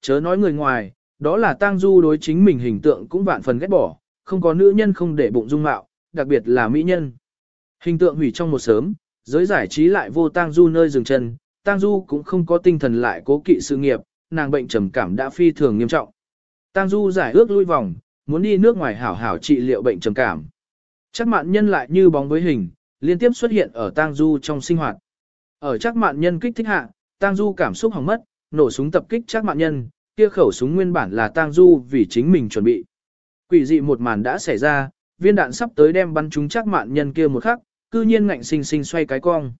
Chớ nói người ngoài, đó là tang du đối chính mình hình tượng cũng vạn phần ghét bỏ, không có nữ nhân không để bụng dung mạo, đặc biệt là mỹ nhân. Hình tượng hủy trong một sớm, giới giải trí lại vô tang du nơi dừng chân, tang du cũng không có tinh thần lại cố kỵ sự nghiệp, nàng bệnh trầm cảm đã phi thường nghiêm trọng. Tang du giải ước lui vòng, muốn đi nước ngoài hảo hảo trị liệu bệnh trầm cảm. Chắc mạn nhân lại như bóng với hình, liên tiếp xuất hiện ở tang du trong sinh hoạt. Ở chắc mạn nhân kích thích hạ, tang du cảm xúc hỏng mất, nổ súng tập kích chắc mạng nhân, kia khẩu súng nguyên bản là tang du vì chính mình chuẩn bị. Quỷ dị một màn đã xảy ra, viên đạn sắp tới đem bắn trúng chắc mạng nhân kia một khắc, cư nhiên ngạnh sinh sinh xoay cái cong.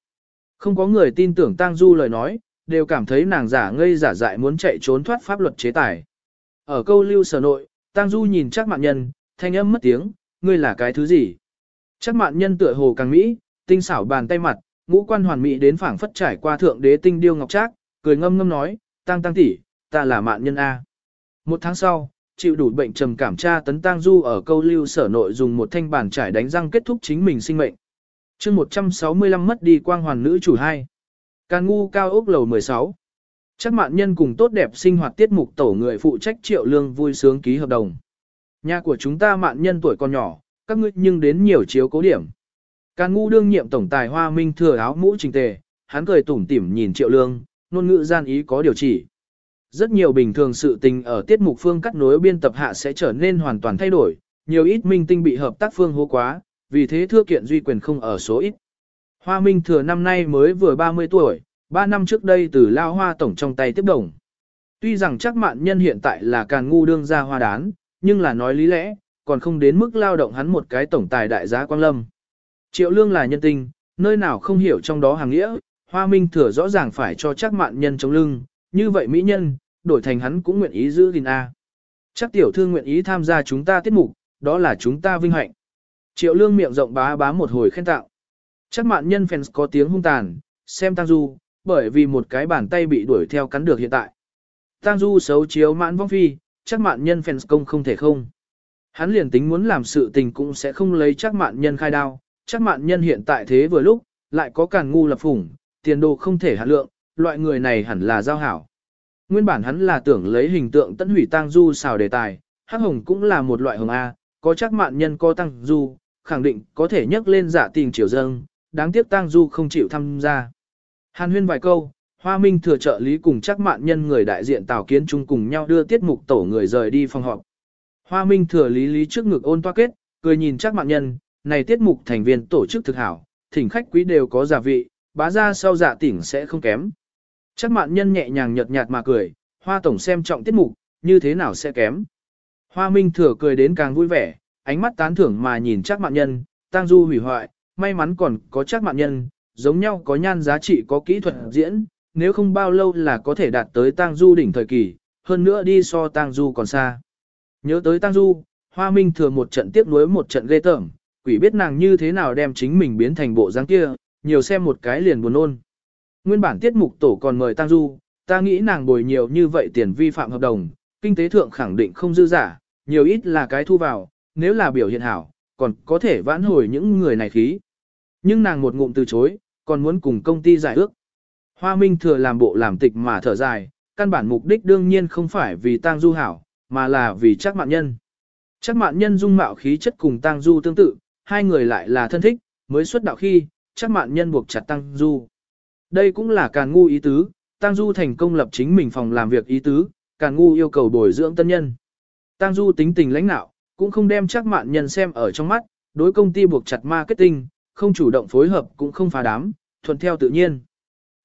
Không có người tin tưởng tang du lời nói, đều cảm thấy nàng giả ngây giả dại muốn chạy trốn thoát pháp luật chế tài. Ở câu lưu sở nội, tang du nhìn chắc mạng nhân, thanh âm mất tiếng, ngươi là cái thứ gì? Chắc mạn nhân tựa hồ càng mỹ, tinh xảo bàn tay mặt, ngũ quan hoàn mỹ đến phảng phất trải qua thượng đế tinh điêu ngọc trác, cười ngâm ngâm nói, tăng tăng tỷ, ta là mạn nhân A. Một tháng sau, chịu đủ bệnh trầm cảm tra tấn tang du ở câu lưu sở nội dùng một thanh bàn trải đánh răng kết thúc chính mình sinh mệnh. chương 165 mất đi quang hoàn nữ chủ hai. Càn ngu cao ốc lầu 16. Chắc mạn nhân cùng tốt đẹp sinh hoạt tiết mục tổ người phụ trách triệu lương vui sướng ký hợp đồng. Nhà của chúng ta mạn nhân tuổi còn nhỏ, các ngươi nhưng đến nhiều chiếu cố điểm. Càn ngu đương nhiệm tổng tài hoa minh thừa áo mũ trình tề, hắn cười tủm tỉm nhìn triệu lương, nôn ngữ gian ý có điều chỉ. Rất nhiều bình thường sự tình ở tiết mục phương cắt nối biên tập hạ sẽ trở nên hoàn toàn thay đổi, nhiều ít minh tinh bị hợp tác phương hô quá, vì thế thưa kiện duy quyền không ở số ít. Hoa Minh thừa năm nay mới vừa 30 tuổi, 3 năm trước đây từ lao hoa tổng trong tay tiếp đồng. Tuy rằng chắc mạn nhân hiện tại là càng ngu đương ra hoa đán, nhưng là nói lý lẽ, còn không đến mức lao động hắn một cái tổng tài đại giá quang lâm. Triệu lương là nhân tình, nơi nào không hiểu trong đó hàng nghĩa, hoa minh thừa rõ ràng phải cho chắc mạn nhân chống lưng, như vậy mỹ nhân, đổi thành hắn cũng nguyện ý giữ gìn A. Chắc tiểu thư nguyện ý tham gia chúng ta tiết mục, đó là chúng ta vinh hạnh. Triệu lương miệng rộng bá bá một hồi khen tạo. Chắc mạn nhân fans có tiếng hung tàn, xem Tăng Du, bởi vì một cái bàn tay bị đuổi theo cắn được hiện tại. Tăng Du xấu chiếu mãn vong phi, chắc mạn nhân fans công không thể không. Hắn liền tính muốn làm sự tình cũng sẽ không lấy chắc mạn nhân khai đao, chắc mạn nhân hiện tại thế vừa lúc, lại có càn ngu lập phủng, tiền đồ không thể hạ lượng, loại người này hẳn là giao hảo. Nguyên bản hắn là tưởng lấy hình tượng tận hủy Tang du xào đề tài, hắc hồng cũng là một loại hồng A, có chắc mạn nhân có tăng du, khẳng định có thể nhấc lên giả tình triều dâng, đáng tiếc Tang du không chịu tham gia. Hàn huyên vài câu, Hoa Minh thừa trợ lý cùng chắc mạn nhân người đại diện Tào Kiến Trung cùng nhau đưa tiết mục tổ người rời đi phòng họp. Hoa Minh thừa lý lý trước ngực ôn toa kết, cười nhìn chắc mạn nhân, này tiết mục thành viên tổ chức thực hảo, thỉnh khách quý đều có giả vị, bá ra sau dạ tỉnh sẽ không kém. Chắc mạn nhân nhẹ nhàng nhợt nhạt mà cười, hoa tổng xem trọng tiết mục, như thế nào sẽ kém. Hoa Minh thừa cười đến càng vui vẻ, ánh mắt tán thưởng mà nhìn chắc mạn nhân, tang du hủy hoại, may mắn còn có chắc mạn nhân, giống nhau có nhan giá trị có kỹ thuật diễn, nếu không bao lâu là có thể đạt tới tang du đỉnh thời kỳ, hơn nữa đi so tang du còn xa. Nhớ tới tang du, hoa minh thừa một trận tiếp nối một trận ghê tởm, quỷ biết nàng như thế nào đem chính mình biến thành bộ dáng kia, nhiều xem một cái liền buồn ôn. Nguyên bản tiết mục tổ còn mời tang du, ta nghĩ nàng bồi nhiều như vậy tiền vi phạm hợp đồng, kinh tế thượng khẳng định không dư giả, nhiều ít là cái thu vào, nếu là biểu hiện hảo, còn có thể vãn hồi những người này khí. Nhưng nàng một ngụm từ chối, còn muốn cùng công ty giải ước. Hoa Minh thừa làm bộ làm tịch mà thở dài, căn bản mục đích đương nhiên không phải vì tang du hảo, mà là vì chắc mạn nhân. Chắc mạn nhân dung mạo khí chất cùng tang du tương tự, hai người lại là thân thích, mới xuất đạo khi, chắc mạn nhân buộc chặt tăng du. Đây cũng là càn ngu ý tứ, Tăng du thành công lập chính mình phòng làm việc ý tứ, càn ngu yêu cầu bồi dưỡng tân nhân. Tăng du tính tình lãnh nạo, cũng không đem chắc mạn nhân xem ở trong mắt, đối công ty buộc chặt marketing, không chủ động phối hợp cũng không phá đám, thuận theo tự nhiên.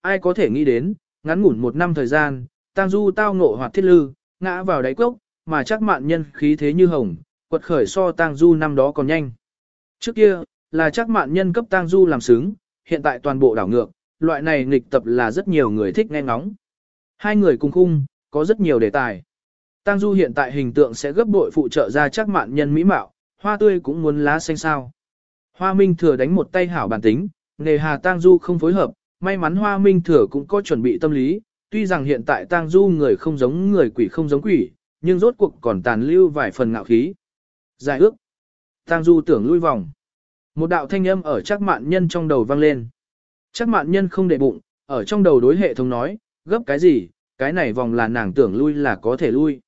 Ai có thể nghĩ đến, ngắn ngủn một năm thời gian, Tăng Du tao ngộ hoạt thiết lư, ngã vào đáy cốc, mà chắc mạn nhân khí thế như hồng, quật khởi so Tăng Du năm đó còn nhanh. Trước kia, là chắc mạn nhân cấp Tang Du làm xứng, hiện tại toàn bộ đảo ngược, loại này nghịch tập là rất nhiều người thích nghe ngóng. Hai người cùng khung, có rất nhiều đề tài. Tang Du hiện tại hình tượng sẽ gấp bội phụ trợ ra chắc mạn nhân mỹ mạo, hoa tươi cũng muốn lá xanh sao. Hoa Minh Thừa đánh một tay hảo bản tính, nề hà Tang Du không phối hợp, may mắn Hoa Minh Thừa cũng có chuẩn bị tâm lý, tuy rằng hiện tại Tang Du người không giống người quỷ không giống quỷ, nhưng rốt cuộc còn tàn lưu vài phần ngạo khí. Giải ước. Tang Du tưởng lui vòng. Một đạo thanh âm ở chắc mạn nhân trong đầu vang lên. Chắc mạn nhân không để bụng, ở trong đầu đối hệ thống nói, gấp cái gì, cái này vòng là nàng tưởng lui là có thể lui.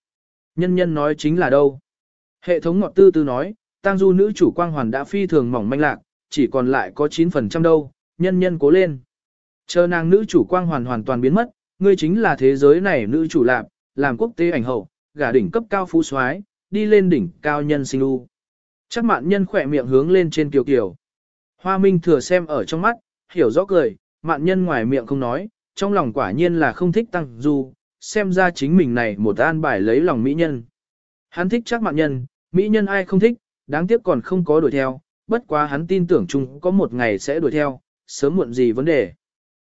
Nhân nhân nói chính là đâu. Hệ thống ngọt tư tư nói, tang du nữ chủ quang hoàn đã phi thường mỏng manh lạc, chỉ còn lại có 9% đâu, nhân nhân cố lên. Chờ nàng nữ chủ quang hoàn hoàn toàn biến mất, ngươi chính là thế giới này nữ chủ lạp, làm quốc tế ảnh hậu, gả đỉnh cấp cao phú soái, đi lên đỉnh cao nhân sinh lưu. Chắc mạn nhân khỏe miệng hướng lên trên kiều kiều. Hoa Minh thừa xem ở trong mắt, hiểu rõ cười, mạn nhân ngoài miệng không nói, trong lòng quả nhiên là không thích tăng du, xem ra chính mình này một an bài lấy lòng mỹ nhân. Hắn thích chắc mạn nhân, mỹ nhân ai không thích, đáng tiếc còn không có đuổi theo, bất quá hắn tin tưởng chung có một ngày sẽ đuổi theo, sớm muộn gì vấn đề.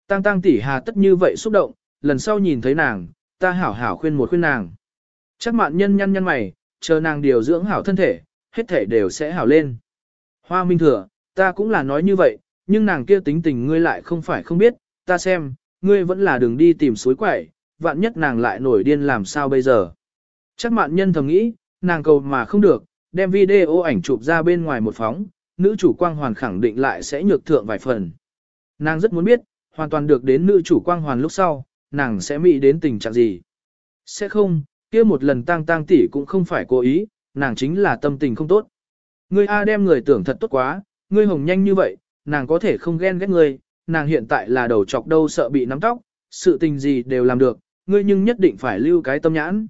Tăng tăng tỷ hà tất như vậy xúc động, lần sau nhìn thấy nàng, ta hảo hảo khuyên một khuyên nàng. Chắc mạn nhân nhăn nhăn mày, chờ nàng điều dưỡng hảo thân thể, hết thể đều sẽ hảo lên. Hoa Minh Thừa, ta cũng là nói như vậy, nhưng nàng kia tính tình ngươi lại không phải không biết, ta xem, ngươi vẫn là đường đi tìm suối quẩy, vạn nhất nàng lại nổi điên làm sao bây giờ. Chắc mạn nhân thầm nghĩ, nàng cầu mà không được, đem video ảnh chụp ra bên ngoài một phóng, nữ chủ quang hoàn khẳng định lại sẽ nhược thượng vài phần. Nàng rất muốn biết, hoàn toàn được đến nữ chủ quang hoàn lúc sau, nàng sẽ mị đến tình trạng gì. Sẽ không, kia một lần tang tang tỷ cũng không phải cố ý, nàng chính là tâm tình không tốt. Ngươi A đem người tưởng thật tốt quá, ngươi hồng nhanh như vậy, nàng có thể không ghen ghét ngươi, nàng hiện tại là đầu chọc đâu sợ bị nắm tóc, sự tình gì đều làm được, ngươi nhưng nhất định phải lưu cái tâm nhãn.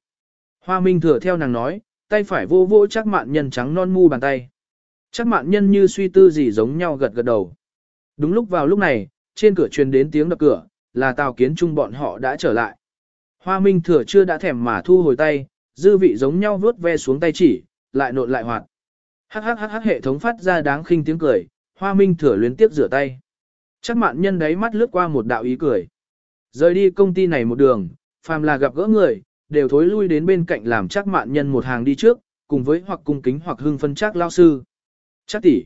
Hoa Minh thừa theo nàng nói, tay phải vô vô chắc mạn nhân trắng non mu bàn tay. Chắc mạn nhân như suy tư gì giống nhau gật gật đầu. Đúng lúc vào lúc này, trên cửa truyền đến tiếng đập cửa, là Tào Kiến Trung bọn họ đã trở lại. Hoa Minh thừa chưa đã thèm mà thu hồi tay, dư vị giống nhau vuốt ve xuống tay chỉ, lại nộn lại hoạt. Hắc hắc hắc hắc hệ thống phát ra đáng khinh tiếng cười, Hoa Minh thừa luyến tiếp rửa tay. Chắc mạn nhân đấy mắt lướt qua một đạo ý cười. Rời đi công ty này một đường, phàm là gặp gỡ người, đều thối lui đến bên cạnh làm chắc mạn nhân một hàng đi trước, cùng với hoặc cung kính hoặc hưng phân chắc lao sư. Chắc tỷ.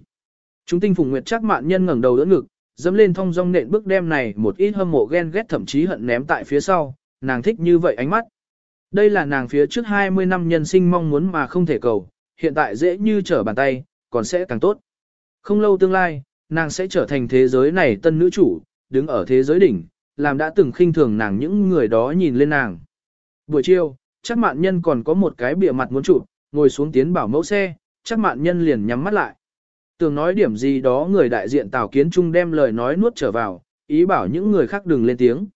Chúng tinh phùng nguyệt chắc mạn nhân ngẩng đầu đỡ ngực, dẫm lên thong dong nện bước đem này một ít hâm mộ ghen ghét thậm chí hận ném tại phía sau, nàng thích như vậy ánh mắt. Đây là nàng phía trước 20 năm nhân sinh mong muốn mà không thể cầu, hiện tại dễ như trở bàn tay, còn sẽ càng tốt. Không lâu tương lai, nàng sẽ trở thành thế giới này tân nữ chủ, đứng ở thế giới đỉnh, làm đã từng khinh thường nàng những người đó nhìn lên nàng. Buổi chiều, chắc mạn nhân còn có một cái bịa mặt muốn chụp, ngồi xuống tiến bảo mẫu xe, chắc mạn nhân liền nhắm mắt lại. Tưởng nói điểm gì đó người đại diện Tào Kiến Trung đem lời nói nuốt trở vào, ý bảo những người khác đừng lên tiếng.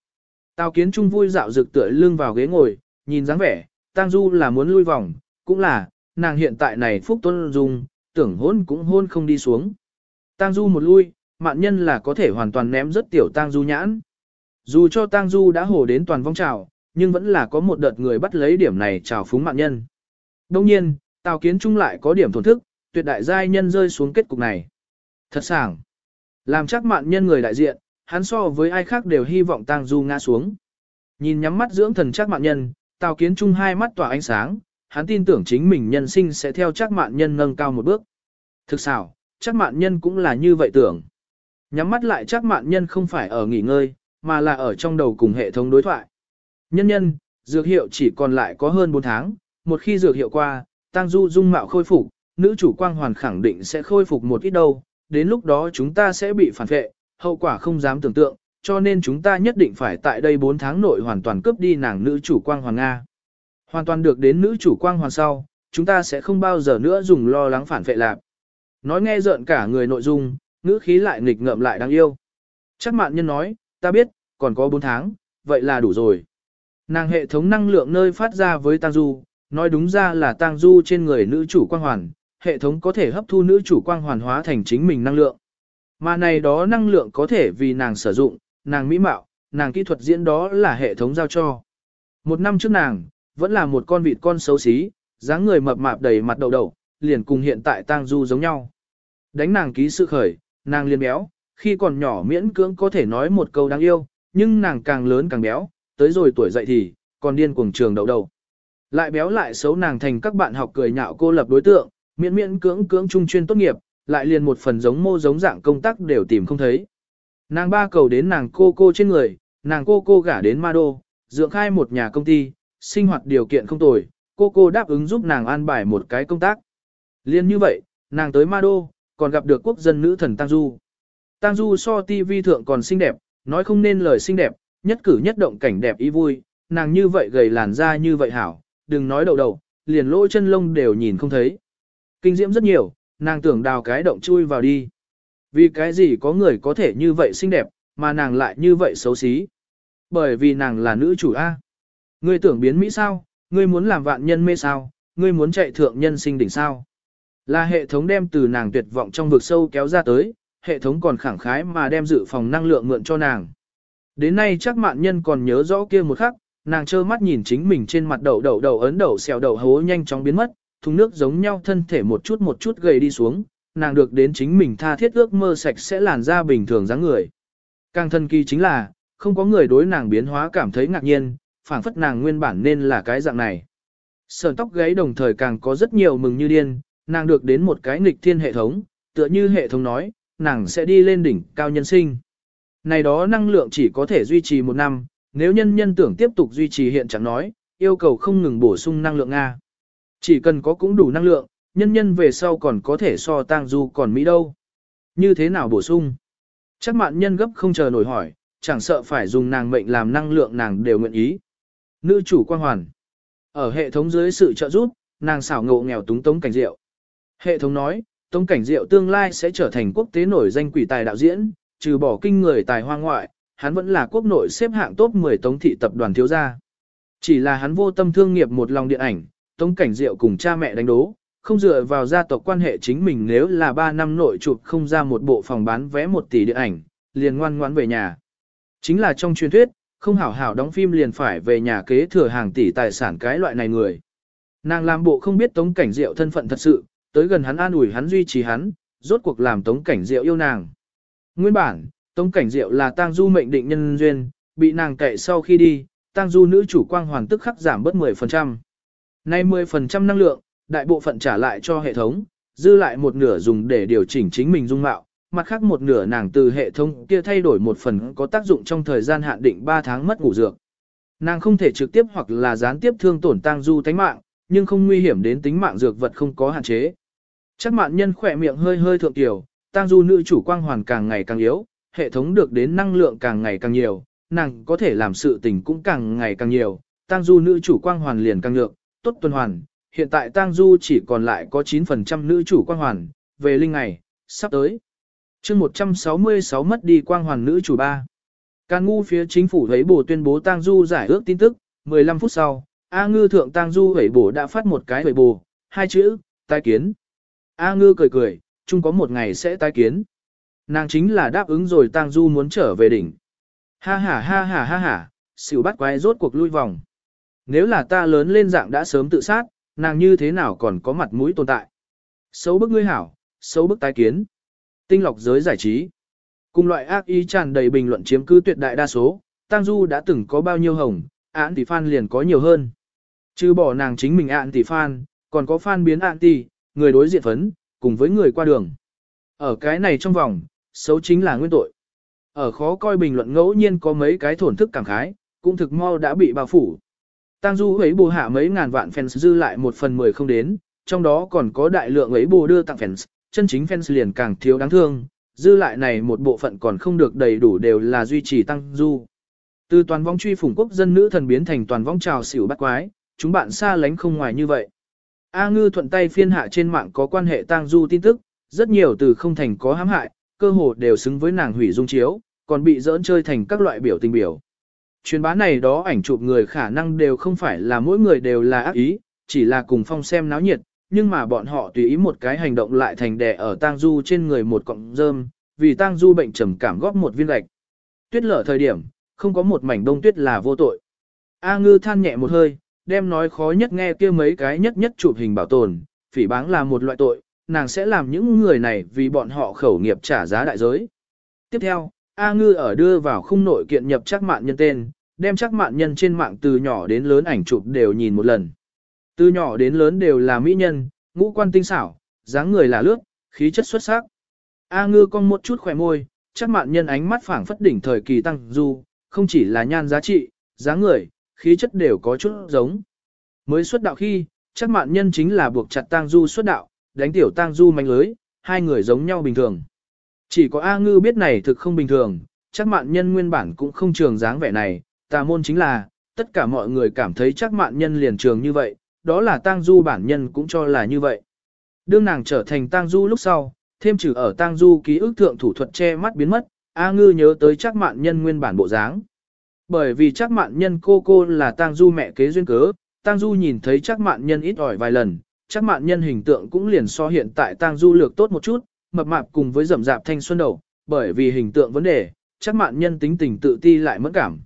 Tào Kiến Trung vui dạo rực tựa lưng vào ghế ngồi, nhìn dáng vẻ, Tang Du là muốn lui vòng, cũng là, nàng hiện tại này phúc tuân dung, tưởng hôn cũng hôn không đi xuống. Tang Du một lui, mạn nhân là có thể hoàn toàn ném rất tiểu Tang Du nhãn. Dù cho Tang Du đã hổ đến toàn vong trào, nhưng vẫn là có một đợt người bắt lấy điểm này trào phúng mạn nhân. Đồng nhiên, Tào Kiến Trung lại có điểm thổn thức, tuyệt đại giai nhân rơi xuống kết cục này. Thật sảng. Làm chắc mạn nhân người đại diện, hắn so với ai khác đều hy vọng Tang Du ngã xuống. Nhìn nhắm mắt dưỡng thần chắc mạn nhân, Tào Kiến Trung hai mắt tỏa ánh sáng, hắn tin tưởng chính mình nhân sinh sẽ theo chắc mạn nhân nâng cao một bước. Thực xảo, chắc mạn nhân cũng là như vậy tưởng. Nhắm mắt lại chắc mạn nhân không phải ở nghỉ ngơi, mà là ở trong đầu cùng hệ thống đối thoại. Nhân nhân, dược hiệu chỉ còn lại có hơn 4 tháng, một khi dược hiệu qua, tăng du dung mạo khôi phục, nữ chủ quang hoàn khẳng định sẽ khôi phục một ít đâu, đến lúc đó chúng ta sẽ bị phản vệ, hậu quả không dám tưởng tượng, cho nên chúng ta nhất định phải tại đây 4 tháng nội hoàn toàn cướp đi nàng nữ chủ quang hoàng Nga. Hoàn toàn được đến nữ chủ quang hoàng sau, chúng ta sẽ không bao giờ nữa dùng lo lắng phản vệ lạc. Nói nghe rợn cả người nội dung, ngữ khí lại nghịch ngợm lại đáng yêu. Chắc mạn nhân nói, ta biết, còn có 4 tháng, vậy là đủ rồi. Nàng hệ thống năng lượng nơi phát ra với Tang Du, nói đúng ra là Tang Du trên người nữ chủ quang hoàn, hệ thống có thể hấp thu nữ chủ quang hoàn hóa thành chính mình năng lượng. Mà này đó năng lượng có thể vì nàng sử dụng, nàng mỹ mạo, nàng kỹ thuật diễn đó là hệ thống giao cho. Một năm trước nàng, vẫn là một con vịt con xấu xí, dáng người mập mạp đầy mặt đầu đầu, liền cùng hiện tại Tang Du giống nhau. Đánh nàng ký sự khởi, nàng liền béo, khi còn nhỏ miễn cưỡng có thể nói một câu đáng yêu, nhưng nàng càng lớn càng béo, tới rồi tuổi dậy thì, còn điên cuồng trường đầu đầu. Lại béo lại xấu nàng thành các bạn học cười nhạo cô lập đối tượng, miễn miễn cưỡng cưỡng trung chuyên tốt nghiệp, lại liền một phần giống mô giống dạng công tác đều tìm không thấy. Nàng ba cầu đến nàng cô cô trên người, nàng cô cô gả đến ma đô, dưỡng khai một nhà công ty, sinh hoạt điều kiện không tồi, cô cô đáp ứng giúp nàng an bài một cái công tác. Liên như vậy, nàng tới ma đô, còn gặp được quốc dân nữ thần Tăng Du. Tăng Du so TV thượng còn xinh đẹp, nói không nên lời xinh đẹp, nhất cử nhất động cảnh đẹp ý vui, nàng như vậy gầy làn da như vậy hảo, đừng nói đầu đầu, liền lỗ chân lông đều nhìn không thấy. Kinh diễm rất nhiều, nàng tưởng đào cái động chui vào đi. Vì cái gì có người có thể như vậy xinh đẹp, mà nàng lại như vậy xấu xí. Bởi vì nàng là nữ chủ A. Ngươi tưởng biến Mỹ sao, ngươi muốn làm vạn nhân mê sao, ngươi muốn chạy thượng nhân sinh đỉnh sao. Là hệ thống đem từ nàng tuyệt vọng trong vực sâu kéo ra tới, hệ thống còn khẳng khái mà đem dự phòng năng lượng mượn cho nàng. Đến nay chắc mạn nhân còn nhớ rõ kia một khắc, nàng trơ mắt nhìn chính mình trên mặt đầu đầu đầu ấn đầu xèo đầu hố nhanh chóng biến mất, thùng nước giống nhau thân thể một chút một chút gầy đi xuống, nàng được đến chính mình tha thiết ước mơ sạch sẽ làn da bình thường dáng người. Càng thần kỳ chính là, không có người đối nàng biến hóa cảm thấy ngạc nhiên, phảng phất nàng nguyên bản nên là cái dạng này. Sờn tóc gáy đồng thời càng có rất nhiều mừng như điên, nàng được đến một cái nghịch thiên hệ thống, tựa như hệ thống nói, nàng sẽ đi lên đỉnh cao nhân sinh. Này đó năng lượng chỉ có thể duy trì một năm, nếu nhân nhân tưởng tiếp tục duy trì hiện trạng nói, yêu cầu không ngừng bổ sung năng lượng Nga. Chỉ cần có cũng đủ năng lượng, nhân nhân về sau còn có thể so tang du còn Mỹ đâu. Như thế nào bổ sung? Chắc mạn nhân gấp không chờ nổi hỏi, chẳng sợ phải dùng nàng mệnh làm năng lượng nàng đều nguyện ý. Nữ chủ quan hoàn. Ở hệ thống dưới sự trợ giúp, nàng xảo ngộ nghèo túng tống cảnh diệu. Hệ thống nói, tống cảnh diệu tương lai sẽ trở thành quốc tế nổi danh quỷ tài đạo diễn, trừ bỏ kinh người tài hoa ngoại, hắn vẫn là quốc nội xếp hạng top 10 tống thị tập đoàn thiếu gia. Chỉ là hắn vô tâm thương nghiệp một lòng điện ảnh, tống cảnh diệu cùng cha mẹ đánh đố, không dựa vào gia tộc quan hệ chính mình nếu là 3 năm nội chụp không ra một bộ phòng bán vé 1 tỷ điện ảnh, liền ngoan ngoãn về nhà. Chính là trong truyền thuyết, không hảo hảo đóng phim liền phải về nhà kế thừa hàng tỷ tài sản cái loại này người. Nàng làm bộ không biết Tống Cảnh Diệu thân phận thật sự, tới gần hắn an ủi hắn duy trì hắn, rốt cuộc làm Tống Cảnh Diệu yêu nàng. Nguyên bản, Tống Cảnh Diệu là tang du mệnh định nhân duyên, bị nàng cậy sau khi đi, tang du nữ chủ quang hoàn tức khắc giảm bớt 10%. Nay 10% năng lượng, đại bộ phận trả lại cho hệ thống, dư lại một nửa dùng để điều chỉnh chính mình dung mạo, mặt khác một nửa nàng từ hệ thống kia thay đổi một phần có tác dụng trong thời gian hạn định 3 tháng mất ngủ dược. Nàng không thể trực tiếp hoặc là gián tiếp thương tổn tang du tánh mạng, nhưng không nguy hiểm đến tính mạng dược vật không có hạn chế. Chắc mạn nhân khỏe miệng hơi hơi thượng tiểu, tang du nữ chủ quang hoàn càng ngày càng yếu, hệ thống được đến năng lượng càng ngày càng nhiều, nàng có thể làm sự tình cũng càng ngày càng nhiều, tang du nữ chủ quang hoàn liền càng lượng, tốt tuần hoàn, hiện tại tang du chỉ còn lại có 9% nữ chủ quang hoàn, về linh ngày, sắp tới chương 166 mất đi quang hoàn nữ chủ ba. Càng ngu phía chính phủ thấy bổ tuyên bố tang du giải ước tin tức, 15 phút sau, A ngư thượng tang du hẩy bổ đã phát một cái hẩy bổ, hai chữ, tái kiến. A ngư cười cười, chung có một ngày sẽ tái kiến. Nàng chính là đáp ứng rồi tang du muốn trở về đỉnh. Ha ha ha ha ha ha, xỉu bắt quái rốt cuộc lui vòng. Nếu là ta lớn lên dạng đã sớm tự sát, nàng như thế nào còn có mặt mũi tồn tại. Xấu bức ngươi hảo, xấu bức tái kiến. Tinh lọc giới giải trí. Cùng loại ác ý tràn đầy bình luận chiếm cứ tuyệt đại đa số, Tang Du đã từng có bao nhiêu hồng, án tỷ fan liền có nhiều hơn. Chứ bỏ nàng chính mình án tỷ fan, còn có fan biến án tỷ, người đối diện phấn, cùng với người qua đường. Ở cái này trong vòng, xấu chính là nguyên tội. Ở khó coi bình luận ngẫu nhiên có mấy cái thổn thức cảm khái, cũng thực mau đã bị bao phủ. Tang Du ấy bù hạ mấy ngàn vạn fans dư lại một phần mười không đến, trong đó còn có đại lượng ấy bù đưa tặng fans, chân chính fans liền càng thiếu đáng thương, dư lại này một bộ phận còn không được đầy đủ đều là duy trì Tang du. Từ toàn vong truy phủng quốc dân nữ thần biến thành toàn vong trào xỉu bắt quái, chúng bạn xa lánh không ngoài như vậy. A ngư thuận tay phiên hạ trên mạng có quan hệ Tang du tin tức, rất nhiều từ không thành có hãm hại, cơ hồ đều xứng với nàng hủy dung chiếu, còn bị dỡn chơi thành các loại biểu tình biểu. Truyền bá này đó ảnh chụp người khả năng đều không phải là mỗi người đều là ác ý, chỉ là cùng phong xem náo nhiệt, nhưng mà bọn họ tùy ý một cái hành động lại thành đè ở tang du trên người một cọng rơm, vì tang du bệnh trầm cảm góp một viên gạch. Tuyết lở thời điểm, không có một mảnh đông tuyết là vô tội. A ngư than nhẹ một hơi, đem nói khó nhất nghe kia mấy cái nhất nhất chụp hình bảo tồn, phỉ báng là một loại tội, nàng sẽ làm những người này vì bọn họ khẩu nghiệp trả giá đại giới. Tiếp theo, A ngư ở đưa vào khung nội kiện nhập chắc mạn nhân tên, đem chắc mạn nhân trên mạng từ nhỏ đến lớn ảnh chụp đều nhìn một lần. Từ nhỏ đến lớn đều là mỹ nhân, ngũ quan tinh xảo, dáng người là lướt, khí chất xuất sắc. A ngư con một chút khỏe môi, chắc mạn nhân ánh mắt phảng phất đỉnh thời kỳ tăng du, không chỉ là nhan giá trị, dáng người, khí chất đều có chút giống. Mới xuất đạo khi, chắc mạn nhân chính là buộc chặt tăng du xuất đạo, đánh tiểu tăng du manh lưới, hai người giống nhau bình thường. Chỉ có A ngư biết này thực không bình thường, chắc mạn nhân nguyên bản cũng không trường dáng vẻ này, tà môn chính là, tất cả mọi người cảm thấy chắc mạn nhân liền trường như vậy, đó là tang du bản nhân cũng cho là như vậy. Đương nàng trở thành tang du lúc sau, thêm trừ ở tang du ký ức thượng thủ thuật che mắt biến mất, A ngư nhớ tới chắc mạn nhân nguyên bản bộ dáng. Bởi vì chắc mạn nhân cô cô là tang du mẹ kế duyên cớ, tang du nhìn thấy chắc mạn nhân ít ỏi vài lần, chắc mạn nhân hình tượng cũng liền so hiện tại tang du lược tốt một chút, mập mạp cùng với rậm rạp thanh xuân đầu, bởi vì hình tượng vấn đề, chắc mạn nhân tính tình tự ti lại mất cảm.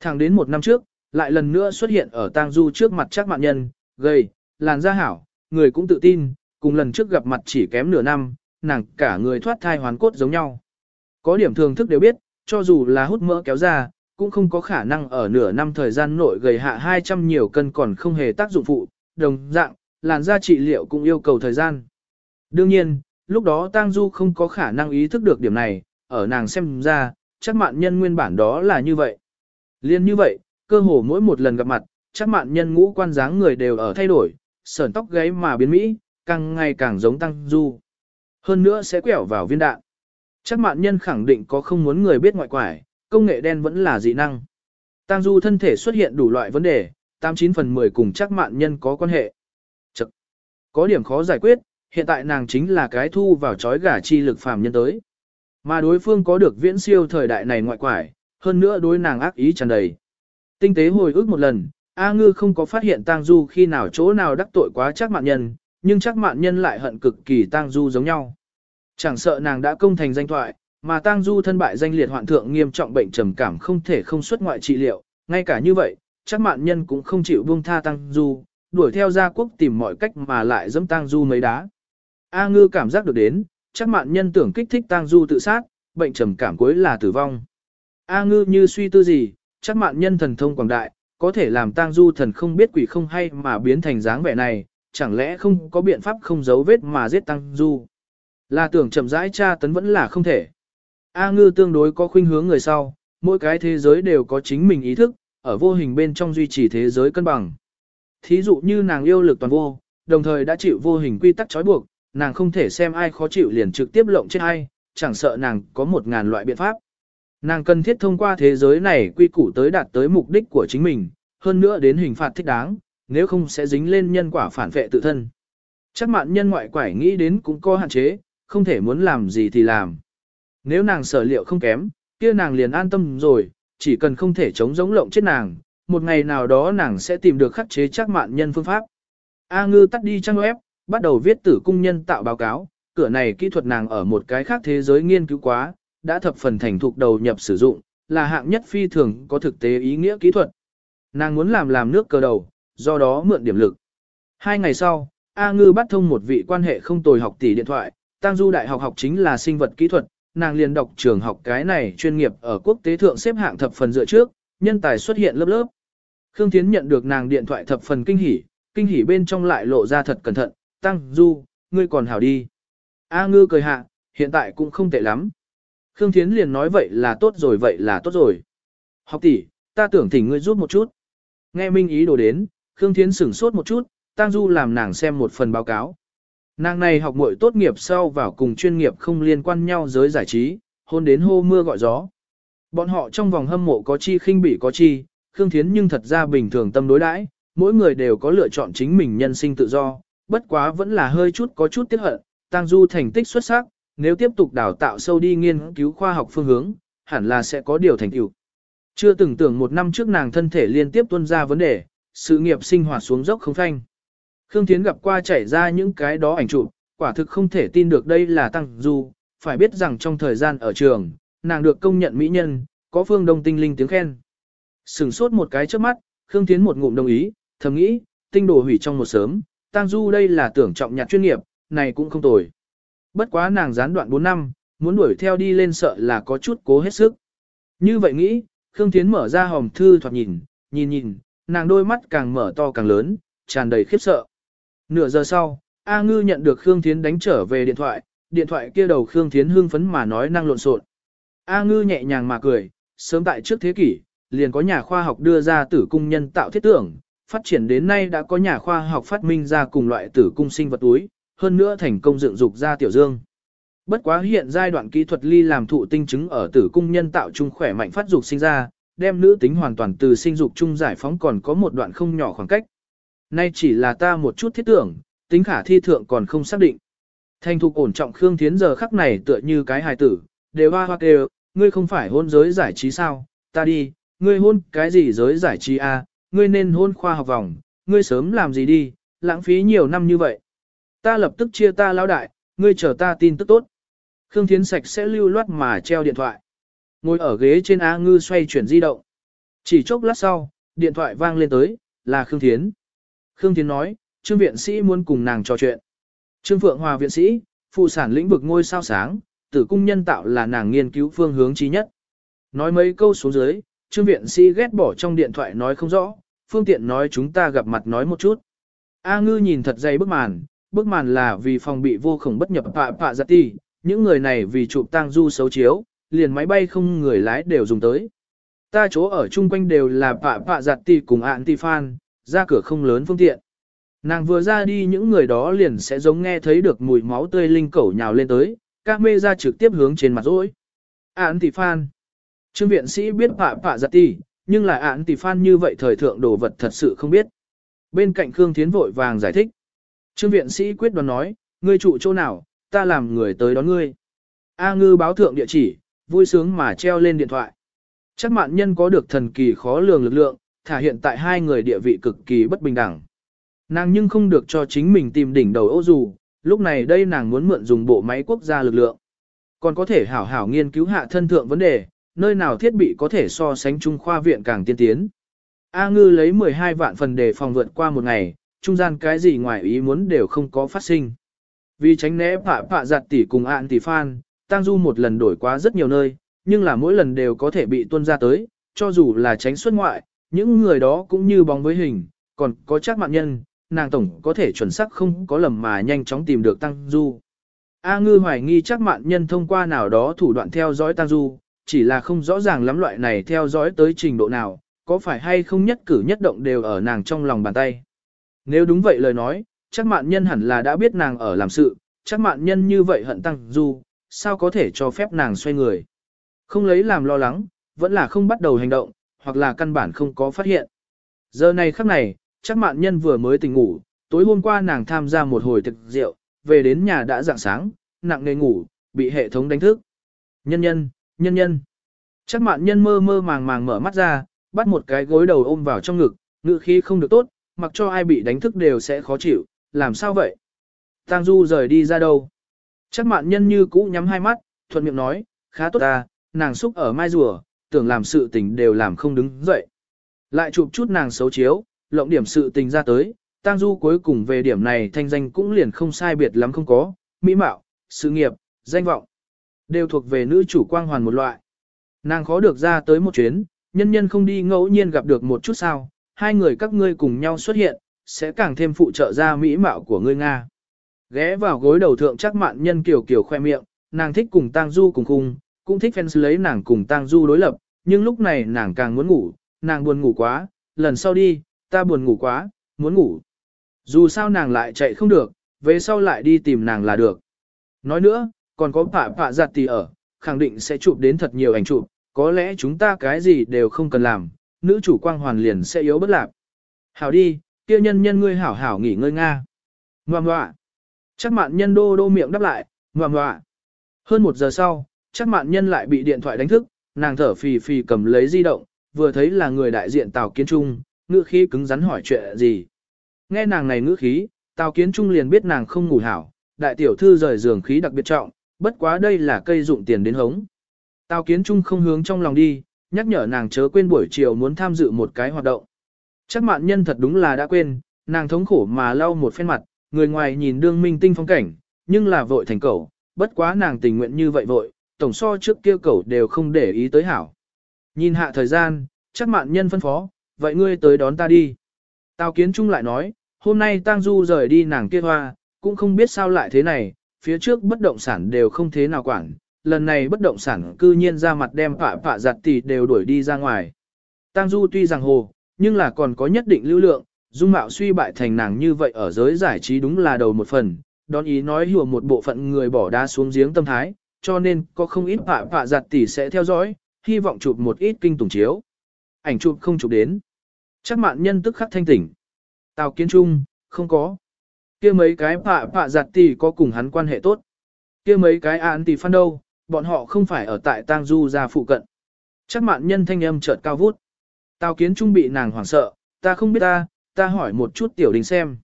Thẳng đến một năm trước, lại lần nữa xuất hiện ở tang du trước mặt chắc mạn nhân, gầy, làn da hảo, người cũng tự tin, cùng lần trước gặp mặt chỉ kém nửa năm, nàng cả người thoát thai hoàn cốt giống nhau. Có điểm thường thức đều biết, cho dù là hút mỡ kéo ra, cũng không có khả năng ở nửa năm thời gian nội gầy hạ 200 nhiều cân còn không hề tác dụng phụ, đồng dạng, làn da trị liệu cũng yêu cầu thời gian. Đương nhiên, lúc đó Tang Du không có khả năng ý thức được điểm này, ở nàng xem ra, chắc mạn nhân nguyên bản đó là như vậy. Liên như vậy, cơ hồ mỗi một lần gặp mặt, chắc mạn nhân ngũ quan dáng người đều ở thay đổi, sờn tóc gáy mà biến Mỹ, càng ngày càng giống Tăng Du. Hơn nữa sẽ quẹo vào viên đạn. Chắc mạn nhân khẳng định có không muốn người biết ngoại quải, công nghệ đen vẫn là dị năng. Tăng Du thân thể xuất hiện đủ loại vấn đề, 89 phần 10 cùng chắc mạn nhân có quan hệ. Chật. Có điểm khó giải quyết, hiện tại nàng chính là cái thu vào chói gà chi lực phàm nhân tới. Mà đối phương có được viễn siêu thời đại này ngoại quải, hơn nữa đối nàng ác ý tràn đầy. Tinh tế hồi ức một lần, A Ngư không có phát hiện Tang Du khi nào chỗ nào đắc tội quá chắc mạn nhân, nhưng chắc mạn nhân lại hận cực kỳ Tang Du giống nhau. Chẳng sợ nàng đã công thành danh thoại, mà Tang Du thân bại danh liệt hoạn thượng nghiêm trọng bệnh trầm cảm không thể không xuất ngoại trị liệu, ngay cả như vậy, chắc mạn nhân cũng không chịu buông tha Tang Du, đuổi theo gia quốc tìm mọi cách mà lại dẫm Tang Du mấy đá. A Ngư cảm giác được đến, chắc mạn nhân tưởng kích thích Tang Du tự sát, bệnh trầm cảm cuối là tử vong. A Ngư như suy tư gì, chắc mạn nhân thần thông quảng đại, có thể làm tang du thần không biết quỷ không hay mà biến thành dáng vẻ này, chẳng lẽ không có biện pháp không giấu vết mà giết tăng du. Là tưởng chậm rãi tra tấn vẫn là không thể. A ngư tương đối có khuynh hướng người sau, mỗi cái thế giới đều có chính mình ý thức, ở vô hình bên trong duy trì thế giới cân bằng. Thí dụ như nàng yêu lực toàn vô, đồng thời đã chịu vô hình quy tắc trói buộc, nàng không thể xem ai khó chịu liền trực tiếp lộng chết ai, chẳng sợ nàng có một ngàn loại biện pháp. Nàng cần thiết thông qua thế giới này quy củ tới đạt tới mục đích của chính mình, hơn nữa đến hình phạt thích đáng, nếu không sẽ dính lên nhân quả phản vệ tự thân. Chắc mạn nhân ngoại quải nghĩ đến cũng có hạn chế, không thể muốn làm gì thì làm. Nếu nàng sở liệu không kém, kia nàng liền an tâm rồi, chỉ cần không thể chống giống lộng chết nàng, một ngày nào đó nàng sẽ tìm được khắc chế chắc mạn nhân phương pháp. A ngư tắt đi trang web, bắt đầu viết tử cung nhân tạo báo cáo, cửa này kỹ thuật nàng ở một cái khác thế giới nghiên cứu quá, đã thập phần thành thục đầu nhập sử dụng, là hạng nhất phi thường có thực tế ý nghĩa kỹ thuật. Nàng muốn làm làm nước cờ đầu, do đó mượn điểm lực. Hai ngày sau, A Ngư bắt thông một vị quan hệ không tồi học tỷ điện thoại, Tăng Du Đại học học chính là sinh vật kỹ thuật, nàng liền đọc trường học cái này chuyên nghiệp ở quốc tế thượng xếp hạng thập phần dựa trước, nhân tài xuất hiện lớp lớp. Khương Thiến nhận được nàng điện thoại thập phần kinh hỉ, kinh hỉ bên trong lại lộ ra thật cẩn thận, Tăng Du, ngươi còn hảo đi. A Ngư cười hạ, hiện tại cũng không tệ lắm. Khương Thiến liền nói vậy là tốt rồi vậy là tốt rồi. Học tỷ, ta tưởng thỉnh ngươi giúp một chút. Nghe Minh ý đồ đến, Khương Thiến sửng sốt một chút, Tang Du làm nàng xem một phần báo cáo. Nàng này học muội tốt nghiệp sau vào cùng chuyên nghiệp không liên quan nhau giới giải trí, hôn đến hô mưa gọi gió. Bọn họ trong vòng hâm mộ có chi khinh bỉ có chi, Khương Thiến nhưng thật ra bình thường tâm đối đãi, mỗi người đều có lựa chọn chính mình nhân sinh tự do, bất quá vẫn là hơi chút có chút tiếc hận, Tang Du thành tích xuất sắc, nếu tiếp tục đào tạo sâu đi nghiên cứu khoa học phương hướng, hẳn là sẽ có điều thành tựu. Chưa từng tưởng một năm trước nàng thân thể liên tiếp tuân ra vấn đề, sự nghiệp sinh hoạt xuống dốc không phanh. Khương Thiến gặp qua chảy ra những cái đó ảnh chụp, quả thực không thể tin được đây là Tăng Du, phải biết rằng trong thời gian ở trường, nàng được công nhận mỹ nhân, có phương đông tinh linh tiếng khen. Sừng sốt một cái trước mắt, Khương Thiến một ngụm đồng ý, thầm nghĩ, tinh đồ hủy trong một sớm, Tăng Du đây là tưởng trọng nhặt chuyên nghiệp, này cũng không tồi. Bất quá nàng gián đoạn 4 năm, muốn đuổi theo đi lên sợ là có chút cố hết sức. Như vậy nghĩ, Khương Thiến mở ra hòm thư thoạt nhìn, nhìn nhìn, nàng đôi mắt càng mở to càng lớn, tràn đầy khiếp sợ. Nửa giờ sau, A Ngư nhận được Khương Thiến đánh trở về điện thoại, điện thoại kia đầu Khương Thiến hưng phấn mà nói năng lộn xộn. A Ngư nhẹ nhàng mà cười, sớm tại trước thế kỷ, liền có nhà khoa học đưa ra tử cung nhân tạo thiết tưởng, phát triển đến nay đã có nhà khoa học phát minh ra cùng loại tử cung sinh vật túi, hơn nữa thành công dựng dục ra tiểu dương. Bất quá hiện giai đoạn kỹ thuật ly làm thụ tinh chứng ở tử cung nhân tạo trung khỏe mạnh phát dục sinh ra, đem nữ tính hoàn toàn từ sinh dục trung giải phóng còn có một đoạn không nhỏ khoảng cách. Nay chỉ là ta một chút thiết tưởng, tính khả thi thượng còn không xác định. Thành thục ổn trọng Khương Thiến giờ khắc này tựa như cái hài tử, đều hoa hoa kêu, ngươi không phải hôn giới giải trí sao, ta đi, ngươi hôn cái gì giới giải trí a? À? ngươi nên hôn khoa học vòng, ngươi sớm làm gì đi, lãng phí nhiều năm như vậy. Ta lập tức chia ta lão đại, ngươi chờ ta tin tức tốt. Khương Thiến sạch sẽ lưu loát mà treo điện thoại. Ngồi ở ghế trên A ngư xoay chuyển di động. Chỉ chốc lát sau, điện thoại vang lên tới, là Khương Thiến. Khương Thiến nói, Trương viện sĩ muốn cùng nàng trò chuyện. Trương Phượng Hòa viện sĩ, phụ sản lĩnh vực ngôi sao sáng, tử cung nhân tạo là nàng nghiên cứu phương hướng trí nhất. Nói mấy câu xuống dưới, Trương viện sĩ ghét bỏ trong điện thoại nói không rõ, phương tiện nói chúng ta gặp mặt nói một chút. A ngư nhìn thật dày bức màn, bức màn là vì phòng bị vô khổng bất nhập pạ pạ giặt ti, những người này vì chụp tang du xấu chiếu, liền máy bay không người lái đều dùng tới. Ta chỗ ở chung quanh đều là pạ pạ giặt ti cùng ạn ti fan, ra cửa không lớn phương tiện. Nàng vừa ra đi những người đó liền sẽ giống nghe thấy được mùi máu tươi linh cẩu nhào lên tới, các mê ra trực tiếp hướng trên mặt rỗi. Ản tỷ phan. Trương viện sĩ biết pạ pạ dạ giặt tỷ, nhưng là ản tỷ phan như vậy thời thượng đồ vật thật sự không biết. Bên cạnh Khương Thiến vội vàng giải thích. Trương viện sĩ quyết đoán nói, ngươi trụ chỗ nào, ta làm người tới đón ngươi. A ngư báo thượng địa chỉ, vui sướng mà treo lên điện thoại. Chắc mạn nhân có được thần kỳ khó lường lực lượng, thả hiện tại hai người địa vị cực kỳ bất bình đẳng. Nàng nhưng không được cho chính mình tìm đỉnh đầu ô dù, lúc này đây nàng muốn mượn dùng bộ máy quốc gia lực lượng. Còn có thể hảo hảo nghiên cứu hạ thân thượng vấn đề, nơi nào thiết bị có thể so sánh Trung khoa viện càng tiên tiến. A ngư lấy 12 vạn phần đề phòng vượt qua một ngày, trung gian cái gì ngoài ý muốn đều không có phát sinh. Vì tránh né phạ phạ giặt tỷ cùng ạn tỷ phan, Tang Du một lần đổi qua rất nhiều nơi, nhưng là mỗi lần đều có thể bị tuân ra tới, cho dù là tránh xuất ngoại, những người đó cũng như bóng với hình, còn có chắc mạng nhân, nàng tổng có thể chuẩn xác không có lầm mà nhanh chóng tìm được Tăng Du. A ngư hoài nghi chắc mạng nhân thông qua nào đó thủ đoạn theo dõi Tăng Du, chỉ là không rõ ràng lắm loại này theo dõi tới trình độ nào, có phải hay không nhất cử nhất động đều ở nàng trong lòng bàn tay. Nếu đúng vậy lời nói, chắc mạn nhân hẳn là đã biết nàng ở làm sự, chắc mạn nhân như vậy hận tăng du, sao có thể cho phép nàng xoay người. Không lấy làm lo lắng, vẫn là không bắt đầu hành động, hoặc là căn bản không có phát hiện. Giờ này khắc này, chắc mạn nhân vừa mới tỉnh ngủ, tối hôm qua nàng tham gia một hồi thực rượu, về đến nhà đã dạng sáng, nặng nề ngủ, bị hệ thống đánh thức. Nhân nhân, nhân nhân. Chắc mạn nhân mơ mơ màng màng mở mắt ra, bắt một cái gối đầu ôm vào trong ngực, ngự khí không được tốt, mặc cho ai bị đánh thức đều sẽ khó chịu, làm sao vậy? Tang Du rời đi ra đâu? Chắc mạn nhân như cũ nhắm hai mắt, thuận miệng nói, khá tốt ta, nàng xúc ở mai rùa, tưởng làm sự tình đều làm không đứng dậy. Lại chụp chút nàng xấu chiếu, lộng điểm sự tình ra tới, Tang Du cuối cùng về điểm này thanh danh cũng liền không sai biệt lắm không có, mỹ mạo, sự nghiệp, danh vọng, đều thuộc về nữ chủ quang hoàn một loại. Nàng khó được ra tới một chuyến, nhân nhân không đi ngẫu nhiên gặp được một chút sao, hai người các ngươi cùng nhau xuất hiện, sẽ càng thêm phụ trợ ra mỹ mạo của ngươi Nga. Ghé vào gối đầu thượng chắc mạn nhân kiểu kiểu khoe miệng, nàng thích cùng tang du cùng khung, cũng thích fans lấy nàng cùng tang du đối lập, nhưng lúc này nàng càng muốn ngủ, nàng buồn ngủ quá, lần sau đi, ta buồn ngủ quá, muốn ngủ. Dù sao nàng lại chạy không được, về sau lại đi tìm nàng là được. Nói nữa, còn có phạ phạ giặt tì ở, khẳng định sẽ chụp đến thật nhiều ảnh chụp, có lẽ chúng ta cái gì đều không cần làm, nữ chủ quang hoàn liền sẽ yếu bất lạc. Hảo đi, kia nhân nhân ngươi hảo hảo nghỉ ngơi nga. Ngoà ngoạ. Chắc mạn nhân đô đô miệng đáp lại, ngoà ngoạ. Hơn một giờ sau, chắc mạn nhân lại bị điện thoại đánh thức, nàng thở phì phì cầm lấy di động, vừa thấy là người đại diện Tào Kiến Trung, ngữ khí cứng rắn hỏi chuyện gì. Nghe nàng này ngữ khí, Tào Kiến Trung liền biết nàng không ngủ hảo, đại tiểu thư rời giường khí đặc biệt trọng, bất quá đây là cây dụng tiền đến hống. Tào Kiến Trung không hướng trong lòng đi, nhắc nhở nàng chớ quên buổi chiều muốn tham dự một cái hoạt động. Chắc mạn nhân thật đúng là đã quên, nàng thống khổ mà lau một phen mặt, người ngoài nhìn đương minh tinh phong cảnh, nhưng là vội thành cầu, bất quá nàng tình nguyện như vậy vội, tổng so trước kia cầu đều không để ý tới hảo. Nhìn hạ thời gian, chắc mạn nhân phân phó, vậy ngươi tới đón ta đi. Tào kiến trung lại nói, hôm nay tang du rời đi nàng kia hoa, cũng không biết sao lại thế này, phía trước bất động sản đều không thế nào quản, lần này bất động sản cư nhiên ra mặt đem phạ phạ giặt tỷ đều đuổi đi ra ngoài. Tang Du tuy rằng hồ, nhưng là còn có nhất định lưu lượng, dung mạo suy bại thành nàng như vậy ở giới giải trí đúng là đầu một phần, đón ý nói hiểu một bộ phận người bỏ đá xuống giếng tâm thái, cho nên có không ít phạ phạ giặt tỷ sẽ theo dõi, hy vọng chụp một ít kinh tủng chiếu. ảnh chụp không chụp đến. Chắc mạn nhân tức khắc thanh tỉnh. Tào kiến trung, không có. kia mấy cái phạ phạ giặt tỷ có cùng hắn quan hệ tốt. kia mấy cái án tỷ phan đâu, bọn họ không phải ở tại tang du ra phụ cận. Chắc mạn nhân thanh âm chợt cao vút. Tào kiến trung bị nàng hoảng sợ, ta không biết ta, ta hỏi một chút tiểu đình xem.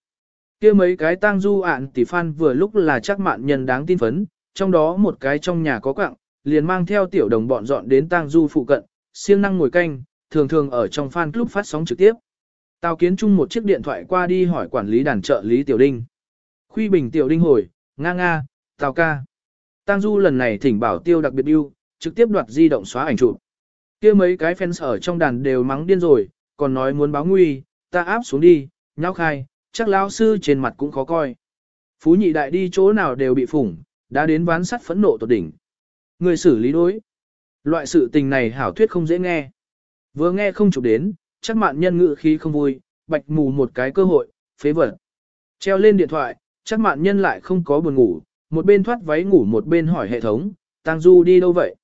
kia mấy cái tang du ạn tỷ phan vừa lúc là chắc mạn nhân đáng tin phấn, trong đó một cái trong nhà có quặng, liền mang theo tiểu đồng bọn dọn đến tang du phụ cận, siêng năng ngồi canh, thường thường ở trong fan club phát sóng trực tiếp. Tào kiến trung một chiếc điện thoại qua đi hỏi quản lý đàn trợ lý tiểu đinh. Khuy bình tiểu đinh hồi, nga nga, tào ca. Tang du lần này thỉnh bảo tiêu đặc biệt yêu, trực tiếp đoạt di động xóa ảnh chụp kia mấy cái fans ở trong đàn đều mắng điên rồi, còn nói muốn báo nguy, ta áp xuống đi, nháo khai, chắc lão sư trên mặt cũng khó coi. Phú nhị đại đi chỗ nào đều bị phủng, đã đến ván sắt phẫn nộ tột đỉnh. Người xử lý đối. Loại sự tình này hảo thuyết không dễ nghe. Vừa nghe không chụp đến, chắc mạn nhân ngự khí không vui, bạch mù một cái cơ hội, phế vật. Treo lên điện thoại, chắc mạn nhân lại không có buồn ngủ, một bên thoát váy ngủ một bên hỏi hệ thống, Tăng Du đi đâu vậy?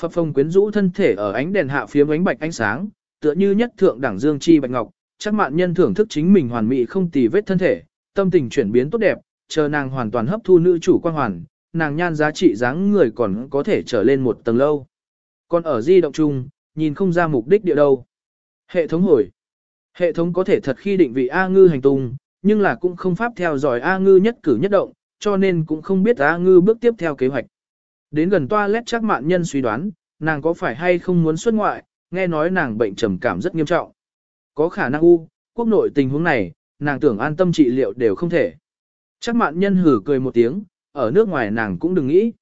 Phập phồng quyến rũ thân thể ở ánh đèn hạ phía ánh bạch ánh sáng, tựa như nhất thượng đẳng dương chi bạch ngọc, chắc mạn nhân thưởng thức chính mình hoàn mỹ không tì vết thân thể, tâm tình chuyển biến tốt đẹp, chờ nàng hoàn toàn hấp thu nữ chủ quan hoàn, nàng nhan giá trị dáng người còn có thể trở lên một tầng lâu. Còn ở di động chung, nhìn không ra mục đích địa đâu. Hệ thống hồi. Hệ thống có thể thật khi định vị A ngư hành tung, nhưng là cũng không pháp theo dõi A ngư nhất cử nhất động, cho nên cũng không biết A ngư bước tiếp theo kế hoạch. Đến gần toilet chắc mạn nhân suy đoán, nàng có phải hay không muốn xuất ngoại, nghe nói nàng bệnh trầm cảm rất nghiêm trọng. Có khả năng u, quốc nội tình huống này, nàng tưởng an tâm trị liệu đều không thể. Chắc mạn nhân hử cười một tiếng, ở nước ngoài nàng cũng đừng nghĩ.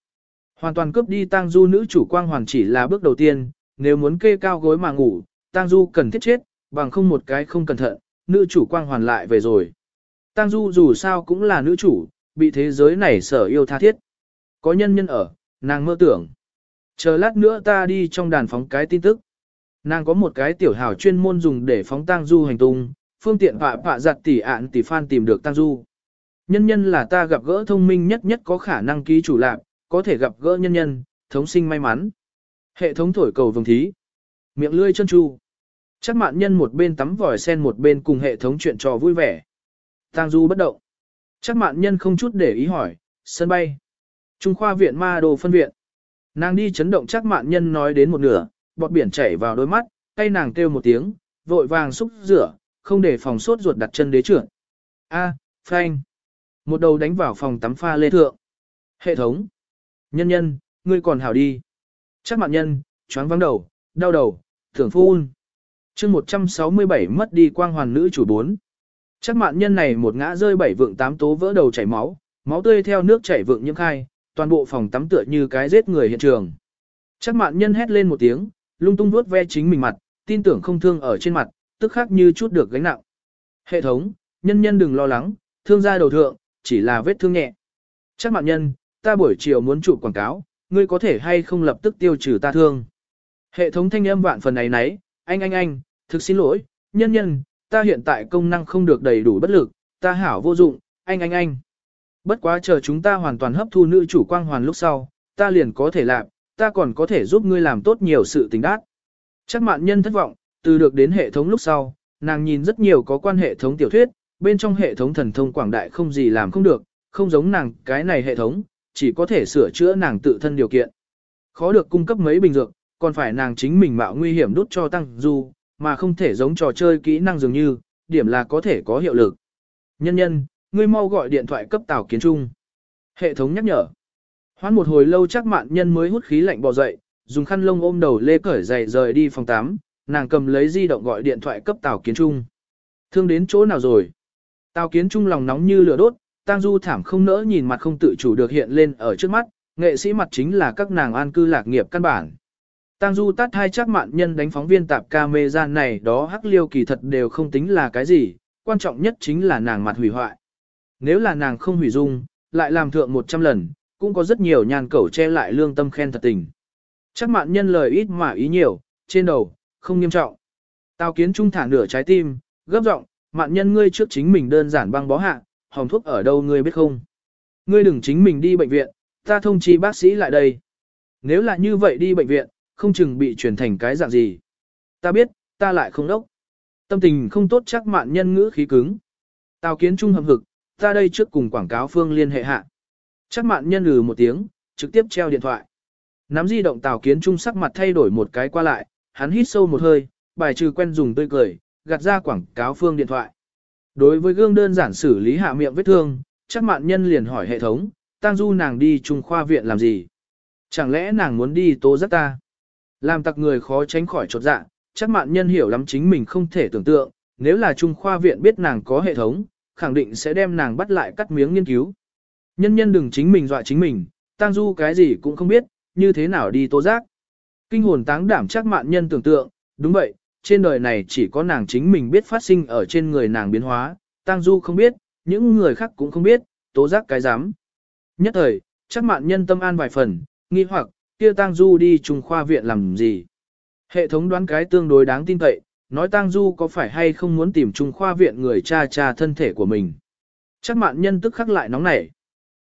Hoàn toàn cướp đi tang du nữ chủ quang hoàn chỉ là bước đầu tiên, nếu muốn kê cao gối mà ngủ, tang du cần thiết chết, bằng không một cái không cẩn thận, nữ chủ quang hoàn lại về rồi. Tang du dù sao cũng là nữ chủ, bị thế giới này sở yêu tha thiết. Có nhân nhân ở, nàng mơ tưởng. Chờ lát nữa ta đi trong đàn phóng cái tin tức. Nàng có một cái tiểu hào chuyên môn dùng để phóng tang du hành tung, phương tiện họa họa giặt tỷ ạn tỷ fan tìm được tang du. Nhân nhân là ta gặp gỡ thông minh nhất nhất có khả năng ký chủ lạc, có thể gặp gỡ nhân nhân, thống sinh may mắn. Hệ thống thổi cầu vồng thí. Miệng lươi chân chu. Chắc mạn nhân một bên tắm vòi sen một bên cùng hệ thống chuyện trò vui vẻ. Tang du bất động. Chắc mạn nhân không chút để ý hỏi, sân bay. Trung khoa viện ma đồ phân viện. Nàng đi chấn động chắc mạn nhân nói đến một nửa, bọt biển chảy vào đôi mắt, tay nàng kêu một tiếng, vội vàng xúc rửa, không để phòng sốt ruột đặt chân đế trưởng. A, phanh. Một đầu đánh vào phòng tắm pha lê thượng. Hệ thống. Nhân nhân, ngươi còn hảo đi. Chắc mạn nhân, choáng vắng đầu, đau đầu, thưởng phun. chương 167 mất đi quang hoàn nữ chủ 4. Chắc mạn nhân này một ngã rơi bảy vượng tám tố vỡ đầu chảy máu, máu tươi theo nước chảy vượng nhiễm khai, toàn bộ phòng tắm tựa như cái giết người hiện trường. Chắc mạn nhân hét lên một tiếng, lung tung vuốt ve chính mình mặt, tin tưởng không thương ở trên mặt, tức khác như chút được gánh nặng. Hệ thống, nhân nhân đừng lo lắng, thương gia đầu thượng, chỉ là vết thương nhẹ. Chắc mạn nhân, ta buổi chiều muốn chụp quảng cáo, ngươi có thể hay không lập tức tiêu trừ ta thương. Hệ thống thanh âm vạn phần này nấy, anh anh anh, thực xin lỗi, nhân nhân, ta hiện tại công năng không được đầy đủ bất lực, ta hảo vô dụng, anh anh anh. Bất quá chờ chúng ta hoàn toàn hấp thu nữ chủ quang hoàn lúc sau, ta liền có thể làm, ta còn có thể giúp ngươi làm tốt nhiều sự tình đát. Chắc mạn nhân thất vọng, từ được đến hệ thống lúc sau, nàng nhìn rất nhiều có quan hệ thống tiểu thuyết, bên trong hệ thống thần thông quảng đại không gì làm không được, không giống nàng cái này hệ thống, chỉ có thể sửa chữa nàng tự thân điều kiện. Khó được cung cấp mấy bình dược, còn phải nàng chính mình mạo nguy hiểm đút cho tăng du, mà không thể giống trò chơi kỹ năng dường như, điểm là có thể có hiệu lực. Nhân nhân, ngươi mau gọi điện thoại cấp Tào Kiến Trung. Hệ thống nhắc nhở. Hoán một hồi lâu chắc mạn nhân mới hút khí lạnh bò dậy, dùng khăn lông ôm đầu lê cởi giày rời đi phòng 8, nàng cầm lấy di động gọi điện thoại cấp Tào Kiến Trung. Thương đến chỗ nào rồi? Tào Kiến Trung lòng nóng như lửa đốt, Tang Du thảm không nỡ nhìn mặt không tự chủ được hiện lên ở trước mắt, nghệ sĩ mặt chính là các nàng an cư lạc nghiệp căn bản. Tang Du tát hai chắc mạn nhân đánh phóng viên tạp ca mê gian này đó hắc liêu kỳ thật đều không tính là cái gì, quan trọng nhất chính là nàng mặt hủy hoại. Nếu là nàng không hủy dung, lại làm thượng 100 lần, cũng có rất nhiều nhàn cẩu che lại lương tâm khen thật tình. Chắc mạn nhân lời ít mà ý nhiều, trên đầu, không nghiêm trọng. Tào kiến trung thả nửa trái tim, gấp giọng, mạn nhân ngươi trước chính mình đơn giản băng bó hạ, hồng thuốc ở đâu ngươi biết không? Ngươi đừng chính mình đi bệnh viện, ta thông chi bác sĩ lại đây. Nếu là như vậy đi bệnh viện, không chừng bị truyền thành cái dạng gì. Ta biết, ta lại không đốc. Tâm tình không tốt chắc mạn nhân ngữ khí cứng. Tào kiến trung hầm hực, ta đây trước cùng quảng cáo phương liên hệ hạ. Chắc mạn nhân lừ một tiếng, trực tiếp treo điện thoại. Nắm di động tào kiến trung sắc mặt thay đổi một cái qua lại, hắn hít sâu một hơi, bài trừ quen dùng tươi cười, gạt ra quảng cáo phương điện thoại. Đối với gương đơn giản xử lý hạ miệng vết thương, chắc mạn nhân liền hỏi hệ thống, tang du nàng đi trung khoa viện làm gì? Chẳng lẽ nàng muốn đi tố giác ta? Làm tặc người khó tránh khỏi chột dạ, chắc mạn nhân hiểu lắm chính mình không thể tưởng tượng, nếu là trung khoa viện biết nàng có hệ thống, khẳng định sẽ đem nàng bắt lại cắt miếng nghiên cứu. Nhân nhân đừng chính mình dọa chính mình, tang du cái gì cũng không biết, như thế nào đi tố giác. Kinh hồn táng đảm chắc mạn nhân tưởng tượng, đúng vậy, trên đời này chỉ có nàng chính mình biết phát sinh ở trên người nàng biến hóa, tang du không biết, những người khác cũng không biết, tố giác cái dám. Nhất thời, chắc mạn nhân tâm an vài phần, nghi hoặc, kia tang du đi trung khoa viện làm gì. Hệ thống đoán cái tương đối đáng tin cậy, nói tang du có phải hay không muốn tìm trung khoa viện người cha cha thân thể của mình. Chắc mạn nhân tức khắc lại nóng nảy.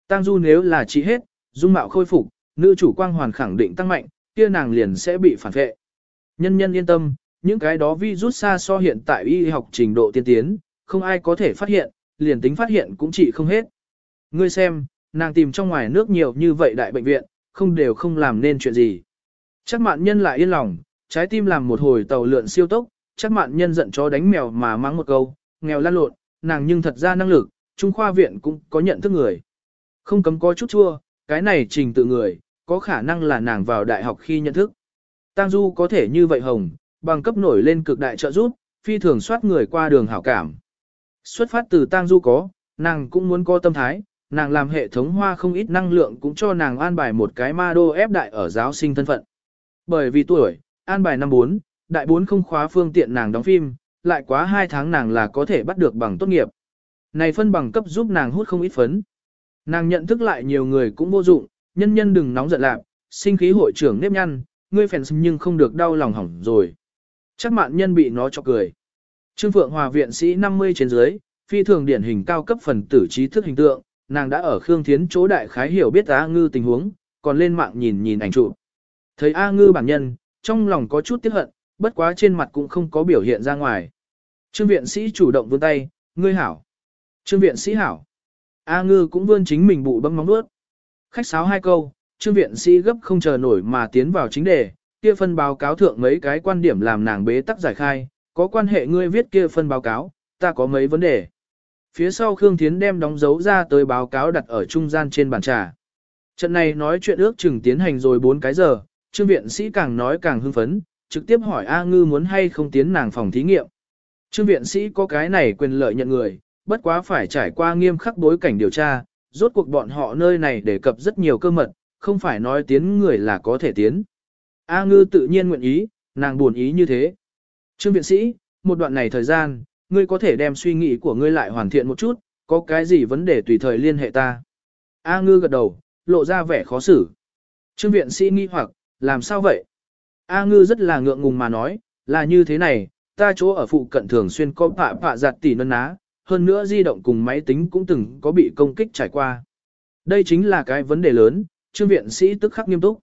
Tang du nếu là trị hết, dung mạo khôi phục, nữ chủ quang hoàn khẳng định tăng mạnh, kia nàng liền sẽ bị phản vệ. Nhân nhân yên tâm, những cái đó vi rút xa so hiện tại y học trình độ tiên tiến, không ai có thể phát hiện, liền tính phát hiện cũng chỉ không hết. Ngươi xem, nàng tìm trong ngoài nước nhiều như vậy đại bệnh viện, không đều không làm nên chuyện gì. Chắc mạn nhân lại yên lòng, trái tim làm một hồi tàu lượn siêu tốc, chắc mạn nhân giận chó đánh mèo mà mắng một câu, nghèo lan lộn, nàng nhưng thật ra năng lực, trung khoa viện cũng có nhận thức người. Không cấm có chút chua, cái này trình tự người, có khả năng là nàng vào đại học khi nhận thức. Tang Du có thể như vậy hồng, bằng cấp nổi lên cực đại trợ giúp, phi thường soát người qua đường hảo cảm. Xuất phát từ Tang Du có, nàng cũng muốn có tâm thái, nàng làm hệ thống hoa không ít năng lượng cũng cho nàng an bài một cái ma đô ép đại ở giáo sinh thân phận. Bởi vì tuổi, an bài năm 4, đại 4 không khóa phương tiện nàng đóng phim, lại quá 2 tháng nàng là có thể bắt được bằng tốt nghiệp. Này phân bằng cấp giúp nàng hút không ít phấn. Nàng nhận thức lại nhiều người cũng vô dụng, nhân nhân đừng nóng giận lạc, sinh khí hội trưởng nếp nhăn, ngươi phèn nhưng không được đau lòng hỏng rồi. Chắc mạn nhân bị nó cho cười. Trương Phượng Hòa viện sĩ 50 trên dưới, phi thường điển hình cao cấp phần tử trí thức hình tượng, nàng đã ở Khương Thiến chỗ đại khái hiểu biết A Ngư tình huống, còn lên mạng nhìn nhìn ảnh chụp. Thấy A Ngư bản nhân, trong lòng có chút tiếc hận, bất quá trên mặt cũng không có biểu hiện ra ngoài. Trương viện sĩ chủ động vươn tay, ngươi hảo. Trương viện sĩ hảo. A Ngư cũng vươn chính mình bụ bấm móng nuốt. Khách sáo hai câu, trương viện sĩ gấp không chờ nổi mà tiến vào chính đề, kia phân báo cáo thượng mấy cái quan điểm làm nàng bế tắc giải khai, có quan hệ ngươi viết kia phân báo cáo, ta có mấy vấn đề. Phía sau Khương Thiến đem đóng dấu ra tới báo cáo đặt ở trung gian trên bàn trà. Trận này nói chuyện ước chừng tiến hành rồi 4 cái giờ, trương viện sĩ càng nói càng hưng phấn, trực tiếp hỏi A Ngư muốn hay không tiến nàng phòng thí nghiệm. Trương viện sĩ có cái này quyền lợi nhận người, bất quá phải trải qua nghiêm khắc bối cảnh điều tra, rốt cuộc bọn họ nơi này đề cập rất nhiều cơ mật, không phải nói tiến người là có thể tiến. A ngư tự nhiên nguyện ý, nàng buồn ý như thế. Trương viện sĩ, một đoạn này thời gian, ngươi có thể đem suy nghĩ của ngươi lại hoàn thiện một chút, có cái gì vấn đề tùy thời liên hệ ta. A ngư gật đầu, lộ ra vẻ khó xử. Trương viện sĩ nghi hoặc, làm sao vậy? A ngư rất là ngượng ngùng mà nói, là như thế này, ta chỗ ở phụ cận thường xuyên có phạ phạ giặt tỉ nân ná, hơn nữa di động cùng máy tính cũng từng có bị công kích trải qua. Đây chính là cái vấn đề lớn, trương viện sĩ tức khắc nghiêm túc.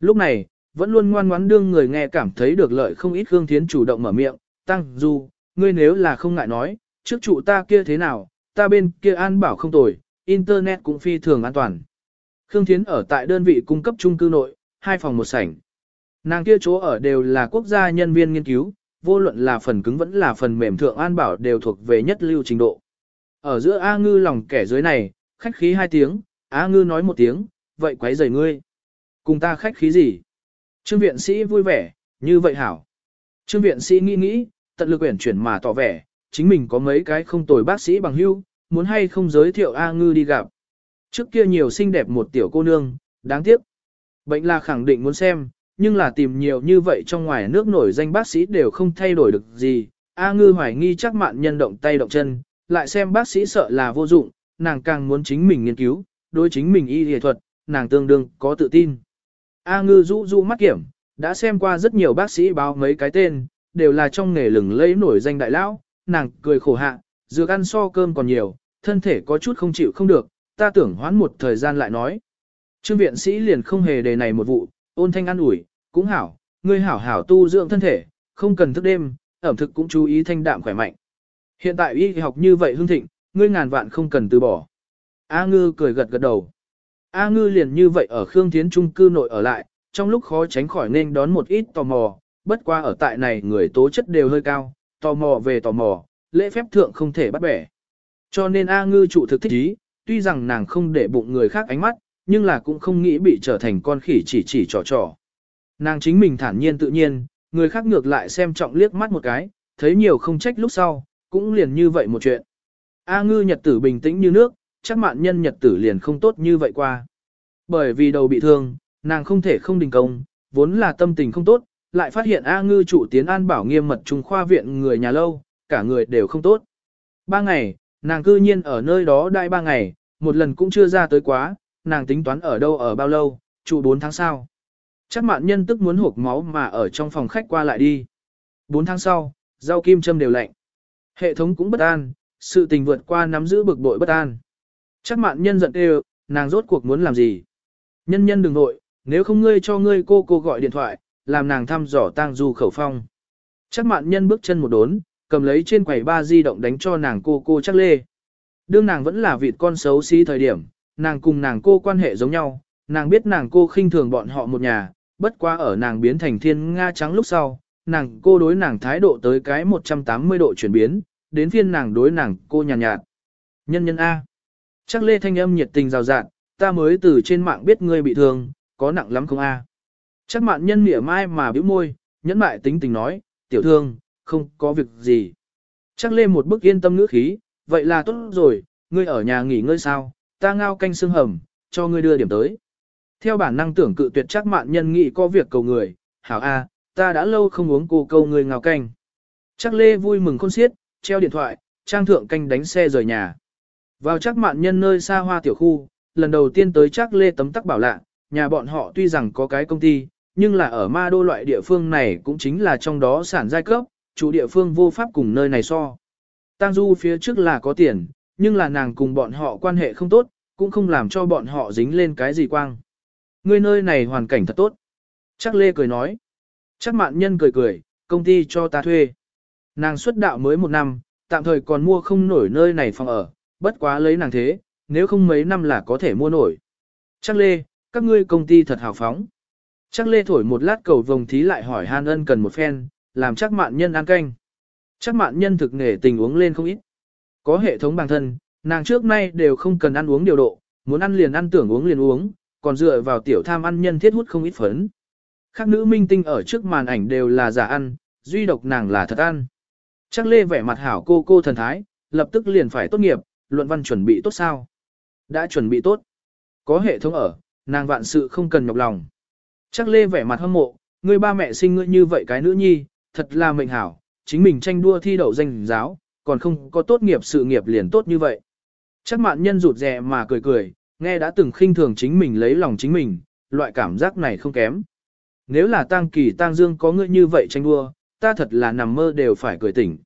Lúc này, vẫn luôn ngoan ngoãn đương người nghe cảm thấy được lợi không ít Khương Thiến chủ động mở miệng, tăng du, ngươi nếu là không ngại nói, trước trụ ta kia thế nào, ta bên kia an bảo không tồi, internet cũng phi thường an toàn. Khương Thiến ở tại đơn vị cung cấp trung cư nội, hai phòng một sảnh. Nàng kia chỗ ở đều là quốc gia nhân viên nghiên cứu, vô luận là phần cứng vẫn là phần mềm thượng an bảo đều thuộc về nhất lưu trình độ. Ở giữa A Ngư lòng kẻ dưới này, khách khí hai tiếng, A Ngư nói một tiếng, vậy quấy rầy ngươi. Cùng ta khách khí gì? Trương viện sĩ vui vẻ, như vậy hảo. Trương viện sĩ nghĩ nghĩ, tận lực uyển chuyển mà tỏ vẻ, chính mình có mấy cái không tồi bác sĩ bằng hữu muốn hay không giới thiệu A Ngư đi gặp. Trước kia nhiều xinh đẹp một tiểu cô nương, đáng tiếc. Bệnh là khẳng định muốn xem, nhưng là tìm nhiều như vậy trong ngoài nước nổi danh bác sĩ đều không thay đổi được gì. A ngư hoài nghi chắc mạn nhân động tay động chân, lại xem bác sĩ sợ là vô dụng, nàng càng muốn chính mình nghiên cứu, đối chính mình y y thuật, nàng tương đương có tự tin. A ngư rũ rũ mắt kiểm, đã xem qua rất nhiều bác sĩ báo mấy cái tên, đều là trong nghề lừng lẫy nổi danh đại lão, nàng cười khổ hạ, dược ăn so cơm còn nhiều, thân thể có chút không chịu không được, ta tưởng hoãn một thời gian lại nói. Trương viện sĩ liền không hề đề này một vụ, ôn thanh ăn ủi, cũng hảo, ngươi hảo hảo tu dưỡng thân thể, không cần thức đêm, ẩm thực cũng chú ý thanh đạm khỏe mạnh. Hiện tại y học như vậy hương thịnh, ngươi ngàn vạn không cần từ bỏ. A ngư cười gật gật đầu. A ngư liền như vậy ở Khương Thiến Trung cư nội ở lại, trong lúc khó tránh khỏi nên đón một ít tò mò, bất qua ở tại này người tố chất đều hơi cao, tò mò về tò mò, lễ phép thượng không thể bắt bẻ. Cho nên A ngư trụ thực thích ý, tuy rằng nàng không để bụng người khác ánh mắt, nhưng là cũng không nghĩ bị trở thành con khỉ chỉ chỉ trò trò. Nàng chính mình thản nhiên tự nhiên, người khác ngược lại xem trọng liếc mắt một cái, thấy nhiều không trách lúc sau, cũng liền như vậy một chuyện. A ngư nhật tử bình tĩnh như nước, chắc mạn nhân nhật tử liền không tốt như vậy qua. Bởi vì đầu bị thương, nàng không thể không đình công, vốn là tâm tình không tốt, lại phát hiện A ngư trụ tiến an bảo nghiêm mật trung khoa viện người nhà lâu, cả người đều không tốt. Ba ngày, nàng cư nhiên ở nơi đó đại ba ngày, một lần cũng chưa ra tới quá, nàng tính toán ở đâu ở bao lâu, trụ bốn tháng sau. Chắc mạn nhân tức muốn hộp máu mà ở trong phòng khách qua lại đi. Bốn tháng sau, rau kim châm đều lạnh. Hệ thống cũng bất an, sự tình vượt qua nắm giữ bực bội bất an. Chắc mạn nhân giận đều, nàng rốt cuộc muốn làm gì. Nhân nhân đừng nội, nếu không ngươi cho ngươi cô cô gọi điện thoại, làm nàng thăm dò tang du khẩu phong. Chắc mạn nhân bước chân một đốn, cầm lấy trên quầy ba di động đánh cho nàng cô cô chắc lê. Đương nàng vẫn là vịt con xấu xí thời điểm, nàng cùng nàng cô quan hệ giống nhau, nàng biết nàng cô khinh thường bọn họ một nhà, bất quá ở nàng biến thành thiên nga trắng lúc sau, nàng cô đối nàng thái độ tới cái 180 độ chuyển biến, đến phiên nàng đối nàng cô nhàn nhạt, nhạt. Nhân nhân A. Chắc lê thanh âm nhiệt tình rào rạt, ta mới từ trên mạng biết ngươi bị thương, có nặng lắm không A. Chắc mạn nhân mỉa mai mà bĩu môi, nhẫn mại tính tình nói, tiểu thương, không có việc gì. Chắc lê một bức yên tâm ngữ khí, vậy là tốt rồi, ngươi ở nhà nghỉ ngơi sao, ta ngao canh xương hầm, cho ngươi đưa điểm tới. Theo bản năng tưởng cự tuyệt chắc mạn nhân nghĩ có việc cầu người, hảo a, ta đã lâu không uống cô câu người ngao canh. Chắc lê vui mừng khôn xiết, treo điện thoại, trang thượng canh đánh xe rời nhà. Vào chắc mạn nhân nơi xa hoa tiểu khu, lần đầu tiên tới chắc lê tấm tắc bảo lạ, nhà bọn họ tuy rằng có cái công ty, nhưng là ở ma đô loại địa phương này cũng chính là trong đó sản giai cấp, chủ địa phương vô pháp cùng nơi này so. Tang Du phía trước là có tiền, nhưng là nàng cùng bọn họ quan hệ không tốt, cũng không làm cho bọn họ dính lên cái gì quang. Ngươi nơi này hoàn cảnh thật tốt. Chắc Lê cười nói. Chắc mạn nhân cười cười, công ty cho ta thuê. Nàng xuất đạo mới một năm, tạm thời còn mua không nổi nơi này phòng ở, bất quá lấy nàng thế, nếu không mấy năm là có thể mua nổi. Chắc Lê, các ngươi công ty thật hào phóng. Chắc Lê thổi một lát cầu vồng thí lại hỏi Han ân cần một phen, làm chắc mạn nhân ăn canh. Chắc mạn nhân thực nghề tình uống lên không ít. Có hệ thống bản thân, nàng trước nay đều không cần ăn uống điều độ, muốn ăn liền ăn tưởng uống liền uống, còn dựa vào tiểu tham ăn nhân thiết hút không ít phấn. Các nữ minh tinh ở trước màn ảnh đều là giả ăn, duy độc nàng là thật ăn. Chắc lê vẻ mặt hảo cô cô thần thái, lập tức liền phải tốt nghiệp, luận văn chuẩn bị tốt sao? Đã chuẩn bị tốt. Có hệ thống ở, nàng vạn sự không cần nhọc lòng. Chắc lê vẻ mặt hâm mộ, người ba mẹ sinh ngươi như vậy cái nữ nhi, thật là mệnh hảo, chính mình tranh đua thi đậu danh giáo, còn không có tốt nghiệp sự nghiệp liền tốt như vậy. Chắc mạn nhân rụt rè mà cười cười, nghe đã từng khinh thường chính mình lấy lòng chính mình, loại cảm giác này không kém. Nếu là tang kỳ tang dương có ngươi như vậy tranh đua, ta thật là nằm mơ đều phải cười tỉnh.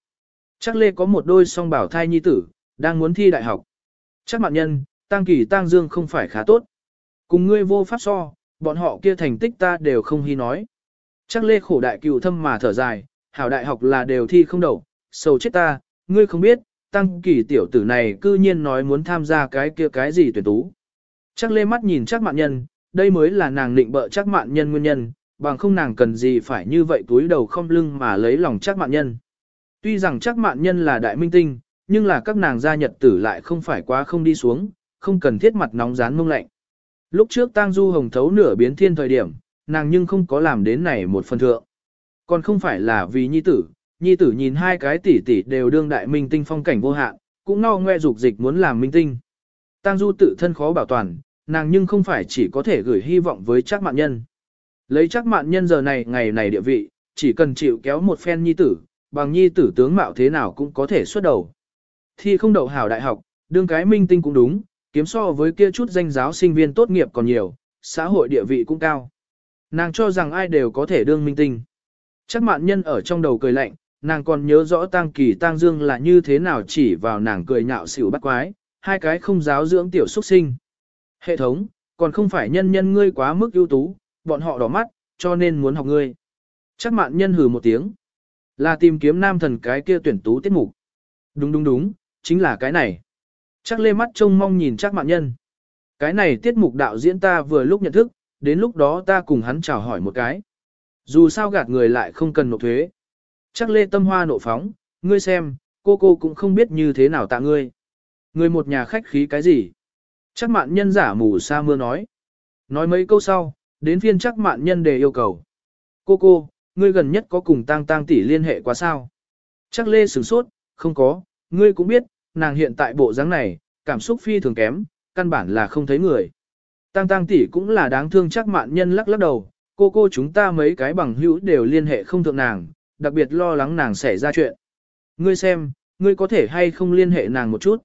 Chắc lê có một đôi song bảo thai nhi tử, đang muốn thi đại học. Chắc mạn nhân, tang kỳ tang dương không phải khá tốt. Cùng ngươi vô pháp so, bọn họ kia thành tích ta đều không hy nói. Chắc lê khổ đại cựu thâm mà thở dài, hảo đại học là đều thi không đầu, sầu chết ta, ngươi không biết, tăng kỳ tiểu tử này cư nhiên nói muốn tham gia cái kia cái gì tuyển tú. Chắc lê mắt nhìn chắc mạn nhân, đây mới là nàng định bợ chắc mạn nhân nguyên nhân, bằng không nàng cần gì phải như vậy túi đầu không lưng mà lấy lòng chắc mạn nhân. Tuy rằng chắc mạn nhân là đại minh tinh, nhưng là các nàng gia nhật tử lại không phải quá không đi xuống, không cần thiết mặt nóng rán mông lạnh. Lúc trước tang du hồng thấu nửa biến thiên thời điểm, nàng nhưng không có làm đến này một phần thượng. Còn không phải là vì nhi tử, nhi tử nhìn hai cái tỷ tỷ đều đương đại minh tinh phong cảnh vô hạn, cũng no ngoe dục dịch muốn làm minh tinh. Tang Du tự thân khó bảo toàn, nàng nhưng không phải chỉ có thể gửi hy vọng với chắc mạn nhân. Lấy chắc mạn nhân giờ này ngày này địa vị, chỉ cần chịu kéo một phen nhi tử, bằng nhi tử tướng mạo thế nào cũng có thể xuất đầu. Thi không đậu hảo đại học, đương cái minh tinh cũng đúng, kiếm so với kia chút danh giáo sinh viên tốt nghiệp còn nhiều, xã hội địa vị cũng cao. Nàng cho rằng ai đều có thể đương minh tinh. Chắc mạn nhân ở trong đầu cười lạnh, nàng còn nhớ rõ tang kỳ tang dương là như thế nào chỉ vào nàng cười nhạo xỉu bắt quái, hai cái không giáo dưỡng tiểu xuất sinh. Hệ thống, còn không phải nhân nhân ngươi quá mức ưu tú, bọn họ đỏ mắt, cho nên muốn học ngươi. Chắc mạn nhân hừ một tiếng. Là tìm kiếm nam thần cái kia tuyển tú tiết mục. Đúng đúng đúng, chính là cái này. Chắc lê mắt trông mong nhìn chắc mạn nhân. Cái này tiết mục đạo diễn ta vừa lúc nhận thức, đến lúc đó ta cùng hắn chào hỏi một cái. Dù sao gạt người lại không cần nộp thuế. Chắc lê tâm hoa nộ phóng, ngươi xem, cô cô cũng không biết như thế nào tạ ngươi. Ngươi một nhà khách khí cái gì? Chắc mạn nhân giả mù sa mưa nói. Nói mấy câu sau, đến phiên chắc mạn nhân đề yêu cầu. Cô cô, ngươi gần nhất có cùng tang tang tỷ liên hệ quá sao? Chắc lê sửng sốt, không có, ngươi cũng biết, nàng hiện tại bộ dáng này, cảm xúc phi thường kém, căn bản là không thấy người. Tang tang tỷ cũng là đáng thương chắc mạn nhân lắc lắc đầu, cô cô chúng ta mấy cái bằng hữu đều liên hệ không thượng nàng, đặc biệt lo lắng nàng xảy ra chuyện. Ngươi xem, ngươi có thể hay không liên hệ nàng một chút.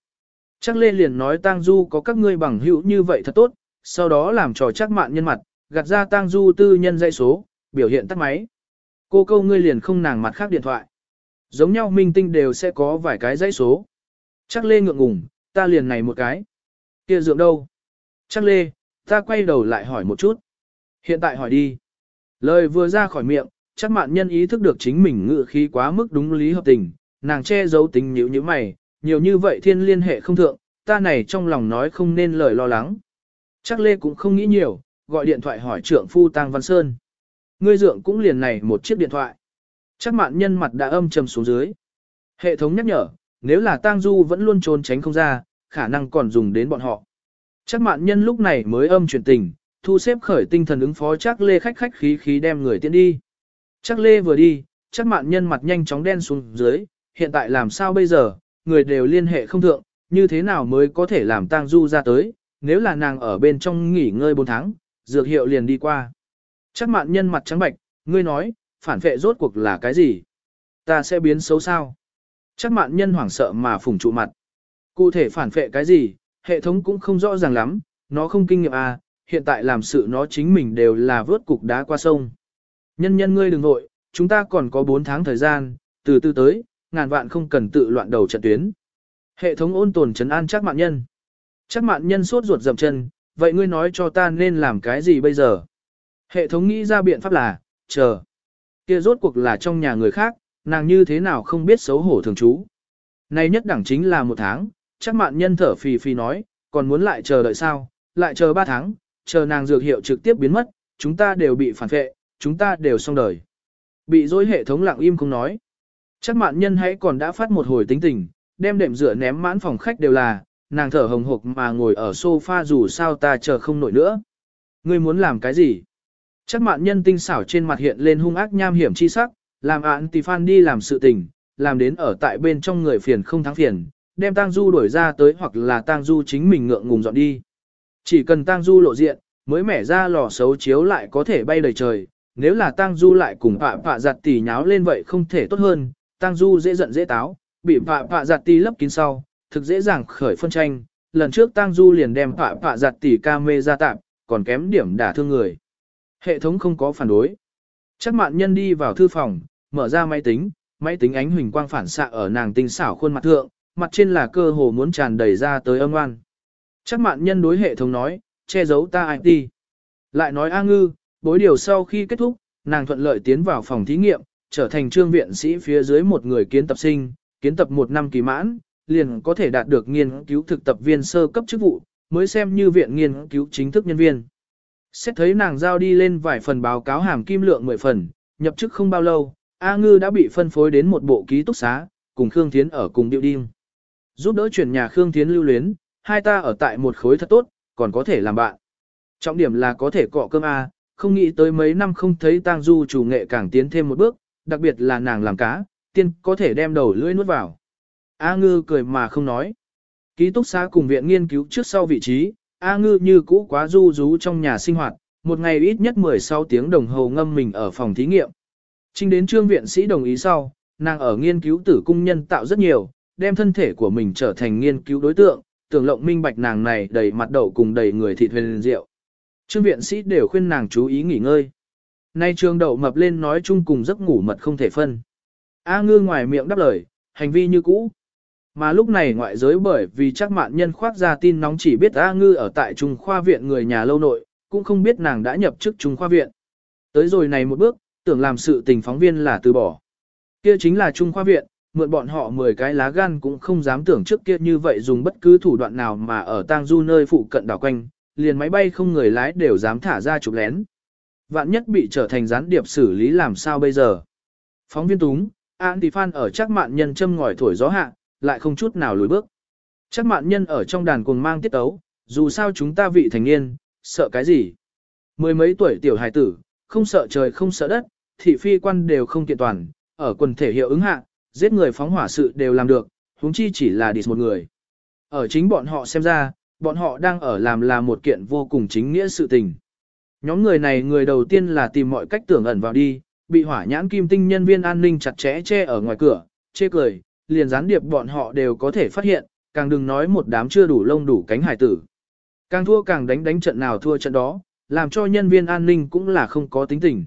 Chắc lê liền nói tang du có các ngươi bằng hữu như vậy thật tốt, sau đó làm trò chắc mạn nhân mặt, gạt ra tang du tư nhân dây số, biểu hiện tắt máy. Cô câu ngươi liền không nàng mặt khác điện thoại. Giống nhau minh tinh đều sẽ có vài cái dãy số. Chắc lê ngượng ngùng, ta liền này một cái. Kia dượng đâu? Chắc lê, ta quay đầu lại hỏi một chút. Hiện tại hỏi đi. Lời vừa ra khỏi miệng, chắc mạn nhân ý thức được chính mình ngự khí quá mức đúng lý hợp tình, nàng che giấu tình nhữ như mày, nhiều như vậy thiên liên hệ không thượng, ta này trong lòng nói không nên lời lo lắng. Chắc lê cũng không nghĩ nhiều, gọi điện thoại hỏi trưởng phu Tăng Văn Sơn. Ngươi dượng cũng liền này một chiếc điện thoại. Chắc mạn nhân mặt đã âm trầm xuống dưới. Hệ thống nhắc nhở, nếu là Tang Du vẫn luôn trốn tránh không ra, khả năng còn dùng đến bọn họ. Chắc mạn nhân lúc này mới âm chuyển tình, thu xếp khởi tinh thần ứng phó chắc lê khách khách khí khí đem người tiễn đi. Chắc lê vừa đi, chắc mạn nhân mặt nhanh chóng đen xuống dưới, hiện tại làm sao bây giờ, người đều liên hệ không thượng, như thế nào mới có thể làm tang du ra tới, nếu là nàng ở bên trong nghỉ ngơi 4 tháng, dược hiệu liền đi qua. Chắc mạn nhân mặt trắng bạch, ngươi nói, phản vệ rốt cuộc là cái gì? Ta sẽ biến xấu sao? Chắc mạn nhân hoảng sợ mà phủng trụ mặt. Cụ thể phản vệ cái gì, hệ thống cũng không rõ ràng lắm, nó không kinh nghiệm à, hiện tại làm sự nó chính mình đều là vớt cục đá qua sông. Nhân nhân ngươi đừng nội, chúng ta còn có 4 tháng thời gian, từ từ tới, ngàn vạn không cần tự loạn đầu trận tuyến. Hệ thống ôn tồn trấn an chắc mạn nhân. Chắc mạn nhân sốt ruột dậm chân, vậy ngươi nói cho ta nên làm cái gì bây giờ? Hệ thống nghĩ ra biện pháp là, chờ. Kia rốt cuộc là trong nhà người khác, nàng như thế nào không biết xấu hổ thường trú. Nay nhất đẳng chính là một tháng, chắc mạn nhân thở phì phì nói, còn muốn lại chờ đợi sao, lại chờ ba tháng, chờ nàng dược hiệu trực tiếp biến mất, chúng ta đều bị phản vệ, chúng ta đều xong đời. Bị dối hệ thống lặng im không nói. Chắc mạn nhân hãy còn đã phát một hồi tính tình, đem đệm rửa ném mãn phòng khách đều là, nàng thở hồng hộc mà ngồi ở sofa dù sao ta chờ không nổi nữa. Ngươi muốn làm cái gì? Chắc mạn nhân tinh xảo trên mặt hiện lên hung ác nham hiểm chi sắc, làm ạn tỷ phan đi làm sự tình, làm đến ở tại bên trong người phiền không thắng phiền, đem tang du đuổi ra tới hoặc là tang du chính mình ngượng ngùng dọn đi. Chỉ cần tang du lộ diện, mới mẻ ra lò xấu chiếu lại có thể bay đầy trời, nếu là tang du lại cùng phạ phạ giặt tỷ nháo lên vậy không thể tốt hơn, tang du dễ giận dễ táo, bị phạ phạ giặt tỷ lấp kín sau, thực dễ dàng khởi phân tranh, lần trước tang du liền đem phạ phạ giặt tỷ ca mê ra tạm, còn kém điểm đả thương người. Hệ thống không có phản đối. Chắc mạn nhân đi vào thư phòng, mở ra máy tính, máy tính ánh huỳnh quang phản xạ ở nàng tinh xảo khuôn mặt thượng, mặt trên là cơ hồ muốn tràn đầy ra tới âm oan. Chắc mạn nhân đối hệ thống nói, che giấu ta IT. Lại nói A ngư, bối điều sau khi kết thúc, nàng thuận lợi tiến vào phòng thí nghiệm, trở thành trương viện sĩ phía dưới một người kiến tập sinh, kiến tập một năm kỳ mãn, liền có thể đạt được nghiên cứu thực tập viên sơ cấp chức vụ, mới xem như viện nghiên cứu chính thức nhân viên. Xét thấy nàng giao đi lên vài phần báo cáo hàm kim lượng 10 phần, nhập chức không bao lâu, A Ngư đã bị phân phối đến một bộ ký túc xá, cùng Khương Thiến ở cùng điệu điên. Giúp đỡ chuyển nhà Khương Thiến lưu luyến, hai ta ở tại một khối thật tốt, còn có thể làm bạn. Trọng điểm là có thể cọ cơm A, không nghĩ tới mấy năm không thấy tang du chủ nghệ càng tiến thêm một bước, đặc biệt là nàng làm cá, tiên có thể đem đầu lưỡi nuốt vào. A ngư cười mà không nói. Ký túc xá cùng viện nghiên cứu trước sau vị trí, A ngư như cũ quá du rú trong nhà sinh hoạt, một ngày ít nhất 16 tiếng đồng hồ ngâm mình ở phòng thí nghiệm. Trinh đến trương viện sĩ đồng ý sau, nàng ở nghiên cứu tử cung nhân tạo rất nhiều, đem thân thể của mình trở thành nghiên cứu đối tượng, tưởng lộng minh bạch nàng này đầy mặt đậu cùng đầy người thịt huyền rượu. Trương viện sĩ đều khuyên nàng chú ý nghỉ ngơi. Nay trương đậu mập lên nói chung cùng giấc ngủ mật không thể phân. A ngư ngoài miệng đáp lời, hành vi như cũ. Mà lúc này ngoại giới bởi vì chắc mạn nhân khoác ra tin nóng chỉ biết A ngư ở tại Trung khoa viện người nhà lâu nội, cũng không biết nàng đã nhập chức Trung khoa viện. Tới rồi này một bước, tưởng làm sự tình phóng viên là từ bỏ. Kia chính là Trung khoa viện, mượn bọn họ 10 cái lá gan cũng không dám tưởng trước kia như vậy dùng bất cứ thủ đoạn nào mà ở tang du nơi phụ cận đảo quanh, liền máy bay không người lái đều dám thả ra chụp lén. Vạn nhất bị trở thành gián điệp xử lý làm sao bây giờ? Phóng viên túng, An Tỷ Phan ở chắc mạn nhân châm ngòi thổi gió hạ, lại không chút nào lùi bước. Chắc mạn nhân ở trong đàn cuồng mang tiết tấu, dù sao chúng ta vị thành niên, sợ cái gì? Mười mấy tuổi tiểu hài tử, không sợ trời không sợ đất, thị phi quan đều không kiện toàn, ở quần thể hiệu ứng hạ, giết người phóng hỏa sự đều làm được, huống chi chỉ là địch một người. Ở chính bọn họ xem ra, bọn họ đang ở làm là một kiện vô cùng chính nghĩa sự tình. Nhóm người này người đầu tiên là tìm mọi cách tưởng ẩn vào đi, bị hỏa nhãn kim tinh nhân viên an ninh chặt chẽ che ở ngoài cửa, chê cười, liền gián điệp bọn họ đều có thể phát hiện, càng đừng nói một đám chưa đủ lông đủ cánh hải tử. Càng thua càng đánh đánh trận nào thua trận đó, làm cho nhân viên an ninh cũng là không có tính tình.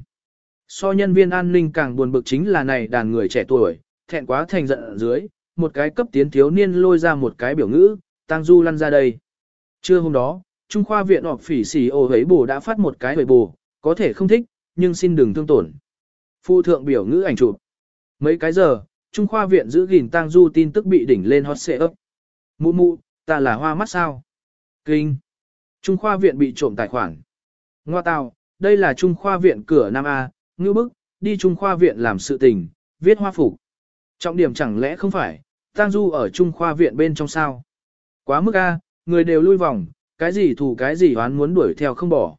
So nhân viên an ninh càng buồn bực chính là này đàn người trẻ tuổi, thẹn quá thành giận ở dưới, một cái cấp tiến thiếu niên lôi ra một cái biểu ngữ, tăng du lăn ra đây. Trưa hôm đó, Trung khoa viện họp phỉ xì ô hấy bù đã phát một cái hấy bù, có thể không thích, nhưng xin đừng thương tổn. Phu thượng biểu ngữ ảnh chụp. Mấy cái giờ, Trung khoa viện giữ gìn Tang du tin tức bị đỉnh lên hot xệ ấp. Mụ mụ, ta là hoa mắt sao? Kinh. Trung khoa viện bị trộm tài khoản. Ngoa tào, đây là Trung khoa viện cửa Nam A, ngư bức, đi Trung khoa viện làm sự tình, viết hoa phục. Trọng điểm chẳng lẽ không phải, Tang Du ở Trung khoa viện bên trong sao? Quá mức A, người đều lui vòng, cái gì thù cái gì oán muốn đuổi theo không bỏ.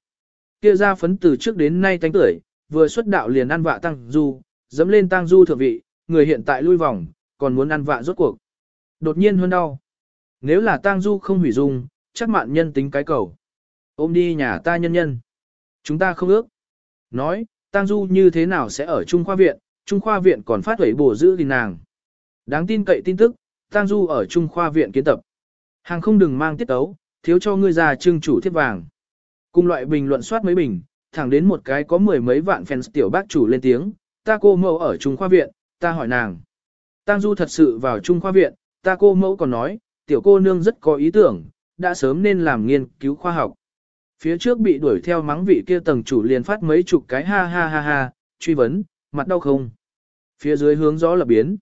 Kia ra phấn từ trước đến nay tánh tuổi, vừa xuất đạo liền ăn vạ Tăng Du, dẫm lên Tang Du thượng vị, người hiện tại lui vòng, còn muốn ăn vạ rốt cuộc. Đột nhiên hơn đau. Nếu là Tang Du không hủy dung, chắc mạn nhân tính cái cầu. Ôm đi nhà ta nhân nhân. Chúng ta không ước. Nói, Tang Du như thế nào sẽ ở Trung khoa viện, Trung khoa viện còn phát huẩy bổ giữ thì nàng. Đáng tin cậy tin tức, Tang Du ở Trung khoa viện kiến tập. Hàng không đừng mang tiết tấu, thiếu cho ngươi già trưng chủ thiết vàng. Cùng loại bình luận soát mấy bình, thẳng đến một cái có mười mấy vạn fans tiểu bác chủ lên tiếng, ta cô mẫu ở Trung khoa viện, ta hỏi nàng. Tang Du thật sự vào Trung khoa viện, ta cô mẫu còn nói, tiểu cô nương rất có ý tưởng, đã sớm nên làm nghiên cứu khoa học. Phía trước bị đuổi theo mắng vị kia tầng chủ liền phát mấy chục cái ha ha ha ha, truy vấn, mặt đau không? Phía dưới hướng gió là biến.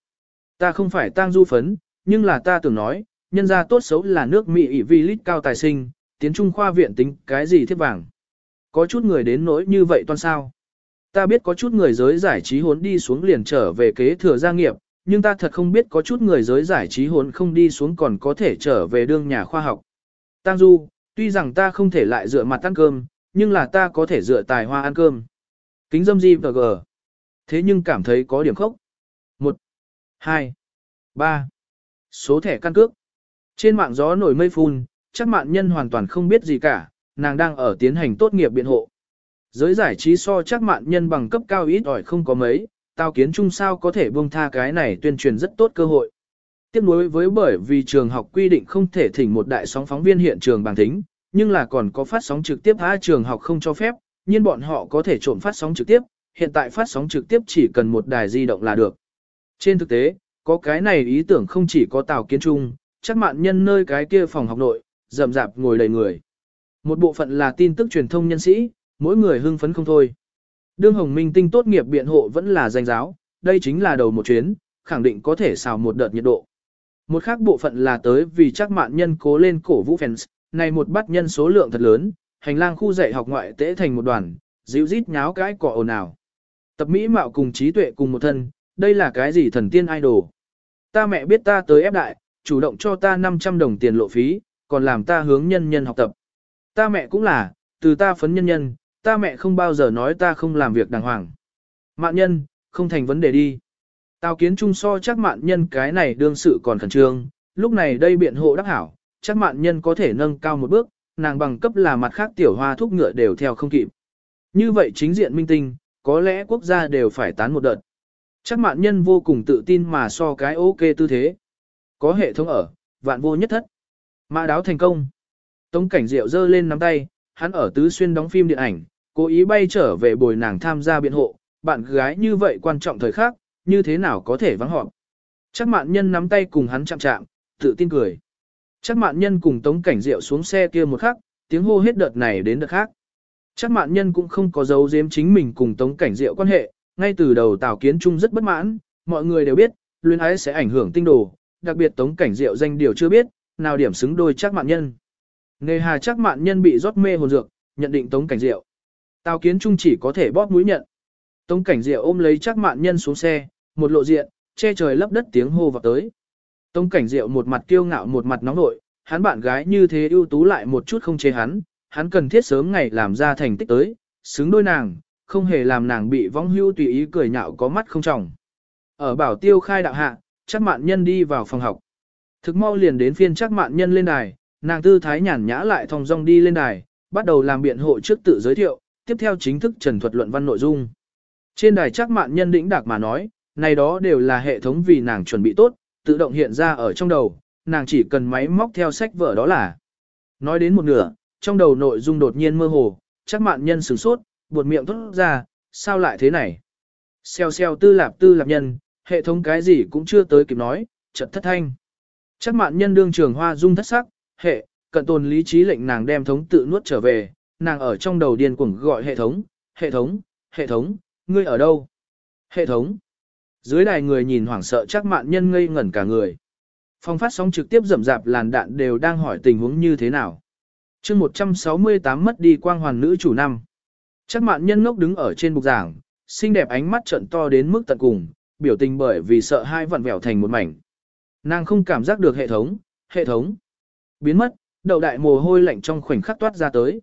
Ta không phải tang du phấn, nhưng là ta tưởng nói, nhân gia tốt xấu là nước Mỹ ỷ vi lít cao tài sinh, tiến trung khoa viện tính cái gì thiết vàng. Có chút người đến nỗi như vậy toan sao. Ta biết có chút người giới giải trí hốn đi xuống liền trở về kế thừa gia nghiệp, nhưng ta thật không biết có chút người giới giải trí hốn không đi xuống còn có thể trở về đương nhà khoa học. Tang Du, tuy rằng ta không thể lại dựa mặt ăn cơm, nhưng là ta có thể dựa tài hoa ăn cơm. Kính dâm gì và gờ. Thế nhưng cảm thấy có điểm khốc. 1, 2, 3. Số thẻ căn cước. Trên mạng gió nổi mây phun, chắc mạn nhân hoàn toàn không biết gì cả, nàng đang ở tiến hành tốt nghiệp biện hộ. Giới giải trí so chắc mạn nhân bằng cấp cao ít ỏi không có mấy, tao kiến chung sao có thể buông tha cái này tuyên truyền rất tốt cơ hội. Tiếp nối với bởi vì trường học quy định không thể thỉnh một đại sóng phóng viên hiện trường bằng tính, nhưng là còn có phát sóng trực tiếp A trường học không cho phép, nhưng bọn họ có thể trộm phát sóng trực tiếp, hiện tại phát sóng trực tiếp chỉ cần một đài di động là được. Trên thực tế, có cái này ý tưởng không chỉ có Tào Kiến Trung, chắc mạn nhân nơi cái kia phòng học nội, rậm rạp ngồi đầy người. Một bộ phận là tin tức truyền thông nhân sĩ, mỗi người hưng phấn không thôi. Đương Hồng Minh tinh tốt nghiệp biện hộ vẫn là danh giáo, đây chính là đầu một chuyến, khẳng định có thể xào một đợt nhiệt độ. Một khác bộ phận là tới vì chắc mạn nhân cố lên cổ vũ fans, này một bắt nhân số lượng thật lớn, hành lang khu dạy học ngoại tễ thành một đoàn, dịu rít nháo cái cỏ ồn ào. Tập Mỹ mạo cùng trí tuệ cùng một thân, đây là cái gì thần tiên idol. Ta mẹ biết ta tới ép đại, chủ động cho ta 500 đồng tiền lộ phí, còn làm ta hướng nhân nhân học tập. Ta mẹ cũng là, từ ta phấn nhân nhân, ta mẹ không bao giờ nói ta không làm việc đàng hoàng. Mạn nhân, không thành vấn đề đi. Tào kiến trung so chắc mạn nhân cái này đương sự còn khẩn trương, lúc này đây biện hộ đắc hảo, chắc mạn nhân có thể nâng cao một bước, nàng bằng cấp là mặt khác tiểu hoa thúc ngựa đều theo không kịp. Như vậy chính diện minh tinh, có lẽ quốc gia đều phải tán một đợt. Chắc mạn nhân vô cùng tự tin mà so cái ok tư thế. Có hệ thống ở, vạn vô nhất thất. Mã đáo thành công. Tống cảnh diệu dơ lên nắm tay, hắn ở tứ xuyên đóng phim điện ảnh, cố ý bay trở về bồi nàng tham gia biện hộ, bạn gái như vậy quan trọng thời khắc, như thế nào có thể vắng họp. Chắc mạn nhân nắm tay cùng hắn chạm chạm, tự tin cười. Chắc mạn nhân cùng tống cảnh diệu xuống xe kia một khắc, tiếng hô hết đợt này đến đợt khác. Chắc mạn nhân cũng không có dấu giếm chính mình cùng tống cảnh diệu quan hệ, ngay từ đầu Tào Kiến Trung rất bất mãn, mọi người đều biết, luyến ái sẽ ảnh hưởng tinh đồ, đặc biệt tống cảnh diệu danh điều chưa biết, nào điểm xứng đôi chắc mạn nhân. Nghề hà chắc mạn nhân bị rót mê hồn dược, nhận định tống cảnh diệu. Tào kiến trung chỉ có thể bóp mũi nhận. Tống cảnh diệu ôm lấy chắc mạn nhân xuống xe, một lộ diện, che trời lấp đất tiếng hô vào tới. Tống cảnh diệu một mặt kiêu ngạo một mặt nóng nội, hắn bạn gái như thế ưu tú lại một chút không chế hắn, hắn cần thiết sớm ngày làm ra thành tích tới, xứng đôi nàng, không hề làm nàng bị vong hưu tùy ý cười nhạo có mắt không trọng. Ở bảo tiêu khai đạo hạ, chắc mạn nhân đi vào phòng học. Thực mau liền đến phiên chắc mạn nhân lên đài, nàng tư thái nhàn nhã lại thong dong đi lên đài, bắt đầu làm biện hộ trước tự giới thiệu, tiếp theo chính thức trần thuật luận văn nội dung. Trên đài chắc mạn nhân đĩnh đạc mà nói, này đó đều là hệ thống vì nàng chuẩn bị tốt, tự động hiện ra ở trong đầu, nàng chỉ cần máy móc theo sách vở đó là. Nói đến một nửa, trong đầu nội dung đột nhiên mơ hồ, chắc mạn nhân sửng sốt, buột miệng thốt ra, sao lại thế này? Xeo xeo tư lạp tư lạp nhân, hệ thống cái gì cũng chưa tới kịp nói, chợt thất thanh. Chắc mạn nhân đương trường hoa dung thất sắc, hệ, cận tồn lý trí lệnh nàng đem thống tự nuốt trở về, nàng ở trong đầu điên cuồng gọi hệ thống, hệ thống, hệ thống, ngươi ở đâu? Hệ thống. Dưới đài người nhìn hoảng sợ chắc mạn nhân ngây ngẩn cả người. Phong phát sóng trực tiếp rầm rạp làn đạn đều đang hỏi tình huống như thế nào. chương 168 mất đi quang hoàn nữ chủ năm. Chắc mạn nhân ngốc đứng ở trên bục giảng, xinh đẹp ánh mắt trận to đến mức tận cùng, biểu tình bởi vì sợ hai vặn vẹo thành một mảnh. Nàng không cảm giác được hệ thống, hệ thống. Biến mất, đầu đại mồ hôi lạnh trong khoảnh khắc toát ra tới.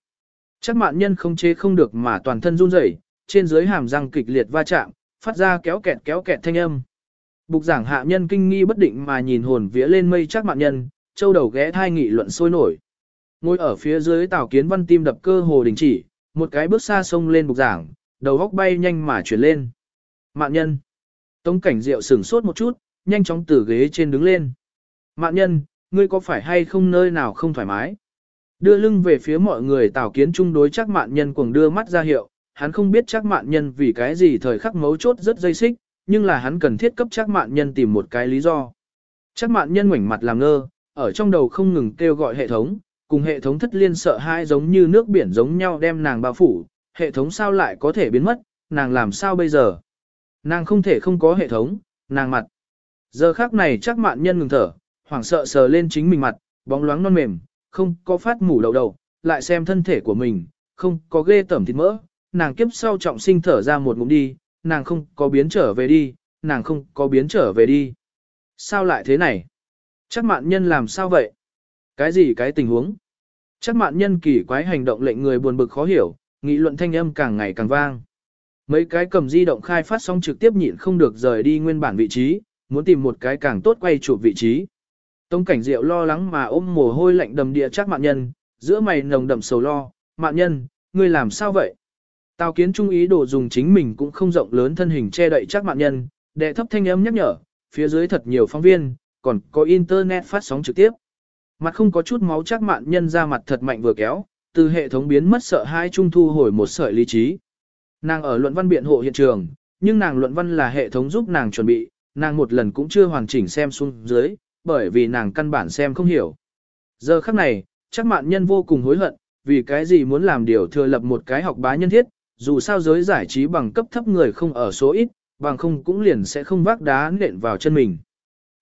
Chắc mạn nhân không chế không được mà toàn thân run rẩy, trên dưới hàm răng kịch liệt va chạm, phát ra kéo kẹt kéo kẹt thanh âm. Bục giảng hạ nhân kinh nghi bất định mà nhìn hồn vía lên mây chắc mạn nhân, châu đầu ghé thai nghị luận sôi nổi. Ngồi ở phía dưới tảo kiến văn tim đập cơ hồ đình chỉ, một cái bước xa sông lên bục giảng, đầu góc bay nhanh mà chuyển lên. Mạn nhân. Tống cảnh diệu sửng sốt một chút, nhanh chóng từ ghế trên đứng lên. Mạn nhân, ngươi có phải hay không nơi nào không thoải mái? Đưa lưng về phía mọi người Tào kiến trung đối chắc mạn nhân cuồng đưa mắt ra hiệu, hắn không biết chắc mạn nhân vì cái gì thời khắc mấu chốt rất dây xích, nhưng là hắn cần thiết cấp chắc mạn nhân tìm một cái lý do. Chắc mạn nhân ngoảnh mặt làm ngơ, ở trong đầu không ngừng kêu gọi hệ thống, cùng hệ thống thất liên sợ hai giống như nước biển giống nhau đem nàng bao phủ, hệ thống sao lại có thể biến mất, nàng làm sao bây giờ? Nàng không thể không có hệ thống, nàng mặt. Giờ khác này chắc mạn nhân ngừng thở, hoảng sợ sờ lên chính mình mặt, bóng loáng non mềm, không có phát mủ đầu đầu, lại xem thân thể của mình, không có ghê tẩm thịt mỡ, nàng kiếp sau trọng sinh thở ra một ngụm đi, nàng không có biến trở về đi, nàng không có biến trở về đi. Sao lại thế này? Chắc mạn nhân làm sao vậy? Cái gì cái tình huống? Chắc mạn nhân kỳ quái hành động lệnh người buồn bực khó hiểu, nghị luận thanh âm càng ngày càng vang. Mấy cái cầm di động khai phát xong trực tiếp nhịn không được rời đi nguyên bản vị trí, muốn tìm một cái càng tốt quay chụp vị trí. Tông cảnh diệu lo lắng mà ôm mồ hôi lạnh đầm địa chắc mạn nhân, giữa mày nồng đậm sầu lo, mạn nhân, ngươi làm sao vậy? Tào kiến trung ý đồ dùng chính mình cũng không rộng lớn thân hình che đậy chắc mạn nhân, đệ thấp thanh âm nhắc nhở, phía dưới thật nhiều phóng viên, còn có internet phát sóng trực tiếp. Mặt không có chút máu chắc mạn nhân ra mặt thật mạnh vừa kéo, từ hệ thống biến mất sợ hai trung thu hồi một sợi lý trí. Nàng ở luận văn biện hộ hiện trường, nhưng nàng luận văn là hệ thống giúp nàng chuẩn bị, nàng một lần cũng chưa hoàn chỉnh xem xuống dưới, bởi vì nàng căn bản xem không hiểu. Giờ khắc này, chắc mạn nhân vô cùng hối hận, vì cái gì muốn làm điều thừa lập một cái học bá nhân thiết, dù sao giới giải trí bằng cấp thấp người không ở số ít, bằng không cũng liền sẽ không vác đá nện vào chân mình.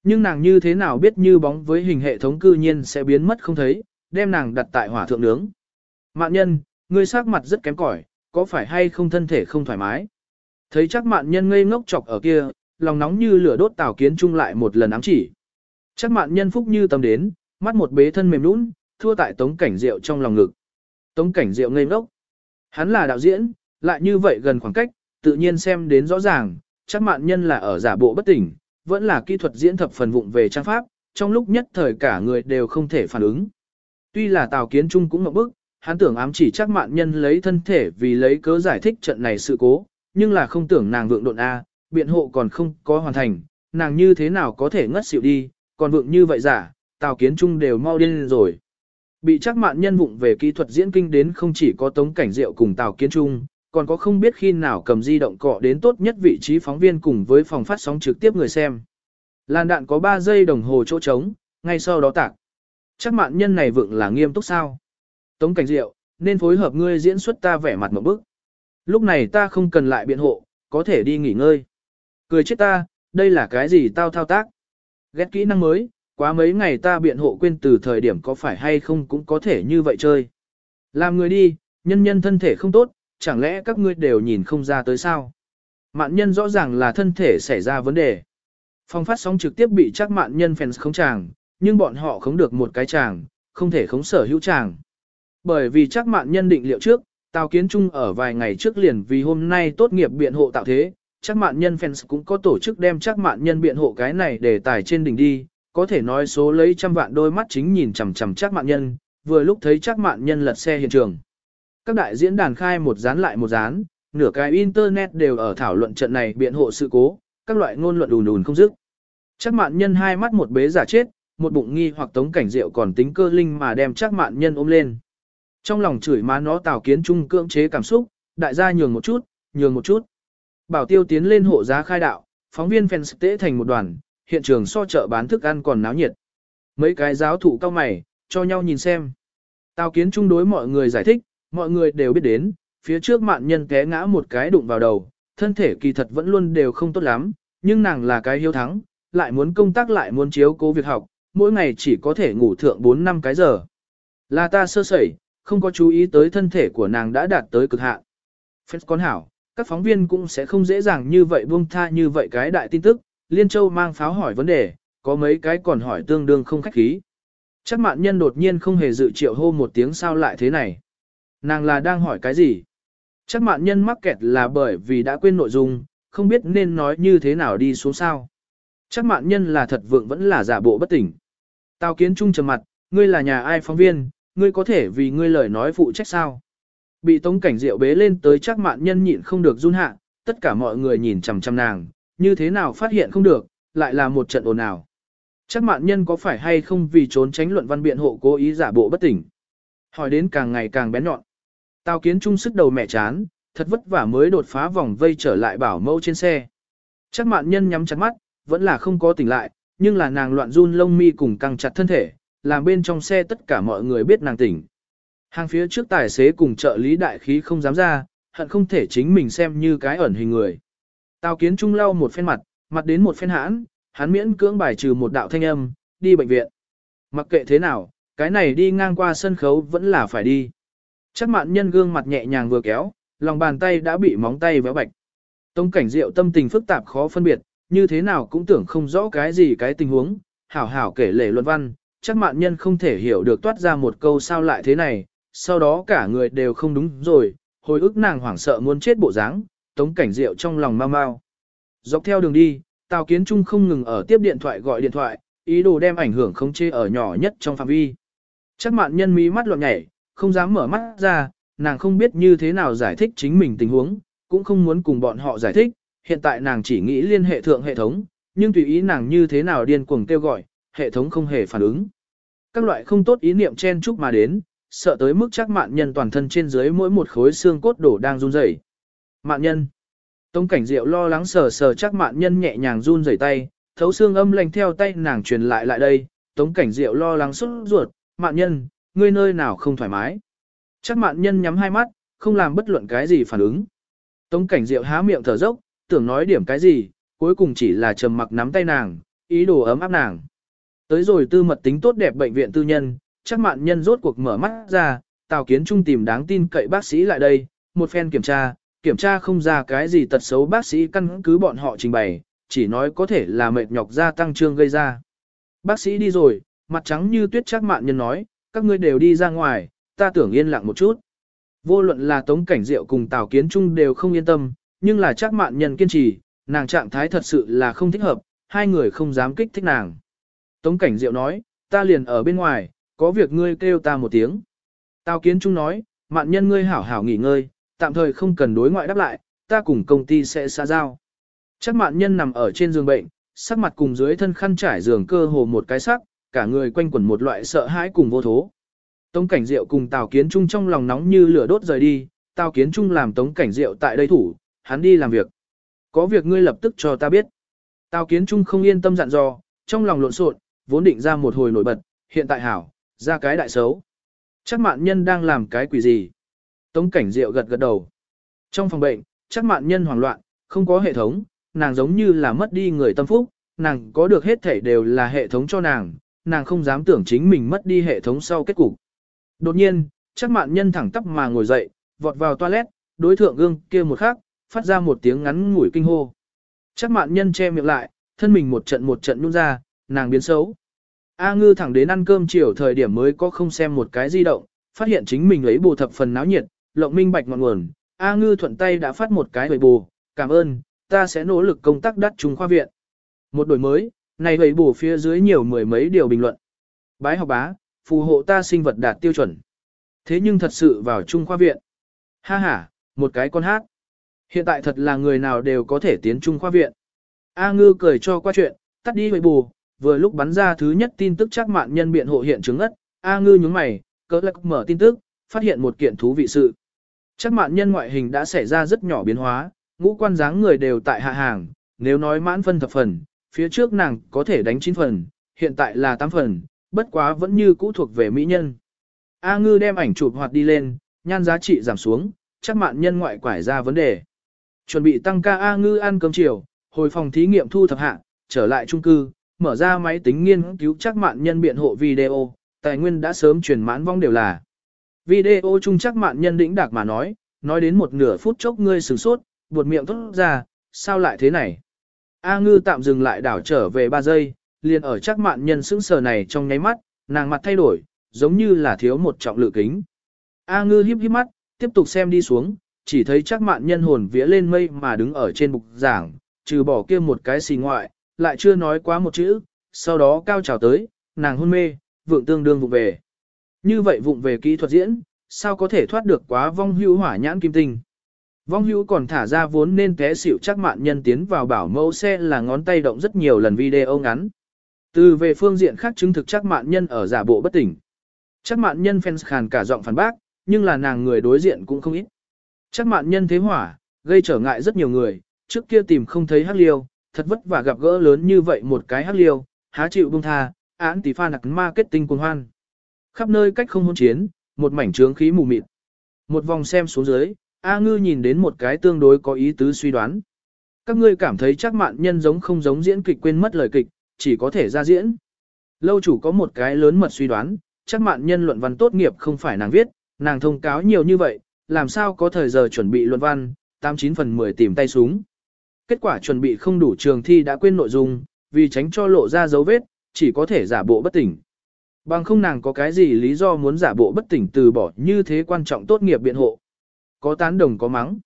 Nhưng nàng như thế nào biết như bóng với hình hệ thống cư nhiên sẽ biến mất không thấy, đem nàng đặt tại hỏa thượng nướng. Mạn nhân, ngươi sắc mặt rất kém cỏi, có phải hay không thân thể không thoải mái? Thấy chắc mạn nhân ngây ngốc chọc ở kia, lòng nóng như lửa đốt tảo kiến chung lại một lần ám chỉ. Chắc mạn nhân phúc như tâm đến, mắt một bế thân mềm nũng, thua tại tống cảnh rượu trong lòng ngực. Tống cảnh rượu ngây ngốc. Hắn là đạo diễn, lại như vậy gần khoảng cách, tự nhiên xem đến rõ ràng, chắc mạn nhân là ở giả bộ bất tỉnh, vẫn là kỹ thuật diễn thập phần vụng về trang pháp, trong lúc nhất thời cả người đều không thể phản ứng. Tuy là Tào Kiến Trung cũng ngậm bức, hắn tưởng ám chỉ chắc mạn nhân lấy thân thể vì lấy cớ giải thích trận này sự cố, nhưng là không tưởng nàng vượng độn A, biện hộ còn không có hoàn thành, nàng như thế nào có thể ngất xỉu đi, còn vượng như vậy giả, Tào Kiến Trung đều mau điên rồi. Bị chắc mạn nhân vụng về kỹ thuật diễn kinh đến không chỉ có Tống Cảnh Diệu cùng Tào Kiến Trung, còn có không biết khi nào cầm di động cọ đến tốt nhất vị trí phóng viên cùng với phòng phát sóng trực tiếp người xem. Làn đạn có 3 giây đồng hồ chỗ trống, ngay sau đó tạc. Chắc mạn nhân này vượng là nghiêm túc sao? Tống cảnh diệu, nên phối hợp ngươi diễn xuất ta vẻ mặt một bức. Lúc này ta không cần lại biện hộ, có thể đi nghỉ ngơi. Cười chết ta, đây là cái gì tao thao tác? Ghét kỹ năng mới, quá mấy ngày ta biện hộ quên từ thời điểm có phải hay không cũng có thể như vậy chơi. Làm người đi, nhân nhân thân thể không tốt, chẳng lẽ các ngươi đều nhìn không ra tới sao? Mạn nhân rõ ràng là thân thể xảy ra vấn đề. Phong phát sóng trực tiếp bị chắc mạn nhân fans không chàng, nhưng bọn họ không được một cái chàng, không thể khống sở hữu chàng. Bởi vì chắc mạn nhân định liệu trước, Tào Kiến Trung ở vài ngày trước liền vì hôm nay tốt nghiệp biện hộ tạo thế, chắc mạn nhân fans cũng có tổ chức đem chắc mạn nhân biện hộ cái này để tải trên đỉnh đi, có thể nói số lấy trăm vạn đôi mắt chính nhìn chằm chằm chắc mạn nhân, vừa lúc thấy chắc mạn nhân lật xe hiện trường. Các đại diễn đàn khai một dán lại một dán, nửa cái internet đều ở thảo luận trận này biện hộ sự cố, các loại ngôn luận đùn đùn không dứt. Chắc mạn nhân hai mắt một bế giả chết, một bụng nghi hoặc tống cảnh rượu còn tính cơ linh mà đem chắc mạn nhân ôm lên. Trong lòng chửi má nó tào kiến trung cưỡng chế cảm xúc, đại gia nhường một chút, nhường một chút. Bảo tiêu tiến lên hộ giá khai đạo, phóng viên fans tế thành một đoàn, hiện trường so chợ bán thức ăn còn náo nhiệt. Mấy cái giáo thủ cao mày, cho nhau nhìn xem. Tào kiến trung đối mọi người giải thích, mọi người đều biết đến, phía trước mạn nhân té ngã một cái đụng vào đầu, thân thể kỳ thật vẫn luôn đều không tốt lắm, nhưng nàng là cái hiếu thắng, lại muốn công tác lại muốn chiếu cố việc học, mỗi ngày chỉ có thể ngủ thượng 4 năm cái giờ. Là ta sơ sẩy, không có chú ý tới thân thể của nàng đã đạt tới cực hạn. Phép con hảo, các phóng viên cũng sẽ không dễ dàng như vậy buông tha như vậy cái đại tin tức, Liên Châu mang pháo hỏi vấn đề, có mấy cái còn hỏi tương đương không khách khí. Chắc mạn nhân đột nhiên không hề dự triệu hô một tiếng sao lại thế này. Nàng là đang hỏi cái gì? Chắc mạn nhân mắc kẹt là bởi vì đã quên nội dung, không biết nên nói như thế nào đi xuống sao. Chắc mạn nhân là thật vượng vẫn là giả bộ bất tỉnh. Tào kiến trung trầm mặt, ngươi là nhà ai phóng viên, ngươi có thể vì ngươi lời nói phụ trách sao. Bị tống cảnh rượu bế lên tới chắc mạn nhân nhịn không được run hạ, tất cả mọi người nhìn chằm chằm nàng, như thế nào phát hiện không được, lại là một trận ồn ào. Chắc mạn nhân có phải hay không vì trốn tránh luận văn biện hộ cố ý giả bộ bất tỉnh. Hỏi đến càng ngày càng bén nhọn. Tào kiến trung sức đầu mẹ chán, thật vất vả mới đột phá vòng vây trở lại bảo mẫu trên xe. Chắc mạn nhân nhắm chặt mắt, vẫn là không có tỉnh lại, nhưng là nàng loạn run lông mi cùng căng chặt thân thể, làm bên trong xe tất cả mọi người biết nàng tỉnh. Hàng phía trước tài xế cùng trợ lý đại khí không dám ra, hận không thể chính mình xem như cái ẩn hình người. Tào kiến trung lau một phen mặt, mặt đến một phen hãn, hắn miễn cưỡng bài trừ một đạo thanh âm, đi bệnh viện. Mặc kệ thế nào, cái này đi ngang qua sân khấu vẫn là phải đi. Chắc mạn nhân gương mặt nhẹ nhàng vừa kéo, lòng bàn tay đã bị móng tay véo bạch. Tông cảnh rượu tâm tình phức tạp khó phân biệt, như thế nào cũng tưởng không rõ cái gì cái tình huống, hảo hảo kể lể luận văn, chắc mạn nhân không thể hiểu được toát ra một câu sao lại thế này, sau đó cả người đều không đúng rồi, hồi ức nàng hoảng sợ muốn chết bộ dáng, tống cảnh rượu trong lòng mau mau. Dọc theo đường đi, Tào Kiến Trung không ngừng ở tiếp điện thoại gọi điện thoại, ý đồ đem ảnh hưởng không chê ở nhỏ nhất trong phạm vi. Chắc mạn nhân mí mắt loạn nhảy, không dám mở mắt ra, nàng không biết như thế nào giải thích chính mình tình huống, cũng không muốn cùng bọn họ giải thích, hiện tại nàng chỉ nghĩ liên hệ thượng hệ thống, nhưng tùy ý nàng như thế nào điên cuồng kêu gọi, hệ thống không hề phản ứng. Các loại không tốt ý niệm chen chúc mà đến, sợ tới mức chắc mạn nhân toàn thân trên dưới mỗi một khối xương cốt đổ đang run rẩy. Mạn nhân. Tống cảnh diệu lo lắng sờ sờ chắc mạn nhân nhẹ nhàng run rẩy tay, thấu xương âm lành theo tay nàng truyền lại lại đây, tống cảnh diệu lo lắng xuất ruột, mạn nhân, ngươi nơi nào không thoải mái. Chắc mạn nhân nhắm hai mắt, không làm bất luận cái gì phản ứng. Tống cảnh diệu há miệng thở dốc, tưởng nói điểm cái gì, cuối cùng chỉ là trầm mặc nắm tay nàng, ý đồ ấm áp nàng. Tới rồi tư mật tính tốt đẹp bệnh viện tư nhân, chắc mạn nhân rốt cuộc mở mắt ra, Tào Kiến Trung tìm đáng tin cậy bác sĩ lại đây, một phen kiểm tra, kiểm tra không ra cái gì tật xấu bác sĩ căn cứ bọn họ trình bày, chỉ nói có thể là mệt nhọc gia tăng trương gây ra. Bác sĩ đi rồi, mặt trắng như tuyết chắc mạn nhân nói, các ngươi đều đi ra ngoài, ta tưởng yên lặng một chút. Vô luận là Tống Cảnh Diệu cùng Tào Kiến Trung đều không yên tâm, nhưng là chắc mạn nhân kiên trì, nàng trạng thái thật sự là không thích hợp, hai người không dám kích thích nàng. Tống Cảnh Diệu nói, ta liền ở bên ngoài, có việc ngươi kêu ta một tiếng. Tào Kiến Trung nói, mạn nhân ngươi hảo hảo nghỉ ngơi, tạm thời không cần đối ngoại đáp lại, ta cùng công ty sẽ xa giao. Chắc mạn nhân nằm ở trên giường bệnh, sắc mặt cùng dưới thân khăn trải giường cơ hồ một cái sắc, cả người quanh quẩn một loại sợ hãi cùng vô thố. Tống Cảnh Diệu cùng Tào Kiến Trung trong lòng nóng như lửa đốt rời đi, Tào Kiến Trung làm Tống Cảnh Diệu tại đây thủ, hắn đi làm việc. Có việc ngươi lập tức cho ta biết. Tào Kiến Trung không yên tâm dặn dò, trong lòng lộn xộn, vốn định ra một hồi nổi bật, hiện tại hảo, ra cái đại xấu. Chắc mạn nhân đang làm cái quỷ gì? Tống Cảnh Diệu gật gật đầu. Trong phòng bệnh, chắc mạn nhân hoảng loạn, không có hệ thống, nàng giống như là mất đi người tâm phúc, nàng có được hết thể đều là hệ thống cho nàng, nàng không dám tưởng chính mình mất đi hệ thống sau kết cục. Đột nhiên, chắc mạn nhân thẳng tắp mà ngồi dậy, vọt vào toilet, đối thượng gương kia một khắc, phát ra một tiếng ngắn ngủi kinh hô. Chắc mạn nhân che miệng lại, thân mình một trận một trận nhún ra, nàng biến xấu. A ngư thẳng đến ăn cơm chiều thời điểm mới có không xem một cái di động, phát hiện chính mình lấy bù thập phần náo nhiệt, lộng minh bạch ngọn nguồn. A ngư thuận tay đã phát một cái bầy bù, cảm ơn, ta sẽ nỗ lực công tác đắt trung khoa viện. Một đổi mới, này bầy bù phía dưới nhiều mười mấy điều bình luận. Bái học bá, phù hộ ta sinh vật đạt tiêu chuẩn. Thế nhưng thật sự vào trung khoa viện. Ha ha, một cái con hát. Hiện tại thật là người nào đều có thể tiến trung khoa viện. A ngư cười cho qua chuyện, tắt đi bầy bù, vừa lúc bắn ra thứ nhất tin tức chắc mạn nhân biện hộ hiện chứng ất, A ngư nhướng mày, cỡ lạc mở tin tức, phát hiện một kiện thú vị sự. Chắc mạn nhân ngoại hình đã xảy ra rất nhỏ biến hóa, ngũ quan dáng người đều tại hạ hàng, nếu nói mãn phân thập phần, phía trước nàng có thể đánh 9 phần, hiện tại là 8 phần, bất quá vẫn như cũ thuộc về mỹ nhân. A ngư đem ảnh chụp hoạt đi lên, nhan giá trị giảm xuống, chắc mạn nhân ngoại quải ra vấn đề. Chuẩn bị tăng ca A ngư ăn cơm chiều, hồi phòng thí nghiệm thu thập hạ, trở lại trung cư, mở ra máy tính nghiên cứu chắc mạn nhân biện hộ video, tài nguyên đã sớm truyền mãn vong đều là. Video chung chắc mạn nhân đĩnh đạc mà nói, nói đến một nửa phút chốc ngươi sửng sốt, buột miệng thốt ra, sao lại thế này? A ngư tạm dừng lại đảo trở về 3 giây, liền ở chắc mạn nhân sững sờ này trong nháy mắt, nàng mặt thay đổi, giống như là thiếu một trọng lự kính. A ngư híp híp mắt, tiếp tục xem đi xuống, chỉ thấy chắc mạn nhân hồn vía lên mây mà đứng ở trên bục giảng, trừ bỏ kia một cái xì ngoại, lại chưa nói quá một chữ, sau đó cao trào tới, nàng hôn mê, vượng tương đương vụng về. Như vậy vụng về kỹ thuật diễn, sao có thể thoát được quá vong hữu hỏa nhãn kim tinh. Vong hữu còn thả ra vốn nên té xỉu chắc mạn nhân tiến vào bảo mẫu xe là ngón tay động rất nhiều lần video ngắn. Từ về phương diện khác chứng thực chắc mạn nhân ở giả bộ bất tỉnh. Chắc mạn nhân fans khàn cả giọng phản bác, nhưng là nàng người đối diện cũng không ít. Chắc mạn nhân thế hỏa, gây trở ngại rất nhiều người, trước kia tìm không thấy hắc liêu, thật vất vả gặp gỡ lớn như vậy một cái hắc liêu, há chịu buông tha, án tỷ pha nặc marketing cuồng hoan. Khắp nơi cách không hôn chiến, một mảnh trướng khí mù mịt. Một vòng xem xuống dưới, A ngư nhìn đến một cái tương đối có ý tứ suy đoán. Các ngươi cảm thấy chắc mạn nhân giống không giống diễn kịch quên mất lời kịch, chỉ có thể ra diễn. Lâu chủ có một cái lớn mật suy đoán, chắc mạn nhân luận văn tốt nghiệp không phải nàng viết, nàng thông cáo nhiều như vậy, làm sao có thời giờ chuẩn bị luận văn, 89 phần 10 tìm tay súng. Kết quả chuẩn bị không đủ trường thi đã quên nội dung, vì tránh cho lộ ra dấu vết, chỉ có thể giả bộ bất tỉnh. Bằng không nàng có cái gì lý do muốn giả bộ bất tỉnh từ bỏ như thế quan trọng tốt nghiệp biện hộ. Có tán đồng có mắng.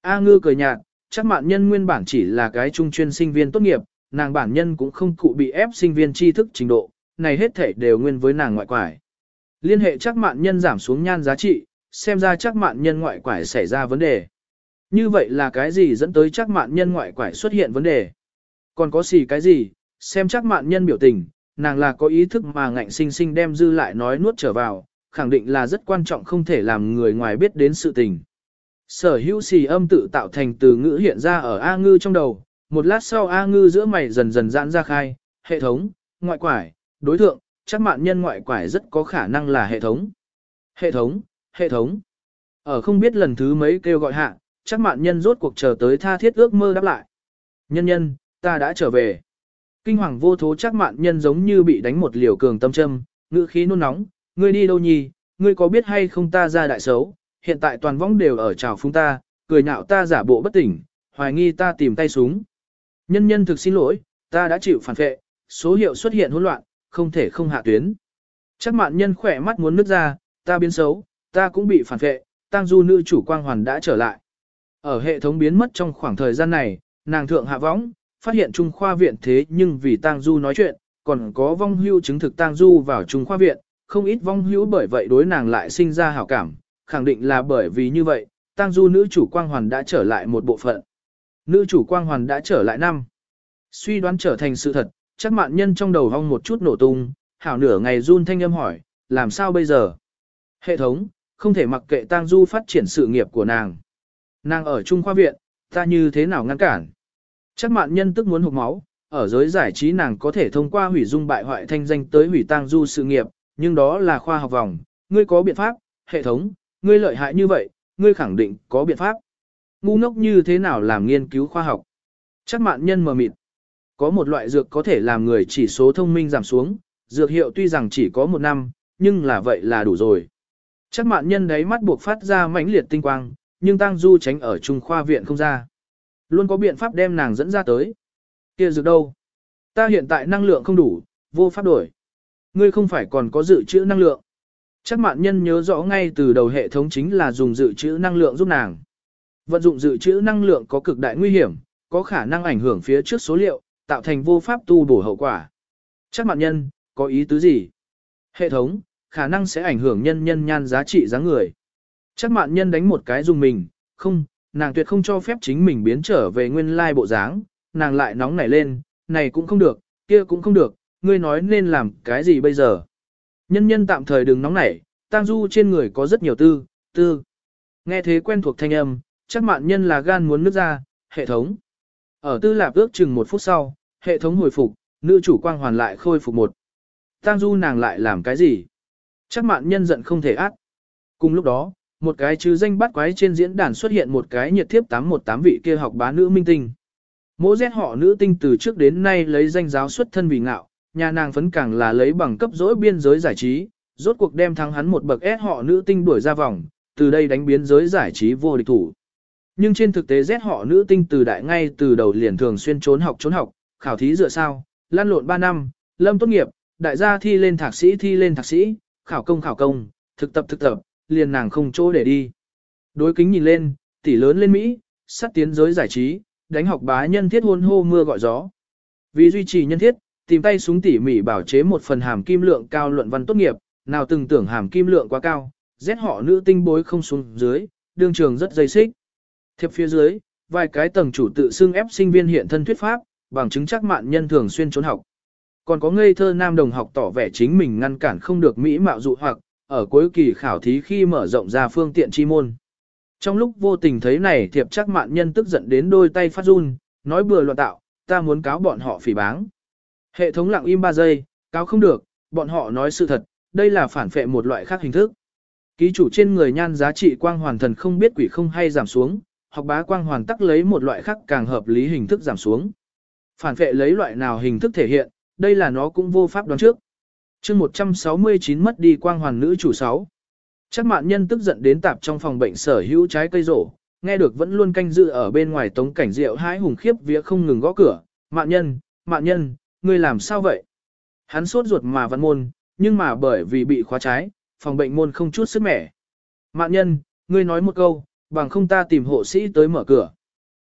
A ngư cười nhạt, chắc mạn nhân nguyên bản chỉ là cái trung chuyên sinh viên tốt nghiệp, nàng bản nhân cũng không cụ bị ép sinh viên tri thức trình độ, này hết thể đều nguyên với nàng ngoại quải. Liên hệ chắc mạn nhân giảm xuống nhan giá trị, xem ra chắc mạn nhân ngoại quải xảy ra vấn đề. Như vậy là cái gì dẫn tới chắc mạn nhân ngoại quải xuất hiện vấn đề? Còn có gì cái gì, xem chắc mạn nhân biểu tình, nàng là có ý thức mà ngạnh sinh sinh đem dư lại nói nuốt trở vào, khẳng định là rất quan trọng không thể làm người ngoài biết đến sự tình. Sở hữu xì âm tự tạo thành từ ngữ hiện ra ở A ngư trong đầu, một lát sau A ngư giữa mày dần dần giãn ra khai, hệ thống, ngoại quải, đối tượng, chắc mạn nhân ngoại quải rất có khả năng là hệ thống. Hệ thống, hệ thống. Ở không biết lần thứ mấy kêu gọi hạ, chắc mạn nhân rốt cuộc chờ tới tha thiết ước mơ đáp lại. Nhân nhân, ta đã trở về. Kinh hoàng vô thố chắc mạn nhân giống như bị đánh một liều cường tâm châm, ngữ khí nôn nóng, ngươi đi đâu nhì, ngươi có biết hay không ta ra đại xấu, hiện tại toàn võng đều ở trào phúng ta, cười nhạo ta giả bộ bất tỉnh, hoài nghi ta tìm tay súng. Nhân nhân thực xin lỗi, ta đã chịu phản vệ, số hiệu xuất hiện hỗn loạn, không thể không hạ tuyến. Chắc mạn nhân khỏe mắt muốn nứt ra, ta biến xấu, ta cũng bị phản vệ, tang du nữ chủ quang hoàn đã trở lại. Ở hệ thống biến mất trong khoảng thời gian này, nàng thượng hạ võng, phát hiện Trung khoa viện thế nhưng vì tang du nói chuyện, còn có vong hưu chứng thực tang du vào Trung khoa viện, không ít vong hữu bởi vậy đối nàng lại sinh ra hảo cảm, khẳng định là bởi vì như vậy, tang du nữ chủ quang hoàn đã trở lại một bộ phận. Nữ chủ quang hoàn đã trở lại năm. Suy đoán trở thành sự thật, chắc mạn nhân trong đầu hong một chút nổ tung, hảo nửa ngày run thanh âm hỏi, làm sao bây giờ? Hệ thống, không thể mặc kệ tang du phát triển sự nghiệp của nàng. Nàng ở Trung khoa viện, ta như thế nào ngăn cản? Chắc mạn nhân tức muốn hụt máu, ở giới giải trí nàng có thể thông qua hủy dung bại hoại thanh danh tới hủy tang du sự nghiệp, nhưng đó là khoa học vòng, ngươi có biện pháp, hệ thống, ngươi lợi hại như vậy, ngươi khẳng định có biện pháp. Ngu ngốc như thế nào làm nghiên cứu khoa học? Chắc mạn nhân mờ mịt. Có một loại dược có thể làm người chỉ số thông minh giảm xuống, dược hiệu tuy rằng chỉ có một năm, nhưng là vậy là đủ rồi. Chắc mạn nhân đấy mắt buộc phát ra mãnh liệt tinh quang, nhưng Tăng Du tránh ở trung khoa viện không ra. Luôn có biện pháp đem nàng dẫn ra tới. kia dược đâu? Ta hiện tại năng lượng không đủ, vô pháp đổi. Ngươi không phải còn có dự trữ năng lượng. Chắc mạn nhân nhớ rõ ngay từ đầu hệ thống chính là dùng dự trữ năng lượng giúp nàng. Vận dụng dự trữ năng lượng có cực đại nguy hiểm, có khả năng ảnh hưởng phía trước số liệu, tạo thành vô pháp tu bổ hậu quả. Chắc mạn nhân, có ý tứ gì? Hệ thống, khả năng sẽ ảnh hưởng nhân nhân nhan giá trị dáng người. Chắc mạn nhân đánh một cái dùng mình, không, nàng tuyệt không cho phép chính mình biến trở về nguyên lai bộ dáng, nàng lại nóng nảy lên, này cũng không được, kia cũng không được, ngươi nói nên làm cái gì bây giờ. Nhân nhân tạm thời đừng nóng nảy, tang du trên người có rất nhiều tư, tư. Nghe thế quen thuộc thanh âm, chắc mạn nhân là gan muốn nước ra, hệ thống. Ở tư lạp ước chừng một phút sau, hệ thống hồi phục, nữ chủ quang hoàn lại khôi phục một. Tang du nàng lại làm cái gì? Chắc mạn nhân giận không thể át. Cùng lúc đó, một cái chứ danh bắt quái trên diễn đàn xuất hiện một cái nhiệt thiếp 818 vị kia học bá nữ minh tinh. Mỗ rét họ nữ tinh từ trước đến nay lấy danh giáo xuất thân vì ngạo, nhà nàng phấn càng là lấy bằng cấp dỗi biên giới giải trí, rốt cuộc đem thắng hắn một bậc S họ nữ tinh đuổi ra vòng, từ đây đánh biến giới giải trí vô địch thủ. Nhưng trên thực tế rét họ nữ tinh từ đại ngay từ đầu liền thường xuyên trốn học trốn học, khảo thí dựa sao, lan lộn 3 năm, lâm tốt nghiệp, đại gia thi lên thạc sĩ thi lên thạc sĩ, khảo công khảo công, thực tập thực tập, liền nàng không chỗ để đi. Đối kính nhìn lên, tỷ lớn lên Mỹ, sắt tiến giới giải trí, đánh học bá nhân thiết hôn hô mưa gọi gió. Vì duy trì nhân thiết, tìm tay súng tỉ mỉ bảo chế một phần hàm kim lượng cao luận văn tốt nghiệp, nào từng tưởng hàm kim lượng quá cao, rét họ nữ tinh bối không xuống dưới, đương trường rất dây xích. Thiệp phía dưới, vài cái tầng chủ tự xưng ép sinh viên hiện thân thuyết pháp, bằng chứng chắc mạn nhân thường xuyên trốn học. Còn có ngây thơ nam đồng học tỏ vẻ chính mình ngăn cản không được mỹ mạo dụ hoặc, ở cuối kỳ khảo thí khi mở rộng ra phương tiện chi môn. Trong lúc vô tình thấy này thiệp chắc mạn nhân tức giận đến đôi tay phát run, nói bừa loạn tạo, ta muốn cáo bọn họ phỉ báng. Hệ thống lặng im 3 giây, cáo không được, bọn họ nói sự thật, đây là phản phệ một loại khác hình thức. Ký chủ trên người nhan giá trị quang hoàn thần không biết quỷ không hay giảm xuống, học bá quang hoàn tắc lấy một loại khác càng hợp lý hình thức giảm xuống. Phản phệ lấy loại nào hình thức thể hiện, đây là nó cũng vô pháp đoán trước chương 169 mất đi quang hoàn nữ chủ 6. Chắc mạn nhân tức giận đến tạp trong phòng bệnh sở hữu trái cây rổ, nghe được vẫn luôn canh dự ở bên ngoài tống cảnh rượu hái hùng khiếp vía không ngừng gõ cửa. Mạn nhân, mạn nhân, ngươi làm sao vậy? Hắn sốt ruột mà văn môn, nhưng mà bởi vì bị khóa trái, phòng bệnh môn không chút sức mẻ. Mạn nhân, ngươi nói một câu, bằng không ta tìm hộ sĩ tới mở cửa.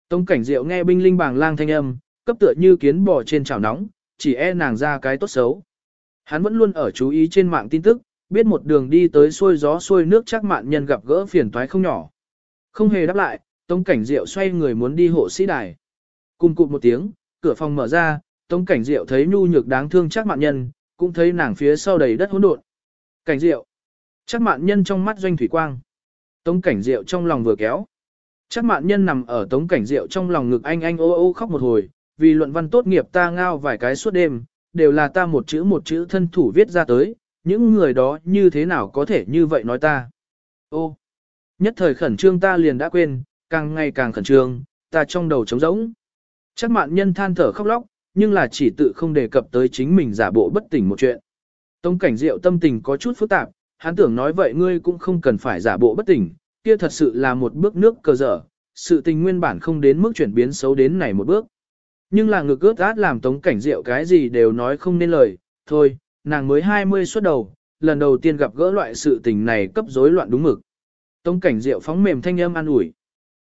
Tống cảnh diệu nghe binh linh bàng lang thanh âm, cấp tựa như kiến bò trên chảo nóng, chỉ e nàng ra cái tốt xấu. Hắn vẫn luôn ở chú ý trên mạng tin tức, biết một đường đi tới xuôi gió xuôi nước chắc mạn nhân gặp gỡ phiền toái không nhỏ. Không hề đáp lại, Tống cảnh diệu xoay người muốn đi hộ sĩ đài. Cùng cụt một tiếng, cửa phòng mở ra, Tống cảnh diệu thấy nhu nhược đáng thương chắc mạn nhân, cũng thấy nàng phía sau đầy đất hỗn độn. Cảnh diệu. Chắc mạn nhân trong mắt doanh thủy quang. Tống cảnh diệu trong lòng vừa kéo. Chắc mạn nhân nằm ở tống cảnh diệu trong lòng ngực anh anh ô ô khóc một hồi, vì luận văn tốt nghiệp ta ngao vài cái suốt đêm, đều là ta một chữ một chữ thân thủ viết ra tới, những người đó như thế nào có thể như vậy nói ta. Ô, nhất thời khẩn trương ta liền đã quên, càng ngày càng khẩn trương, ta trong đầu trống rỗng. Chắc mạn nhân than thở khóc lóc, nhưng là chỉ tự không đề cập tới chính mình giả bộ bất tỉnh một chuyện. Tống cảnh diệu tâm tình có chút phức tạp, hắn tưởng nói vậy ngươi cũng không cần phải giả bộ bất tỉnh, kia thật sự là một bước nước cờ dở, sự tình nguyên bản không đến mức chuyển biến xấu đến này một bước. Nhưng là ngực ướt át làm tống cảnh diệu cái gì đều nói không nên lời, thôi, nàng mới 20 xuất đầu, lần đầu tiên gặp gỡ loại sự tình này cấp rối loạn đúng mực. Tống cảnh diệu phóng mềm thanh âm an ủi.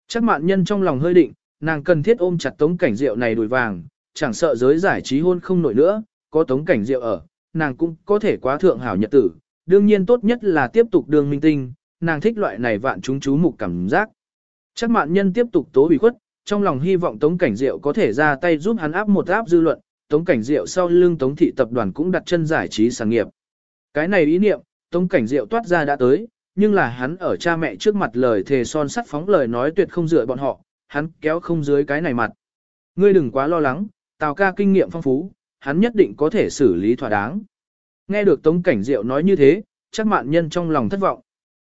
Chắc mạn nhân trong lòng hơi định, nàng cần thiết ôm chặt tống cảnh diệu này đùi vàng, chẳng sợ giới giải trí hôn không nổi nữa, có tống cảnh diệu ở, nàng cũng có thể quá thượng hảo nhật tử, đương nhiên tốt nhất là tiếp tục đường minh tinh, nàng thích loại này vạn chúng chú mục cảm giác. Chắc mạn nhân tiếp tục tố bị khuất, trong lòng hy vọng Tống Cảnh Diệu có thể ra tay giúp hắn áp một áp dư luận, Tống Cảnh Diệu sau lưng Tống Thị Tập đoàn cũng đặt chân giải trí sản nghiệp. Cái này ý niệm, Tống Cảnh Diệu toát ra đã tới, nhưng là hắn ở cha mẹ trước mặt lời thề son sắt phóng lời nói tuyệt không dựa bọn họ, hắn kéo không dưới cái này mặt. Ngươi đừng quá lo lắng, Tào ca kinh nghiệm phong phú, hắn nhất định có thể xử lý thỏa đáng. Nghe được Tống Cảnh Diệu nói như thế, chắc mạn nhân trong lòng thất vọng.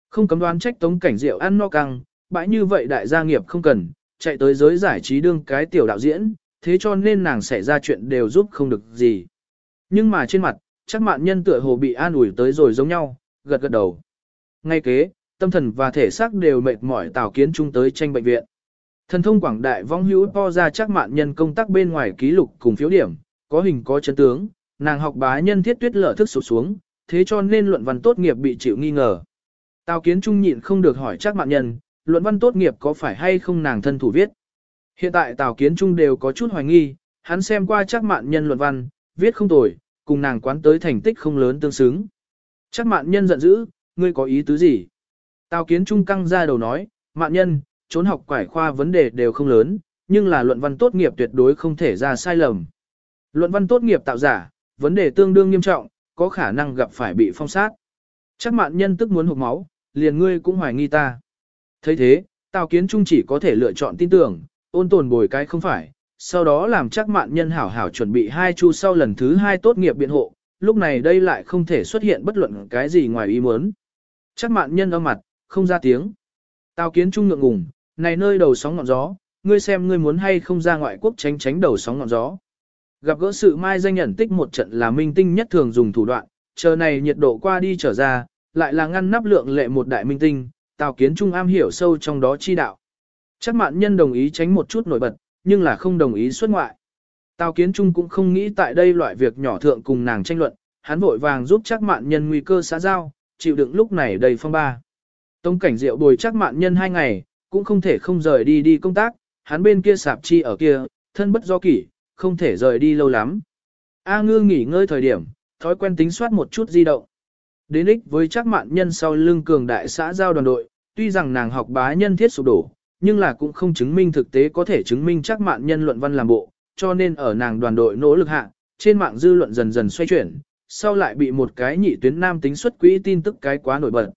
Không cấm đoán trách Tống Cảnh Diệu ăn no căng, bãi như vậy đại gia nghiệp không cần, chạy tới giới giải trí đương cái tiểu đạo diễn, thế cho nên nàng xảy ra chuyện đều giúp không được gì. Nhưng mà trên mặt, chắc mạn nhân tựa hồ bị an ủi tới rồi giống nhau, gật gật đầu. Ngay kế, tâm thần và thể xác đều mệt mỏi Tào Kiến Trung tới tranh bệnh viện. Thần thông quảng đại vong hữu po ra chắc mạn nhân công tác bên ngoài ký lục cùng phiếu điểm, có hình có chân tướng, nàng học bá nhân thiết tuyết lở thức sụp xuống, thế cho nên luận văn tốt nghiệp bị chịu nghi ngờ. Tào Kiến Trung nhịn không được hỏi chắc mạn nhân, luận văn tốt nghiệp có phải hay không nàng thân thủ viết. Hiện tại Tào Kiến Trung đều có chút hoài nghi, hắn xem qua chắc mạn nhân luận văn, viết không tồi, cùng nàng quán tới thành tích không lớn tương xứng. Chắc mạn nhân giận dữ, ngươi có ý tứ gì? Tào Kiến Trung căng ra đầu nói, mạn nhân, trốn học quải khoa vấn đề đều không lớn, nhưng là luận văn tốt nghiệp tuyệt đối không thể ra sai lầm. Luận văn tốt nghiệp tạo giả, vấn đề tương đương nghiêm trọng, có khả năng gặp phải bị phong sát. Chắc mạn nhân tức muốn hụt máu, liền ngươi cũng hoài nghi ta thấy thế, Tào Kiến Trung chỉ có thể lựa chọn tin tưởng, ôn tồn bồi cái không phải, sau đó làm chắc mạn nhân hảo hảo chuẩn bị hai chu sau lần thứ hai tốt nghiệp biện hộ, lúc này đây lại không thể xuất hiện bất luận cái gì ngoài ý muốn. Chắc mạn nhân âm mặt, không ra tiếng. Tào Kiến Trung ngượng ngùng, này nơi đầu sóng ngọn gió, ngươi xem ngươi muốn hay không ra ngoại quốc tránh tránh đầu sóng ngọn gió. Gặp gỡ sự mai danh nhận tích một trận là minh tinh nhất thường dùng thủ đoạn, chờ này nhiệt độ qua đi trở ra, lại là ngăn nắp lượng lệ một đại minh tinh, Tào Kiến Trung am hiểu sâu trong đó chi đạo. Chắc mạn nhân đồng ý tránh một chút nổi bật, nhưng là không đồng ý xuất ngoại. Tào Kiến Trung cũng không nghĩ tại đây loại việc nhỏ thượng cùng nàng tranh luận, hắn vội vàng giúp chắc mạn nhân nguy cơ xã giao, chịu đựng lúc này đầy phong ba. Tông cảnh rượu bồi chắc mạn nhân hai ngày, cũng không thể không rời đi đi công tác, hắn bên kia sạp chi ở kia, thân bất do kỷ, không thể rời đi lâu lắm. A ngư nghỉ ngơi thời điểm, thói quen tính soát một chút di động. Đến ích với chắc mạn nhân sau lưng cường đại xã giao đoàn đội, tuy rằng nàng học bá nhân thiết sụp đổ, nhưng là cũng không chứng minh thực tế có thể chứng minh chắc mạn nhân luận văn làm bộ, cho nên ở nàng đoàn đội nỗ lực hạ, trên mạng dư luận dần dần xoay chuyển, sau lại bị một cái nhị tuyến nam tính xuất quỹ tin tức cái quá nổi bật.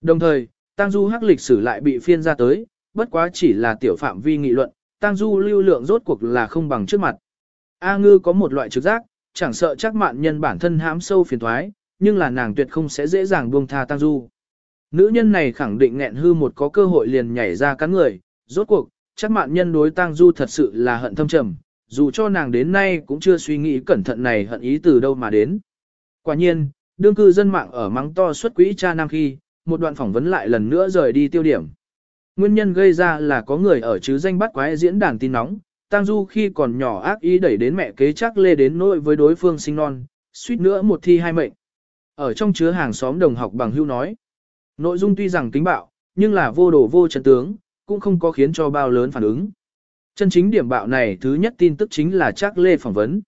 Đồng thời, Tang Du hắc lịch sử lại bị phiên ra tới, bất quá chỉ là tiểu phạm vi nghị luận, Tang Du lưu lượng rốt cuộc là không bằng trước mặt. A Ngư có một loại trực giác, chẳng sợ chắc mạn nhân bản thân hãm sâu phiền thoái, nhưng là nàng tuyệt không sẽ dễ dàng buông tha Tang Du. Nữ nhân này khẳng định nghẹn hư một có cơ hội liền nhảy ra cắn người, rốt cuộc, chắc mạn nhân đối Tang Du thật sự là hận thâm trầm, dù cho nàng đến nay cũng chưa suy nghĩ cẩn thận này hận ý từ đâu mà đến. Quả nhiên, đương cư dân mạng ở mắng to xuất quỹ cha nam khi, một đoạn phỏng vấn lại lần nữa rời đi tiêu điểm. Nguyên nhân gây ra là có người ở chứ danh bắt quái diễn đàn tin nóng, Tang Du khi còn nhỏ ác ý đẩy đến mẹ kế chắc lê đến nỗi với đối phương sinh non, suýt nữa một thi hai mệnh. Ở trong chứa hàng xóm đồng học bằng hưu nói, nội dung tuy rằng kính bạo, nhưng là vô đồ vô chân tướng, cũng không có khiến cho bao lớn phản ứng. Chân chính điểm bạo này thứ nhất tin tức chính là Trác lê phỏng vấn.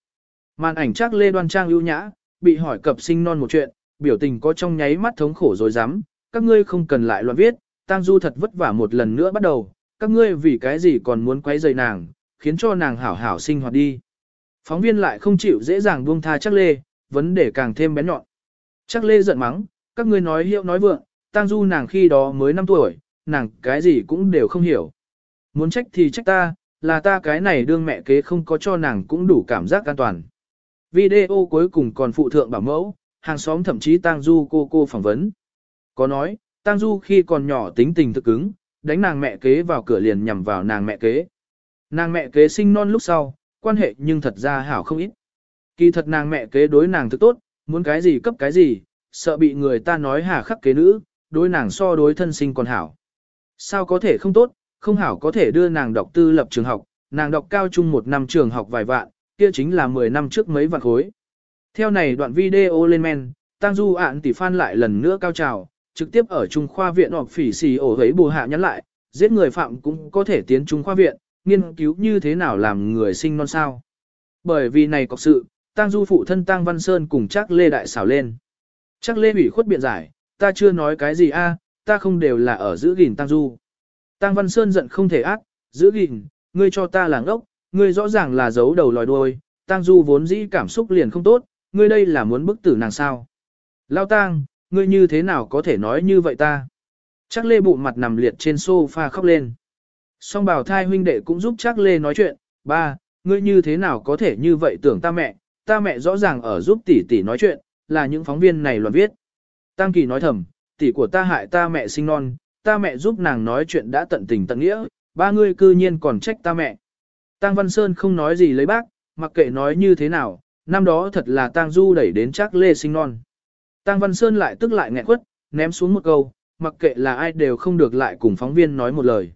Màn ảnh Trác lê đoan trang ưu nhã, bị hỏi cập sinh non một chuyện, biểu tình có trong nháy mắt thống khổ rồi dám, các ngươi không cần lại loạn viết, Tang Du thật vất vả một lần nữa bắt đầu, các ngươi vì cái gì còn muốn quấy rầy nàng, khiến cho nàng hảo hảo sinh hoạt đi. Phóng viên lại không chịu dễ dàng buông tha Trác lê, vấn đề càng thêm bén nhọn. Chắc lê giận mắng, các ngươi nói hiệu nói vượng, Tang Du nàng khi đó mới 5 tuổi, nàng cái gì cũng đều không hiểu. Muốn trách thì trách ta, là ta cái này đương mẹ kế không có cho nàng cũng đủ cảm giác an toàn. Video cuối cùng còn phụ thượng bảo mẫu, hàng xóm thậm chí Tang Du cô cô phỏng vấn. Có nói, Tang Du khi còn nhỏ tính tình thực cứng, đánh nàng mẹ kế vào cửa liền nhằm vào nàng mẹ kế. Nàng mẹ kế sinh non lúc sau, quan hệ nhưng thật ra hảo không ít. Kỳ thật nàng mẹ kế đối nàng thực tốt, muốn cái gì cấp cái gì, sợ bị người ta nói hà khắc kế nữ, đối nàng so đối thân sinh còn hảo. Sao có thể không tốt, không hảo có thể đưa nàng đọc tư lập trường học, nàng đọc cao trung một năm trường học vài vạn, kia chính là 10 năm trước mấy vạn khối. Theo này đoạn video lên men, Tang Du ạn tỷ phan lại lần nữa cao trào, trực tiếp ở Trung khoa viện hoặc phỉ xì ổ ấy bù hạ nhắn lại, giết người phạm cũng có thể tiến Trung khoa viện, nghiên cứu như thế nào làm người sinh non sao. Bởi vì này có sự, Tang Du phụ thân Tang Văn Sơn cùng chắc Lê Đại xảo lên. Chắc Lê ủy khuất biện giải, ta chưa nói cái gì a, ta không đều là ở giữ gìn Tang Du. Tang Văn Sơn giận không thể ác, giữ gìn, ngươi cho ta là ngốc, ngươi rõ ràng là giấu đầu lòi đuôi, Tang Du vốn dĩ cảm xúc liền không tốt, ngươi đây là muốn bức tử nàng sao. Lao Tang, ngươi như thế nào có thể nói như vậy ta? Chắc lê bụng mặt nằm liệt trên sofa khóc lên. Song bảo thai huynh đệ cũng giúp chắc lê nói chuyện, ba, ngươi như thế nào có thể như vậy tưởng ta mẹ, ta mẹ rõ ràng ở giúp tỷ tỷ nói chuyện, là những phóng viên này loạn viết. Tăng kỳ nói thầm, tỷ của ta hại ta mẹ sinh non, ta mẹ giúp nàng nói chuyện đã tận tình tận nghĩa, ba ngươi cư nhiên còn trách ta mẹ. Tăng Văn Sơn không nói gì lấy bác, mặc kệ nói như thế nào, năm đó thật là Tăng Du đẩy đến chắc lê sinh non. Tăng Văn Sơn lại tức lại nghẹn quất, ném xuống một câu, mặc kệ là ai đều không được lại cùng phóng viên nói một lời.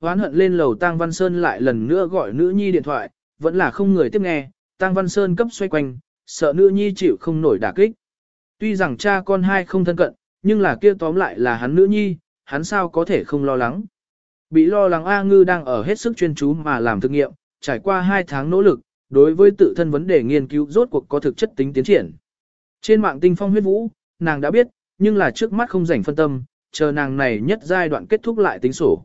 Hoán hận lên lầu Tăng Văn Sơn lại lần nữa gọi nữ nhi điện thoại, vẫn là không người tiếp nghe, Tăng Văn Sơn cấp xoay quanh, sợ nữ nhi chịu không nổi đả kích. Tuy rằng cha con hai không thân cận, nhưng là kia tóm lại là hắn nữ nhi, hắn sao có thể không lo lắng. Bị lo lắng A Ngư đang ở hết sức chuyên chú mà làm thực nghiệm, trải qua 2 tháng nỗ lực, đối với tự thân vấn đề nghiên cứu rốt cuộc có thực chất tính tiến triển. Trên mạng tinh phong huyết vũ, nàng đã biết, nhưng là trước mắt không rảnh phân tâm, chờ nàng này nhất giai đoạn kết thúc lại tính sổ.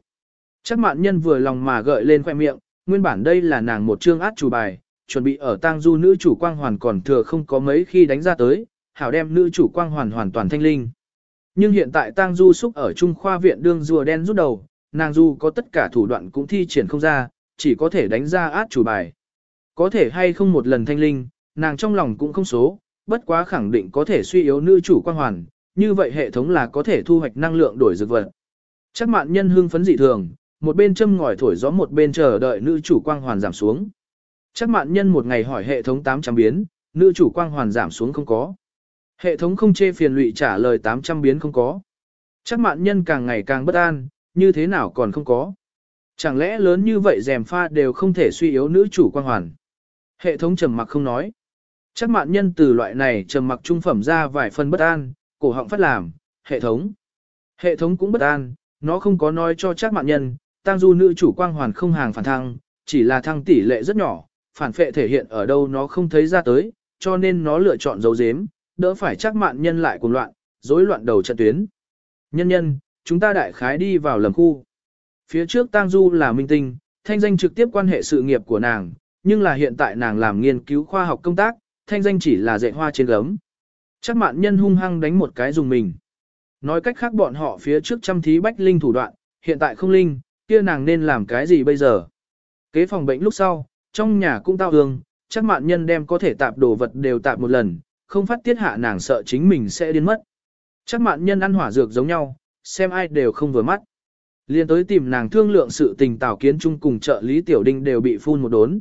Chắc mạn nhân vừa lòng mà gợi lên khoẻ miệng, nguyên bản đây là nàng một chương át chủ bài, chuẩn bị ở tang du nữ chủ quang hoàn còn thừa không có mấy khi đánh ra tới, hảo đem nữ chủ quang hoàn hoàn toàn thanh linh. Nhưng hiện tại tang du xúc ở trung khoa viện đương rùa đen rút đầu, nàng du có tất cả thủ đoạn cũng thi triển không ra, chỉ có thể đánh ra át chủ bài. Có thể hay không một lần thanh linh, nàng trong lòng cũng không số, bất quá khẳng định có thể suy yếu nữ chủ quang hoàn, như vậy hệ thống là có thể thu hoạch năng lượng đổi dược vật. Chắc mạn nhân hưng phấn dị thường, một bên châm ngòi thổi gió một bên chờ đợi nữ chủ quang hoàn giảm xuống. Chắc mạn nhân một ngày hỏi hệ thống 800 biến, nữ chủ quang hoàn giảm xuống không có. Hệ thống không chê phiền lụy trả lời 800 biến không có. Chắc mạn nhân càng ngày càng bất an, như thế nào còn không có. Chẳng lẽ lớn như vậy rèm pha đều không thể suy yếu nữ chủ quang hoàn. Hệ thống trầm mặc không nói. Chắc mạn nhân từ loại này trầm mặc trung phẩm ra vài phần bất an, cổ họng phát làm, hệ thống. Hệ thống cũng bất an, nó không có nói cho chắc mạn nhân, tăng du nữ chủ quang hoàn không hàng phản thăng, chỉ là thăng tỷ lệ rất nhỏ, phản phệ thể hiện ở đâu nó không thấy ra tới, cho nên nó lựa chọn dấu dếm, đỡ phải chắc mạn nhân lại cuồng loạn, rối loạn đầu trận tuyến. Nhân nhân, chúng ta đại khái đi vào lầm khu. Phía trước Tang Du là minh tinh, thanh danh trực tiếp quan hệ sự nghiệp của nàng, nhưng là hiện tại nàng làm nghiên cứu khoa học công tác, thanh danh chỉ là dạy hoa trên gấm. Chắc mạn nhân hung hăng đánh một cái dùng mình. Nói cách khác bọn họ phía trước chăm thí bách linh thủ đoạn, hiện tại không linh, kia nàng nên làm cái gì bây giờ? Kế phòng bệnh lúc sau, trong nhà cũng tao hương, chắc mạn nhân đem có thể tạp đồ vật đều tạp một lần, không phát tiết hạ nàng sợ chính mình sẽ điên mất. Chắc mạn nhân ăn hỏa dược giống nhau, xem ai đều không vừa mắt. Liên tới tìm nàng thương lượng sự tình Tào Kiến Trung cùng trợ lý Tiểu Đinh đều bị phun một đốn.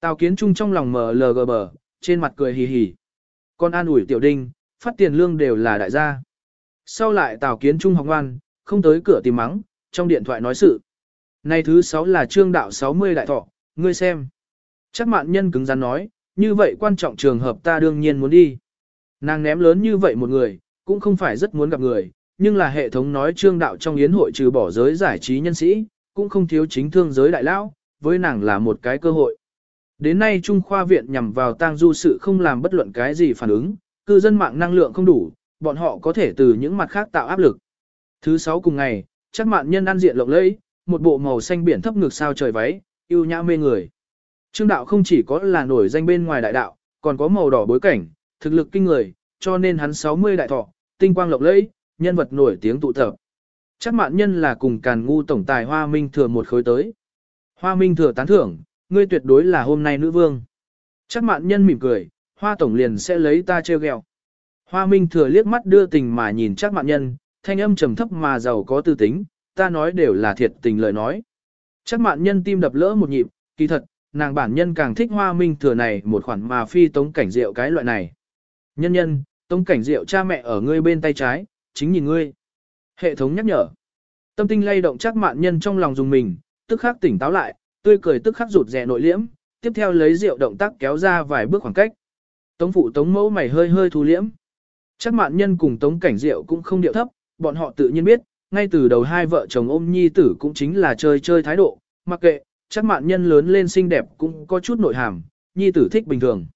Tào Kiến Trung trong lòng mờ lờ gờ bờ, trên mặt cười hì hì. Con an ủi Tiểu Đinh, phát tiền lương đều là đại gia. Sau lại Tào Kiến Trung học ngoan, không tới cửa tìm mắng, trong điện thoại nói sự. nay thứ sáu là trương đạo 60 đại thọ, ngươi xem. Chắc mạn nhân cứng rắn nói, như vậy quan trọng trường hợp ta đương nhiên muốn đi. Nàng ném lớn như vậy một người, cũng không phải rất muốn gặp người, nhưng là hệ thống nói trương đạo trong yến hội trừ bỏ giới giải trí nhân sĩ, cũng không thiếu chính thương giới đại lão, với nàng là một cái cơ hội. Đến nay Trung khoa viện nhằm vào tang du sự không làm bất luận cái gì phản ứng, cư dân mạng năng lượng không đủ, bọn họ có thể từ những mặt khác tạo áp lực. Thứ sáu cùng ngày, chắc mạn nhân ăn diện lộng lẫy, một bộ màu xanh biển thấp ngực sao trời váy, yêu nhã mê người. Trương đạo không chỉ có là nổi danh bên ngoài đại đạo, còn có màu đỏ bối cảnh, thực lực kinh người, cho nên hắn 60 đại thọ, tinh quang lộng lẫy, nhân vật nổi tiếng tụ tập. Chắc mạn nhân là cùng càn ngu tổng tài Hoa Minh thừa một khối tới. Hoa Minh thừa tán thưởng, ngươi tuyệt đối là hôm nay nữ vương. Chắc mạn nhân mỉm cười, Hoa tổng liền sẽ lấy ta treo ghẹo. Hoa Minh thừa liếc mắt đưa tình mà nhìn chắc mạn nhân, thanh âm trầm thấp mà giàu có tư tính, ta nói đều là thiệt tình lời nói. Chắc mạn nhân tim đập lỡ một nhịp, kỳ thật, nàng bản nhân càng thích hoa minh thừa này một khoản mà phi tống cảnh rượu cái loại này. Nhân nhân, tống cảnh rượu cha mẹ ở ngươi bên tay trái, chính nhìn ngươi. Hệ thống nhắc nhở. Tâm tinh lay động chắc mạn nhân trong lòng dùng mình, tức khắc tỉnh táo lại, tươi cười tức khắc rụt rè nội liễm, tiếp theo lấy rượu động tác kéo ra vài bước khoảng cách. Tống phụ tống mẫu mày hơi hơi thu liễm. Chắc mạn nhân cùng tống cảnh rượu cũng không điệu thấp, bọn họ tự nhiên biết, ngay từ đầu hai vợ chồng ôm nhi tử cũng chính là chơi chơi thái độ, mặc kệ, chắc mạn nhân lớn lên xinh đẹp cũng có chút nội hàm, nhi tử thích bình thường.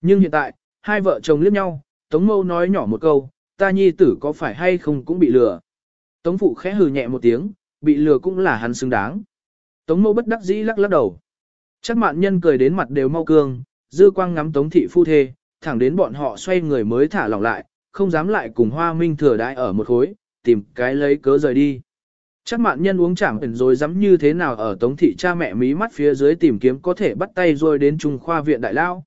Nhưng hiện tại, hai vợ chồng liếc nhau, Tống Mâu nói nhỏ một câu, ta nhi tử có phải hay không cũng bị lừa. Tống Phụ khẽ hừ nhẹ một tiếng, bị lừa cũng là hắn xứng đáng. Tống Mâu bất đắc dĩ lắc lắc đầu. Chắc mạn nhân cười đến mặt đều mau cương, dư quang ngắm Tống Thị phu thê, thẳng đến bọn họ xoay người mới thả lỏng lại, không dám lại cùng Hoa Minh thừa đại ở một khối, tìm cái lấy cớ rời đi. Chắc mạn nhân uống chẳng ẩn rồi dám như thế nào ở tống thị cha mẹ mí mắt phía dưới tìm kiếm có thể bắt tay rồi đến Trung khoa viện đại lao.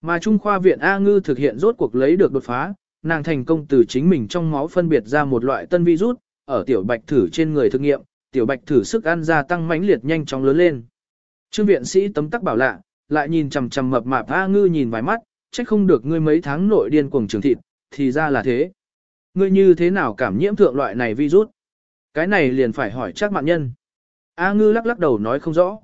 Mà Trung khoa viện A Ngư thực hiện rốt cuộc lấy được đột phá, nàng thành công từ chính mình trong máu phân biệt ra một loại tân virus, ở tiểu bạch thử trên người thực nghiệm, tiểu bạch thử sức ăn gia tăng mãnh liệt nhanh chóng lớn lên. Trương viện sĩ tấm tắc bảo lạ, lại nhìn chằm chằm mập mạp A ngư nhìn vài mắt, trách không được ngươi mấy tháng nội điên cuồng trường thịt, thì ra là thế. Ngươi như thế nào cảm nhiễm thượng loại này virus? Cái này liền phải hỏi chắc mạng nhân. A ngư lắc lắc đầu nói không rõ.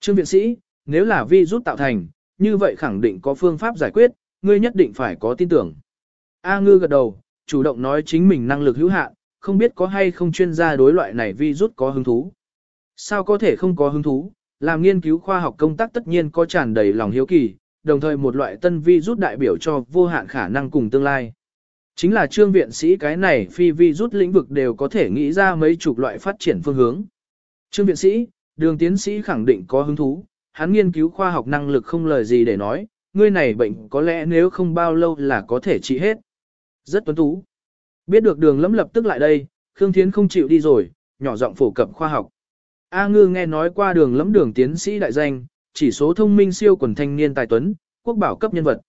Trương viện sĩ, nếu là vi rút tạo thành, như vậy khẳng định có phương pháp giải quyết, ngươi nhất định phải có tin tưởng. A ngư gật đầu, chủ động nói chính mình năng lực hữu hạn, không biết có hay không chuyên gia đối loại này vi rút có hứng thú. Sao có thể không có hứng thú, làm nghiên cứu khoa học công tác tất nhiên có tràn đầy lòng hiếu kỳ, đồng thời một loại tân vi rút đại biểu cho vô hạn khả năng cùng tương lai. Chính là trương viện sĩ cái này phi vi rút lĩnh vực đều có thể nghĩ ra mấy chục loại phát triển phương hướng. Trương viện sĩ, đường tiến sĩ khẳng định có hứng thú, hắn nghiên cứu khoa học năng lực không lời gì để nói, ngươi này bệnh có lẽ nếu không bao lâu là có thể trị hết. Rất tuấn tú. Biết được đường lẫm lập tức lại đây, Khương Thiến không chịu đi rồi, nhỏ giọng phổ cập khoa học. A ngư nghe nói qua đường lẫm đường tiến sĩ đại danh, chỉ số thông minh siêu quần thanh niên tài tuấn, quốc bảo cấp nhân vật.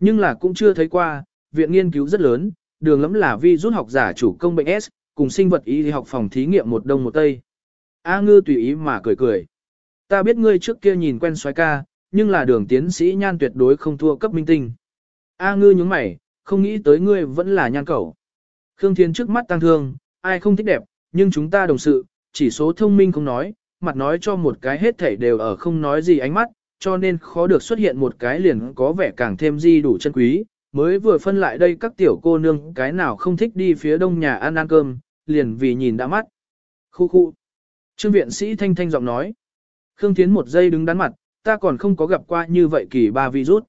Nhưng là cũng chưa thấy qua, viện nghiên cứu rất lớn, đường lẫm là vi rút học giả chủ công bệnh S, cùng sinh vật y học phòng thí nghiệm một đông một tây. A ngư tùy ý mà cười cười. Ta biết ngươi trước kia nhìn quen xoái ca, nhưng là đường tiến sĩ nhan tuyệt đối không thua cấp minh tinh. A ngư nhúng mày, không nghĩ tới ngươi vẫn là nhan cẩu. Khương Thiên trước mắt tăng thương, ai không thích đẹp, nhưng chúng ta đồng sự, chỉ số thông minh không nói, mặt nói cho một cái hết thảy đều ở không nói gì ánh mắt, cho nên khó được xuất hiện một cái liền có vẻ càng thêm di đủ chân quý, mới vừa phân lại đây các tiểu cô nương cái nào không thích đi phía đông nhà ăn ăn cơm, liền vì nhìn đã mắt. Khu khu. Trương viện sĩ thanh thanh giọng nói. Khương Thiến một giây đứng đắn mặt, ta còn không có gặp qua như vậy kỳ ba virus.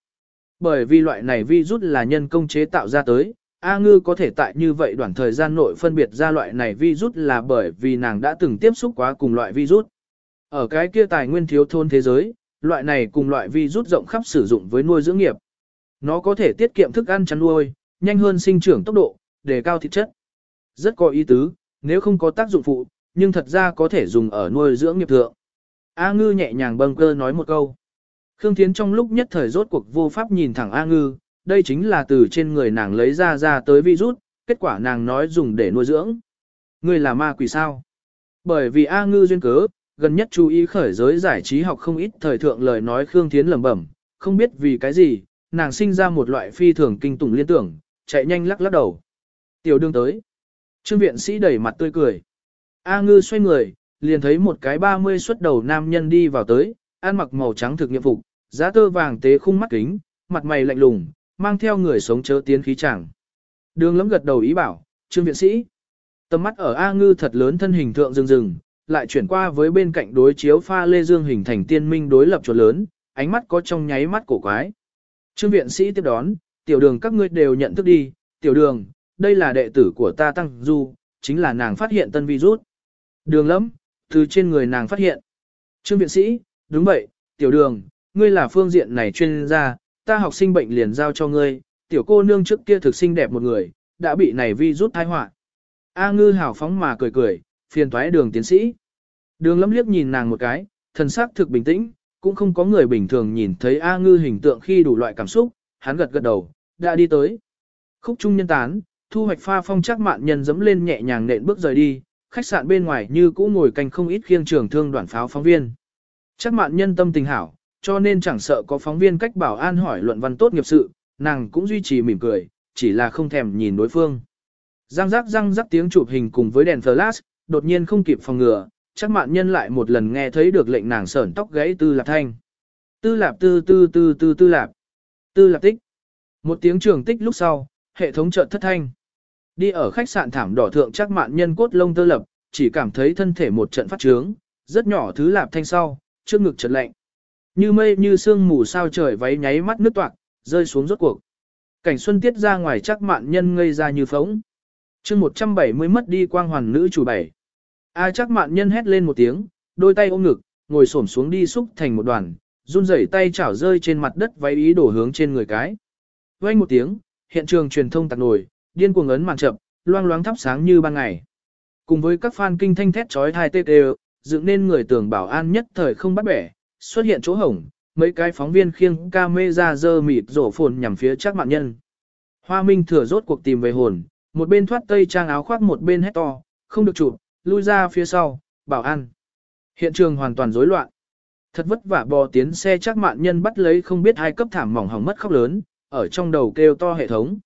Bởi vì loại này virus là nhân công chế tạo ra tới, A ngư có thể tại như vậy đoạn thời gian nội phân biệt ra loại này virus là bởi vì nàng đã từng tiếp xúc quá cùng loại virus. Ở cái kia tài nguyên thiếu thôn thế giới, loại này cùng loại virus rộng khắp sử dụng với nuôi dưỡng nghiệp. Nó có thể tiết kiệm thức ăn chăn nuôi, nhanh hơn sinh trưởng tốc độ, đề cao thịt chất. Rất có ý tứ, nếu không có tác dụng phụ, nhưng thật ra có thể dùng ở nuôi dưỡng nghiệp thượng. A ngư nhẹ nhàng bâng cơ nói một câu. Khương Thiến trong lúc nhất thời rốt cuộc vô pháp nhìn thẳng A ngư, đây chính là từ trên người nàng lấy ra ra tới virus, kết quả nàng nói dùng để nuôi dưỡng. Ngươi là ma quỷ sao? Bởi vì A ngư duyên cớ, gần nhất chú ý khởi giới giải trí học không ít thời thượng lời nói Khương Thiến lẩm bẩm, không biết vì cái gì, nàng sinh ra một loại phi thường kinh tủng liên tưởng, chạy nhanh lắc lắc đầu. Tiểu đương tới. Trương viện sĩ đẩy mặt tươi cười. A ngư xoay người, liền thấy một cái 30 xuất đầu nam nhân đi vào tới, ăn mặc màu trắng thực nghiệm phục, giá tơ vàng tế khung mắt kính, mặt mày lạnh lùng, mang theo người sống chớ tiến khí chẳng. Đường lấm gật đầu ý bảo, trương viện sĩ. Tầm mắt ở A ngư thật lớn thân hình thượng rừng rừng, lại chuyển qua với bên cạnh đối chiếu pha lê dương hình thành tiên minh đối lập chuột lớn, ánh mắt có trong nháy mắt cổ quái. Trương viện sĩ tiếp đón, tiểu đường các ngươi đều nhận thức đi, tiểu đường, đây là đệ tử của ta Tăng Du, chính là nàng phát hiện tân virus. Đường lắm, từ trên người nàng phát hiện. Trương viện sĩ, đúng vậy, tiểu đường, ngươi là phương diện này chuyên gia, ta học sinh bệnh liền giao cho ngươi, tiểu cô nương trước kia thực sinh đẹp một người, đã bị này vi rút thai họa. A ngư hào phóng mà cười cười, phiền toái đường tiến sĩ. Đường lâm liếc nhìn nàng một cái, thần sắc thực bình tĩnh, cũng không có người bình thường nhìn thấy A ngư hình tượng khi đủ loại cảm xúc, hắn gật gật đầu, đã đi tới. Khúc trung nhân tán, thu hoạch pha phong chắc mạn nhân dẫm lên nhẹ nhàng nện bước rời đi, khách sạn bên ngoài như cũ ngồi canh không ít khiêng trường thương đoàn pháo phóng viên. Chắc mạn nhân tâm tình hảo, cho nên chẳng sợ có phóng viên cách bảo an hỏi luận văn tốt nghiệp sự, nàng cũng duy trì mỉm cười, chỉ là không thèm nhìn đối phương. Răng rắc răng rắc tiếng chụp hình cùng với đèn flash, đột nhiên không kịp phòng ngừa, chắc mạn nhân lại một lần nghe thấy được lệnh nàng sởn tóc gãy tư lạp thanh. Tư lạp tư tư tư tư tư lạp. Tư lạp tích. Một tiếng trường tích lúc sau, hệ thống chợt thất thanh. Đi ở khách sạn thảm đỏ thượng chắc mạn nhân cốt lông tơ lập, chỉ cảm thấy thân thể một trận phát trướng, rất nhỏ thứ lạp thanh sau, trước ngực chợt lạnh. Như mây như sương mù sao trời váy nháy mắt nước toạc, rơi xuống rốt cuộc. Cảnh xuân tiết ra ngoài chắc mạn nhân ngây ra như phóng. chương 170 mất đi quang hoàn nữ chủ bảy. A chắc mạn nhân hét lên một tiếng, đôi tay ôm ngực, ngồi xổm xuống đi xúc thành một đoàn, run rẩy tay chảo rơi trên mặt đất váy ý đổ hướng trên người cái. Vang một tiếng, hiện trường truyền thông tạc nổi, điên cuồng ấn màn chậm, loang loáng thắp sáng như ban ngày. Cùng với các fan kinh thanh thét chói tai tê tê, dựng nên người tưởng bảo an nhất thời không bắt bẻ, xuất hiện chỗ hổng, mấy cái phóng viên khiêng ca mê ra dơ mịt rổ phồn nhằm phía chắc mạng nhân. Hoa Minh thừa rốt cuộc tìm về hồn, một bên thoát tây trang áo khoác một bên hét to, không được chụp, lui ra phía sau, bảo an. Hiện trường hoàn toàn rối loạn. Thật vất vả bò tiến xe chắc mạn nhân bắt lấy không biết hai cấp thảm mỏng hỏng mất khóc lớn, ở trong đầu kêu to hệ thống.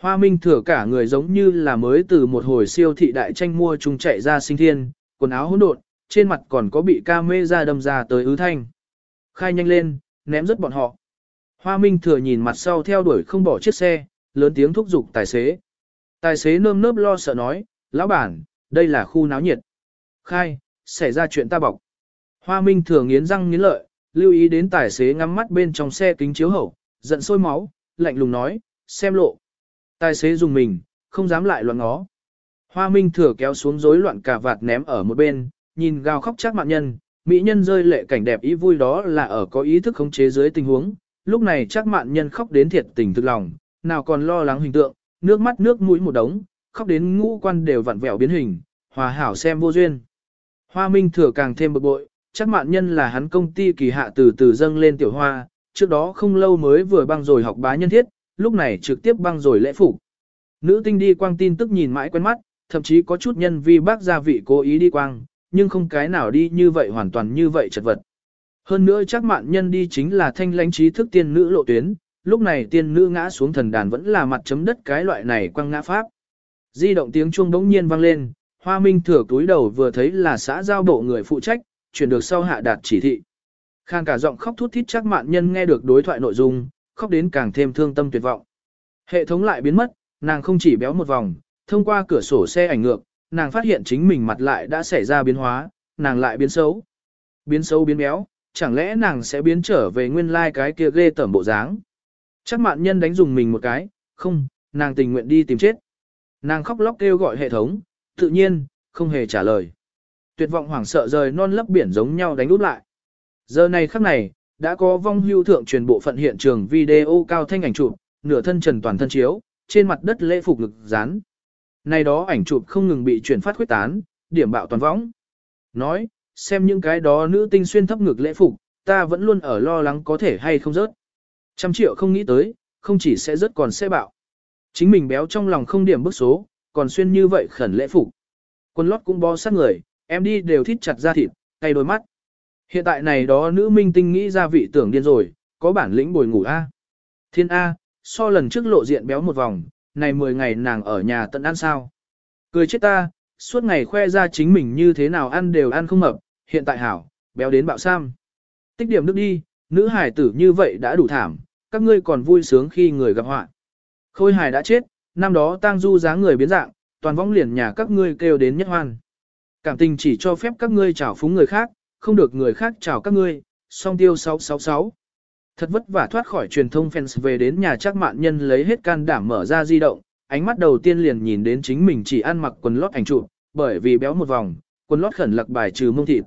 Hoa Minh thừa cả người giống như là mới từ một hồi siêu thị đại tranh mua chung chạy ra sinh thiên, quần áo hỗn độn, trên mặt còn có bị ca mê ra đâm ra tới ứ thanh. Khai nhanh lên, ném rất bọn họ. Hoa Minh thừa nhìn mặt sau theo đuổi không bỏ chiếc xe, lớn tiếng thúc giục tài xế. Tài xế nơm nớp lo sợ nói, lão bản, đây là khu náo nhiệt. Khai, xảy ra chuyện ta bọc. Hoa Minh thừa nghiến răng nghiến lợi, lưu ý đến tài xế ngắm mắt bên trong xe kính chiếu hậu, giận sôi máu, lạnh lùng nói, xem lộ. Tài xế dùng mình, không dám lại loạn ngó. Hoa Minh thừa kéo xuống rối loạn cả vạt ném ở một bên, nhìn gào khóc chắc mạng nhân, mỹ nhân rơi lệ cảnh đẹp ý vui đó là ở có ý thức khống chế dưới tình huống. Lúc này chắc mạng nhân khóc đến thiệt tình thực lòng, nào còn lo lắng hình tượng, nước mắt nước mũi một đống, khóc đến ngũ quan đều vặn vẹo biến hình, hòa hảo xem vô duyên. Hoa Minh thừa càng thêm bực bội, chắc mạn nhân là hắn công ty kỳ hạ từ từ dâng lên tiểu hoa, trước đó không lâu mới vừa băng rồi học bá nhân thiết, lúc này trực tiếp băng rồi lễ phục. Nữ tinh đi quang tin tức nhìn mãi quen mắt, thậm chí có chút nhân vi bác gia vị cố ý đi quang, nhưng không cái nào đi như vậy hoàn toàn như vậy chật vật. Hơn nữa chắc mạn nhân đi chính là thanh lãnh trí thức tiên nữ lộ tuyến, lúc này tiên nữ ngã xuống thần đàn vẫn là mặt chấm đất cái loại này quăng ngã pháp. Di động tiếng chuông bỗng nhiên vang lên, Hoa Minh thừa túi đầu vừa thấy là xã giao bộ người phụ trách, chuyển được sau hạ đạt chỉ thị. Khang cả giọng khóc thút thít chắc mạn nhân nghe được đối thoại nội dung, khóc đến càng thêm thương tâm tuyệt vọng. Hệ thống lại biến mất, nàng không chỉ béo một vòng, thông qua cửa sổ xe ảnh ngược, nàng phát hiện chính mình mặt lại đã xảy ra biến hóa, nàng lại biến xấu. Biến xấu biến béo, chẳng lẽ nàng sẽ biến trở về nguyên lai like cái kia ghê tởm bộ dáng. Chắc mạn nhân đánh dùng mình một cái, không, nàng tình nguyện đi tìm chết. Nàng khóc lóc kêu gọi hệ thống, tự nhiên, không hề trả lời. Tuyệt vọng hoảng sợ rời non lấp biển giống nhau đánh úp lại. Giờ này khắc này, đã có vong hưu thượng truyền bộ phận hiện trường video cao thanh ảnh chụp, nửa thân trần toàn thân chiếu, trên mặt đất lễ phục lực dán. Này đó ảnh chụp không ngừng bị chuyển phát khuyết tán, điểm bạo toàn võng. Nói, xem những cái đó nữ tinh xuyên thấp ngực lễ phục, ta vẫn luôn ở lo lắng có thể hay không rớt. Trăm triệu không nghĩ tới, không chỉ sẽ rớt còn sẽ bạo. Chính mình béo trong lòng không điểm bức số, còn xuyên như vậy khẩn lễ phục. Quân lót cũng bó sát người, em đi đều thít chặt ra thịt, tay đôi mắt. Hiện tại này đó nữ minh tinh nghĩ ra vị tưởng điên rồi, có bản lĩnh bồi ngủ A. Thiên A, so lần trước lộ diện béo một vòng, này 10 ngày nàng ở nhà tận ăn sao. Cười chết ta, suốt ngày khoe ra chính mình như thế nào ăn đều ăn không mập, hiện tại hảo, béo đến bạo sam. Tích điểm nước đi, nữ hải tử như vậy đã đủ thảm, các ngươi còn vui sướng khi người gặp họa. Khôi hài đã chết, năm đó tang du dáng người biến dạng, toàn võng liền nhà các ngươi kêu đến nhất hoan. Cảm tình chỉ cho phép các ngươi chào phúng người khác, không được người khác chào các ngươi, song tiêu 666. Thật vất vả thoát khỏi truyền thông fans về đến nhà chắc mạn nhân lấy hết can đảm mở ra di động, ánh mắt đầu tiên liền nhìn đến chính mình chỉ ăn mặc quần lót ảnh chụp, bởi vì béo một vòng, quần lót khẩn lặc bài trừ mông thịt.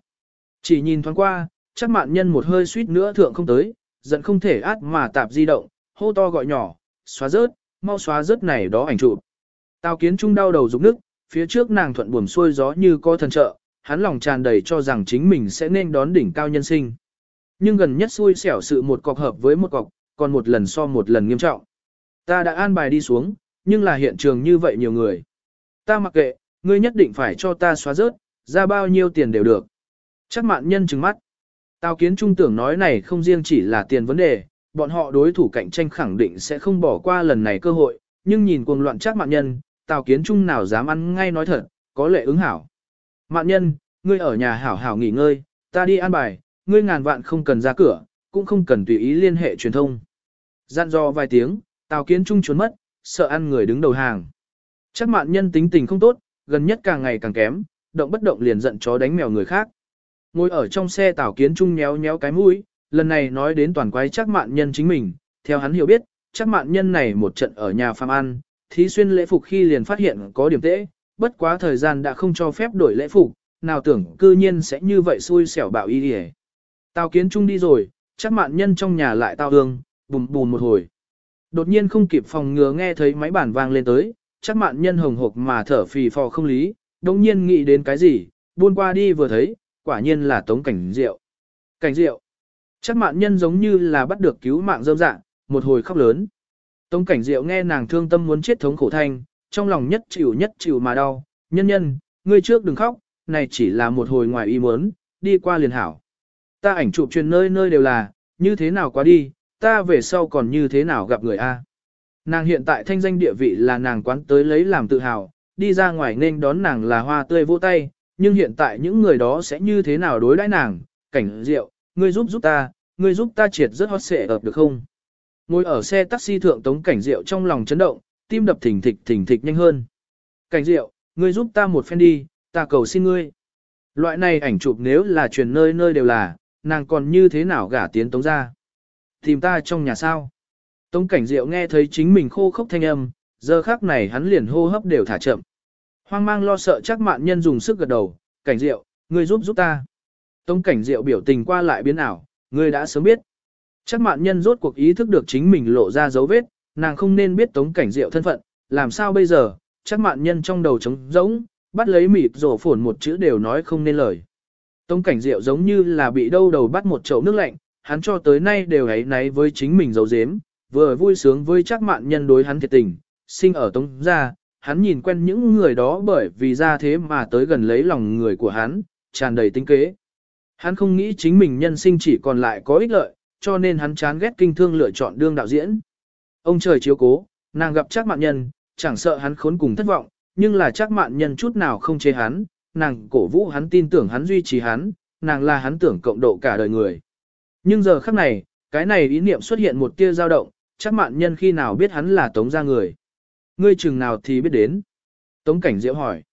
Chỉ nhìn thoáng qua, chắc mạn nhân một hơi suýt nữa thượng không tới, giận không thể át mà tạp di động, hô to gọi nhỏ, xóa rớt, mau xóa rớt này đó ảnh chụp. Tào kiến trung đau đầu rụng nước, phía trước nàng thuận buồm xuôi gió như có thần trợ, hắn lòng tràn đầy cho rằng chính mình sẽ nên đón đỉnh cao nhân sinh. Nhưng gần nhất xui xẻo sự một cọc hợp với một cọc, còn một lần so một lần nghiêm trọng. Ta đã an bài đi xuống, nhưng là hiện trường như vậy nhiều người. Ta mặc kệ, ngươi nhất định phải cho ta xóa rớt, ra bao nhiêu tiền đều được. Chắc mạn nhân trừng mắt. Tào kiến trung tưởng nói này không riêng chỉ là tiền vấn đề, bọn họ đối thủ cạnh tranh khẳng định sẽ không bỏ qua lần này cơ hội, nhưng nhìn cuồng loạn chắc mạn nhân, tào kiến trung nào dám ăn ngay nói thật, có lệ ứng hảo. Mạn nhân, ngươi ở nhà hảo hảo nghỉ ngơi, ta đi an bài, ngươi ngàn vạn không cần ra cửa, cũng không cần tùy ý liên hệ truyền thông. Dặn dò vài tiếng, tào kiến trung trốn mất, sợ ăn người đứng đầu hàng. Chắc mạn nhân tính tình không tốt, gần nhất càng ngày càng kém, động bất động liền giận chó đánh mèo người khác. Ngồi ở trong xe Tào kiến trung nhéo nhéo cái mũi, lần này nói đến toàn quái chắc mạn nhân chính mình, theo hắn hiểu biết, chắc mạn nhân này một trận ở nhà phàm ăn, thí xuyên lễ phục khi liền phát hiện có điểm tễ, bất quá thời gian đã không cho phép đổi lễ phục, nào tưởng cư nhiên sẽ như vậy xui xẻo bạo y đi Tào kiến trung đi rồi, chắc mạn nhân trong nhà lại tao hương, bùm bùm một hồi. Đột nhiên không kịp phòng ngừa nghe thấy máy bản vang lên tới, chắc mạn nhân hồng hộc mà thở phì phò không lý, đồng nhiên nghĩ đến cái gì, buôn qua đi vừa thấy, quả nhiên là tống cảnh rượu. Cảnh rượu. Chắc mạn nhân giống như là bắt được cứu mạng dâm dạng, một hồi khóc lớn. Tống cảnh diệu nghe nàng thương tâm muốn chết thống khổ thanh, trong lòng nhất chịu nhất chịu mà đau. Nhân nhân, ngươi trước đừng khóc, này chỉ là một hồi ngoài ý muốn, đi qua liền hảo. Ta ảnh chụp truyền nơi nơi đều là, như thế nào quá đi, ta về sau còn như thế nào gặp người A. Nàng hiện tại thanh danh địa vị là nàng quán tới lấy làm tự hào, đi ra ngoài nên đón nàng là hoa tươi vô tay, nhưng hiện tại những người đó sẽ như thế nào đối đãi nàng, cảnh diệu ngươi giúp giúp ta, ngươi giúp ta triệt rất hot xệ ập được không? Ngồi ở xe taxi thượng tống cảnh rượu trong lòng chấn động, tim đập thình thịch thình thịch nhanh hơn. Cảnh rượu, ngươi giúp ta một phen đi, ta cầu xin ngươi. Loại này ảnh chụp nếu là truyền nơi nơi đều là, nàng còn như thế nào gả tiến tống ra. Tìm ta trong nhà sao? Tống cảnh diệu nghe thấy chính mình khô khốc thanh âm, giờ khác này hắn liền hô hấp đều thả chậm. Hoang mang lo sợ chắc mạn nhân dùng sức gật đầu, cảnh diệu, ngươi giúp giúp ta. Tống cảnh diệu biểu tình qua lại biến ảo, ngươi đã sớm biết. Chắc mạn nhân rốt cuộc ý thức được chính mình lộ ra dấu vết, nàng không nên biết tống cảnh diệu thân phận, làm sao bây giờ, chắc mạn nhân trong đầu trống rỗng, bắt lấy mịt rổ phồn một chữ đều nói không nên lời. Tống cảnh diệu giống như là bị đâu đầu bắt một chậu nước lạnh, hắn cho tới nay đều ấy náy với chính mình dấu dếm, vừa vui sướng với chắc mạn nhân đối hắn thiệt tình, sinh ở tống gia, hắn nhìn quen những người đó bởi vì ra thế mà tới gần lấy lòng người của hắn, tràn đầy tinh kế. Hắn không nghĩ chính mình nhân sinh chỉ còn lại có ích lợi, cho nên hắn chán ghét kinh thương lựa chọn đương đạo diễn. Ông trời chiếu cố, nàng gặp chắc mạn nhân, chẳng sợ hắn khốn cùng thất vọng, nhưng là chắc mạn nhân chút nào không chế hắn, nàng cổ vũ hắn tin tưởng hắn duy trì hắn, nàng là hắn tưởng cộng độ cả đời người. Nhưng giờ khắc này, cái này ý niệm xuất hiện một tia dao động, chắc mạn nhân khi nào biết hắn là tống gia người. Ngươi chừng nào thì biết đến. Tống cảnh diễu hỏi.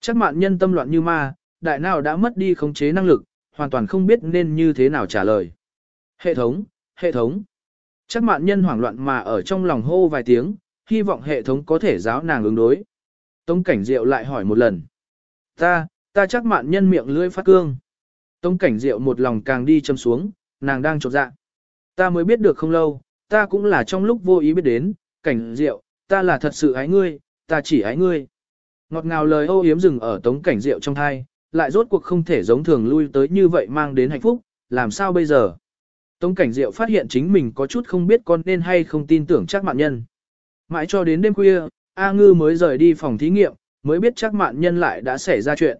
Chắc mạn nhân tâm loạn như ma, đại nào đã mất đi khống chế năng lực, hoàn toàn không biết nên như thế nào trả lời. Hệ thống, hệ thống. Chắc mạn nhân hoảng loạn mà ở trong lòng hô vài tiếng, hy vọng hệ thống có thể giáo nàng ứng đối. Tống cảnh diệu lại hỏi một lần. Ta, ta chắc mạn nhân miệng lưỡi phát cương. Tống cảnh diệu một lòng càng đi châm xuống, nàng đang trột dạ. Ta mới biết được không lâu, ta cũng là trong lúc vô ý biết đến, cảnh diệu, ta là thật sự ái ngươi, ta chỉ ái ngươi. Ngọt ngào lời ô yếm dừng ở tống cảnh diệu trong thai, lại rốt cuộc không thể giống thường lui tới như vậy mang đến hạnh phúc, làm sao bây giờ? Tống cảnh diệu phát hiện chính mình có chút không biết con nên hay không tin tưởng chắc mạn nhân. Mãi cho đến đêm khuya, A Ngư mới rời đi phòng thí nghiệm, mới biết chắc mạn nhân lại đã xảy ra chuyện.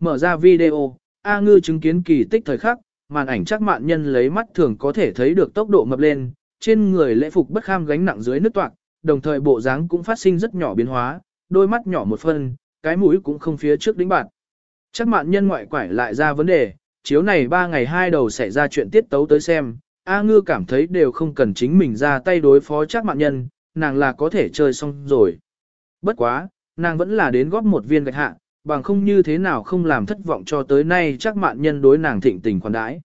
Mở ra video, A Ngư chứng kiến kỳ tích thời khắc, màn ảnh chắc mạn nhân lấy mắt thường có thể thấy được tốc độ mập lên, trên người lễ phục bất kham gánh nặng dưới nước toạc, đồng thời bộ dáng cũng phát sinh rất nhỏ biến hóa, đôi mắt nhỏ một phân, cái mũi cũng không phía trước đỉnh bạn. Chắc mạn nhân ngoại quải lại ra vấn đề, chiếu này ba ngày hai đầu xảy ra chuyện tiết tấu tới xem, A ngư cảm thấy đều không cần chính mình ra tay đối phó chắc mạn nhân, nàng là có thể chơi xong rồi. Bất quá, nàng vẫn là đến góp một viên gạch hạ, bằng không như thế nào không làm thất vọng cho tới nay chắc mạn nhân đối nàng thịnh tình khoản đãi.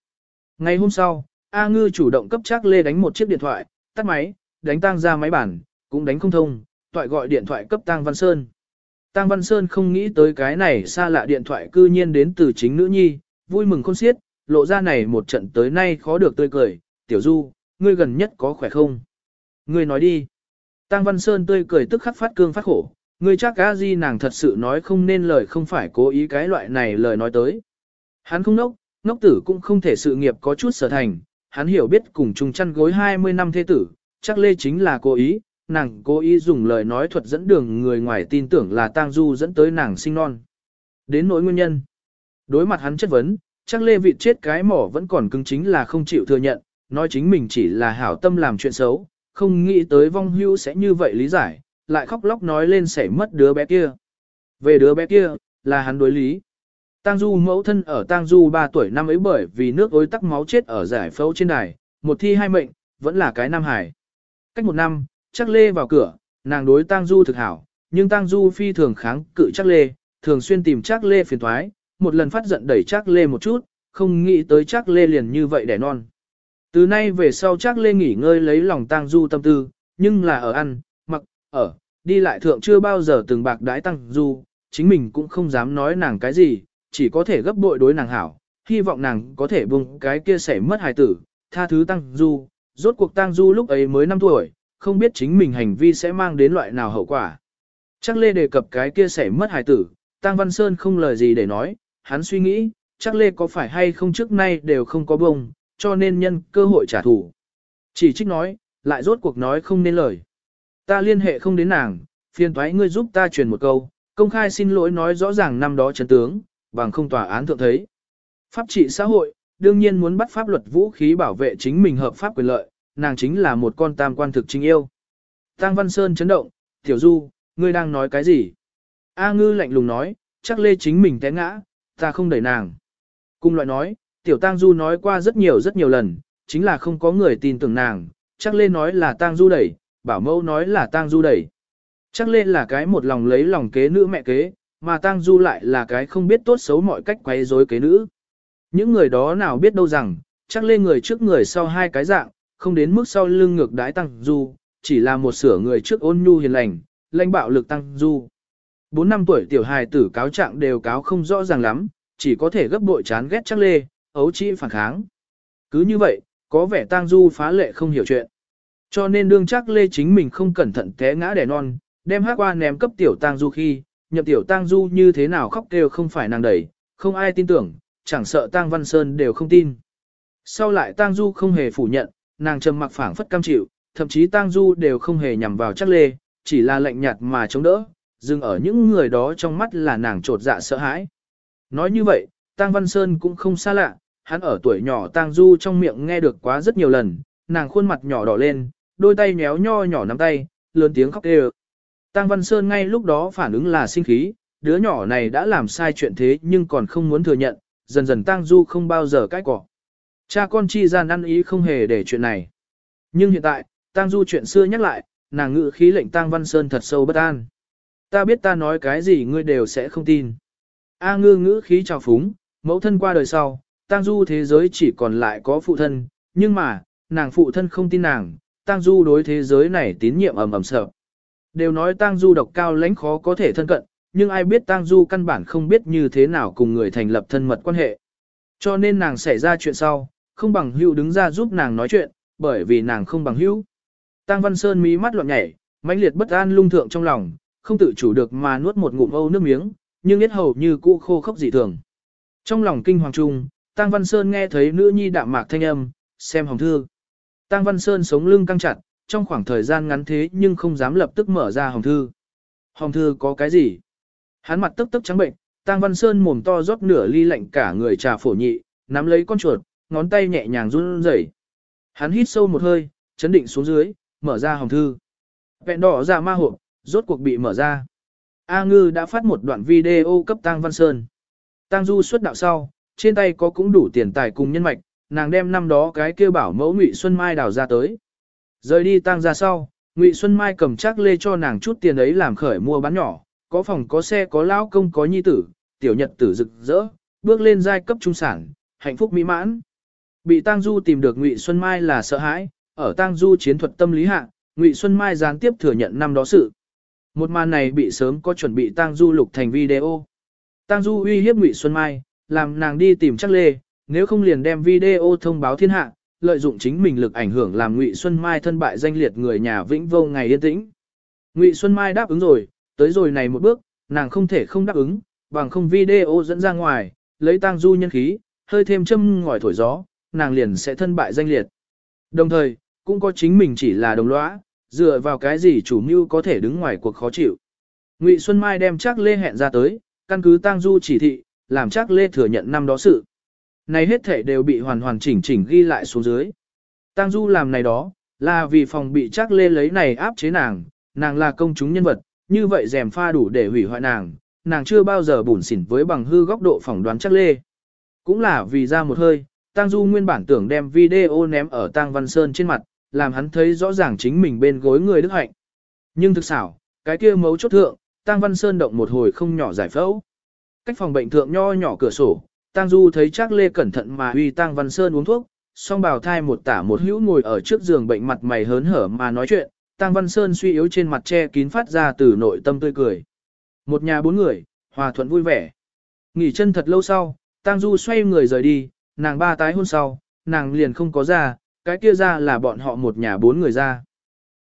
Ngày hôm sau, A ngư chủ động cấp chắc lê đánh một chiếc điện thoại, tắt máy, đánh tăng ra máy bản, cũng đánh không thông, toại gọi điện thoại cấp Tang Văn Sơn. Tăng Văn Sơn không nghĩ tới cái này xa lạ điện thoại cư nhiên đến từ chính nữ nhi, vui mừng khôn xiết, lộ ra này một trận tới nay khó được tươi cười, tiểu du, ngươi gần nhất có khỏe không? Ngươi nói đi. Tăng Văn Sơn tươi cười tức khắc phát cương phát khổ, ngươi chắc gã gì nàng thật sự nói không nên lời không phải cố ý cái loại này lời nói tới. Hắn không nốc, ngốc tử cũng không thể sự nghiệp có chút sở thành, hắn hiểu biết cùng chung chăn gối 20 năm thế tử, chắc lê chính là cố ý, nàng cố ý dùng lời nói thuật dẫn đường người ngoài tin tưởng là tang du dẫn tới nàng sinh non. Đến nỗi nguyên nhân. Đối mặt hắn chất vấn, chắc lê vị chết cái mỏ vẫn còn cứng chính là không chịu thừa nhận, nói chính mình chỉ là hảo tâm làm chuyện xấu, không nghĩ tới vong hưu sẽ như vậy lý giải, lại khóc lóc nói lên sẽ mất đứa bé kia. Về đứa bé kia, là hắn đối lý. Tang Du mẫu thân ở Tang Du 3 tuổi năm ấy bởi vì nước ối tắc máu chết ở giải phẫu trên đài, một thi hai mệnh, vẫn là cái nam hải. Cách một năm, chắc lê vào cửa, nàng đối Tang Du thực hảo, nhưng Tang Du phi thường kháng cự chắc lê, thường xuyên tìm chắc lê phiền thoái, một lần phát giận đẩy chắc lê một chút, không nghĩ tới chắc lê liền như vậy đẻ non. Từ nay về sau chắc lê nghỉ ngơi lấy lòng Tang Du tâm tư, nhưng là ở ăn, mặc, ở, đi lại thượng chưa bao giờ từng bạc đái Tang Du, chính mình cũng không dám nói nàng cái gì, chỉ có thể gấp bội đối nàng hảo, hy vọng nàng có thể buông cái kia sẽ mất hài tử, tha thứ Tang Du, rốt cuộc Tang Du lúc ấy mới 5 tuổi, không biết chính mình hành vi sẽ mang đến loại nào hậu quả. Chắc Lê đề cập cái kia sẽ mất hài tử, Tang Văn Sơn không lời gì để nói, hắn suy nghĩ, chắc Lê có phải hay không trước nay đều không có bông, cho nên nhân cơ hội trả thù. Chỉ trích nói, lại rốt cuộc nói không nên lời. Ta liên hệ không đến nàng, phiền thoái ngươi giúp ta truyền một câu, công khai xin lỗi nói rõ ràng năm đó chấn tướng, bằng không tòa án thượng thấy. Pháp trị xã hội, đương nhiên muốn bắt pháp luật vũ khí bảo vệ chính mình hợp pháp quyền lợi, nàng chính là một con tam quan thực chính yêu. Tăng Văn Sơn chấn động, Tiểu Du, ngươi đang nói cái gì? A ngư lạnh lùng nói, chắc lê chính mình té ngã, ta không đẩy nàng. Cung loại nói, Tiểu Tăng Du nói qua rất nhiều rất nhiều lần, chính là không có người tin tưởng nàng, chắc lê nói là Tăng Du đẩy, bảo mẫu nói là Tăng Du đẩy. Chắc lê là cái một lòng lấy lòng kế nữ mẹ kế, mà Tăng Du lại là cái không biết tốt xấu mọi cách quấy rối kế nữ. Những người đó nào biết đâu rằng, chắc lê người trước người sau hai cái dạng, không đến mức sau lưng ngược đái Tăng Du, chỉ là một sửa người trước ôn nhu hiền lành, lãnh bạo lực Tăng Du. Bốn năm tuổi tiểu hài tử cáo trạng đều cáo không rõ ràng lắm, chỉ có thể gấp bội chán ghét chắc lê, ấu trĩ phản kháng. Cứ như vậy, có vẻ Tăng Du phá lệ không hiểu chuyện. Cho nên đương chắc lê chính mình không cẩn thận té ngã đẻ non, đem hát qua ném cấp tiểu Tăng Du khi, nhập tiểu Tăng Du như thế nào khóc kêu không phải nàng đẩy, không ai tin tưởng, chẳng sợ Tăng Văn Sơn đều không tin. Sau lại Tăng Du không hề phủ nhận, nàng trầm mặc phảng phất cam chịu, thậm chí Tang Du đều không hề nhằm vào chắc lê, chỉ là lạnh nhạt mà chống đỡ, dừng ở những người đó trong mắt là nàng trột dạ sợ hãi. Nói như vậy, Tang Văn Sơn cũng không xa lạ, hắn ở tuổi nhỏ Tang Du trong miệng nghe được quá rất nhiều lần, nàng khuôn mặt nhỏ đỏ lên, đôi tay nhéo nho nhỏ nắm tay, lớn tiếng khóc kêu. Tang Văn Sơn ngay lúc đó phản ứng là sinh khí, đứa nhỏ này đã làm sai chuyện thế nhưng còn không muốn thừa nhận, dần dần Tang Du không bao giờ cãi cỏ. Cha con chi gian ăn ý không hề để chuyện này. Nhưng hiện tại, Tang Du chuyện xưa nhắc lại, nàng ngự khí lệnh Tang Văn Sơn thật sâu bất an. Ta biết ta nói cái gì ngươi đều sẽ không tin. A ngư ngữ khí trào phúng, mẫu thân qua đời sau, Tang Du thế giới chỉ còn lại có phụ thân, nhưng mà, nàng phụ thân không tin nàng, Tang Du đối thế giới này tín nhiệm ầm ầm sợ. Đều nói Tang Du độc cao lãnh khó có thể thân cận, nhưng ai biết Tang Du căn bản không biết như thế nào cùng người thành lập thân mật quan hệ. Cho nên nàng xảy ra chuyện sau, không bằng hữu đứng ra giúp nàng nói chuyện, bởi vì nàng không bằng hữu. Tăng Văn Sơn mí mắt loạn nhảy, mãnh liệt bất an lung thượng trong lòng, không tự chủ được mà nuốt một ngụm âu nước miếng, nhưng biết hầu như cũ khô khốc dị thường. Trong lòng kinh hoàng trung, Tăng Văn Sơn nghe thấy nữ nhi đạm mạc thanh âm, xem hồng thư. Tăng Văn Sơn sống lưng căng chặt, trong khoảng thời gian ngắn thế nhưng không dám lập tức mở ra hồng thư. Hồng thư có cái gì? Hắn mặt tức tức trắng bệnh, Tăng Văn Sơn mồm to rót nửa ly lạnh cả người trà phổ nhị, nắm lấy con chuột, ngón tay nhẹ nhàng run rẩy. Hắn hít sâu một hơi, chấn định xuống dưới, mở ra hồng thư. Vẹn đỏ ra ma hộp, rốt cuộc bị mở ra. A Ngư đã phát một đoạn video cấp Tăng Văn Sơn. Tăng Du xuất đạo sau, trên tay có cũng đủ tiền tài cùng nhân mạch, nàng đem năm đó cái kêu bảo mẫu Ngụy Xuân Mai đào ra tới. Rời đi Tăng ra sau, Ngụy Xuân Mai cầm chắc lê cho nàng chút tiền ấy làm khởi mua bán nhỏ, có phòng có xe có lão công có nhi tử, tiểu nhật tử rực rỡ, bước lên giai cấp trung sản, hạnh phúc mỹ mãn. Bị Tang Du tìm được Ngụy Xuân Mai là sợ hãi, ở Tang Du chiến thuật tâm lý hạ, Ngụy Xuân Mai gián tiếp thừa nhận năm đó sự. Một màn này bị sớm có chuẩn bị Tang Du lục thành video. Tang Du uy hiếp Ngụy Xuân Mai, làm nàng đi tìm Trác lê, nếu không liền đem video thông báo thiên hạ, lợi dụng chính mình lực ảnh hưởng làm Ngụy Xuân Mai thân bại danh liệt người nhà vĩnh vô ngày yên tĩnh. Ngụy Xuân Mai đáp ứng rồi, tới rồi này một bước, nàng không thể không đáp ứng, bằng không video dẫn ra ngoài, lấy Tang Du nhân khí, hơi thêm châm ngòi thổi gió, nàng liền sẽ thân bại danh liệt. Đồng thời, cũng có chính mình chỉ là đồng lõa, dựa vào cái gì chủ mưu có thể đứng ngoài cuộc khó chịu. Ngụy Xuân Mai đem trác Lê hẹn ra tới, căn cứ Tang Du chỉ thị, làm trác Lê thừa nhận năm đó sự. Này hết thể đều bị hoàn hoàn chỉnh chỉnh ghi lại xuống dưới. Tang Du làm này đó, là vì phòng bị trác Lê lấy này áp chế nàng, nàng là công chúng nhân vật, như vậy rèm pha đủ để hủy hoại nàng, nàng chưa bao giờ bủn xỉn với bằng hư góc độ phỏng đoán trác Lê. Cũng là vì ra một hơi, Tang Du nguyên bản tưởng đem video ném ở Tang Văn Sơn trên mặt, làm hắn thấy rõ ràng chính mình bên gối người đức hạnh. Nhưng thực xảo, cái kia mấu chốt thượng, Tang Văn Sơn động một hồi không nhỏ giải phẫu. Cách phòng bệnh thượng nho nhỏ cửa sổ, Tang Du thấy Trác Lê cẩn thận mà uy Tang Văn Sơn uống thuốc, song bào thai một tả một hữu ngồi ở trước giường bệnh mặt mày hớn hở mà nói chuyện, Tang Văn Sơn suy yếu trên mặt che kín phát ra từ nội tâm tươi cười. Một nhà bốn người, hòa thuận vui vẻ. Nghỉ chân thật lâu sau, Tang Du xoay người rời đi, nàng ba tái hôn sau, nàng liền không có ra, cái kia ra là bọn họ một nhà bốn người ra.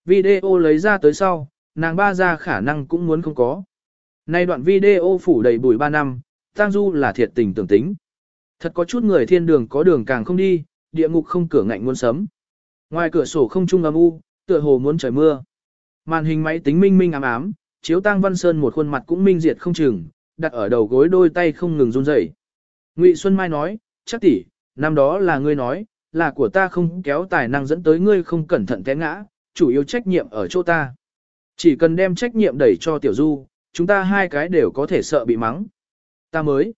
Video lấy ra tới sau, nàng ba ra khả năng cũng muốn không có. Nay đoạn video phủ đầy bụi ba năm, Tang Du là thiệt tình tưởng tính. Thật có chút người thiên đường có đường càng không đi, địa ngục không cửa ngạnh muốn sấm. Ngoài cửa sổ không trung âm u, tựa hồ muốn trời mưa. Màn hình máy tính minh minh ám ám, chiếu Tang Văn Sơn một khuôn mặt cũng minh diệt không chừng, đặt ở đầu gối đôi tay không ngừng run rẩy. Ngụy Xuân Mai nói, chắc tỷ, năm đó là ngươi nói, là của ta không kéo tài năng dẫn tới ngươi không cẩn thận té ngã, chủ yếu trách nhiệm ở chỗ ta. Chỉ cần đem trách nhiệm đẩy cho tiểu du, chúng ta hai cái đều có thể sợ bị mắng. Ta mới.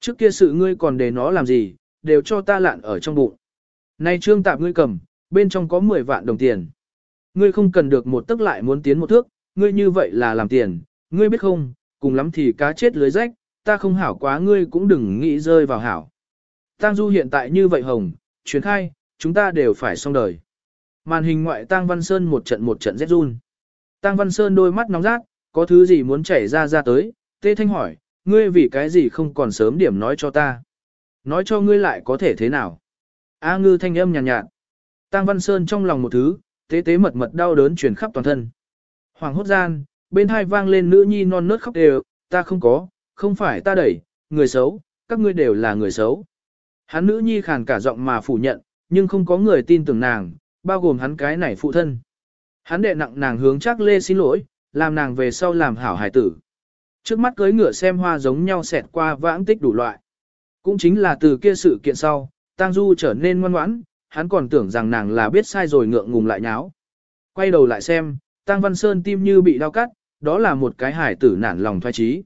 Trước kia sự ngươi còn để nó làm gì, đều cho ta lạn ở trong bụng. Nay trương tạp ngươi cầm, bên trong có 10 vạn đồng tiền. Ngươi không cần được một tức lại muốn tiến một thước, ngươi như vậy là làm tiền, ngươi biết không, cùng lắm thì cá chết lưới rách, ta không hảo quá ngươi cũng đừng nghĩ rơi vào hảo. Tang Du hiện tại như vậy hồng, chuyến khai, chúng ta đều phải xong đời. Màn hình ngoại Tang Văn Sơn một trận một trận rét run. Tang Văn Sơn đôi mắt nóng rát, có thứ gì muốn chảy ra ra tới, Tê Thanh hỏi, ngươi vì cái gì không còn sớm điểm nói cho ta. Nói cho ngươi lại có thể thế nào. A ngư thanh âm nhàn nhạt, nhạt. Tang Văn Sơn trong lòng một thứ, tế tế mật mật đau đớn truyền khắp toàn thân. Hoàng hốt gian, bên hai vang lên nữ nhi non nớt khóc đều, ta không có, không phải ta đẩy, người xấu, các ngươi đều là người xấu. Hắn nữ nhi khàn cả giọng mà phủ nhận, nhưng không có người tin tưởng nàng, bao gồm hắn cái này phụ thân. Hắn đệ nặng nàng hướng chắc lê xin lỗi, làm nàng về sau làm hảo hải tử. Trước mắt cưới ngựa xem hoa giống nhau xẹt qua vãng tích đủ loại. Cũng chính là từ kia sự kiện sau, Tang Du trở nên ngoan ngoãn, hắn còn tưởng rằng nàng là biết sai rồi ngượng ngùng lại nháo. Quay đầu lại xem, Tang Văn Sơn tim như bị đau cắt, đó là một cái hải tử nản lòng thoái trí.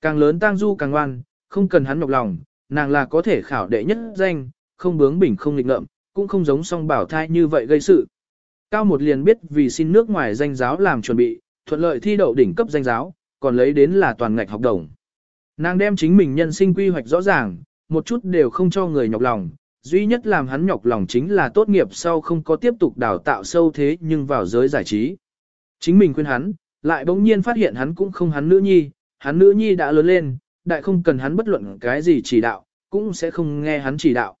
Càng lớn Tang Du càng ngoan, không cần hắn nhọc lòng, nàng là có thể khảo đệ nhất danh, không bướng bỉnh không nghịch ngợm, cũng không giống song bảo thai như vậy gây sự. Cao một liền biết vì xin nước ngoài danh giáo làm chuẩn bị, thuận lợi thi đậu đỉnh cấp danh giáo, còn lấy đến là toàn ngạch học đồng. Nàng đem chính mình nhân sinh quy hoạch rõ ràng, một chút đều không cho người nhọc lòng, duy nhất làm hắn nhọc lòng chính là tốt nghiệp sau không có tiếp tục đào tạo sâu thế nhưng vào giới giải trí. Chính mình khuyên hắn, lại bỗng nhiên phát hiện hắn cũng không hắn nữ nhi, hắn nữ nhi đã lớn lên, đại không cần hắn bất luận cái gì chỉ đạo, cũng sẽ không nghe hắn chỉ đạo.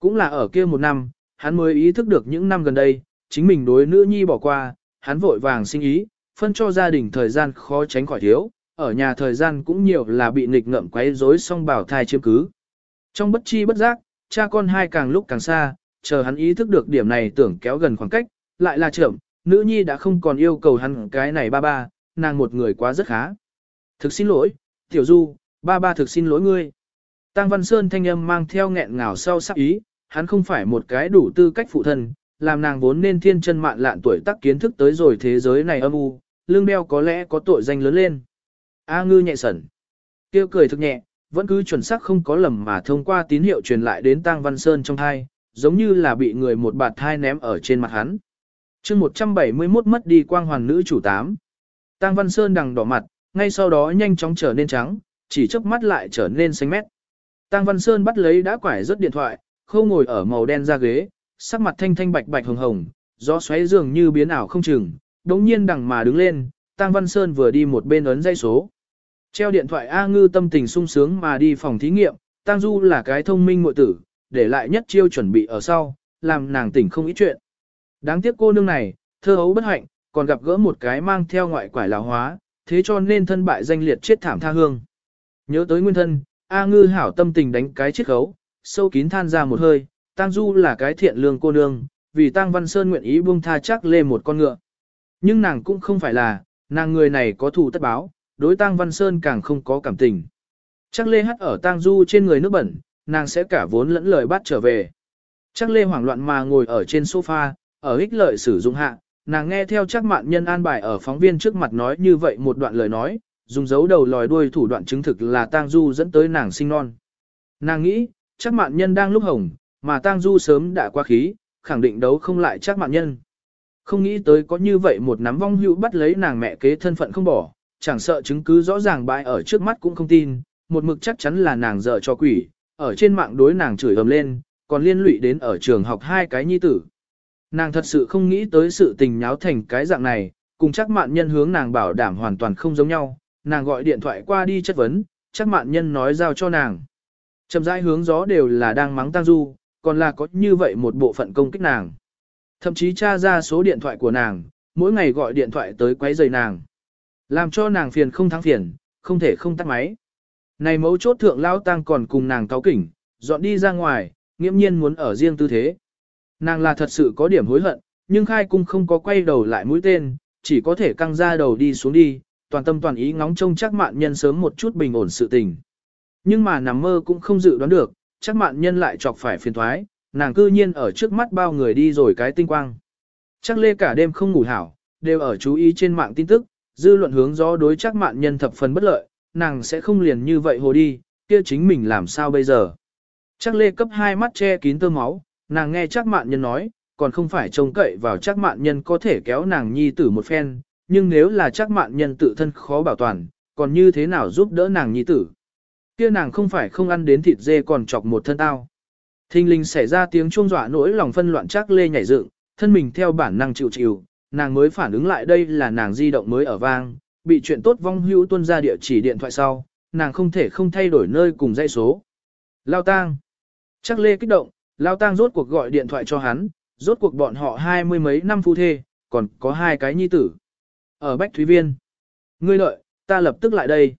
Cũng là ở kia một năm, hắn mới ý thức được những năm gần đây, chính mình đối nữ nhi bỏ qua, hắn vội vàng sinh ý, phân cho gia đình thời gian khó tránh khỏi thiếu, ở nhà thời gian cũng nhiều là bị nghịch ngợm quấy rối song bảo thai chiếm cứ. Trong bất chi bất giác, cha con hai càng lúc càng xa, chờ hắn ý thức được điểm này tưởng kéo gần khoảng cách, lại là trưởng, nữ nhi đã không còn yêu cầu hắn cái này ba ba, nàng một người quá rất khá. Thực xin lỗi, tiểu du, ba ba thực xin lỗi ngươi. Tăng Văn Sơn thanh âm mang theo nghẹn ngào sau sắc ý, hắn không phải một cái đủ tư cách phụ thân, làm nàng vốn nên thiên chân mạn lạn tuổi tác kiến thức tới rồi thế giới này âm u, lương đeo có lẽ có tội danh lớn lên. A ngư nhẹ sẩn. Kêu cười thực nhẹ, vẫn cứ chuẩn xác không có lầm mà thông qua tín hiệu truyền lại đến Tăng Văn Sơn trong thai, giống như là bị người một bạt thai ném ở trên mặt hắn. chương 171 mất đi quang hoàn nữ chủ tám. Tăng Văn Sơn đằng đỏ mặt, ngay sau đó nhanh chóng trở nên trắng, chỉ chớp mắt lại trở nên xanh mét. Tăng Văn Sơn bắt lấy đã quải rất điện thoại, khâu ngồi ở màu đen ra ghế, sắc mặt thanh thanh bạch bạch hồng hồng, gió xoáy dường như biến ảo không chừng, đống nhiên đằng mà đứng lên, Tăng Văn Sơn vừa đi một bên ấn dây số. Treo điện thoại A Ngư tâm tình sung sướng mà đi phòng thí nghiệm, Tăng Du là cái thông minh muội tử, để lại nhất chiêu chuẩn bị ở sau, làm nàng tỉnh không ít chuyện. Đáng tiếc cô nương này, thơ hấu bất hạnh, còn gặp gỡ một cái mang theo ngoại quải lão hóa, thế cho nên thân bại danh liệt chết thảm tha hương. Nhớ tới nguyên thân, A Ngư hảo tâm tình đánh cái chiếc khấu, sâu kín than ra một hơi, tang Du là cái thiện lương cô nương, vì tang Văn Sơn nguyện ý buông tha chắc lê một con ngựa. Nhưng nàng cũng không phải là, nàng người này có thù tất báo, đối tang Văn Sơn càng không có cảm tình. Chắc lê hắt ở tang Du trên người nước bẩn, nàng sẽ cả vốn lẫn lời bắt trở về. Chắc lê hoảng loạn mà ngồi ở trên sofa, ở ích lợi sử dụng hạ, nàng nghe theo chắc mạn nhân an bài ở phóng viên trước mặt nói như vậy một đoạn lời nói, dùng dấu đầu lòi đuôi thủ đoạn chứng thực là Tang Du dẫn tới nàng sinh non. Nàng nghĩ, chắc mạn nhân đang lúc hồng, mà Tang Du sớm đã qua khí, khẳng định đấu không lại chắc mạn nhân. Không nghĩ tới có như vậy một nắm vong hữu bắt lấy nàng mẹ kế thân phận không bỏ, chẳng sợ chứng cứ rõ ràng bại ở trước mắt cũng không tin, một mực chắc chắn là nàng dở cho quỷ, ở trên mạng đối nàng chửi ầm lên, còn liên lụy đến ở trường học hai cái nhi tử. Nàng thật sự không nghĩ tới sự tình nháo thành cái dạng này, cùng chắc mạn nhân hướng nàng bảo đảm hoàn toàn không giống nhau, nàng gọi điện thoại qua đi chất vấn, chắc mạn nhân nói giao cho nàng. Trầm rãi hướng gió đều là đang mắng Tăng Du, còn là có như vậy một bộ phận công kích nàng. Thậm chí tra ra số điện thoại của nàng, mỗi ngày gọi điện thoại tới quấy rầy nàng. Làm cho nàng phiền không thắng phiền, không thể không tắt máy. Này mấu chốt thượng lao tăng còn cùng nàng cáo kỉnh, dọn đi ra ngoài, nghiễm nhiên muốn ở riêng tư thế. Nàng là thật sự có điểm hối hận, nhưng khai cung không có quay đầu lại mũi tên, chỉ có thể căng ra đầu đi xuống đi, toàn tâm toàn ý ngóng trông chắc mạn nhân sớm một chút bình ổn sự tình. Nhưng mà nằm mơ cũng không dự đoán được, chắc mạn nhân lại chọc phải phiền thoái, nàng cư nhiên ở trước mắt bao người đi rồi cái tinh quang. Chắc lê cả đêm không ngủ hảo, đều ở chú ý trên mạng tin tức, dư luận hướng gió đối chắc mạn nhân thập phần bất lợi, nàng sẽ không liền như vậy hồ đi, kia chính mình làm sao bây giờ. Chắc lê cấp hai mắt che kín tơ máu, nàng nghe chắc mạn nhân nói, còn không phải trông cậy vào chắc mạn nhân có thể kéo nàng nhi tử một phen, nhưng nếu là chắc mạn nhân tự thân khó bảo toàn, còn như thế nào giúp đỡ nàng nhi tử. Kia nàng không phải không ăn đến thịt dê còn chọc một thân tao. Thinh linh xảy ra tiếng chuông dọa nỗi lòng phân loạn chắc lê nhảy dựng, thân mình theo bản năng chịu chịu, nàng mới phản ứng lại đây là nàng di động mới ở vang, bị chuyện tốt vong hữu tuân ra địa chỉ điện thoại sau, nàng không thể không thay đổi nơi cùng dây số. Lao tang. Chắc lê kích động, Lao tang rốt cuộc gọi điện thoại cho hắn, rốt cuộc bọn họ hai mươi mấy năm phu thê, còn có hai cái nhi tử. Ở Bách Thúy Viên. Ngươi lợi, ta lập tức lại đây.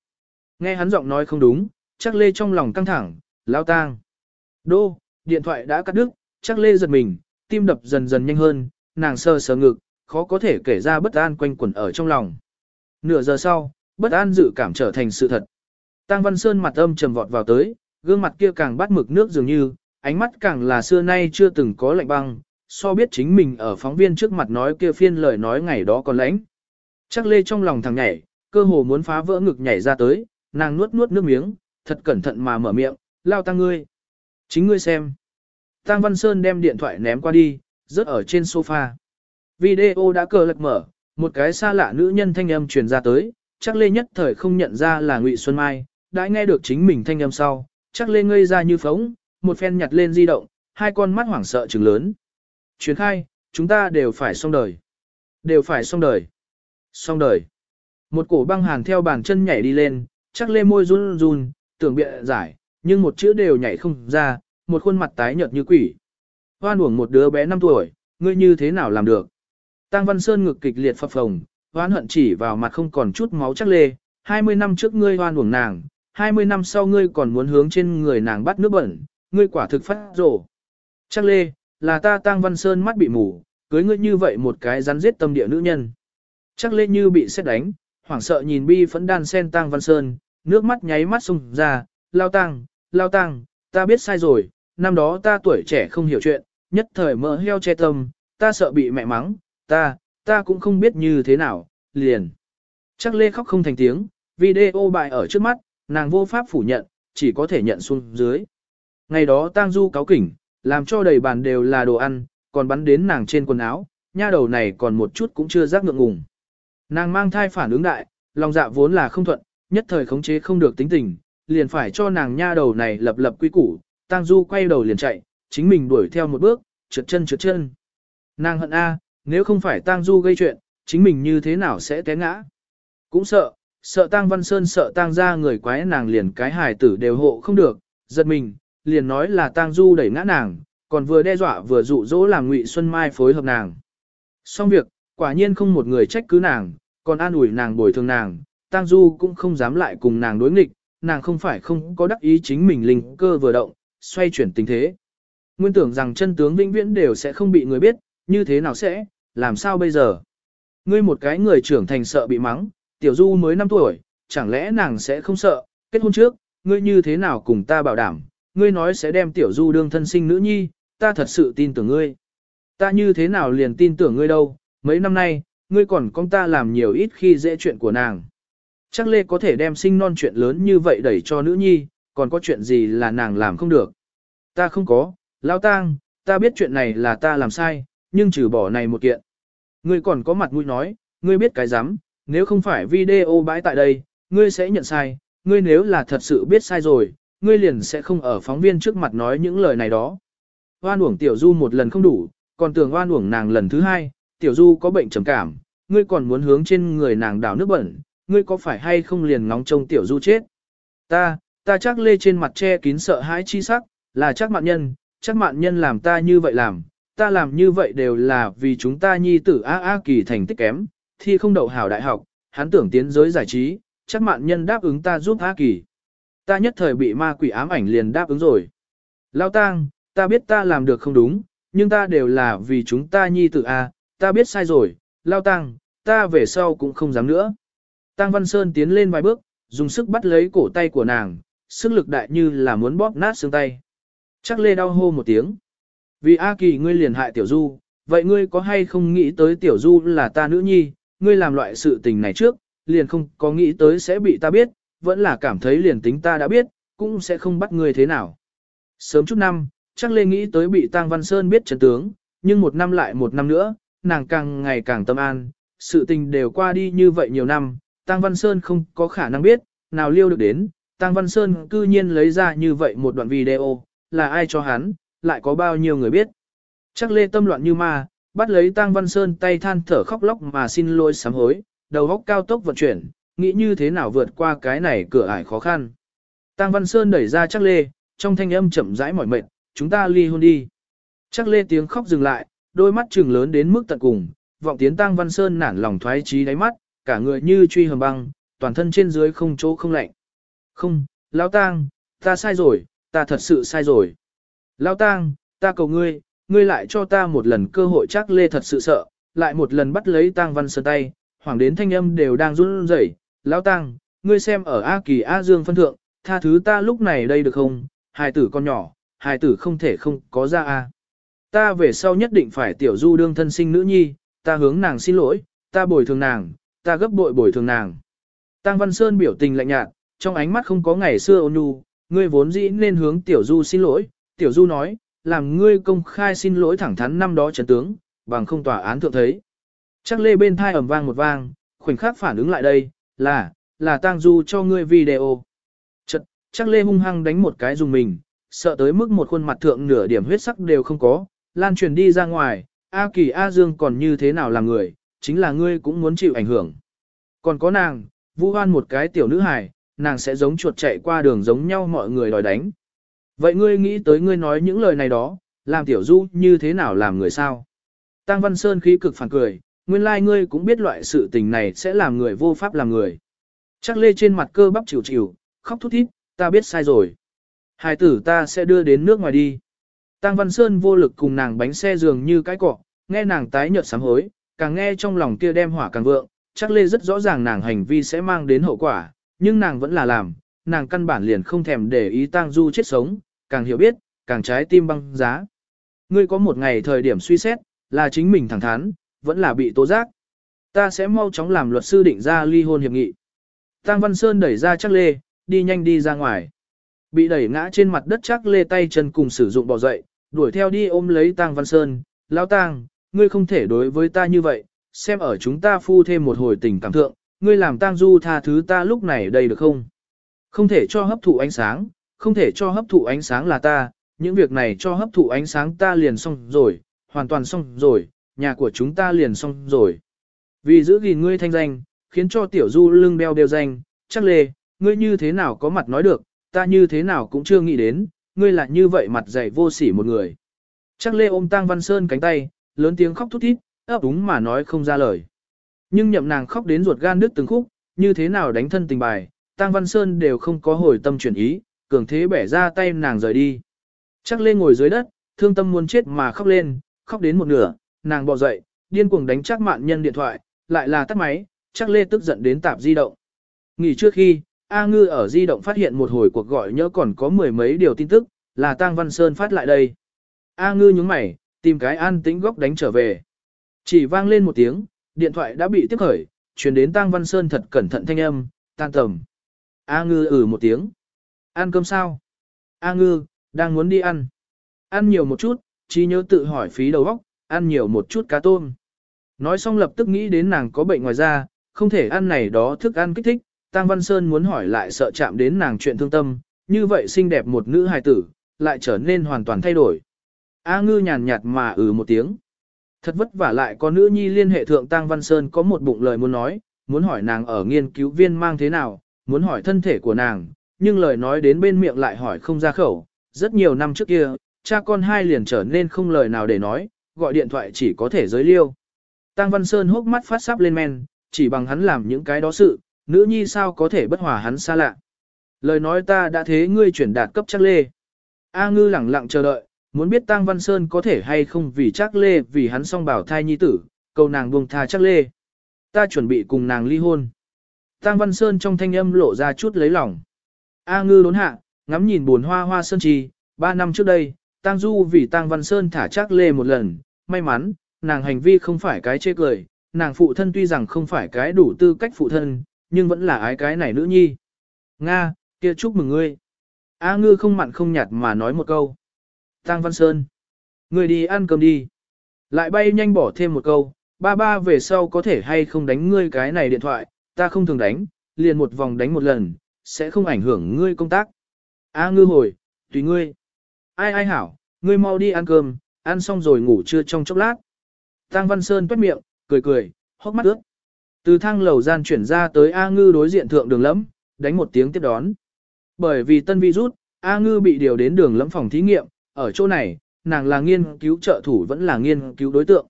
Nghe hắn giọng nói không đúng, chắc lê trong lòng căng thẳng, Lao tang. Đô, điện thoại đã cắt đứt, chắc lê giật mình, tim đập dần dần nhanh hơn, nàng sơ sờ ngực, khó có thể kể ra bất an quanh quẩn ở trong lòng. Nửa giờ sau, bất an dự cảm trở thành sự thật. Tăng Văn Sơn mặt âm trầm vọt vào tới, gương mặt kia càng bắt mực nước dường như, ánh mắt càng là xưa nay chưa từng có lạnh băng, so biết chính mình ở phóng viên trước mặt nói kia phiên lời nói ngày đó còn lãnh. Chắc lê trong lòng thằng nhảy, cơ hồ muốn phá vỡ ngực nhảy ra tới, nàng nuốt nuốt nước miếng, thật cẩn thận mà mở miệng, lao tăng ngươi. Chính ngươi xem. Tăng Văn Sơn đem điện thoại ném qua đi, rớt ở trên sofa. Video đã cờ lật mở, một cái xa lạ nữ nhân thanh âm truyền ra tới, chắc lê nhất thời không nhận ra là Ngụy Xuân Mai, đã nghe được chính mình thanh âm sau, chắc lê ngây ra như phóng, một phen nhặt lên di động, hai con mắt hoảng sợ trừng lớn. Chuyến khai, chúng ta đều phải xong đời. Đều phải xong đời. Xong đời. Một cổ băng hàn theo bàn chân nhảy đi lên, chắc lê môi run run, tưởng bịa giải, nhưng một chữ đều nhảy không ra, một khuôn mặt tái nhợt như quỷ. Hoan uổng một đứa bé 5 tuổi, ngươi như thế nào làm được? Tăng Văn Sơn ngực kịch liệt phập phồng, hoan hận chỉ vào mặt không còn chút máu chắc lê, 20 năm trước ngươi hoan uổng nàng, 20 năm sau ngươi còn muốn hướng trên người nàng bắt nước bẩn, ngươi quả thực phát rổ. Chắc lê, là ta Tăng Văn Sơn mắt bị mù, cưới ngươi như vậy một cái rắn giết tâm địa nữ nhân. Chắc lê như bị xét đánh, hoảng sợ nhìn bi phẫn đan sen Tang Văn Sơn, nước mắt nháy mắt sung ra, lao tăng, lao tăng, ta biết sai rồi, năm đó ta tuổi trẻ không hiểu chuyện, nhất thời mỡ heo che tâm, ta sợ bị mẹ mắng, ta, ta cũng không biết như thế nào, liền. Chắc lê khóc không thành tiếng, video bại ở trước mắt, nàng vô pháp phủ nhận, chỉ có thể nhận xuống dưới. Ngày đó tang du cáo kỉnh, làm cho đầy bàn đều là đồ ăn, còn bắn đến nàng trên quần áo, nha đầu này còn một chút cũng chưa giác ngượng ngùng. Nàng mang thai phản ứng đại, lòng dạ vốn là không thuận, nhất thời khống chế không được tính tình, liền phải cho nàng nha đầu này lập lập quy củ, tang du quay đầu liền chạy, chính mình đuổi theo một bước, trượt chân trượt chân. Nàng hận A, nếu không phải tang du gây chuyện, chính mình như thế nào sẽ té ngã. Cũng sợ, sợ tang văn sơn sợ tang ra người quái nàng liền cái hài tử đều hộ không được, giật mình, liền nói là tang du đẩy ngã nàng, còn vừa đe dọa vừa dụ dỗ làm ngụy Xuân Mai phối hợp nàng. Xong việc, quả nhiên không một người trách cứ nàng, còn an ủi nàng bồi thường nàng, tang du cũng không dám lại cùng nàng đối nghịch, nàng không phải không có đắc ý chính mình linh cơ vừa động, xoay chuyển tình thế. Nguyên tưởng rằng chân tướng vĩnh viễn đều sẽ không bị người biết, như thế nào sẽ, làm sao bây giờ? Ngươi một cái người trưởng thành sợ bị mắng, tiểu du mới 5 tuổi, chẳng lẽ nàng sẽ không sợ, kết hôn trước, ngươi như thế nào cùng ta bảo đảm, ngươi nói sẽ đem tiểu du đương thân sinh nữ nhi, ta thật sự tin tưởng ngươi. Ta như thế nào liền tin tưởng ngươi đâu, mấy năm nay, ngươi còn con ta làm nhiều ít khi dễ chuyện của nàng. Chắc lê có thể đem sinh non chuyện lớn như vậy đẩy cho nữ nhi, còn có chuyện gì là nàng làm không được. Ta không có, lao tang, ta biết chuyện này là ta làm sai, nhưng trừ bỏ này một kiện. Ngươi còn có mặt mũi nói, ngươi biết cái rắm nếu không phải video bãi tại đây, ngươi sẽ nhận sai, ngươi nếu là thật sự biết sai rồi, ngươi liền sẽ không ở phóng viên trước mặt nói những lời này đó. Oan uổng tiểu du một lần không đủ, còn tưởng oan uổng nàng lần thứ hai, tiểu du có bệnh trầm cảm, ngươi còn muốn hướng trên người nàng đảo nước bẩn, ngươi có phải hay không liền ngóng trông tiểu du chết. Ta, ta chắc lê trên mặt che kín sợ hãi chi sắc, là chắc mạn nhân, chắc mạn nhân làm ta như vậy làm, ta làm như vậy đều là vì chúng ta nhi tử A A kỳ thành tích kém, thi không đậu hảo đại học, hắn tưởng tiến giới giải trí, chắc mạn nhân đáp ứng ta giúp A kỳ. Ta nhất thời bị ma quỷ ám ảnh liền đáp ứng rồi. Lao tang, ta biết ta làm được không đúng, nhưng ta đều là vì chúng ta nhi tử A, ta biết sai rồi, Lao tang, ta về sau cũng không dám nữa. Tăng Văn Sơn tiến lên vài bước, dùng sức bắt lấy cổ tay của nàng, sức lực đại như là muốn bóp nát xương tay. Chắc lê đau hô một tiếng. Vì A Kỳ ngươi liền hại Tiểu Du, vậy ngươi có hay không nghĩ tới Tiểu Du là ta nữ nhi, ngươi làm loại sự tình này trước, liền không có nghĩ tới sẽ bị ta biết, vẫn là cảm thấy liền tính ta đã biết, cũng sẽ không bắt ngươi thế nào. Sớm chút năm, chắc lê nghĩ tới bị Tang Văn Sơn biết chân tướng, nhưng một năm lại một năm nữa, nàng càng ngày càng tâm an, sự tình đều qua đi như vậy nhiều năm, Tang Văn Sơn không có khả năng biết, nào liêu được đến, Tang Văn Sơn cư nhiên lấy ra như vậy một đoạn video, là ai cho hắn, lại có bao nhiêu người biết. Chắc lê tâm loạn như ma, bắt lấy Tang Văn Sơn tay than thở khóc lóc mà xin lỗi sám hối, đầu óc cao tốc vận chuyển, nghĩ như thế nào vượt qua cái này cửa ải khó khăn. Tang Văn Sơn đẩy ra chắc lê, trong thanh âm chậm rãi mỏi mệt, chúng ta ly hôn đi. Chắc lê tiếng khóc dừng lại, đôi mắt trừng lớn đến mức tận cùng, vọng tiến Tang Văn Sơn nản lòng thoái trí đáy mắt, cả người như truy hầm băng, toàn thân trên dưới không chỗ không lạnh. Không, Lão Tang, ta sai rồi, ta thật sự sai rồi. Lão Tang, ta cầu ngươi, ngươi lại cho ta một lần cơ hội chắc lê thật sự sợ, lại một lần bắt lấy Tang Văn Sơn tay, hoàng đến thanh âm đều đang run rẩy. Lão Tang, ngươi xem ở A Kỳ A Dương phân thượng, tha thứ ta lúc này đây được không? Hài tử con nhỏ, hài tử không thể không có ra A. Ta về sau nhất định phải tiểu du đương thân sinh nữ nhi, ta hướng nàng xin lỗi, ta bồi thường nàng, ta gấp bội bồi thường nàng. Tăng Văn Sơn biểu tình lạnh nhạt, trong ánh mắt không có ngày xưa ôn nhu, ngươi vốn dĩ nên hướng tiểu du xin lỗi, tiểu du nói, làm ngươi công khai xin lỗi thẳng thắn năm đó trấn tướng, bằng không tòa án thượng thấy. Chắc lê bên thai ầm vang một vang, khoảnh khắc phản ứng lại đây, là, là tang du cho ngươi video. Chật, chắc lê hung hăng đánh một cái dùng mình, sợ tới mức một khuôn mặt thượng nửa điểm huyết sắc đều không có, lan truyền đi ra ngoài, A Kỳ A Dương còn như thế nào là người, chính là ngươi cũng muốn chịu ảnh hưởng. Còn có nàng, Vũ Hoan một cái tiểu nữ hài, nàng sẽ giống chuột chạy qua đường giống nhau mọi người đòi đánh. Vậy ngươi nghĩ tới ngươi nói những lời này đó, làm tiểu du như thế nào làm người sao? Tăng Văn Sơn khí cực phản cười, nguyên lai like ngươi cũng biết loại sự tình này sẽ làm người vô pháp làm người. Chắc lê trên mặt cơ bắp chịu chịu, khóc thút thít, ta biết sai rồi. Hài tử ta sẽ đưa đến nước ngoài đi. Tăng Văn Sơn vô lực cùng nàng bánh xe dường như cái cọ, nghe nàng tái nhợt sám hối, càng nghe trong lòng kia đem hỏa càng vượng, chắc lê rất rõ ràng nàng hành vi sẽ mang đến hậu quả, nhưng nàng vẫn là làm, nàng căn bản liền không thèm để ý tang du chết sống, càng hiểu biết, càng trái tim băng giá. Ngươi có một ngày thời điểm suy xét, là chính mình thẳng thắn, vẫn là bị tố giác. Ta sẽ mau chóng làm luật sư định ra ly hôn hiệp nghị. Tang Văn Sơn đẩy ra chắc lê, đi nhanh đi ra ngoài. Bị đẩy ngã trên mặt đất chắc lê tay chân cùng sử dụng bỏ dậy, đuổi theo đi ôm lấy Tang Văn Sơn. Lão Tang, ngươi không thể đối với ta như vậy, xem ở chúng ta phu thêm một hồi tình cảm thượng, ngươi làm tang du tha thứ ta lúc này đây được không? Không thể cho hấp thụ ánh sáng, không thể cho hấp thụ ánh sáng là ta, những việc này cho hấp thụ ánh sáng ta liền xong rồi, hoàn toàn xong rồi, nhà của chúng ta liền xong rồi. Vì giữ gìn ngươi thanh danh, khiến cho tiểu du lưng đeo đeo danh, chắc lê, ngươi như thế nào có mặt nói được, ta như thế nào cũng chưa nghĩ đến, ngươi là như vậy mặt dày vô sỉ một người. Chắc lê ôm tang văn sơn cánh tay, lớn tiếng khóc thút thít, ấp úng mà nói không ra lời. Nhưng nhậm nàng khóc đến ruột gan đứt từng khúc, như thế nào đánh thân tình bài, Tăng Văn Sơn đều không có hồi tâm chuyển ý, cường thế bẻ ra tay nàng rời đi. Chắc Lê ngồi dưới đất, thương tâm muốn chết mà khóc lên, khóc đến một nửa, nàng bò dậy, điên cuồng đánh chắc mạn nhân điện thoại, lại là tắt máy, chắc lê tức giận đến tạp di động. Nghỉ trước khi, A Ngư ở di động phát hiện một hồi cuộc gọi nhớ còn có mười mấy điều tin tức, là Tăng Văn Sơn phát lại đây. A Ngư nhúng mày, tìm cái an tĩnh góc đánh trở về. Chỉ vang lên một tiếng, điện thoại đã bị tiếp khởi, truyền đến Tăng Văn Sơn thật cẩn thận thanh âm, tan tầm. A ngư ử ừ một tiếng. Ăn cơm sao? A ngư, đang muốn đi ăn. Ăn nhiều một chút, chỉ nhớ tự hỏi phí đầu óc, ăn nhiều một chút cá tôm. Nói xong lập tức nghĩ đến nàng có bệnh ngoài da, không thể ăn này đó thức ăn kích thích. Tăng Văn Sơn muốn hỏi lại sợ chạm đến nàng chuyện thương tâm, như vậy xinh đẹp một nữ hài tử, lại trở nên hoàn toàn thay đổi. A ngư nhàn nhạt mà ừ một tiếng. Thật vất vả lại có nữ nhi liên hệ thượng Tăng Văn Sơn có một bụng lời muốn nói, muốn hỏi nàng ở nghiên cứu viên mang thế nào, muốn hỏi thân thể của nàng, nhưng lời nói đến bên miệng lại hỏi không ra khẩu. Rất nhiều năm trước kia, cha con hai liền trở nên không lời nào để nói, gọi điện thoại chỉ có thể giới liêu. Tăng Văn Sơn hốc mắt phát sắp lên men, chỉ bằng hắn làm những cái đó sự, nữ nhi sao có thể bất hòa hắn xa lạ. Lời nói ta đã thế ngươi chuyển đạt cấp chắc lê. A ngư lẳng lặng chờ đợi, Muốn biết Tăng Văn Sơn có thể hay không vì chắc lê vì hắn song bảo thai nhi tử, cầu nàng buông tha chắc lê. Ta chuẩn bị cùng nàng ly hôn. Tăng Văn Sơn trong thanh âm lộ ra chút lấy lòng. A ngư đốn hạ, ngắm nhìn buồn hoa hoa sơn trì, ba năm trước đây, Tang Du vì Tang Văn Sơn thả chắc lê một lần, may mắn, nàng hành vi không phải cái chê cười, nàng phụ thân tuy rằng không phải cái đủ tư cách phụ thân, nhưng vẫn là ái cái này nữ nhi. Nga, kia chúc mừng ngươi. A ngư không mặn không nhạt mà nói một câu. Tang Văn Sơn, ngươi đi ăn cơm đi. Lại bay nhanh bỏ thêm một câu, ba ba về sau có thể hay không đánh ngươi cái này điện thoại, ta không thường đánh, liền một vòng đánh một lần, sẽ không ảnh hưởng ngươi công tác. A ngư hồi, tùy ngươi. Ai ai hảo, ngươi mau đi ăn cơm, ăn xong rồi ngủ trưa trong chốc lát. Tang Văn Sơn tuét miệng, cười cười, hốc mắt ướt. Từ thang lầu gian chuyển ra tới A ngư đối diện thượng đường lẫm, đánh một tiếng tiếp đón. Bởi vì tân virus, A ngư bị điều đến đường lẫm phòng thí nghiệm, ở chỗ này, nàng là nghiên cứu trợ thủ vẫn là nghiên cứu đối tượng.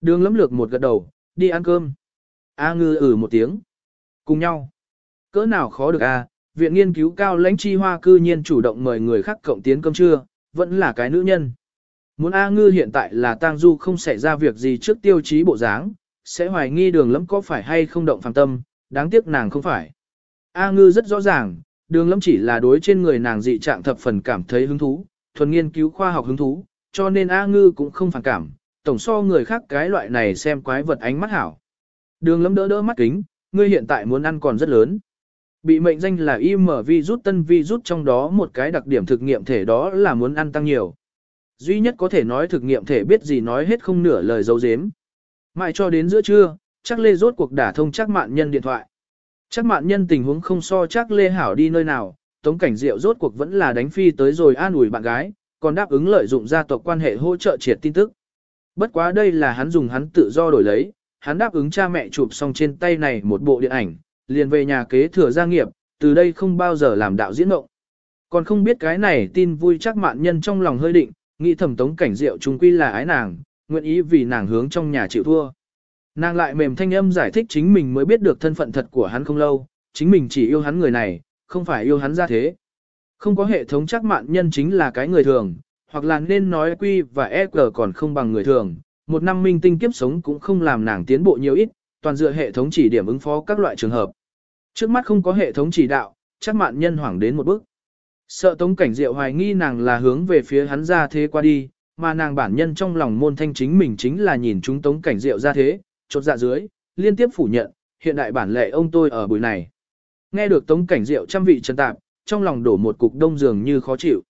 Đường lẫm lược một gật đầu, đi ăn cơm. A ngư ử một tiếng. Cùng nhau. Cỡ nào khó được a viện nghiên cứu cao lãnh chi hoa cư nhiên chủ động mời người khác cộng tiến cơm trưa, vẫn là cái nữ nhân. Muốn A ngư hiện tại là tang du không xảy ra việc gì trước tiêu chí bộ dáng, sẽ hoài nghi đường lẫm có phải hay không động phàm tâm, đáng tiếc nàng không phải. A ngư rất rõ ràng, đường lẫm chỉ là đối trên người nàng dị trạng thập phần cảm thấy hứng thú, thuần nghiên cứu khoa học hứng thú, cho nên A ngư cũng không phản cảm, tổng so người khác cái loại này xem quái vật ánh mắt hảo. Đường lẫm đỡ đỡ mắt kính, ngươi hiện tại muốn ăn còn rất lớn. Bị mệnh danh là IM virus tân virus trong đó một cái đặc điểm thực nghiệm thể đó là muốn ăn tăng nhiều. Duy nhất có thể nói thực nghiệm thể biết gì nói hết không nửa lời dấu dếm. Mãi cho đến giữa trưa, chắc lê rốt cuộc đả thông chắc mạn nhân điện thoại. Chắc mạn nhân tình huống không so chắc lê hảo đi nơi nào, tống cảnh diệu rốt cuộc vẫn là đánh phi tới rồi an ủi bạn gái, còn đáp ứng lợi dụng gia tộc quan hệ hỗ trợ triệt tin tức. Bất quá đây là hắn dùng hắn tự do đổi lấy, hắn đáp ứng cha mẹ chụp xong trên tay này một bộ điện ảnh, liền về nhà kế thừa gia nghiệp, từ đây không bao giờ làm đạo diễn mộng. Còn không biết cái này tin vui chắc mạn nhân trong lòng hơi định, nghĩ thẩm tống cảnh diệu trung quy là ái nàng, nguyện ý vì nàng hướng trong nhà chịu thua. Nàng lại mềm thanh âm giải thích chính mình mới biết được thân phận thật của hắn không lâu, chính mình chỉ yêu hắn người này, không phải yêu hắn ra thế. Không có hệ thống chắc mạn nhân chính là cái người thường, hoặc là nên nói quy và e còn không bằng người thường, một năm minh tinh kiếp sống cũng không làm nàng tiến bộ nhiều ít, toàn dựa hệ thống chỉ điểm ứng phó các loại trường hợp. Trước mắt không có hệ thống chỉ đạo, chắc mạn nhân hoảng đến một bước. Sợ tống cảnh diệu hoài nghi nàng là hướng về phía hắn ra thế qua đi, mà nàng bản nhân trong lòng môn thanh chính mình chính là nhìn chúng tống cảnh diệu ra thế, chột dạ dưới, liên tiếp phủ nhận, hiện đại bản lệ ông tôi ở buổi này. Nghe được tống cảnh diệu trăm vị trần tạp, trong lòng đổ một cục đông dường như khó chịu.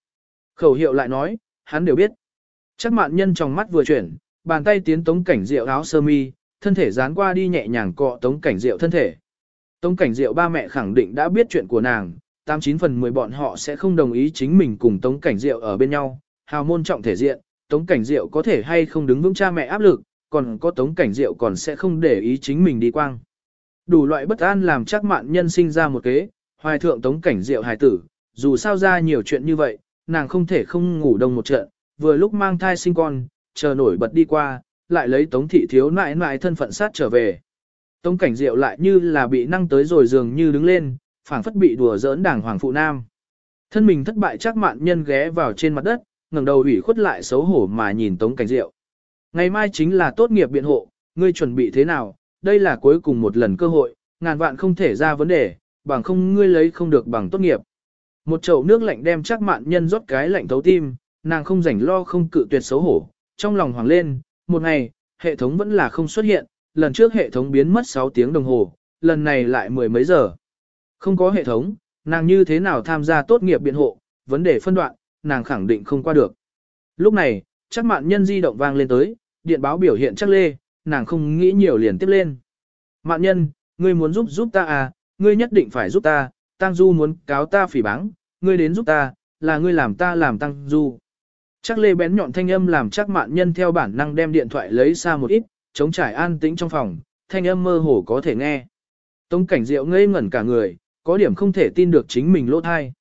Khẩu hiệu lại nói, hắn đều biết. Chắc mạn nhân trong mắt vừa chuyển, bàn tay tiến tống cảnh diệu áo sơ mi, thân thể dán qua đi nhẹ nhàng cọ tống cảnh diệu thân thể. Tống cảnh diệu ba mẹ khẳng định đã biết chuyện của nàng, 89 phần 10 bọn họ sẽ không đồng ý chính mình cùng tống cảnh diệu ở bên nhau, hào môn trọng thể diện, tống cảnh diệu có thể hay không đứng vững cha mẹ áp lực, còn có tống cảnh diệu còn sẽ không để ý chính mình đi quang. Đủ loại bất an làm chắc mạn nhân sinh ra một kế, hoài thượng tống cảnh diệu hài tử, dù sao ra nhiều chuyện như vậy, nàng không thể không ngủ đông một trận, vừa lúc mang thai sinh con, chờ nổi bật đi qua, lại lấy tống thị thiếu nại nại thân phận sát trở về. Tống cảnh diệu lại như là bị năng tới rồi dường như đứng lên, phảng phất bị đùa giỡn đảng hoàng phụ nam. Thân mình thất bại chắc mạn nhân ghé vào trên mặt đất, ngẩng đầu ủy khuất lại xấu hổ mà nhìn tống cảnh diệu. Ngày mai chính là tốt nghiệp biện hộ, ngươi chuẩn bị thế nào, đây là cuối cùng một lần cơ hội, ngàn vạn không thể ra vấn đề, bằng không ngươi lấy không được bằng tốt nghiệp. Một chậu nước lạnh đem chắc mạn nhân rót cái lạnh thấu tim, nàng không rảnh lo không cự tuyệt xấu hổ, trong lòng hoảng lên, một ngày, hệ thống vẫn là không xuất hiện, lần trước hệ thống biến mất 6 tiếng đồng hồ, lần này lại mười mấy giờ. Không có hệ thống, nàng như thế nào tham gia tốt nghiệp biện hộ, vấn đề phân đoạn, nàng khẳng định không qua được. Lúc này, chắc mạn nhân di động vang lên tới, điện báo biểu hiện chắc lê, nàng không nghĩ nhiều liền tiếp lên. Mạn nhân, ngươi muốn giúp giúp ta à, ngươi nhất định phải giúp ta, Tăng Du muốn cáo ta phỉ báng, ngươi đến giúp ta, là ngươi làm ta làm Tăng Du. Chắc lê bén nhọn thanh âm làm chắc mạn nhân theo bản năng đem điện thoại lấy xa một ít, chống trải an tĩnh trong phòng, thanh âm mơ hồ có thể nghe. Tống cảnh diệu ngây ngẩn cả người, có điểm không thể tin được chính mình lỗ thai.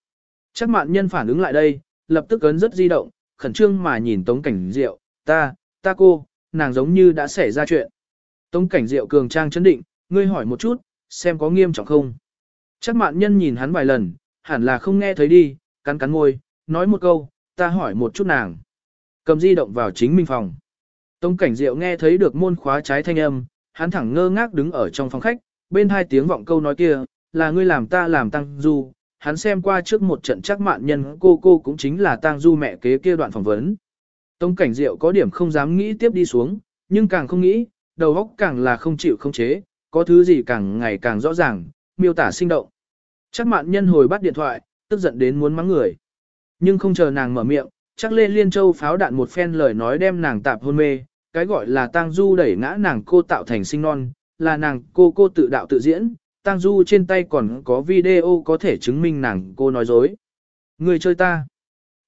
Chắc mạn nhân phản ứng lại đây, lập tức ấn rất di động, khẩn trương mà nhìn tống cảnh diệu, ta, ta cô, nàng giống như đã xảy ra chuyện. Tống cảnh diệu cường trang chấn định, ngươi hỏi một chút, xem có nghiêm trọng không. Chắc mạn nhân nhìn hắn vài lần, hẳn là không nghe thấy đi, cắn cắn môi, nói một câu, ta hỏi một chút nàng. Cầm di động vào chính mình phòng. Tống cảnh diệu nghe thấy được môn khóa trái thanh âm, hắn thẳng ngơ ngác đứng ở trong phòng khách, bên hai tiếng vọng câu nói kia, là ngươi làm ta làm tăng du, hắn xem qua trước một trận chắc mạn nhân cô cô cũng chính là tang du mẹ kế kia đoạn phỏng vấn. Tông cảnh diệu có điểm không dám nghĩ tiếp đi xuống, nhưng càng không nghĩ, đầu óc càng là không chịu không chế, có thứ gì càng ngày càng rõ ràng, miêu tả sinh động. Chắc mạn nhân hồi bắt điện thoại, tức giận đến muốn mắng người. Nhưng không chờ nàng mở miệng, chắc Lê Liên Châu pháo đạn một phen lời nói đem nàng tạp hôn mê, cái gọi là tang du đẩy ngã nàng cô tạo thành sinh non, là nàng cô cô tự đạo tự diễn, tang du trên tay còn có video có thể chứng minh nàng cô nói dối. Người chơi ta.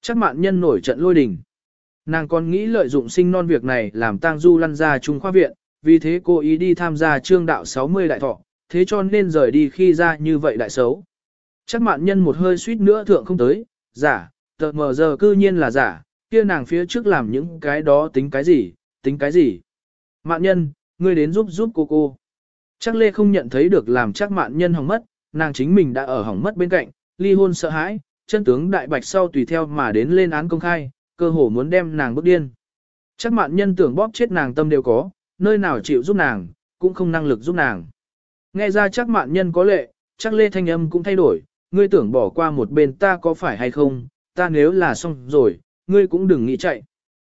Chắc mạn nhân nổi trận lôi đình. Nàng còn nghĩ lợi dụng sinh non việc này làm tang du lăn ra trung khoa viện, vì thế cô ý đi tham gia trương đạo 60 đại thọ, thế cho nên rời đi khi ra như vậy đại xấu. Chắc mạn nhân một hơi suýt nữa thượng không tới, giả, tờ mờ giờ cư nhiên là giả, kia nàng phía trước làm những cái đó tính cái gì, tính cái gì. Mạn nhân, ngươi đến giúp giúp cô cô. Chắc lê không nhận thấy được làm chắc mạn nhân hỏng mất, nàng chính mình đã ở hỏng mất bên cạnh, ly hôn sợ hãi, chân tướng đại bạch sau tùy theo mà đến lên án công khai, cơ hồ muốn đem nàng bức điên. Chắc mạn nhân tưởng bóp chết nàng tâm đều có, nơi nào chịu giúp nàng, cũng không năng lực giúp nàng. Nghe ra chắc mạn nhân có lệ, chắc lê thanh âm cũng thay đổi, ngươi tưởng bỏ qua một bên ta có phải hay không, ta nếu là xong rồi, ngươi cũng đừng nghĩ chạy.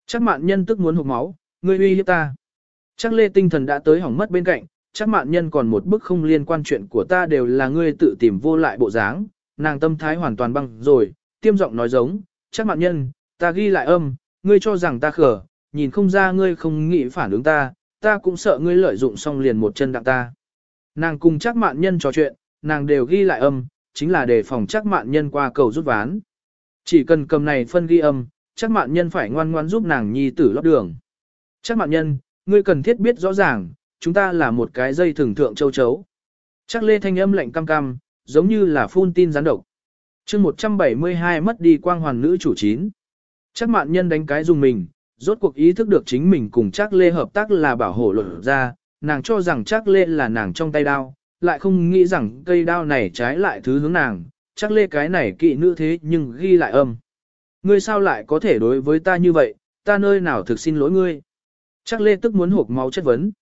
Chắc mạn nhân tức muốn hụt máu, ngươi uy hiếp ta. Chắc lê tinh thần đã tới hỏng mất bên cạnh, chắc mạn nhân còn một bức không liên quan chuyện của ta đều là ngươi tự tìm vô lại bộ dáng, nàng tâm thái hoàn toàn băng rồi, tiêm giọng nói giống, chắc mạn nhân, ta ghi lại âm, ngươi cho rằng ta khở, nhìn không ra ngươi không nghĩ phản ứng ta, ta cũng sợ ngươi lợi dụng xong liền một chân đặng ta. Nàng cùng chắc mạn nhân trò chuyện, nàng đều ghi lại âm, chính là để phòng chắc mạn nhân qua cầu rút ván. Chỉ cần cầm này phân ghi âm, chắc mạn nhân phải ngoan ngoan giúp nàng nhi tử lót đường. Chắc mạn nhân, ngươi cần thiết biết rõ ràng, chúng ta là một cái dây thường thượng châu chấu. Chắc lê thanh âm lạnh cam cam, giống như là phun tin gián độc. chương 172 mất đi quang hoàn nữ chủ chín. Chắc mạn nhân đánh cái dùng mình, rốt cuộc ý thức được chính mình cùng chắc lê hợp tác là bảo hộ luật ra, nàng cho rằng chắc lê là nàng trong tay đao, lại không nghĩ rằng cây đao này trái lại thứ hướng nàng, chắc lê cái này kỵ nữ thế nhưng ghi lại âm. Ngươi sao lại có thể đối với ta như vậy, ta nơi nào thực xin lỗi ngươi. Chắc lê tức muốn hộp máu chất vấn.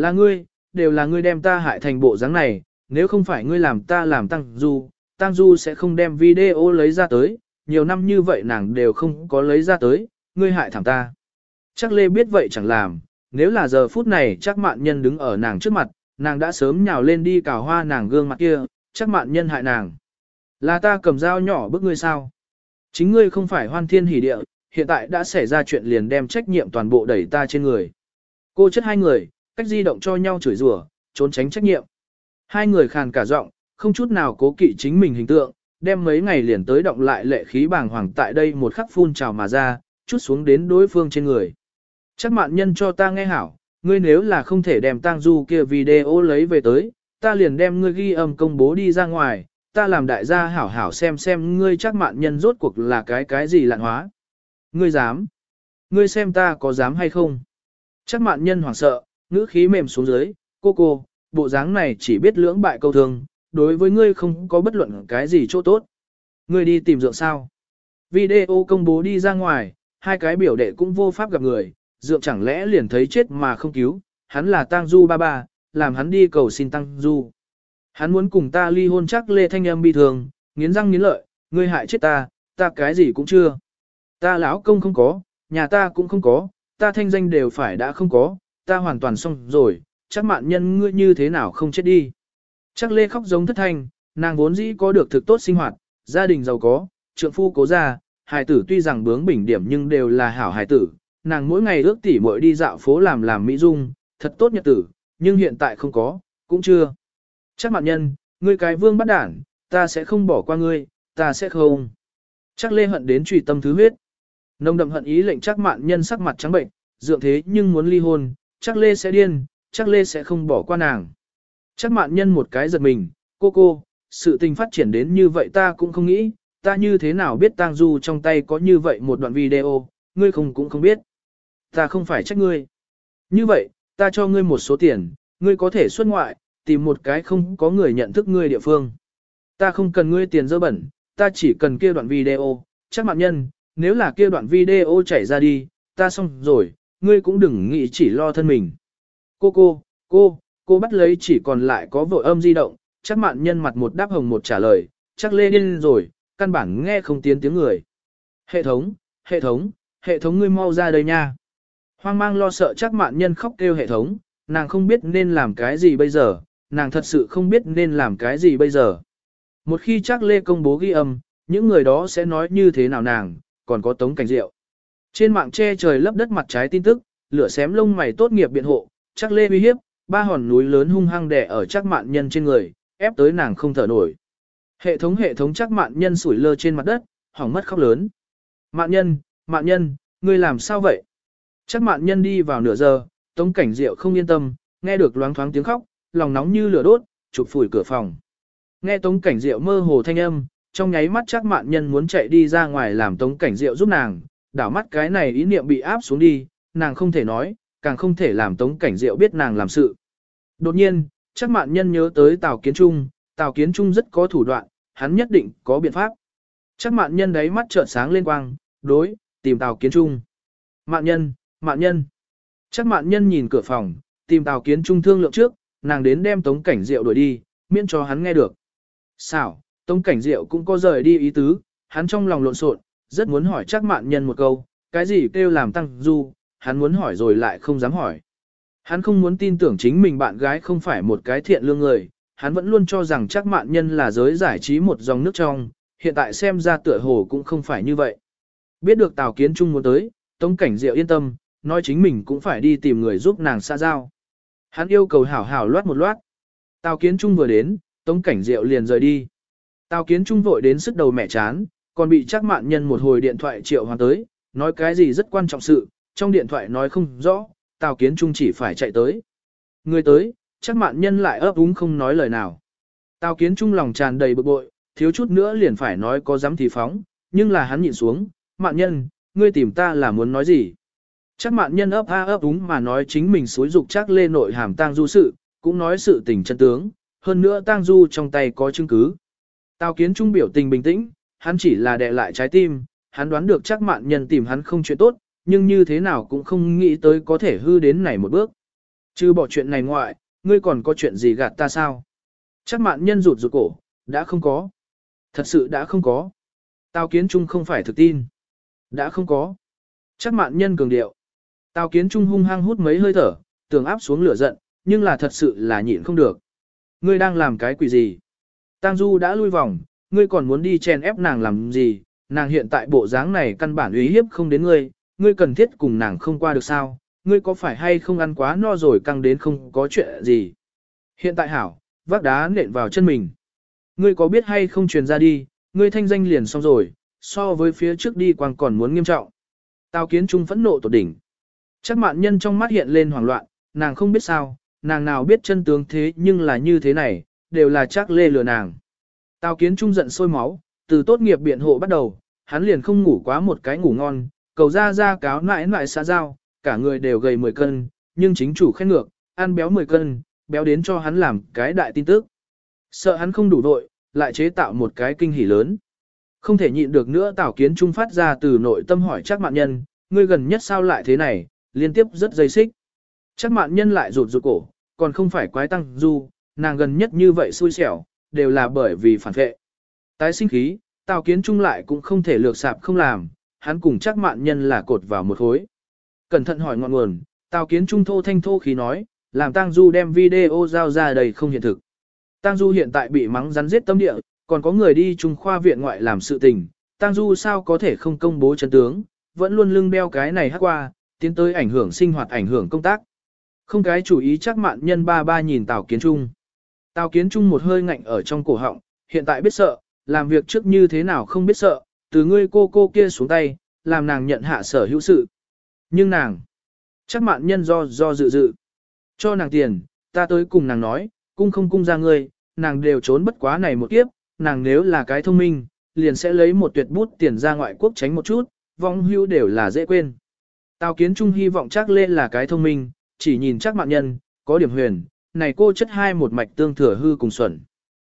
Là ngươi, đều là ngươi đem ta hại thành bộ dáng này, nếu không phải ngươi làm ta làm tăng du, tăng du sẽ không đem video lấy ra tới, nhiều năm như vậy nàng đều không có lấy ra tới, ngươi hại thảm ta. Chắc lê biết vậy chẳng làm, nếu là giờ phút này chắc mạn nhân đứng ở nàng trước mặt, nàng đã sớm nhào lên đi cào hoa nàng gương mặt kia, chắc mạn nhân hại nàng. Là ta cầm dao nhỏ bức ngươi sao? Chính ngươi không phải hoan thiên hỷ địa, hiện tại đã xảy ra chuyện liền đem trách nhiệm toàn bộ đẩy ta trên người. Cô chất hai người, cách di động cho nhau chửi rủa, trốn tránh trách nhiệm. Hai người khàn cả giọng, không chút nào cố kỵ chính mình hình tượng, đem mấy ngày liền tới động lại lệ khí bàng hoàng tại đây một khắc phun trào mà ra, chút xuống đến đối phương trên người. Chắc mạn nhân cho ta nghe hảo, ngươi nếu là không thể đem tang du kia video lấy về tới, ta liền đem ngươi ghi âm công bố đi ra ngoài, ta làm đại gia hảo hảo xem xem ngươi chắc mạn nhân rốt cuộc là cái cái gì lạn hóa. Ngươi dám? Ngươi xem ta có dám hay không? Chắc mạn nhân hoảng sợ, ngữ khí mềm xuống dưới, cô cô, bộ dáng này chỉ biết lưỡng bại câu thương, đối với ngươi không có bất luận cái gì chỗ tốt. Ngươi đi tìm dượng sao? Video công bố đi ra ngoài, hai cái biểu đệ cũng vô pháp gặp người, dượng chẳng lẽ liền thấy chết mà không cứu, hắn là Tang Du ba ba, làm hắn đi cầu xin Tang Du. Hắn muốn cùng ta ly hôn chắc lê thanh âm bi thường, nghiến răng nghiến lợi, ngươi hại chết ta, ta cái gì cũng chưa. Ta lão công không có, nhà ta cũng không có, ta thanh danh đều phải đã không có, ta hoàn toàn xong rồi, chắc mạn nhân ngươi như thế nào không chết đi. Chắc lê khóc giống thất thanh, nàng vốn dĩ có được thực tốt sinh hoạt, gia đình giàu có, trượng phu cố gia, hài tử tuy rằng bướng bỉnh điểm nhưng đều là hảo hài tử, nàng mỗi ngày ước tỉ muội đi dạo phố làm làm mỹ dung, thật tốt nhật tử, nhưng hiện tại không có, cũng chưa. Chắc mạn nhân, ngươi cái vương bắt đản, ta sẽ không bỏ qua ngươi, ta sẽ không. Chắc lê hận đến trùy tâm thứ huyết. Nông đậm hận ý lệnh chắc mạn nhân sắc mặt trắng bệnh, dượng thế nhưng muốn ly hôn, chắc lê sẽ điên, chắc lê sẽ không bỏ qua nàng. Chắc mạn nhân một cái giật mình, cô cô, sự tình phát triển đến như vậy ta cũng không nghĩ, ta như thế nào biết tang du trong tay có như vậy một đoạn video, ngươi không cũng không biết. Ta không phải trách ngươi. Như vậy, ta cho ngươi một số tiền, ngươi có thể xuất ngoại, tìm một cái không có người nhận thức ngươi địa phương. Ta không cần ngươi tiền dơ bẩn, ta chỉ cần kia đoạn video, chắc Mạn nhân, nếu là kia đoạn video chảy ra đi, ta xong rồi, ngươi cũng đừng nghĩ chỉ lo thân mình. Cô cô, cô, cô bắt lấy chỉ còn lại có vội âm di động, chắc mạn nhân mặt một đáp hồng một trả lời, chắc lê điên rồi, căn bản nghe không tiến tiếng người. Hệ thống, hệ thống, hệ thống ngươi mau ra đây nha. Hoang mang lo sợ chắc mạn nhân khóc kêu hệ thống, nàng không biết nên làm cái gì bây giờ, nàng thật sự không biết nên làm cái gì bây giờ. Một khi chắc lê công bố ghi âm, những người đó sẽ nói như thế nào nàng, còn có tống cảnh rượu. Trên mạng che trời lấp đất mặt trái tin tức, lửa xém lông mày tốt nghiệp biện hộ, chắc lê uy hiếp, ba hòn núi lớn hung hăng đè ở chắc mạn nhân trên người, ép tới nàng không thở nổi. Hệ thống hệ thống chắc mạn nhân sủi lơ trên mặt đất, hỏng mất khóc lớn. Mạn nhân, mạn nhân, ngươi làm sao vậy? Chắc mạn nhân đi vào nửa giờ, tống cảnh diệu không yên tâm, nghe được loáng thoáng tiếng khóc, lòng nóng như lửa đốt, chụp phủi cửa phòng. Nghe tống cảnh diệu mơ hồ thanh âm, trong nháy mắt chắc mạn nhân muốn chạy đi ra ngoài làm tống cảnh diệu giúp nàng, đảo mắt cái này ý niệm bị áp xuống đi, nàng không thể nói, càng không thể làm tống cảnh diệu biết nàng làm sự. Đột nhiên, chắc mạn nhân nhớ tới Tào Kiến Trung, Tào Kiến Trung rất có thủ đoạn, hắn nhất định có biện pháp. Chắc mạn nhân đấy mắt trợn sáng lên quang, đối, tìm Tào Kiến Trung. Mạn nhân, mạn nhân. Chắc mạn nhân nhìn cửa phòng, tìm Tào Kiến Trung thương lượng trước, nàng đến đem Tống Cảnh Diệu đuổi đi, miễn cho hắn nghe được. Xảo, Tống Cảnh Diệu cũng có rời đi ý tứ, hắn trong lòng lộn xộn, rất muốn hỏi chắc mạn nhân một câu, cái gì kêu làm tăng du, hắn muốn hỏi rồi lại không dám hỏi. Hắn không muốn tin tưởng chính mình bạn gái không phải một cái thiện lương người, hắn vẫn luôn cho rằng chắc mạn nhân là giới giải trí một dòng nước trong, hiện tại xem ra tựa hồ cũng không phải như vậy. Biết được Tào Kiến Trung muốn tới, Tống Cảnh Diệu yên tâm, nói chính mình cũng phải đi tìm người giúp nàng xa giao. Hắn yêu cầu hảo hảo loát một loát. Tào Kiến Trung vừa đến, Tống Cảnh Diệu liền rời đi. Tào Kiến Trung vội đến sức đầu mẹ chán, còn bị chắc mạn nhân một hồi điện thoại triệu hoàn tới, nói cái gì rất quan trọng sự, trong điện thoại nói không rõ, Tào Kiến Trung chỉ phải chạy tới. Người tới, chắc mạn nhân lại ấp úng không nói lời nào. Tào Kiến Trung lòng tràn đầy bực bội, thiếu chút nữa liền phải nói có dám thì phóng, nhưng là hắn nhìn xuống, mạn nhân, ngươi tìm ta là muốn nói gì? Chắc mạn nhân ấp a ấp úng mà nói chính mình xối dục chắc lê nội hàm tang du sự, cũng nói sự tình chân tướng, hơn nữa tang du trong tay có chứng cứ. Tào kiến trung biểu tình bình tĩnh, hắn chỉ là đè lại trái tim, hắn đoán được chắc mạn nhân tìm hắn không chuyện tốt, nhưng như thế nào cũng không nghĩ tới có thể hư đến này một bước. Chứ bỏ chuyện này ngoại, ngươi còn có chuyện gì gạt ta sao? Chắc mạn nhân rụt rụt cổ, đã không có. Thật sự đã không có. Tào kiến trung không phải thực tin. Đã không có. Chắc mạn nhân cường điệu. Tào kiến trung hung hăng hút mấy hơi thở, tưởng áp xuống lửa giận, nhưng là thật sự là nhịn không được. Ngươi đang làm cái quỷ gì? Tang Du đã lui vòng, ngươi còn muốn đi chen ép nàng làm gì? Nàng hiện tại bộ dáng này căn bản uy hiếp không đến ngươi, ngươi cần thiết cùng nàng không qua được sao? Ngươi có phải hay không ăn quá no rồi căng đến không có chuyện gì? Hiện tại hảo, vác đá nện vào chân mình. Ngươi có biết hay không truyền ra đi, ngươi thanh danh liền xong rồi, so với phía trước đi quang còn muốn nghiêm trọng. Tào kiến trung phẫn nộ tột đỉnh. Chắc mạn nhân trong mắt hiện lên hoảng loạn, nàng không biết sao, nàng nào biết chân tướng thế nhưng là như thế này, đều là chắc lê lừa nàng. Tào kiến trung giận sôi máu, từ tốt nghiệp biện hộ bắt đầu, hắn liền không ngủ quá một cái ngủ ngon, cầu ra ra cáo nại nại xã giao, cả người đều gầy 10 cân, nhưng chính chủ khen ngược, ăn béo 10 cân, béo đến cho hắn làm cái đại tin tức. Sợ hắn không đủ đội, lại chế tạo một cái kinh hỉ lớn. Không thể nhịn được nữa Tào Kiến Trung phát ra từ nội tâm hỏi chắc mạn nhân, ngươi gần nhất sao lại thế này, liên tiếp rất dây xích. Chắc mạn nhân lại rụt rụt cổ, còn không phải quái tăng du, nàng gần nhất như vậy xui xẻo, đều là bởi vì phản vệ. Tái sinh khí, Tào Kiến Trung lại cũng không thể lược sạp không làm, hắn cùng chắc mạn nhân là cột vào một khối. Cẩn thận hỏi ngọn nguồn, Tào Kiến Trung thô thanh thô khí nói, làm Tang Du đem video giao ra đầy không hiện thực. Tang Du hiện tại bị mắng rắn giết tâm địa, còn có người đi trung khoa viện ngoại làm sự tình, Tang Du sao có thể không công bố chân tướng, vẫn luôn lưng đeo cái này hát qua, tiến tới ảnh hưởng sinh hoạt ảnh hưởng công tác. Không cái chủ ý chắc mạn nhân ba ba nhìn Tào Kiến Trung. Tào Kiến Trung một hơi ngạnh ở trong cổ họng, hiện tại biết sợ, làm việc trước như thế nào không biết sợ, từ ngươi cô cô kia xuống tay, làm nàng nhận hạ sở hữu sự. Nhưng nàng, chắc mạn nhân do do dự dự. Cho nàng tiền, ta tới cùng nàng nói, cung không cung ra ngươi, nàng đều trốn bất quá này một kiếp, nàng nếu là cái thông minh, liền sẽ lấy một tuyệt bút tiền ra ngoại quốc tránh một chút, vong hưu đều là dễ quên. Tào kiến trung hy vọng chắc lên là cái thông minh, chỉ nhìn chắc mạn nhân, có điểm huyền, này cô chất hai một mạch tương thừa hư cùng xuẩn.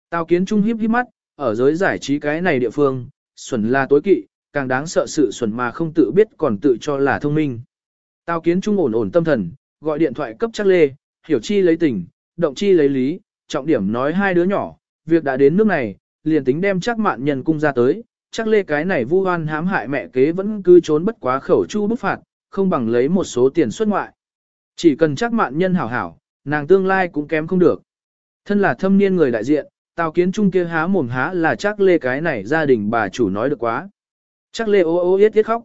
Tào kiến trung hiếp hiếp mắt, ở giới giải trí cái này địa phương, xuẩn là tối kỵ, càng đáng sợ sự xuẩn mà không tự biết còn tự cho là thông minh. Tào kiến trung ổn ổn tâm thần, gọi điện thoại cấp chắc lê, hiểu chi lấy tình, động chi lấy lý, trọng điểm nói hai đứa nhỏ, việc đã đến nước này, liền tính đem chắc mạn nhân cung ra tới, chắc lê cái này vu oan hãm hại mẹ kế vẫn cứ trốn bất quá khẩu chu bức phạt, không bằng lấy một số tiền xuất ngoại. Chỉ cần chắc mạn nhân hảo hảo, nàng tương lai cũng kém không được. Thân là thâm niên người đại diện, Tào Kiến Trung kia há mồm há là chắc lê cái này gia đình bà chủ nói được quá. Chắc lê ô ô yết yết khóc.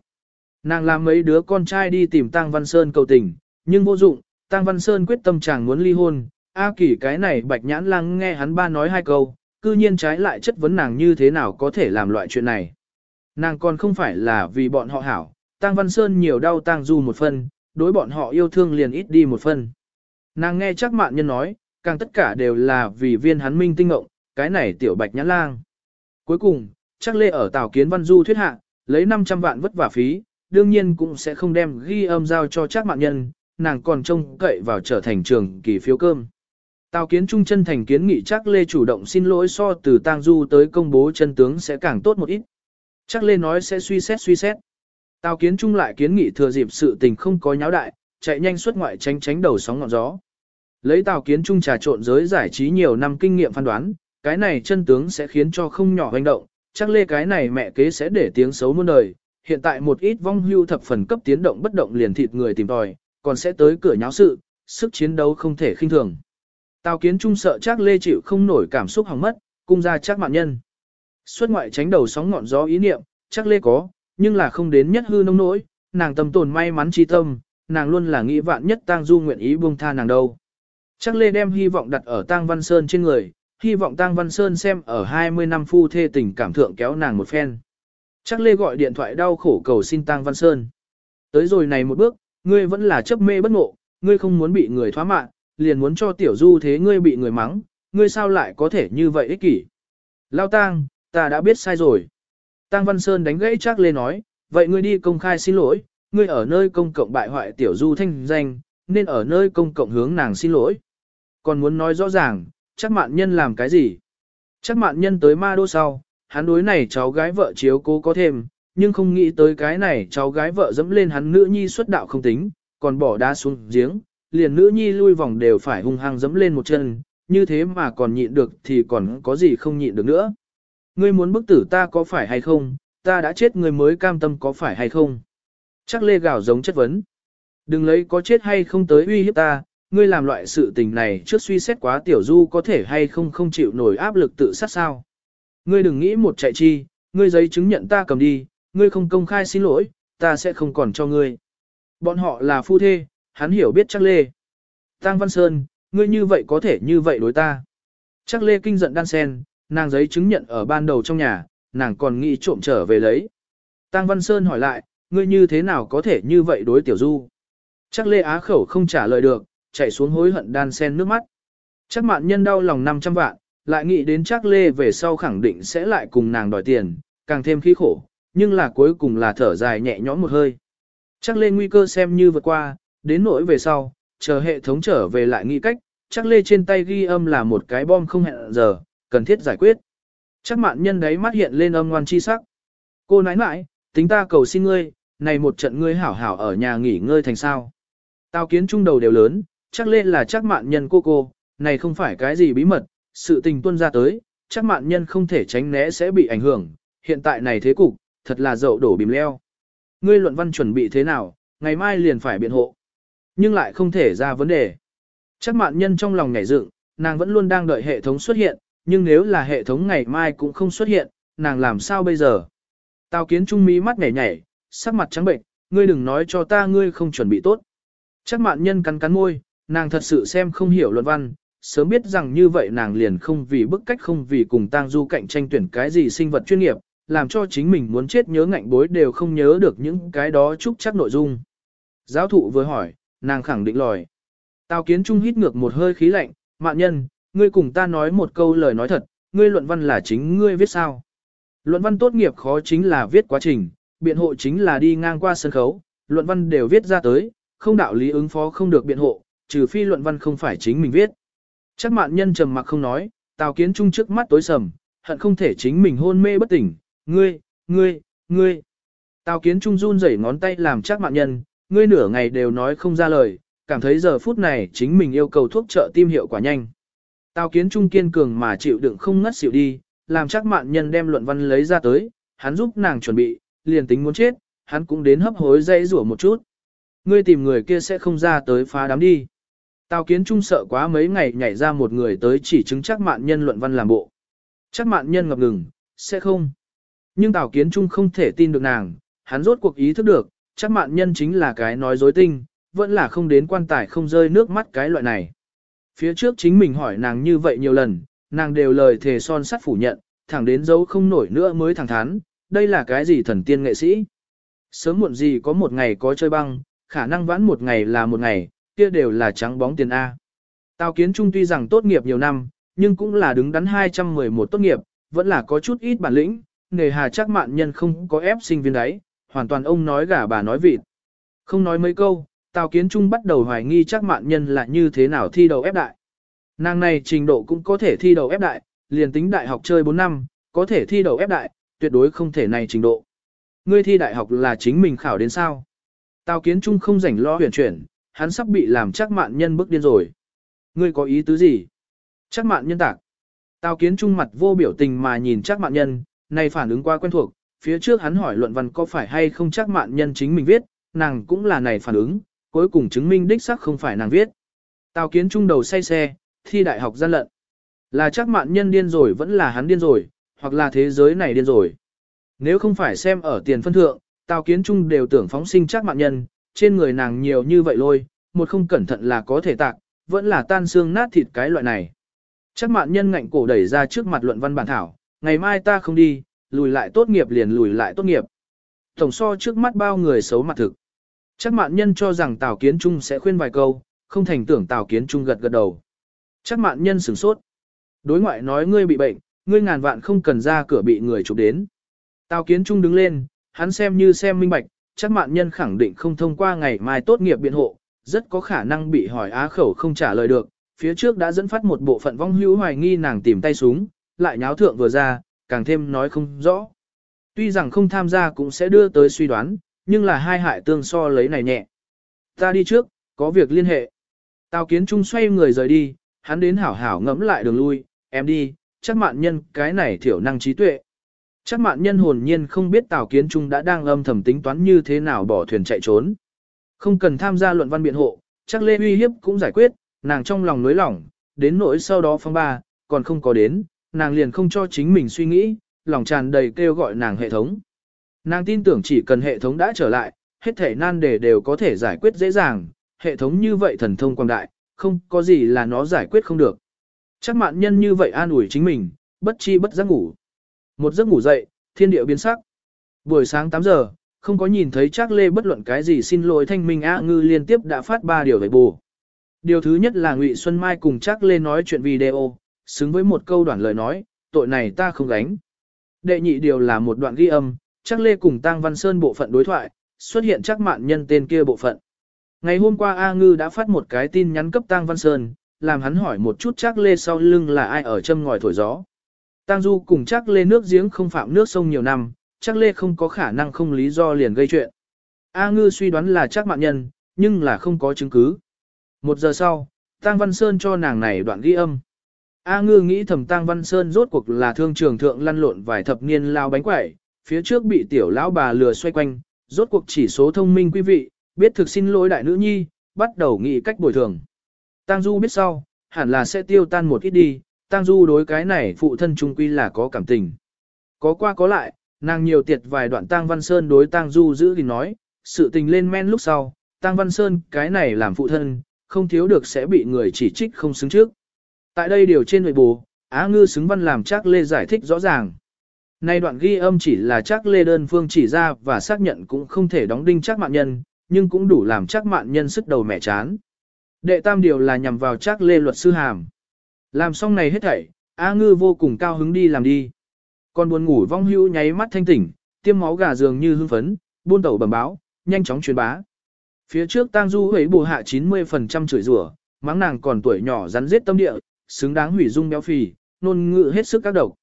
Nàng làm mấy đứa con trai đi tìm Tăng Văn Sơn cầu tình, nhưng vô dụng, Tăng Văn Sơn quyết tâm chàng muốn ly hôn. A kỷ cái này bạch nhãn lăng nghe hắn ba nói hai câu, cư nhiên trái lại chất vấn nàng như thế nào có thể làm loại chuyện này. Nàng còn không phải là vì bọn họ hảo, Tăng Văn Sơn nhiều đau Tăng Du một phần, đối bọn họ yêu thương liền ít đi một phần. Nàng nghe chắc mạn nhân nói, càng tất cả đều là vì viên hắn minh tinh ngộng, cái này tiểu bạch nhãn lang. Cuối cùng, chắc lê ở Tào Kiến Văn Du thuyết hạ, lấy 500 vạn vất vả phí, đương nhiên cũng sẽ không đem ghi âm giao cho chắc mạn nhân, nàng còn trông cậy vào trở thành trường kỳ phiếu cơm. Tào Kiến Trung chân thành kiến nghị chắc lê chủ động xin lỗi so từ Tang Du tới công bố chân tướng sẽ càng tốt một ít. Chắc lê nói sẽ suy xét suy xét. Tào Kiến Trung lại kiến nghị thừa dịp sự tình không có nháo đại, chạy nhanh xuất ngoại tránh tránh đầu sóng ngọn gió. Lấy Tào Kiến Trung trà trộn giới giải trí nhiều năm kinh nghiệm phán đoán, cái này chân tướng sẽ khiến cho không nhỏ hành động, chắc lê cái này mẹ kế sẽ để tiếng xấu muôn đời. Hiện tại một ít vong hưu thập phần cấp tiến động bất động liền thịt người tìm tòi, còn sẽ tới cửa nháo sự, sức chiến đấu không thể khinh thường. Tào Kiến Trung sợ chắc lê chịu không nổi cảm xúc hỏng mất, cung ra chắc mạng nhân. Xuất ngoại tránh đầu sóng ngọn gió ý niệm, chắc lê có, nhưng là không đến nhất hư nông nỗi, nàng tâm tồn may mắn chi tâm, nàng luôn là nghĩ vạn nhất tang du nguyện ý buông tha nàng đâu. Chắc lê đem hy vọng đặt ở tang văn sơn trên người, hy vọng tang văn sơn xem ở 20 năm phu thê tình cảm thượng kéo nàng một phen. Chắc lê gọi điện thoại đau khổ cầu xin tang văn sơn. Tới rồi này một bước, ngươi vẫn là chấp mê bất ngộ, ngươi không muốn bị người thoá mạng, liền muốn cho tiểu du thế ngươi bị người mắng, ngươi sao lại có thể như vậy ích kỷ. Lao tang, ta đã biết sai rồi. Tang Văn Sơn đánh gãy chắc lê nói, vậy ngươi đi công khai xin lỗi, ngươi ở nơi công cộng bại hoại tiểu du thanh danh, nên ở nơi công cộng hướng nàng xin lỗi. Còn muốn nói rõ ràng, chắc mạn nhân làm cái gì? Chắc mạn nhân tới ma đô sau, hắn đối này cháu gái vợ chiếu cố có thêm, nhưng không nghĩ tới cái này cháu gái vợ dẫm lên hắn nữ nhi xuất đạo không tính, còn bỏ đá xuống giếng, liền nữ nhi lui vòng đều phải hung hăng dẫm lên một chân, như thế mà còn nhịn được thì còn có gì không nhịn được nữa. Ngươi muốn bức tử ta có phải hay không, ta đã chết ngươi mới cam tâm có phải hay không. Chắc lê gạo giống chất vấn. Đừng lấy có chết hay không tới uy hiếp ta, ngươi làm loại sự tình này trước suy xét quá tiểu du có thể hay không không chịu nổi áp lực tự sát sao. Ngươi đừng nghĩ một chạy chi, ngươi giấy chứng nhận ta cầm đi, ngươi không công khai xin lỗi, ta sẽ không còn cho ngươi. Bọn họ là phu thê, hắn hiểu biết chắc lê. Tăng Văn Sơn, ngươi như vậy có thể như vậy đối ta. Chắc lê kinh giận đan sen, nàng giấy chứng nhận ở ban đầu trong nhà, nàng còn nghĩ trộm trở về lấy. Tăng Văn Sơn hỏi lại, ngươi như thế nào có thể như vậy đối tiểu du? Chắc lê á khẩu không trả lời được, chạy xuống hối hận đan sen nước mắt. Chắc mạn nhân đau lòng 500 vạn, lại nghĩ đến chắc lê về sau khẳng định sẽ lại cùng nàng đòi tiền, càng thêm khí khổ, nhưng là cuối cùng là thở dài nhẹ nhõm một hơi. Chắc lê nguy cơ xem như vượt qua, đến nỗi về sau, chờ hệ thống trở về lại nghĩ cách, chắc lê trên tay ghi âm là một cái bom không hẹn giờ, cần thiết giải quyết. Chắc mạn nhân đấy mắt hiện lên âm ngoan chi sắc. Cô nãi nãi, tính ta cầu xin ngươi, này một trận ngươi hảo hảo ở nhà nghỉ ngơi thành sao. Tao kiến trung đầu đều lớn, chắc lên là chắc mạn nhân cô cô, này không phải cái gì bí mật, sự tình tuân ra tới, chắc mạn nhân không thể tránh né sẽ bị ảnh hưởng, hiện tại này thế cục, thật là dậu đổ bìm leo. Ngươi luận văn chuẩn bị thế nào, ngày mai liền phải biện hộ. Nhưng lại không thể ra vấn đề. Chắc mạn nhân trong lòng nhảy dựng, nàng vẫn luôn đang đợi hệ thống xuất hiện, nhưng nếu là hệ thống ngày mai cũng không xuất hiện, nàng làm sao bây giờ? Tào kiến trung mỹ mắt nhảy nhảy, sắc mặt trắng bệnh, ngươi đừng nói cho ta ngươi không chuẩn bị tốt. Chắc mạn nhân cắn cắn môi, nàng thật sự xem không hiểu luận văn, sớm biết rằng như vậy nàng liền không vì bức cách không vì cùng tang du cạnh tranh tuyển cái gì sinh vật chuyên nghiệp, làm cho chính mình muốn chết nhớ ngạnh bối đều không nhớ được những cái đó chúc chắc nội dung. Giáo thụ vừa hỏi, nàng khẳng định lòi. Tào kiến trung hít ngược một hơi khí lạnh, mạn nhân, ngươi cùng ta nói một câu lời nói thật, ngươi luận văn là chính ngươi viết sao. Luận văn tốt nghiệp khó chính là viết quá trình, biện hộ chính là đi ngang qua sân khấu, luận văn đều viết ra tới, không đạo lý ứng phó không được biện hộ, trừ phi luận văn không phải chính mình viết. Chắc mạn nhân trầm mặc không nói, tào kiến trung trước mắt tối sầm, hận không thể chính mình hôn mê bất tỉnh, ngươi, ngươi, ngươi. Tào kiến trung run rẩy ngón tay làm chắc mạn nhân, ngươi nửa ngày đều nói không ra lời, cảm thấy giờ phút này chính mình yêu cầu thuốc trợ tim hiệu quả nhanh. Tào kiến trung kiên cường mà chịu đựng không ngất xỉu đi, làm chắc mạn nhân đem luận văn lấy ra tới, hắn giúp nàng chuẩn bị, liền tính muốn chết, hắn cũng đến hấp hối dây rủa một chút. Ngươi tìm người kia sẽ không ra tới phá đám đi. Tào kiến trung sợ quá mấy ngày nhảy ra một người tới chỉ chứng chắc mạn nhân luận văn làm bộ. Chắc mạn nhân ngập ngừng, sẽ không. Nhưng Tào kiến trung không thể tin được nàng, hắn rốt cuộc ý thức được, chắc mạn nhân chính là cái nói dối tinh, vẫn là không đến quan tài không rơi nước mắt cái loại này. Phía trước chính mình hỏi nàng như vậy nhiều lần, nàng đều lời thề son sắt phủ nhận, thẳng đến dấu không nổi nữa mới thẳng thắn, đây là cái gì thần tiên nghệ sĩ. Sớm muộn gì có một ngày có chơi băng, khả năng vãn một ngày là một ngày, kia đều là trắng bóng tiền A. Tào kiến trung tuy rằng tốt nghiệp nhiều năm, nhưng cũng là đứng đắn 211 tốt nghiệp, vẫn là có chút ít bản lĩnh, nghề hà chắc mạn nhân không có ép sinh viên đấy, hoàn toàn ông nói gà bà nói vịt. Không nói mấy câu, Tào Kiến Trung bắt đầu hoài nghi chắc mạn nhân là như thế nào thi đầu ép đại. Nàng này trình độ cũng có thể thi đầu ép đại, liền tính đại học chơi 4 năm, có thể thi đầu ép đại, tuyệt đối không thể này trình độ. Ngươi thi đại học là chính mình khảo đến sao? Tào Kiến Trung không rảnh lo huyền chuyển, hắn sắp bị làm chắc mạn nhân bức điên rồi. Ngươi có ý tứ gì? Chắc mạn nhân tạc. Tào Kiến Trung mặt vô biểu tình mà nhìn chắc mạn nhân, này phản ứng qua quen thuộc, phía trước hắn hỏi luận văn có phải hay không chắc mạn nhân chính mình viết, nàng cũng là này phản ứng, cuối cùng chứng minh đích xác không phải nàng viết. Tào kiến trung đầu say xe, thi đại học gian lận. Là chắc mạn nhân điên rồi vẫn là hắn điên rồi, hoặc là thế giới này điên rồi. Nếu không phải xem ở tiền phân thượng, Tào kiến trung đều tưởng phóng sinh chắc mạn nhân, trên người nàng nhiều như vậy lôi, một không cẩn thận là có thể tạc, vẫn là tan xương nát thịt cái loại này. Chắc mạn nhân ngạnh cổ đẩy ra trước mặt luận văn bản thảo, ngày mai ta không đi, lùi lại tốt nghiệp liền lùi lại tốt nghiệp. Tổng so trước mắt bao người xấu mặt thực. Chắc mạn nhân cho rằng Tào Kiến Trung sẽ khuyên vài câu, không thành tưởng Tào Kiến Trung gật gật đầu. Chắc mạn nhân sửng sốt. Đối ngoại nói ngươi bị bệnh, ngươi ngàn vạn không cần ra cửa bị người chụp đến. Tào Kiến Trung đứng lên, hắn xem như xem minh bạch, chắc mạn nhân khẳng định không thông qua ngày mai tốt nghiệp biện hộ, rất có khả năng bị hỏi á khẩu không trả lời được. Phía trước đã dẫn phát một bộ phận vong hữu hoài nghi nàng tìm tay súng, lại nháo thượng vừa ra, càng thêm nói không rõ. Tuy rằng không tham gia cũng sẽ đưa tới suy đoán, nhưng là hai hại tương so lấy này nhẹ. Ta đi trước, có việc liên hệ. Tào kiến trung xoay người rời đi, hắn đến hảo hảo ngẫm lại đường lui, em đi, chắc mạn nhân cái này thiểu năng trí tuệ. Chắc mạn nhân hồn nhiên không biết Tào Kiến Trung đã đang âm thầm tính toán như thế nào bỏ thuyền chạy trốn. Không cần tham gia luận văn biện hộ, chắc Lê uy hiếp cũng giải quyết, nàng trong lòng nối lỏng, đến nỗi sau đó phong ba, còn không có đến, nàng liền không cho chính mình suy nghĩ, lòng tràn đầy kêu gọi nàng hệ thống. Nàng tin tưởng chỉ cần hệ thống đã trở lại, hết thể nan đề đều có thể giải quyết dễ dàng, hệ thống như vậy thần thông quang đại, không có gì là nó giải quyết không được. Chắc mạn nhân như vậy an ủi chính mình, bất chi bất giác ngủ. Một giấc ngủ dậy, thiên địa biến sắc. Buổi sáng 8 giờ, không có nhìn thấy Trác lê bất luận cái gì xin lỗi thanh minh A ngư liên tiếp đã phát ba điều về bù. Điều thứ nhất là Ngụy Xuân Mai cùng Trác lê nói chuyện video, xứng với một câu đoạn lời nói, tội này ta không gánh. Đệ nhị điều là một đoạn ghi âm, Trác Lê cùng Tăng Văn Sơn bộ phận đối thoại, xuất hiện Trác mạn nhân tên kia bộ phận. Ngày hôm qua A Ngư đã phát một cái tin nhắn cấp Tăng Văn Sơn, làm hắn hỏi một chút Trác Lê sau lưng là ai ở châm ngòi thổi gió. Tang Du cùng chắc Lê nước giếng không phạm nước sông nhiều năm, chắc Lê không có khả năng không lý do liền gây chuyện. A Ngư suy đoán là chắc mạng nhân, nhưng là không có chứng cứ. Một giờ sau, Tang Văn Sơn cho nàng này đoạn ghi âm. A ngư nghĩ thầm Tang Văn Sơn rốt cuộc là thương trường thượng lăn lộn vài thập niên lao bánh quẩy, phía trước bị tiểu lão bà lừa xoay quanh, rốt cuộc chỉ số thông minh quý vị, biết thực xin lỗi đại nữ nhi, bắt đầu nghĩ cách bồi thường. Tang Du biết sau, hẳn là sẽ tiêu tan một ít đi, Tang Du đối cái này phụ thân trung quy là có cảm tình. Có qua có lại, nàng nhiều tiệt vài đoạn Tang Văn Sơn đối Tang Du giữ thì nói, sự tình lên men lúc sau, Tang Văn Sơn cái này làm phụ thân, không thiếu được sẽ bị người chỉ trích không xứng trước. Tại đây điều trên nội bù, Á Ngư xứng văn làm chắc Lê giải thích rõ ràng. Nay đoạn ghi âm chỉ là chắc Lê đơn phương chỉ ra và xác nhận cũng không thể đóng đinh chắc mạn nhân, nhưng cũng đủ làm chắc mạn nhân sức đầu mẹ chán. Đệ tam điều là nhằm vào chắc Lê luật sư hàm. Làm xong này hết thảy, A Ngư vô cùng cao hứng đi làm đi. Còn buồn ngủ vong hữu nháy mắt thanh tỉnh, tiêm máu gà dường như hưng phấn, buôn tẩu bẩm báo, nhanh chóng truyền bá. Phía trước Tang Du hủy bù hạ 90% chửi rủa, mắng nàng còn tuổi nhỏ rắn giết tâm địa, xứng đáng hủy dung béo phì, nôn ngự hết sức các độc.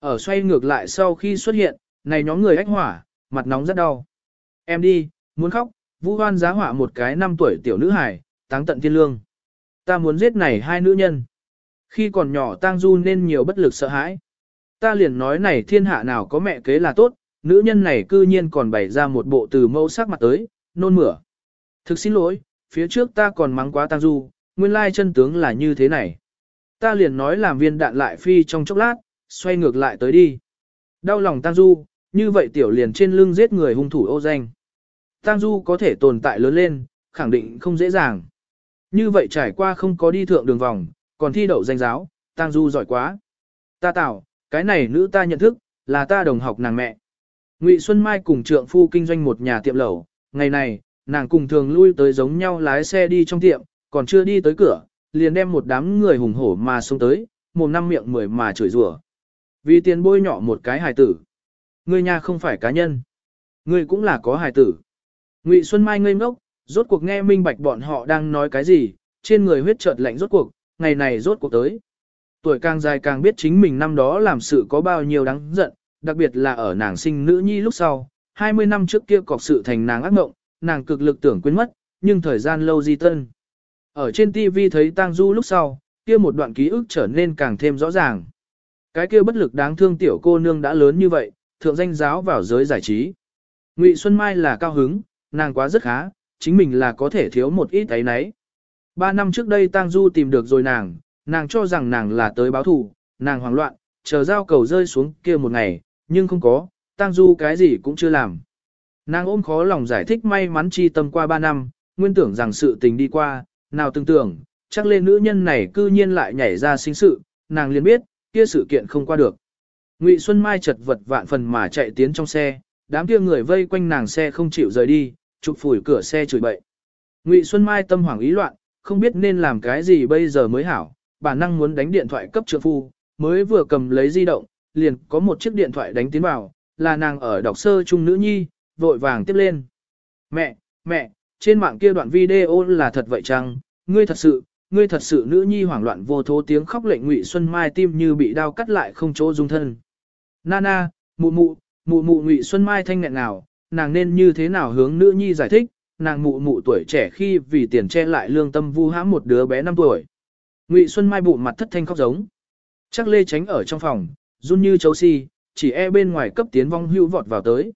Ở xoay ngược lại sau khi xuất hiện, này nhóm người ách hỏa, mặt nóng rất đau. Em đi, muốn khóc, vũ hoan giá hỏa một cái năm tuổi tiểu nữ hải, táng tận thiên lương. Ta muốn giết này hai nữ nhân. Khi còn nhỏ tang du nên nhiều bất lực sợ hãi. Ta liền nói này thiên hạ nào có mẹ kế là tốt, nữ nhân này cư nhiên còn bày ra một bộ từ mẫu sắc mặt tới, nôn mửa. Thực xin lỗi, phía trước ta còn mắng quá Tang Du, nguyên lai chân tướng là như thế này. Ta liền nói làm viên đạn lại phi trong chốc lát, xoay ngược lại tới đi. Đau lòng Tang Du, như vậy tiểu liền trên lưng giết người hung thủ ô danh. Tang Du có thể tồn tại lớn lên, khẳng định không dễ dàng. Như vậy trải qua không có đi thượng đường vòng, còn thi đậu danh giáo, Tang Du giỏi quá. Ta tạo, cái này nữ ta nhận thức, là ta đồng học nàng mẹ. Ngụy Xuân Mai cùng trượng phu kinh doanh một nhà tiệm lẩu, ngày này, nàng cùng thường lui tới giống nhau lái xe đi trong tiệm, còn chưa đi tới cửa, liền đem một đám người hùng hổ mà xông tới, mồm năm miệng mười mà chửi rủa. Vì tiền bôi nhỏ một cái hài tử. Ngươi nhà không phải cá nhân. Ngươi cũng là có hài tử. Ngụy Xuân Mai ngây ngốc, rốt cuộc nghe minh bạch bọn họ đang nói cái gì, trên người huyết chợt lạnh rốt cuộc, ngày này rốt cuộc tới. Tuổi càng dài càng biết chính mình năm đó làm sự có bao nhiêu đáng giận, đặc biệt là ở nàng sinh nữ nhi lúc sau, 20 năm trước kia cọc sự thành nàng ác mộng, nàng cực lực tưởng quên mất, nhưng thời gian lâu di tân. Ở trên TV thấy Tang Du lúc sau, kia một đoạn ký ức trở nên càng thêm rõ ràng. Cái kia bất lực đáng thương tiểu cô nương đã lớn như vậy, thượng danh giáo vào giới giải trí. Ngụy Xuân Mai là cao hứng, nàng quá rất khá, chính mình là có thể thiếu một ít ấy nấy. Ba năm trước đây Tang Du tìm được rồi nàng, nàng cho rằng nàng là tới báo thù, nàng hoảng loạn, chờ giao cầu rơi xuống kia một ngày, nhưng không có, Tang Du cái gì cũng chưa làm. Nàng ôm khó lòng giải thích may mắn chi tâm qua ba năm, nguyên tưởng rằng sự tình đi qua, nào từng tưởng, chắc lên nữ nhân này cư nhiên lại nhảy ra sinh sự, nàng liền biết, kia sự kiện không qua được. Ngụy Xuân Mai chật vật vạn phần mà chạy tiến trong xe, đám kia người vây quanh nàng xe không chịu rời đi, chụp phủi cửa xe chửi bậy. Ngụy Xuân Mai tâm hoảng ý loạn, không biết nên làm cái gì bây giờ mới hảo, bản năng muốn đánh điện thoại cấp trượng phu, mới vừa cầm lấy di động, liền có một chiếc điện thoại đánh tiến vào, là nàng ở đọc sơ trung nữ nhi, vội vàng tiếp lên. Mẹ, mẹ, trên mạng kia đoạn video là thật vậy chăng, ngươi thật sự, ngươi thật sự nữ nhi hoảng loạn vô thố tiếng khóc lệnh ngụy Xuân Mai tim như bị đau cắt lại không chỗ dung thân. Nana, mụ mụ, mụ mụ ngụy Xuân Mai thanh nghẹn nào, nàng nên như thế nào hướng nữ nhi giải thích, nàng mụ mụ tuổi trẻ khi vì tiền che lại lương tâm vu hãm một đứa bé 5 tuổi. Ngụy Xuân Mai bụng mặt thất thanh khóc giống. Chắc lê tránh ở trong phòng, run như chấu si, chỉ e bên ngoài cấp tiến vong hưu vọt vào tới.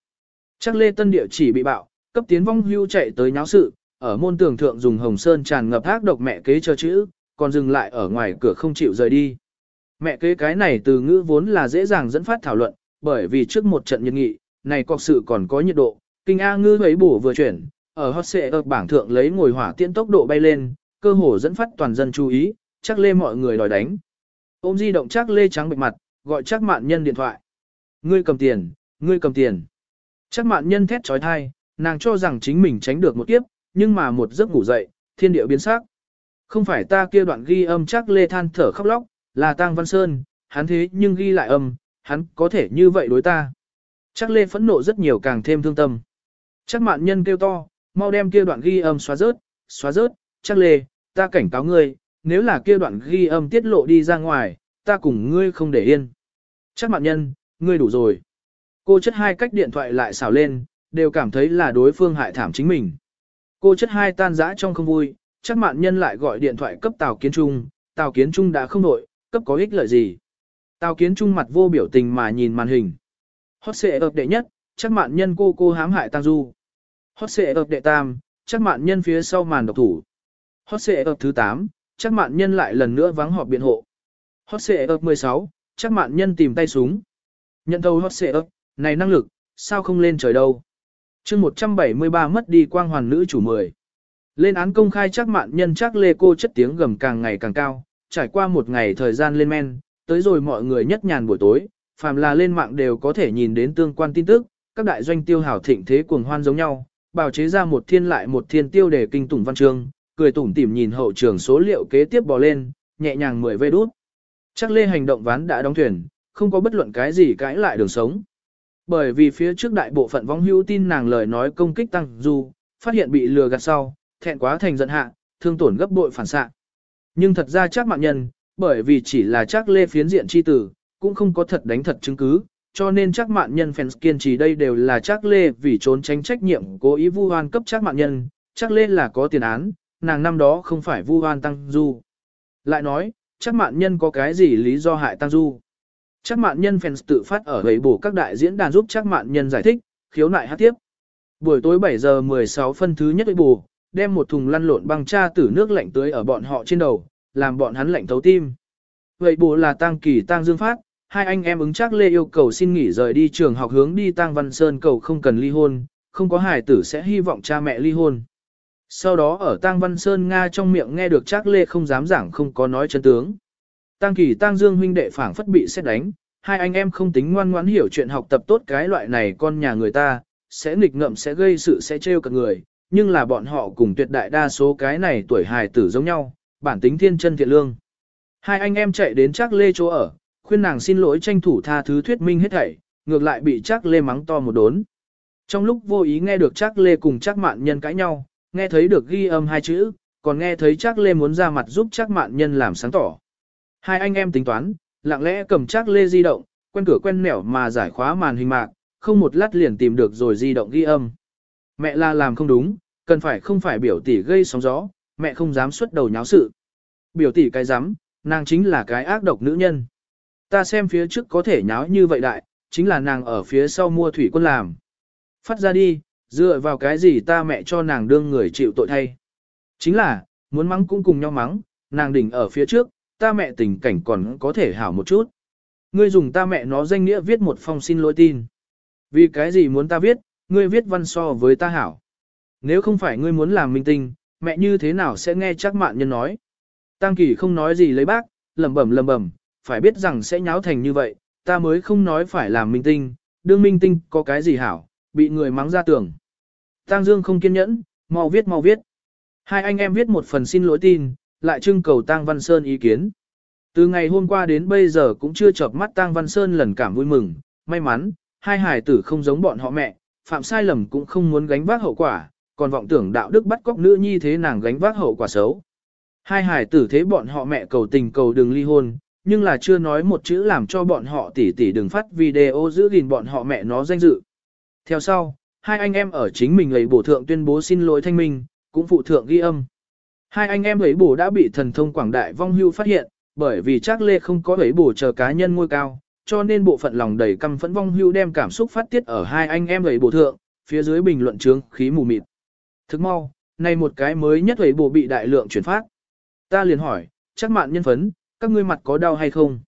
Chắc lê tân địa chỉ bị bạo, cấp tiến vong hưu chạy tới nháo sự, ở môn tường thượng dùng hồng sơn tràn ngập ác độc mẹ kế chờ chữ, còn dừng lại ở ngoài cửa không chịu rời đi. Mẹ kế cái này từ ngữ vốn là dễ dàng dẫn phát thảo luận, bởi vì trước một trận nhiệt nghị, này cọc sự còn có nhiệt độ, kinh A ngư ấy bổ vừa chuyển, ở hot xệ ở bảng thượng lấy ngồi hỏa tiễn tốc độ bay lên, cơ hồ dẫn phát toàn dân chú ý, chắc lê mọi người đòi đánh. Ôm di động chắc lê trắng bệnh mặt, gọi chắc mạn nhân điện thoại. Ngươi cầm tiền, ngươi cầm tiền. Chắc mạn nhân thét trói thai, nàng cho rằng chính mình tránh được một kiếp, nhưng mà một giấc ngủ dậy, thiên địa biến sắc. Không phải ta kia đoạn ghi âm chắc lê than thở khóc lóc, là Tăng Văn Sơn, hắn thế nhưng ghi lại âm, hắn có thể như vậy đối ta. Chắc lê phẫn nộ rất nhiều càng thêm thương tâm. Chắc mạn nhân kêu to, mau đem kia đoạn ghi âm xóa rớt, xóa rớt, chắc lê, ta cảnh cáo ngươi, nếu là kia đoạn ghi âm tiết lộ đi ra ngoài, ta cùng ngươi không để yên. Chắc mạn nhân, ngươi đủ rồi. Cô chất hai cách điện thoại lại xào lên, đều cảm thấy là đối phương hại thảm chính mình. Cô chất hai tan rã trong không vui, chắc mạn nhân lại gọi điện thoại cấp Tào Kiến Trung, Tào Kiến Trung đã không nội, cấp có ích lợi gì. Tào Kiến Trung mặt vô biểu tình mà nhìn màn hình. Hot xệ ập đệ nhất, chắc mạn nhân cô cô hám hại Tăng Du. Hot xệ ập đệ tam, chắc mạn nhân phía sau màn độc thủ. Hot xệ ập thứ 8, chắc mạn nhân lại lần nữa vắng họp biện hộ. Hot xệ ập 16, chắc mạn nhân tìm tay súng. Nhận thầu hot xệ ập, này năng lực, sao không lên trời đâu. chương 173 mất đi quang hoàn nữ chủ 10. Lên án công khai chắc mạn nhân chắc lê cô chất tiếng gầm càng ngày càng cao, trải qua một ngày thời gian lên men, tới rồi mọi người nhất nhàn buổi tối, phàm là lên mạng đều có thể nhìn đến tương quan tin tức, các đại doanh tiêu hảo thịnh thế cuồng hoan giống nhau, bào chế ra một thiên lại một thiên tiêu để kinh tủng văn chương, cười tủm tỉm nhìn hậu trường số liệu kế tiếp bò lên, nhẹ nhàng mười vê đút. Chắc lê hành động ván đã đóng thuyền, không có bất luận cái gì cãi lại đường sống. Bởi vì phía trước đại bộ phận vong hữu tin nàng lời nói công kích tăng du, phát hiện bị lừa gạt sau, thẹn quá thành giận hạ, thương tổn gấp bội phản xạ. Nhưng thật ra chắc mạng nhân, bởi vì chỉ là chắc lê phiến diện chi tử, cũng không có thật đánh thật chứng cứ, cho nên chắc mạng nhân fans kiên trì đây đều là chắc lê vì trốn tránh trách nhiệm cố ý vu oan cấp chắc mạng nhân, chắc lê là có tiền án, nàng năm đó không phải vu oan tăng du. Lại nói, chắc mạng nhân có cái gì lý do hại tăng du. Chắc mạn nhân fans tự phát ở gầy bổ các đại diễn đàn giúp chắc mạn nhân giải thích, khiếu nại hát tiếp. Buổi tối 7 giờ 16 phân thứ nhất bù, đem một thùng lăn lộn băng cha tử nước lạnh tưới ở bọn họ trên đầu, làm bọn hắn lạnh thấu tim. Vậy bù là tăng kỳ tăng dương phát, hai anh em ứng chắc lê yêu cầu xin nghỉ rời đi trường học hướng đi tăng văn sơn cầu không cần ly hôn, không có hài tử sẽ hy vọng cha mẹ ly hôn. Sau đó ở Tăng Văn Sơn Nga trong miệng nghe được chắc Lê không dám giảng không có nói chân tướng. Tăng Kỳ Tăng Dương huynh đệ phảng phất bị xét đánh, hai anh em không tính ngoan ngoãn hiểu chuyện học tập tốt cái loại này con nhà người ta, sẽ nghịch ngợm sẽ gây sự sẽ trêu cả người, nhưng là bọn họ cùng tuyệt đại đa số cái này tuổi hài tử giống nhau, bản tính thiên chân thiện lương. Hai anh em chạy đến chắc Lê chỗ ở, khuyên nàng xin lỗi tranh thủ tha thứ thuyết minh hết thảy, ngược lại bị Trác Lê mắng to một đốn. Trong lúc vô ý nghe được Trác Lê cùng Trác Mạn Nhân cãi nhau, nghe thấy được ghi âm hai chữ, còn nghe thấy Trác Lê muốn ra mặt giúp Trác Mạn Nhân làm sáng tỏ. Hai anh em tính toán, lặng lẽ cầm Trác Lê di động, quen cửa quen nẻo mà giải khóa màn hình mạc, không một lát liền tìm được rồi di động ghi âm. Mẹ là làm không đúng, cần phải không phải biểu tỷ gây sóng gió, mẹ không dám xuất đầu nháo sự. Biểu tỷ cái dám, nàng chính là cái ác độc nữ nhân. Ta xem phía trước có thể nháo như vậy đại, chính là nàng ở phía sau mua thủy quân làm. Phát ra đi, dựa vào cái gì ta mẹ cho nàng đương người chịu tội thay. Chính là, muốn mắng cũng cùng nhau mắng, nàng đỉnh ở phía trước, ta mẹ tình cảnh còn có thể hảo một chút. Ngươi dùng ta mẹ nó danh nghĩa viết một phong xin lỗi tin. Vì cái gì muốn ta viết, ngươi viết văn so với ta hảo. Nếu không phải ngươi muốn làm minh tinh, mẹ như thế nào sẽ nghe chắc mạn nhân nói. Tăng kỳ không nói gì lấy bác, lầm bẩm lầm bẩm, phải biết rằng sẽ nháo thành như vậy, ta mới không nói phải làm minh tinh, đương minh tinh có cái gì hảo, bị người mắng ra tưởng Tăng Dương không kiên nhẫn, mau viết mau viết. Hai anh em viết một phần xin lỗi tin, lại trưng cầu Tăng Văn Sơn ý kiến. Từ ngày hôm qua đến bây giờ cũng chưa chợp mắt Tăng Văn Sơn lần cảm vui mừng, may mắn, hai hải tử không giống bọn họ mẹ, phạm sai lầm cũng không muốn gánh vác hậu quả, còn vọng tưởng đạo đức bắt cóc nữ nhi thế nàng gánh vác hậu quả xấu. Hai hải tử thế bọn họ mẹ cầu tình cầu đừng ly hôn, nhưng là chưa nói một chữ làm cho bọn họ tỉ tỉ đừng phát video giữ gìn bọn họ mẹ nó danh dự. Theo sau, hai anh em ở chính mình lấy bổ thượng tuyên bố xin lỗi thanh minh, cũng phụ thượng ghi âm. Hai anh em lấy bổ đã bị thần thông quảng đại vong hưu phát hiện, bởi vì chắc lê không có lấy bổ chờ cá nhân ngôi cao, cho nên bộ phận lòng đầy căm phẫn vong hưu đem cảm xúc phát tiết ở hai anh em lấy bổ thượng, phía dưới bình luận trướng khí mù mịt. Thức mau, này một cái mới nhất lấy bổ bị đại lượng chuyển phát. Ta liền hỏi, chắc mạn nhân phấn, các ngươi mặt có đau hay không?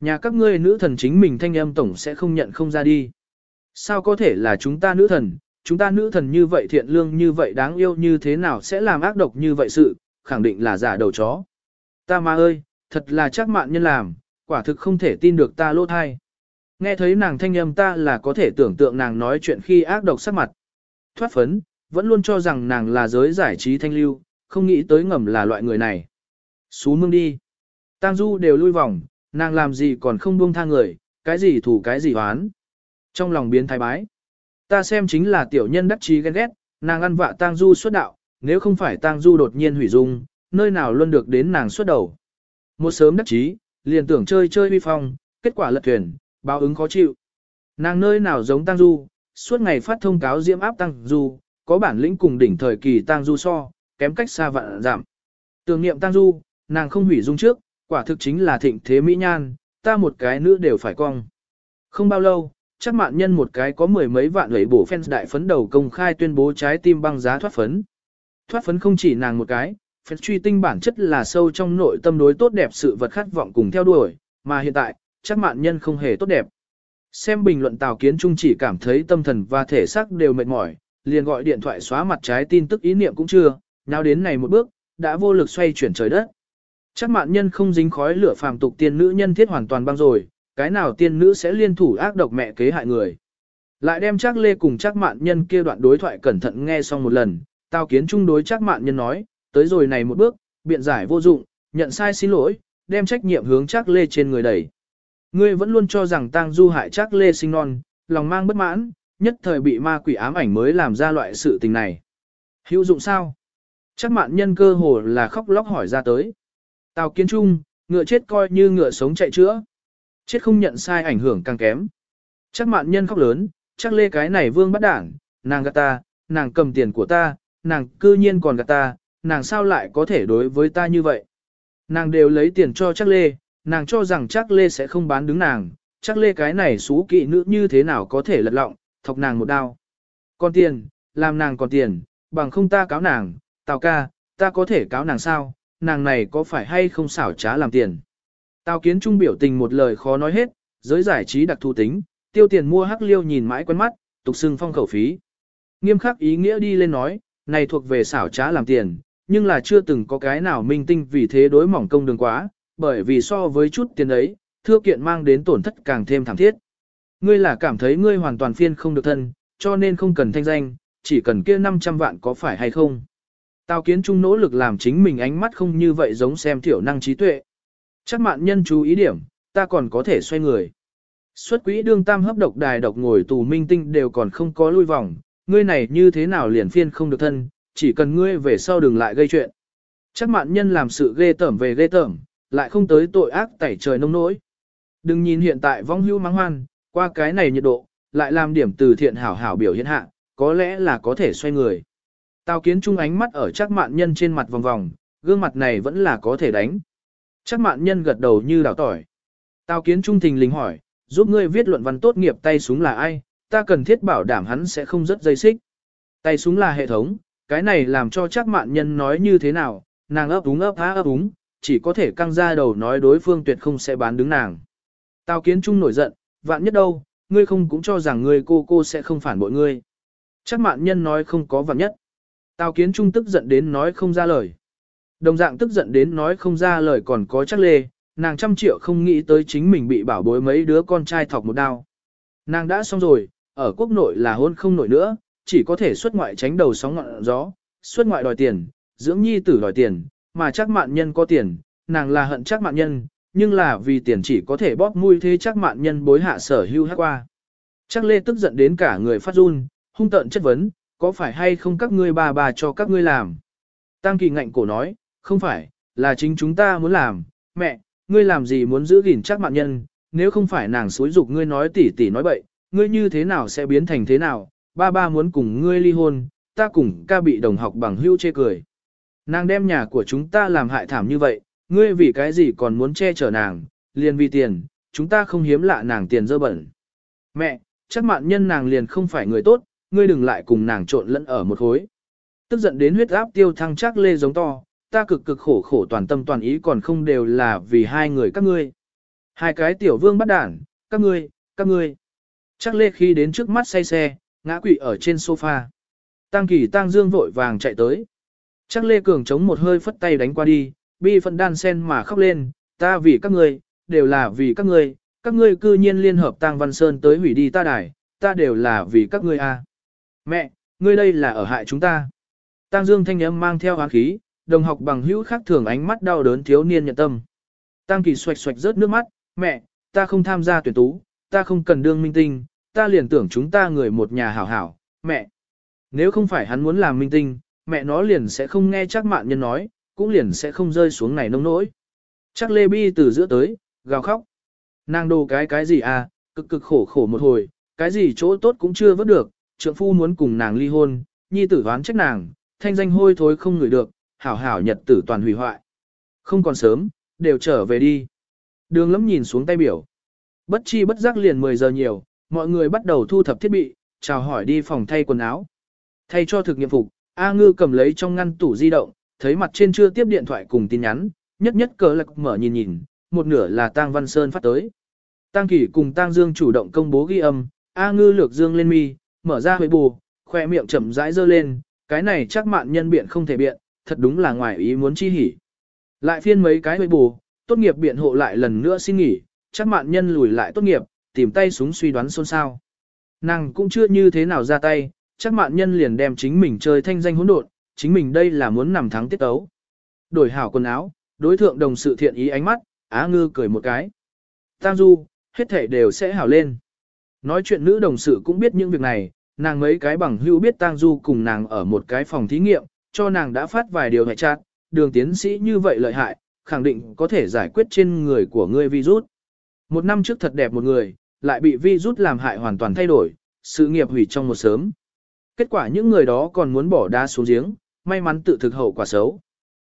Nhà các ngươi nữ thần chính mình thanh âm tổng sẽ không nhận không ra đi. Sao có thể là chúng ta nữ thần, chúng ta nữ thần như vậy thiện lương như vậy đáng yêu như thế nào sẽ làm ác độc như vậy sự, khẳng định là giả đầu chó. Ta ma ơi, thật là chắc mạn nhân làm, quả thực không thể tin được ta lỗ thai. Nghe thấy nàng thanh âm ta là có thể tưởng tượng nàng nói chuyện khi ác độc sắc mặt. Thoát phấn, vẫn luôn cho rằng nàng là giới giải trí thanh lưu, không nghĩ tới ngầm là loại người này. Xú mương đi. Tang Du đều lui vòng, nàng làm gì còn không buông tha người, cái gì thủ cái gì oán. Trong lòng biến thái bái. Ta xem chính là tiểu nhân đắc trí ghen ghét, nàng ăn vạ tang du xuất đạo, nếu không phải tang du đột nhiên hủy dung, nơi nào luôn được đến nàng xuất đầu. Một sớm đắc trí, liền tưởng chơi chơi uy phong, kết quả lật thuyền, báo ứng khó chịu. Nàng nơi nào giống tang du, suốt ngày phát thông cáo diễm áp tang du, có bản lĩnh cùng đỉnh thời kỳ tang du so, kém cách xa vạn giảm. Tưởng niệm tang du, nàng không hủy dung trước, quả thực chính là thịnh thế mỹ nhan, ta một cái nữa đều phải cong. Không bao lâu, chắc mạn nhân một cái có mười mấy vạn lưỡi bổ fans đại phấn đầu công khai tuyên bố trái tim băng giá thoát phấn. Thoát phấn không chỉ nàng một cái, fans truy tinh bản chất là sâu trong nội tâm đối tốt đẹp sự vật khát vọng cùng theo đuổi, mà hiện tại, chắc mạn nhân không hề tốt đẹp. Xem bình luận Tào Kiến Trung chỉ cảm thấy tâm thần và thể xác đều mệt mỏi, liền gọi điện thoại xóa mặt trái tin tức ý niệm cũng chưa, nào đến này một bước, đã vô lực xoay chuyển trời đất. Chắc mạn nhân không dính khói lửa phàm tục tiên nữ nhân thiết hoàn toàn băng rồi, cái nào tiên nữ sẽ liên thủ ác độc mẹ kế hại người. Lại đem chắc lê cùng chắc mạn nhân kia đoạn đối thoại cẩn thận nghe xong một lần, tao kiến chung đối chắc mạn nhân nói, tới rồi này một bước, biện giải vô dụng, nhận sai xin lỗi, đem trách nhiệm hướng chắc lê trên người đẩy. Ngươi vẫn luôn cho rằng tang du hại chắc lê sinh non, lòng mang bất mãn, nhất thời bị ma quỷ ám ảnh mới làm ra loại sự tình này. Hữu dụng sao? Chắc mạn nhân cơ hồ là khóc lóc hỏi ra tới. Tào kiến trung, ngựa chết coi như ngựa sống chạy chữa. Chết không nhận sai ảnh hưởng càng kém. Chắc mạn nhân khóc lớn, chắc lê cái này vương bắt đảng, nàng gạt ta, nàng cầm tiền của ta, nàng cư nhiên còn gạt ta, nàng sao lại có thể đối với ta như vậy. Nàng đều lấy tiền cho chắc lê, nàng cho rằng chắc lê sẽ không bán đứng nàng, Chắc lê cái này xú kỵ nữ như thế nào có thể lật lọng, thọc nàng một đao. Còn tiền, làm nàng còn tiền, bằng không ta cáo nàng, tào ca, ta có thể cáo nàng sao, nàng này có phải hay không xảo trá làm tiền. Tào kiến trung biểu tình một lời khó nói hết, giới giải trí đặc thù tính, tiêu tiền mua hắc liêu nhìn mãi quen mắt, tục xưng phong khẩu phí. Nghiêm khắc ý nghĩa đi lên nói, này thuộc về xảo trá làm tiền, nhưng là chưa từng có cái nào minh tinh vì thế đối mỏng công đường quá, bởi vì so với chút tiền ấy, thưa kiện mang đến tổn thất càng thêm thảm thiết. Ngươi là cảm thấy ngươi hoàn toàn phiên không được thân, cho nên không cần thanh danh, chỉ cần kia 500 vạn có phải hay không. Tào kiến trung nỗ lực làm chính mình ánh mắt không như vậy giống xem thiểu năng trí tuệ. Chắc mạn nhân chú ý điểm, ta còn có thể xoay người. Xuất quỹ đương tam hấp độc đài độc ngồi tù minh tinh đều còn không có lui vòng, ngươi này như thế nào liền phiên không được thân, chỉ cần ngươi về sau đừng lại gây chuyện. Chắc mạn nhân làm sự ghê tởm về ghê tởm, lại không tới tội ác tẩy trời nông nỗi. Đừng nhìn hiện tại vong hưu mắng hoan, qua cái này nhiệt độ, lại làm điểm từ thiện hảo hảo biểu hiện hạ, có lẽ là có thể xoay người. Tào kiến trung ánh mắt ở chắc mạn nhân trên mặt vòng vòng, gương mặt này vẫn là có thể đánh. Chắc mạn nhân gật đầu như đảo tỏi. Tào kiến trung thình lình hỏi, giúp ngươi viết luận văn tốt nghiệp tay súng là ai, ta cần thiết bảo đảm hắn sẽ không rất dây xích. Tay súng là hệ thống, cái này làm cho chắc mạn nhân nói như thế nào, nàng ấp úng ấp há ấp úng, chỉ có thể căng ra đầu nói đối phương tuyệt không sẽ bán đứng nàng. Tào kiến trung nổi giận, vạn nhất đâu, ngươi không cũng cho rằng ngươi cô cô sẽ không phản bội ngươi. Chắc mạn nhân nói không có vạn nhất. Tào kiến trung tức giận đến nói không ra lời. Đồng dạng tức giận đến nói không ra lời còn có chắc lê, nàng trăm triệu không nghĩ tới chính mình bị bảo bối mấy đứa con trai thọc một đao. Nàng đã xong rồi, ở quốc nội là hôn không nổi nữa, chỉ có thể xuất ngoại tránh đầu sóng ngọn gió, xuất ngoại đòi tiền, dưỡng nhi tử đòi tiền, mà chắc mạn nhân có tiền, nàng là hận chắc mạn nhân, nhưng là vì tiền chỉ có thể bóp mũi thế chắc mạn nhân bối hạ sở hưu hát qua. Chắc lê tức giận đến cả người phát run, hung tợn chất vấn, có phải hay không các ngươi bà bà cho các ngươi làm? Tăng kỳ ngạnh cổ nói, không phải, là chính chúng ta muốn làm, mẹ, ngươi làm gì muốn giữ gìn chắc mạng nhân, nếu không phải nàng xối dục ngươi nói tỉ tỉ nói bậy, ngươi như thế nào sẽ biến thành thế nào, ba ba muốn cùng ngươi ly hôn, ta cùng ca bị đồng học bằng hưu chê cười. Nàng đem nhà của chúng ta làm hại thảm như vậy, ngươi vì cái gì còn muốn che chở nàng, liền vì tiền, chúng ta không hiếm lạ nàng tiền dơ bẩn. Mẹ, chắc mạn nhân nàng liền không phải người tốt, ngươi đừng lại cùng nàng trộn lẫn ở một khối. Tức giận đến huyết áp tiêu thăng chắc lê giống to, ta cực cực khổ khổ toàn tâm toàn ý còn không đều là vì hai người các ngươi. Hai cái tiểu vương bắt đản, các ngươi, các ngươi. Chắc lê khi đến trước mắt say xe, ngã quỵ ở trên sofa. Tăng kỳ tăng dương vội vàng chạy tới. Chắc lê cường chống một hơi phất tay đánh qua đi, bi phận đan sen mà khóc lên, ta vì các ngươi, đều là vì các ngươi, các ngươi cư nhiên liên hợp tăng văn sơn tới hủy đi ta đài, ta đều là vì các ngươi a. À. Mẹ, ngươi đây là ở hại chúng ta. Tăng dương thanh âm mang theo hán khí, đồng học bằng hữu khác thường ánh mắt đau đớn thiếu niên nhận tâm. Tăng kỳ xoạch xoạch rớt nước mắt, mẹ, ta không tham gia tuyển tú, ta không cần đương minh tinh, ta liền tưởng chúng ta người một nhà hảo hảo, mẹ. Nếu không phải hắn muốn làm minh tinh, mẹ nó liền sẽ không nghe chắc mạn nhân nói, cũng liền sẽ không rơi xuống này nông nỗi. Chắc Lê Bi từ giữa tới, gào khóc. Nàng đồ cái cái gì à, cực cực khổ khổ một hồi, cái gì chỗ tốt cũng chưa vớt được, trượng phu muốn cùng nàng ly hôn, nhi tử đoán trách nàng, thanh danh hôi thối không ngửi được, hảo hảo nhật tử toàn hủy hoại. Không còn sớm, đều trở về đi. Đường lắm nhìn xuống tay biểu. Bất chi bất giác liền 10 giờ nhiều, mọi người bắt đầu thu thập thiết bị, chào hỏi đi phòng thay quần áo. Thay cho thực nghiệm phục, A Ngư cầm lấy trong ngăn tủ di động, thấy mặt trên chưa tiếp điện thoại cùng tin nhắn, nhất nhất cờ lạc mở nhìn nhìn, một nửa là Tang Văn Sơn phát tới. Tang Kỳ cùng Tang Dương chủ động công bố ghi âm, A Ngư lược dương lên mi, mở ra huệ bù, khoe miệng chậm rãi dơ lên, cái này chắc mạn nhân biện không thể biện, thật đúng là ngoài ý muốn chi hỉ. Lại phiên mấy cái huệ bù, tốt nghiệp biện hộ lại lần nữa xin nghỉ, chắc mạn nhân lùi lại tốt nghiệp, tìm tay súng suy đoán xôn xao. Nàng cũng chưa như thế nào ra tay, chắc mạn nhân liền đem chính mình chơi thanh danh hỗn độn, chính mình đây là muốn nằm thắng tiết tấu. Đổi hảo quần áo, đối thượng đồng sự thiện ý ánh mắt, Á Ngư cười một cái. Tam Du, hết thể đều sẽ hảo lên. Nói chuyện nữ đồng sự cũng biết những việc này, nàng mấy cái bằng hữu biết Tang Du cùng nàng ở một cái phòng thí nghiệm, cho nàng đã phát vài điều hệ chát, đường tiến sĩ như vậy lợi hại, khẳng định có thể giải quyết trên người của ngươi virus. Một năm trước thật đẹp một người, lại bị virus làm hại hoàn toàn thay đổi, sự nghiệp hủy trong một sớm. Kết quả những người đó còn muốn bỏ đá xuống giếng, may mắn tự thực hậu quả xấu.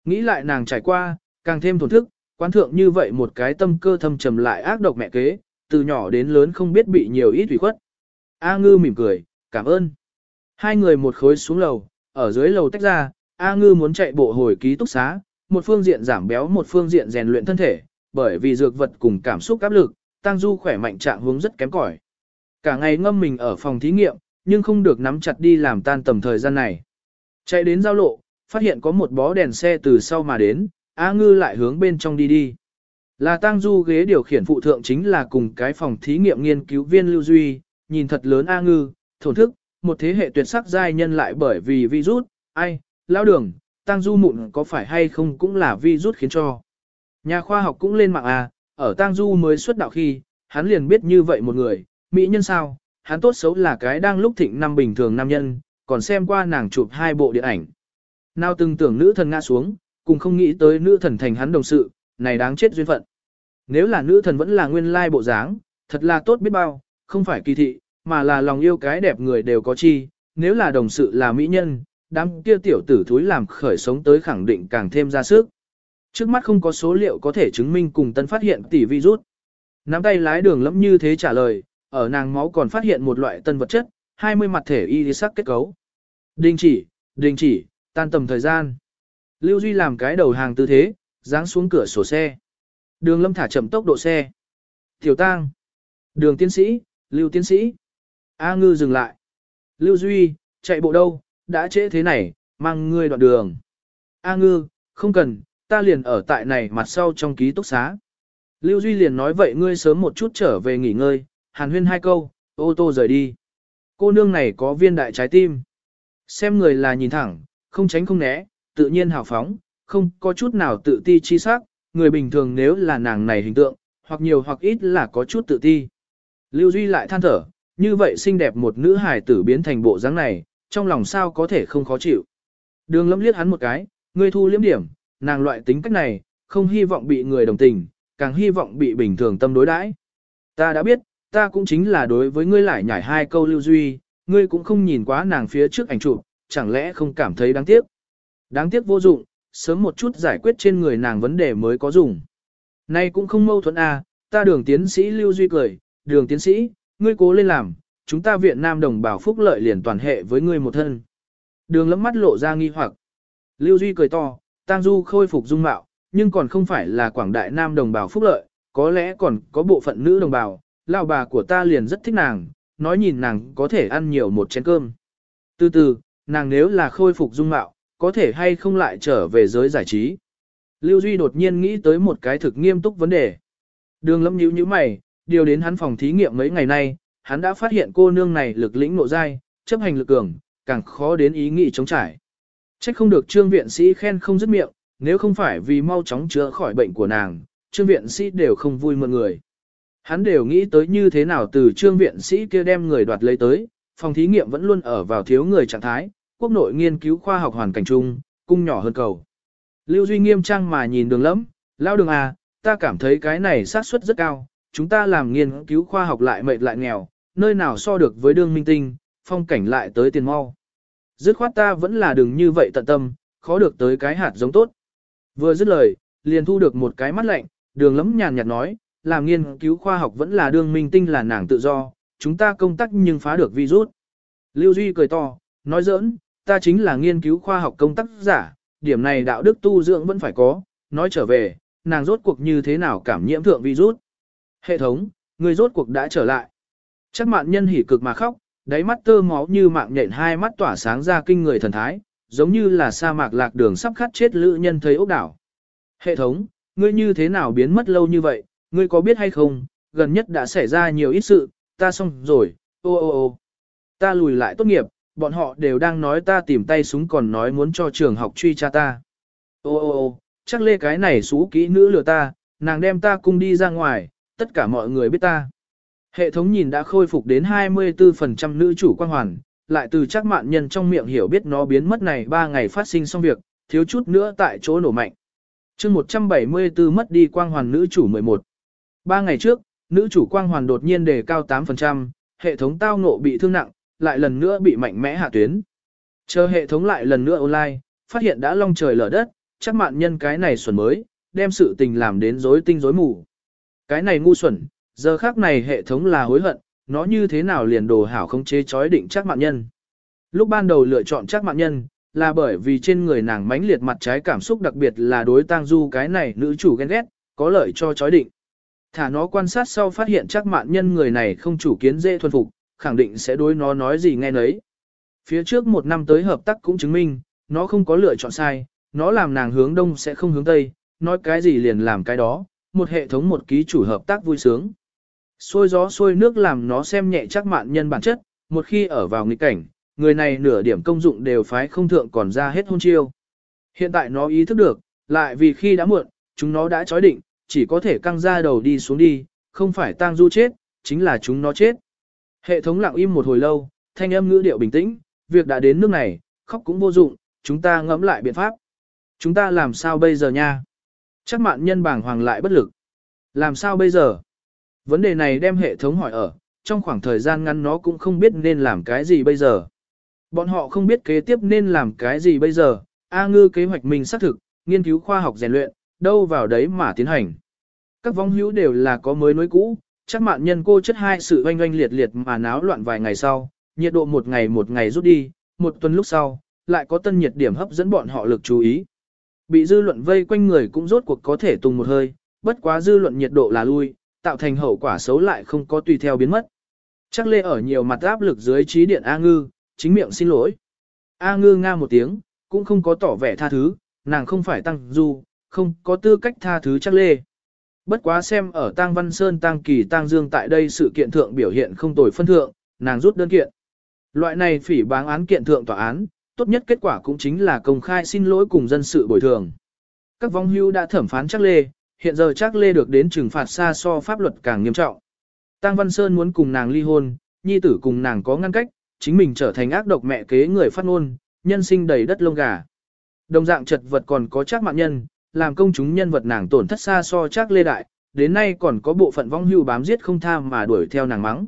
Nghĩ lại nàng trải qua, càng thêm thổn thức, quán thượng như vậy một cái tâm cơ thâm trầm lại ác độc mẹ kế, từ nhỏ đến lớn không biết bị nhiều ít ủy khuất. A ngư mỉm cười, cảm ơn. Hai người một khối xuống lầu, ở dưới lầu tách ra, A ngư muốn chạy bộ hồi ký túc xá, một phương diện giảm béo một phương diện rèn luyện thân thể, bởi vì dược vật cùng cảm xúc áp lực, Tăng Du khỏe mạnh trạng hướng rất kém cỏi. Cả ngày ngâm mình ở phòng thí nghiệm, nhưng không được nắm chặt đi làm tan tầm thời gian này. Chạy đến giao lộ, phát hiện có một bó đèn xe từ sau mà đến, A Ngư lại hướng bên trong đi đi. Là Tang Du ghế điều khiển phụ thượng chính là cùng cái phòng thí nghiệm nghiên cứu viên Lưu Duy, nhìn thật lớn A Ngư, thổn thức, một thế hệ tuyệt sắc giai nhân lại bởi vì virus, ai, lao đường, Tang Du mụn có phải hay không cũng là virus khiến cho. Nhà khoa học cũng lên mạng A, ở Tang Du mới xuất đạo khi, hắn liền biết như vậy một người, mỹ nhân sao, hắn tốt xấu là cái đang lúc thịnh năm bình thường nam nhân, còn xem qua nàng chụp hai bộ điện ảnh. Nào từng tưởng nữ thần ngã xuống, cùng không nghĩ tới nữ thần thành hắn đồng sự, này đáng chết duyên phận. Nếu là nữ thần vẫn là nguyên lai bộ dáng, thật là tốt biết bao, không phải kỳ thị, mà là lòng yêu cái đẹp người đều có chi, nếu là đồng sự là mỹ nhân, đám kia tiểu tử thúi làm khởi sống tới khẳng định càng thêm ra sức. Trước mắt không có số liệu có thể chứng minh cùng tân phát hiện tỷ virus. Nắm tay lái đường lẫm như thế trả lời, ở nàng máu còn phát hiện một loại tân vật chất, 20 mặt thể y sắc kết cấu. Đình chỉ, đình chỉ, tan tầm thời gian. Lưu Duy làm cái đầu hàng tư thế, giáng xuống cửa sổ xe. Đường lâm thả chậm tốc độ xe. Tiểu tang. Đường tiến sĩ, Lưu tiến sĩ. A ngư dừng lại. Lưu Duy, chạy bộ đâu, đã trễ thế này, mang ngươi đoạn đường. A ngư, không cần, ta liền ở tại này mặt sau trong ký túc xá. Lưu Duy liền nói vậy ngươi sớm một chút trở về nghỉ ngơi, hàn huyên hai câu, ô tô rời đi. Cô nương này có viên đại trái tim. Xem người là nhìn thẳng, không tránh không né, tự nhiên hào phóng, không có chút nào tự ti chi sắc, người bình thường nếu là nàng này hình tượng, hoặc nhiều hoặc ít là có chút tự ti. Lưu Duy lại than thở, như vậy xinh đẹp một nữ hài tử biến thành bộ dáng này, trong lòng sao có thể không khó chịu. Đường lâm liếc hắn một cái, ngươi thu liếm điểm, nàng loại tính cách này, không hy vọng bị người đồng tình, càng hy vọng bị bình thường tâm đối đãi. Ta đã biết, ta cũng chính là đối với ngươi lại nhảy hai câu lưu duy, ngươi cũng không nhìn quá nàng phía trước ảnh chụp, chẳng lẽ không cảm thấy đáng tiếc. Đáng tiếc vô dụng, sớm một chút giải quyết trên người nàng vấn đề mới có dùng. Nay cũng không mâu thuẫn à, ta đường tiến sĩ lưu duy cười, đường tiến sĩ, ngươi cố lên làm, chúng ta Việt Nam đồng bào phúc lợi liền toàn hệ với ngươi một thân. Đường lấm mắt lộ ra nghi hoặc. Lưu Duy cười to, Tang Du khôi phục dung mạo, nhưng còn không phải là quảng đại nam đồng bào phúc lợi, có lẽ còn có bộ phận nữ đồng bào, lão bà của ta liền rất thích nàng, nói nhìn nàng có thể ăn nhiều một chén cơm. Từ từ, nàng nếu là khôi phục dung mạo, có thể hay không lại trở về giới giải trí. Lưu Duy đột nhiên nghĩ tới một cái thực nghiêm túc vấn đề. Đường lâm nhíu như mày, điều đến hắn phòng thí nghiệm mấy ngày nay, hắn đã phát hiện cô nương này lực lĩnh nộ dai, chấp hành lực cường, càng khó đến ý nghĩ chống trải. Trách không được trương viện sĩ khen không dứt miệng, nếu không phải vì mau chóng chữa khỏi bệnh của nàng, trương viện sĩ đều không vui mượn người. Hắn đều nghĩ tới như thế nào từ trương viện sĩ kia đem người đoạt lấy tới, phòng thí nghiệm vẫn luôn ở vào thiếu người trạng thái, quốc nội nghiên cứu khoa học hoàn cảnh chung, cung nhỏ hơn cầu. Lưu Duy nghiêm trang mà nhìn đường lẫm, lao đường à, ta cảm thấy cái này xác suất rất cao, chúng ta làm nghiên cứu khoa học lại mệt lại nghèo, nơi nào so được với đương minh tinh, phong cảnh lại tới tiền mau. Dứt khoát ta vẫn là đừng như vậy tận tâm, khó được tới cái hạt giống tốt. Vừa dứt lời, liền thu được một cái mắt lạnh, đường lấm nhàn nhạt nói, làm nghiên cứu khoa học vẫn là đương minh tinh là nàng tự do, chúng ta công tác nhưng phá được virus. Lưu Duy cười to, nói giỡn, ta chính là nghiên cứu khoa học công tác giả, điểm này đạo đức tu dưỡng vẫn phải có, nói trở về, nàng rốt cuộc như thế nào cảm nhiễm thượng virus. Hệ thống, người rốt cuộc đã trở lại. Chắc mạn nhân hỉ cực mà khóc, đáy mắt tơ máu như mạng nhện hai mắt tỏa sáng ra kinh người thần thái, giống như là sa mạc lạc đường sắp khát chết lữ nhân thấy ốc đảo. Hệ thống, ngươi như thế nào biến mất lâu như vậy, ngươi có biết hay không, gần nhất đã xảy ra nhiều ít sự, ta xong rồi, ô ô ô. Ta lùi lại tốt nghiệp, bọn họ đều đang nói ta tìm tay súng còn nói muốn cho trường học truy tra ta. Ô ô ô, chắc lê cái này xú kỹ nữ lừa ta, nàng đem ta cung đi ra ngoài, tất cả mọi người biết ta. Hệ thống nhìn đã khôi phục đến 24% nữ chủ quan hoàn, lại từ chắc mạn nhân trong miệng hiểu biết nó biến mất này 3 ngày phát sinh xong việc, thiếu chút nữa tại chỗ nổ mạnh. chương 174 mất đi quang hoàn nữ chủ 11. 3 ngày trước, nữ chủ quang hoàn đột nhiên đề cao 8%, hệ thống tao ngộ bị thương nặng, lại lần nữa bị mạnh mẽ hạ tuyến. Chờ hệ thống lại lần nữa online, phát hiện đã long trời lở đất, chắc mạn nhân cái này xuẩn mới, đem sự tình làm đến rối tinh rối mù. Cái này ngu xuẩn, giờ khác này hệ thống là hối hận, nó như thế nào liền đồ hảo không chế chói định chắc mạn nhân. Lúc ban đầu lựa chọn chắc mạn nhân, là bởi vì trên người nàng mãnh liệt mặt trái cảm xúc đặc biệt là đối tang du cái này nữ chủ ghen ghét, có lợi cho chói định. Thả nó quan sát sau phát hiện chắc mạn nhân người này không chủ kiến dễ thuần phục, khẳng định sẽ đối nó nói gì nghe nấy. Phía trước một năm tới hợp tác cũng chứng minh, nó không có lựa chọn sai, nó làm nàng hướng đông sẽ không hướng tây, nói cái gì liền làm cái đó, một hệ thống một ký chủ hợp tác vui sướng. Xôi gió xôi nước làm nó xem nhẹ chắc mạn nhân bản chất, một khi ở vào nghịch cảnh, người này nửa điểm công dụng đều phái không thượng còn ra hết hôn chiêu. Hiện tại nó ý thức được, lại vì khi đã muộn, chúng nó đã chói định, chỉ có thể căng ra đầu đi xuống đi, không phải tang du chết, chính là chúng nó chết. Hệ thống lặng im một hồi lâu, thanh âm ngữ điệu bình tĩnh, việc đã đến nước này, khóc cũng vô dụng, chúng ta ngẫm lại biện pháp. Chúng ta làm sao bây giờ nha? Chắc mạn nhân bảng hoàng lại bất lực. Làm sao bây giờ? Vấn đề này đem hệ thống hỏi ở, trong khoảng thời gian ngắn nó cũng không biết nên làm cái gì bây giờ. Bọn họ không biết kế tiếp nên làm cái gì bây giờ, A ngư kế hoạch mình xác thực, nghiên cứu khoa học rèn luyện, đâu vào đấy mà tiến hành. Các vong hữu đều là có mới nối cũ, chắc mạn nhân cô chất hai sự oanh oanh liệt liệt mà náo loạn vài ngày sau, nhiệt độ một ngày một ngày rút đi, một tuần lúc sau, lại có tân nhiệt điểm hấp dẫn bọn họ lực chú ý. Bị dư luận vây quanh người cũng rốt cuộc có thể tung một hơi, bất quá dư luận nhiệt độ là lui, tạo thành hậu quả xấu lại không có tùy theo biến mất. Chắc lê ở nhiều mặt áp lực dưới trí điện A ngư, chính miệng xin lỗi. A ngư nga một tiếng, cũng không có tỏ vẻ tha thứ, nàng không phải tăng du, không có tư cách tha thứ chắc lê. Bất quá xem ở Tang Văn Sơn Tang Kỳ Tang Dương tại đây sự kiện thượng biểu hiện không tồi phân thượng, nàng rút đơn kiện. Loại này phỉ báng án kiện thượng tòa án, tốt nhất kết quả cũng chính là công khai xin lỗi cùng dân sự bồi thường. Các vong hưu đã thẩm phán chắc lê, hiện giờ chắc lê được đến trừng phạt xa so pháp luật càng nghiêm trọng. Tang Văn Sơn muốn cùng nàng ly hôn, nhi tử cùng nàng có ngăn cách, chính mình trở thành ác độc mẹ kế người phát ngôn, nhân sinh đầy đất lông gà. Đồng dạng chật vật còn có chắc mạng nhân, làm công chúng nhân vật nàng tổn thất xa so chắc lê đại, đến nay còn có bộ phận vong hưu bám giết không tha mà đuổi theo nàng mắng.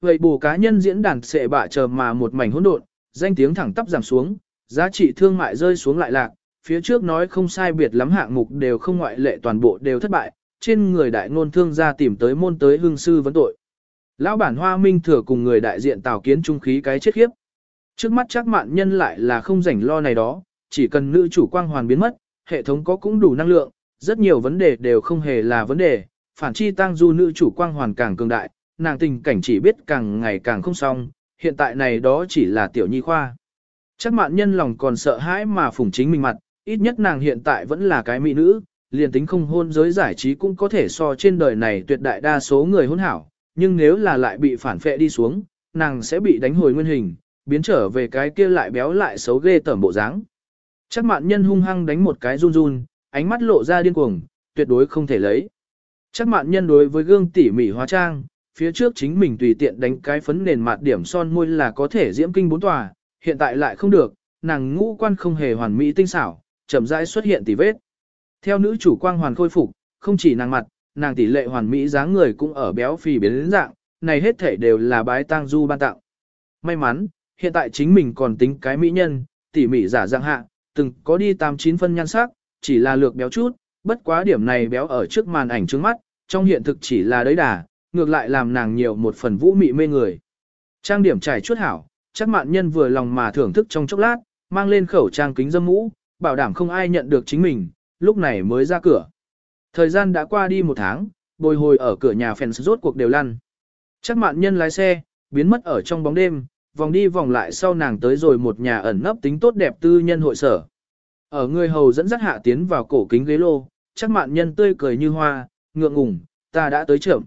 Vậy bù cá nhân diễn đàn sệ bạ chờ mà một mảnh hỗn độn, danh tiếng thẳng tắp giảm xuống, giá trị thương mại rơi xuống lại lạc, phía trước nói không sai biệt lắm hạng mục đều không ngoại lệ toàn bộ đều thất bại, trên người đại ngôn thương gia tìm tới môn tới hương sư vấn tội. Lão bản Hoa Minh thừa cùng người đại diện Tào Kiến trung khí cái chết khiếp. Trước mắt chắc mạn nhân lại là không rảnh lo này đó, chỉ cần nữ chủ quang hoàn biến mất, hệ thống có cũng đủ năng lượng, rất nhiều vấn đề đều không hề là vấn đề, phản chi tăng du nữ chủ quang hoàn càng cường đại, nàng tình cảnh chỉ biết càng ngày càng không xong, hiện tại này đó chỉ là tiểu nhi khoa. Chắc mạn nhân lòng còn sợ hãi mà phủng chính mình mặt, ít nhất nàng hiện tại vẫn là cái mỹ nữ, liền tính không hôn giới giải trí cũng có thể so trên đời này tuyệt đại đa số người hôn hảo, nhưng nếu là lại bị phản phệ đi xuống, nàng sẽ bị đánh hồi nguyên hình, biến trở về cái kia lại béo lại xấu ghê tởm bộ dáng. Chắc mạn nhân hung hăng đánh một cái run run, ánh mắt lộ ra điên cuồng, tuyệt đối không thể lấy. Chắc mạn nhân đối với gương tỉ mỉ hóa trang, phía trước chính mình tùy tiện đánh cái phấn nền mặt điểm son môi là có thể diễm kinh bốn tòa, hiện tại lại không được, nàng ngũ quan không hề hoàn mỹ tinh xảo, chậm rãi xuất hiện tỉ vết. Theo nữ chủ quang hoàn khôi phục, không chỉ nàng mặt, nàng tỷ lệ hoàn mỹ dáng người cũng ở béo phì biến dạng, này hết thể đều là bái tang du ban tặng. May mắn, hiện tại chính mình còn tính cái mỹ nhân, tỉ mỉ giả dạng hạ, từng có đi 89 phân nhan sắc, chỉ là lược béo chút, bất quá điểm này béo ở trước màn ảnh trước mắt, trong hiện thực chỉ là đấy đà, ngược lại làm nàng nhiều một phần vũ mị mê người. Trang điểm trải chuốt hảo, chắc mạn nhân vừa lòng mà thưởng thức trong chốc lát, mang lên khẩu trang kính dâm mũ, bảo đảm không ai nhận được chính mình, lúc này mới ra cửa. Thời gian đã qua đi một tháng, bồi hồi ở cửa nhà phèn rốt cuộc đều lăn. Chắc mạn nhân lái xe, biến mất ở trong bóng đêm, vòng đi vòng lại sau nàng tới rồi một nhà ẩn nấp tính tốt đẹp tư nhân hội sở. Ở người hầu dẫn dắt hạ tiến vào cổ kính ghế lô, chắc mạn nhân tươi cười như hoa, ngượng ngùng, ta đã tới trưởng.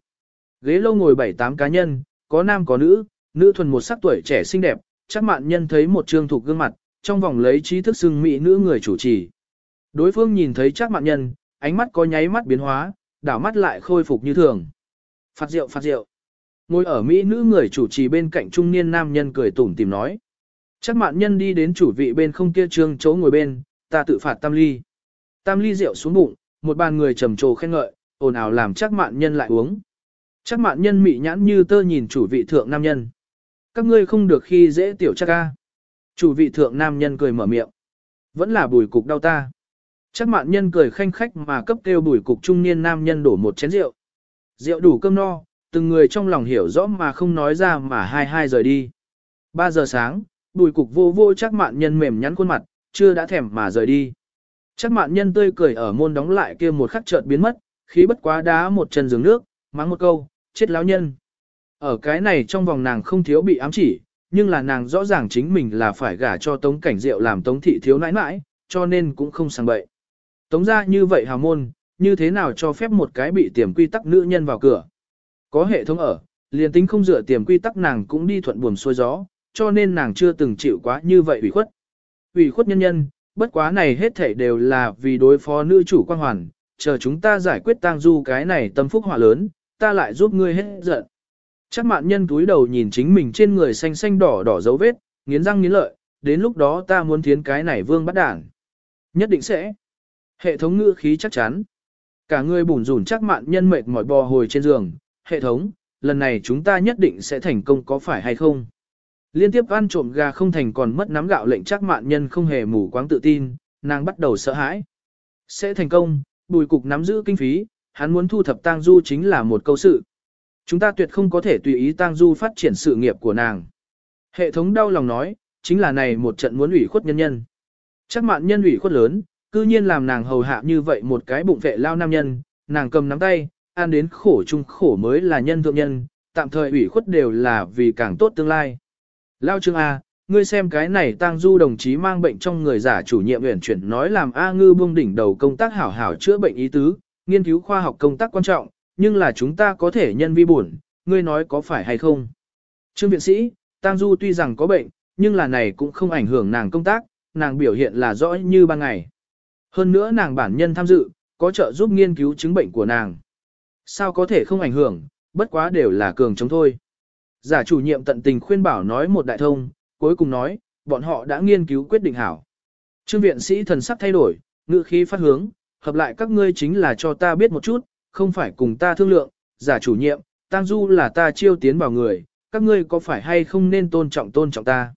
Ghế lô ngồi bảy tám cá nhân, có nam có nữ, nữ thuần một sắc tuổi trẻ xinh đẹp, chắc mạn nhân thấy một trương thuộc gương mặt, trong vòng lấy trí thức xưng mỹ nữ người chủ trì. Đối phương nhìn thấy chắc mạn nhân, ánh mắt có nháy mắt biến hóa, đảo mắt lại khôi phục như thường. Phạt rượu phạt rượu. Ngồi ở Mỹ nữ người chủ trì bên cạnh trung niên nam nhân cười tủm tìm nói. Chắc mạn nhân đi đến chủ vị bên không kia trương chỗ ngồi bên, ta tự phạt tam ly. Tam ly rượu xuống bụng, một bàn người trầm trồ khen ngợi, ồn ào làm chắc mạn nhân lại uống. Chắc mạn nhân mị nhãn như tơ nhìn chủ vị thượng nam nhân. Các ngươi không được khi dễ tiểu chắc ca. Chủ vị thượng nam nhân cười mở miệng. Vẫn là bùi cục đau ta. Chắc mạn nhân cười khanh khách mà cấp kêu bùi cục trung niên nam nhân đổ một chén rượu. rượu đủ cơm no, từng người trong lòng hiểu rõ mà không nói ra mà hai hai rời đi. 3 giờ sáng, bùi cục vô vô chắc mạn nhân mềm nhắn khuôn mặt, chưa đã thèm mà rời đi. Chắc mạn nhân tươi cười ở môn đóng lại kia một khắc chợt biến mất, khí bất quá đá một chân giường nước, mắng một câu, chết lão nhân. Ở cái này trong vòng nàng không thiếu bị ám chỉ, nhưng là nàng rõ ràng chính mình là phải gả cho tống cảnh diệu làm tống thị thiếu nãi nãi, cho nên cũng không sang bậy. Tống ra như vậy hào môn, như thế nào cho phép một cái bị tiềm quy tắc nữ nhân vào cửa. Có hệ thống ở, liền tính không dựa tiềm quy tắc nàng cũng đi thuận buồm xuôi gió, cho nên nàng chưa từng chịu quá như vậy ủy khuất. Ủy khuất nhân nhân, bất quá này hết thảy đều là vì đối phó nữ chủ quan hoàn, chờ chúng ta giải quyết tang du cái này tâm phúc hỏa lớn, ta lại giúp ngươi hết giận. Chắc mạn nhân túi đầu nhìn chính mình trên người xanh xanh đỏ đỏ dấu vết, nghiến răng nghiến lợi, đến lúc đó ta muốn thiến cái này vương bắt đảng. Nhất định sẽ. Hệ thống ngữ khí chắc chắn. Cả người bùn rủn chắc mạn nhân mệt mỏi bò hồi trên giường. Hệ thống, lần này chúng ta nhất định sẽ thành công có phải hay không? Liên tiếp ăn trộm gà không thành còn mất nắm gạo lệnh chắc mạn nhân không hề mù quáng tự tin, nàng bắt đầu sợ hãi. Sẽ thành công, bùi cục nắm giữ kinh phí, hắn muốn thu thập tang du chính là một câu sự. Chúng ta tuyệt không có thể tùy ý tang du phát triển sự nghiệp của nàng. Hệ thống đau lòng nói, chính là này một trận muốn ủy khuất nhân nhân. Chắc mạn nhân ủy khuất lớn, cư nhiên làm nàng hầu hạ như vậy một cái bụng vệ lao nam nhân, nàng cầm nắm tay, ăn đến khổ chung khổ mới là nhân thượng nhân, tạm thời ủy khuất đều là vì càng tốt tương lai. Lao Trương A, ngươi xem cái này tang du đồng chí mang bệnh trong người giả chủ nhiệm uyển chuyển nói làm A ngư buông đỉnh đầu công tác hảo hảo chữa bệnh ý tứ, nghiên cứu khoa học công tác quan trọng, nhưng là chúng ta có thể nhân vi buồn, ngươi nói có phải hay không? Trương viện sĩ, tang du tuy rằng có bệnh, nhưng là này cũng không ảnh hưởng nàng công tác, nàng biểu hiện là rõ như ban ngày. Hơn nữa nàng bản nhân tham dự, có trợ giúp nghiên cứu chứng bệnh của nàng. Sao có thể không ảnh hưởng, bất quá đều là cường chống thôi. Giả chủ nhiệm tận tình khuyên bảo nói một đại thông, cuối cùng nói, bọn họ đã nghiên cứu quyết định hảo. Trương viện sĩ thần sắc thay đổi, ngữ khí phát hướng, hợp lại các ngươi chính là cho ta biết một chút, không phải cùng ta thương lượng, giả chủ nhiệm, Tang Du là ta chiêu tiến vào người, các ngươi có phải hay không nên tôn trọng tôn trọng ta.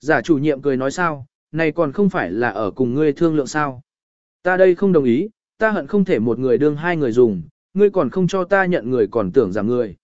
Giả chủ nhiệm cười nói sao, này còn không phải là ở cùng ngươi thương lượng sao. Ta đây không đồng ý, ta hận không thể một người đương hai người dùng, ngươi còn không cho ta nhận người còn tưởng rằng người.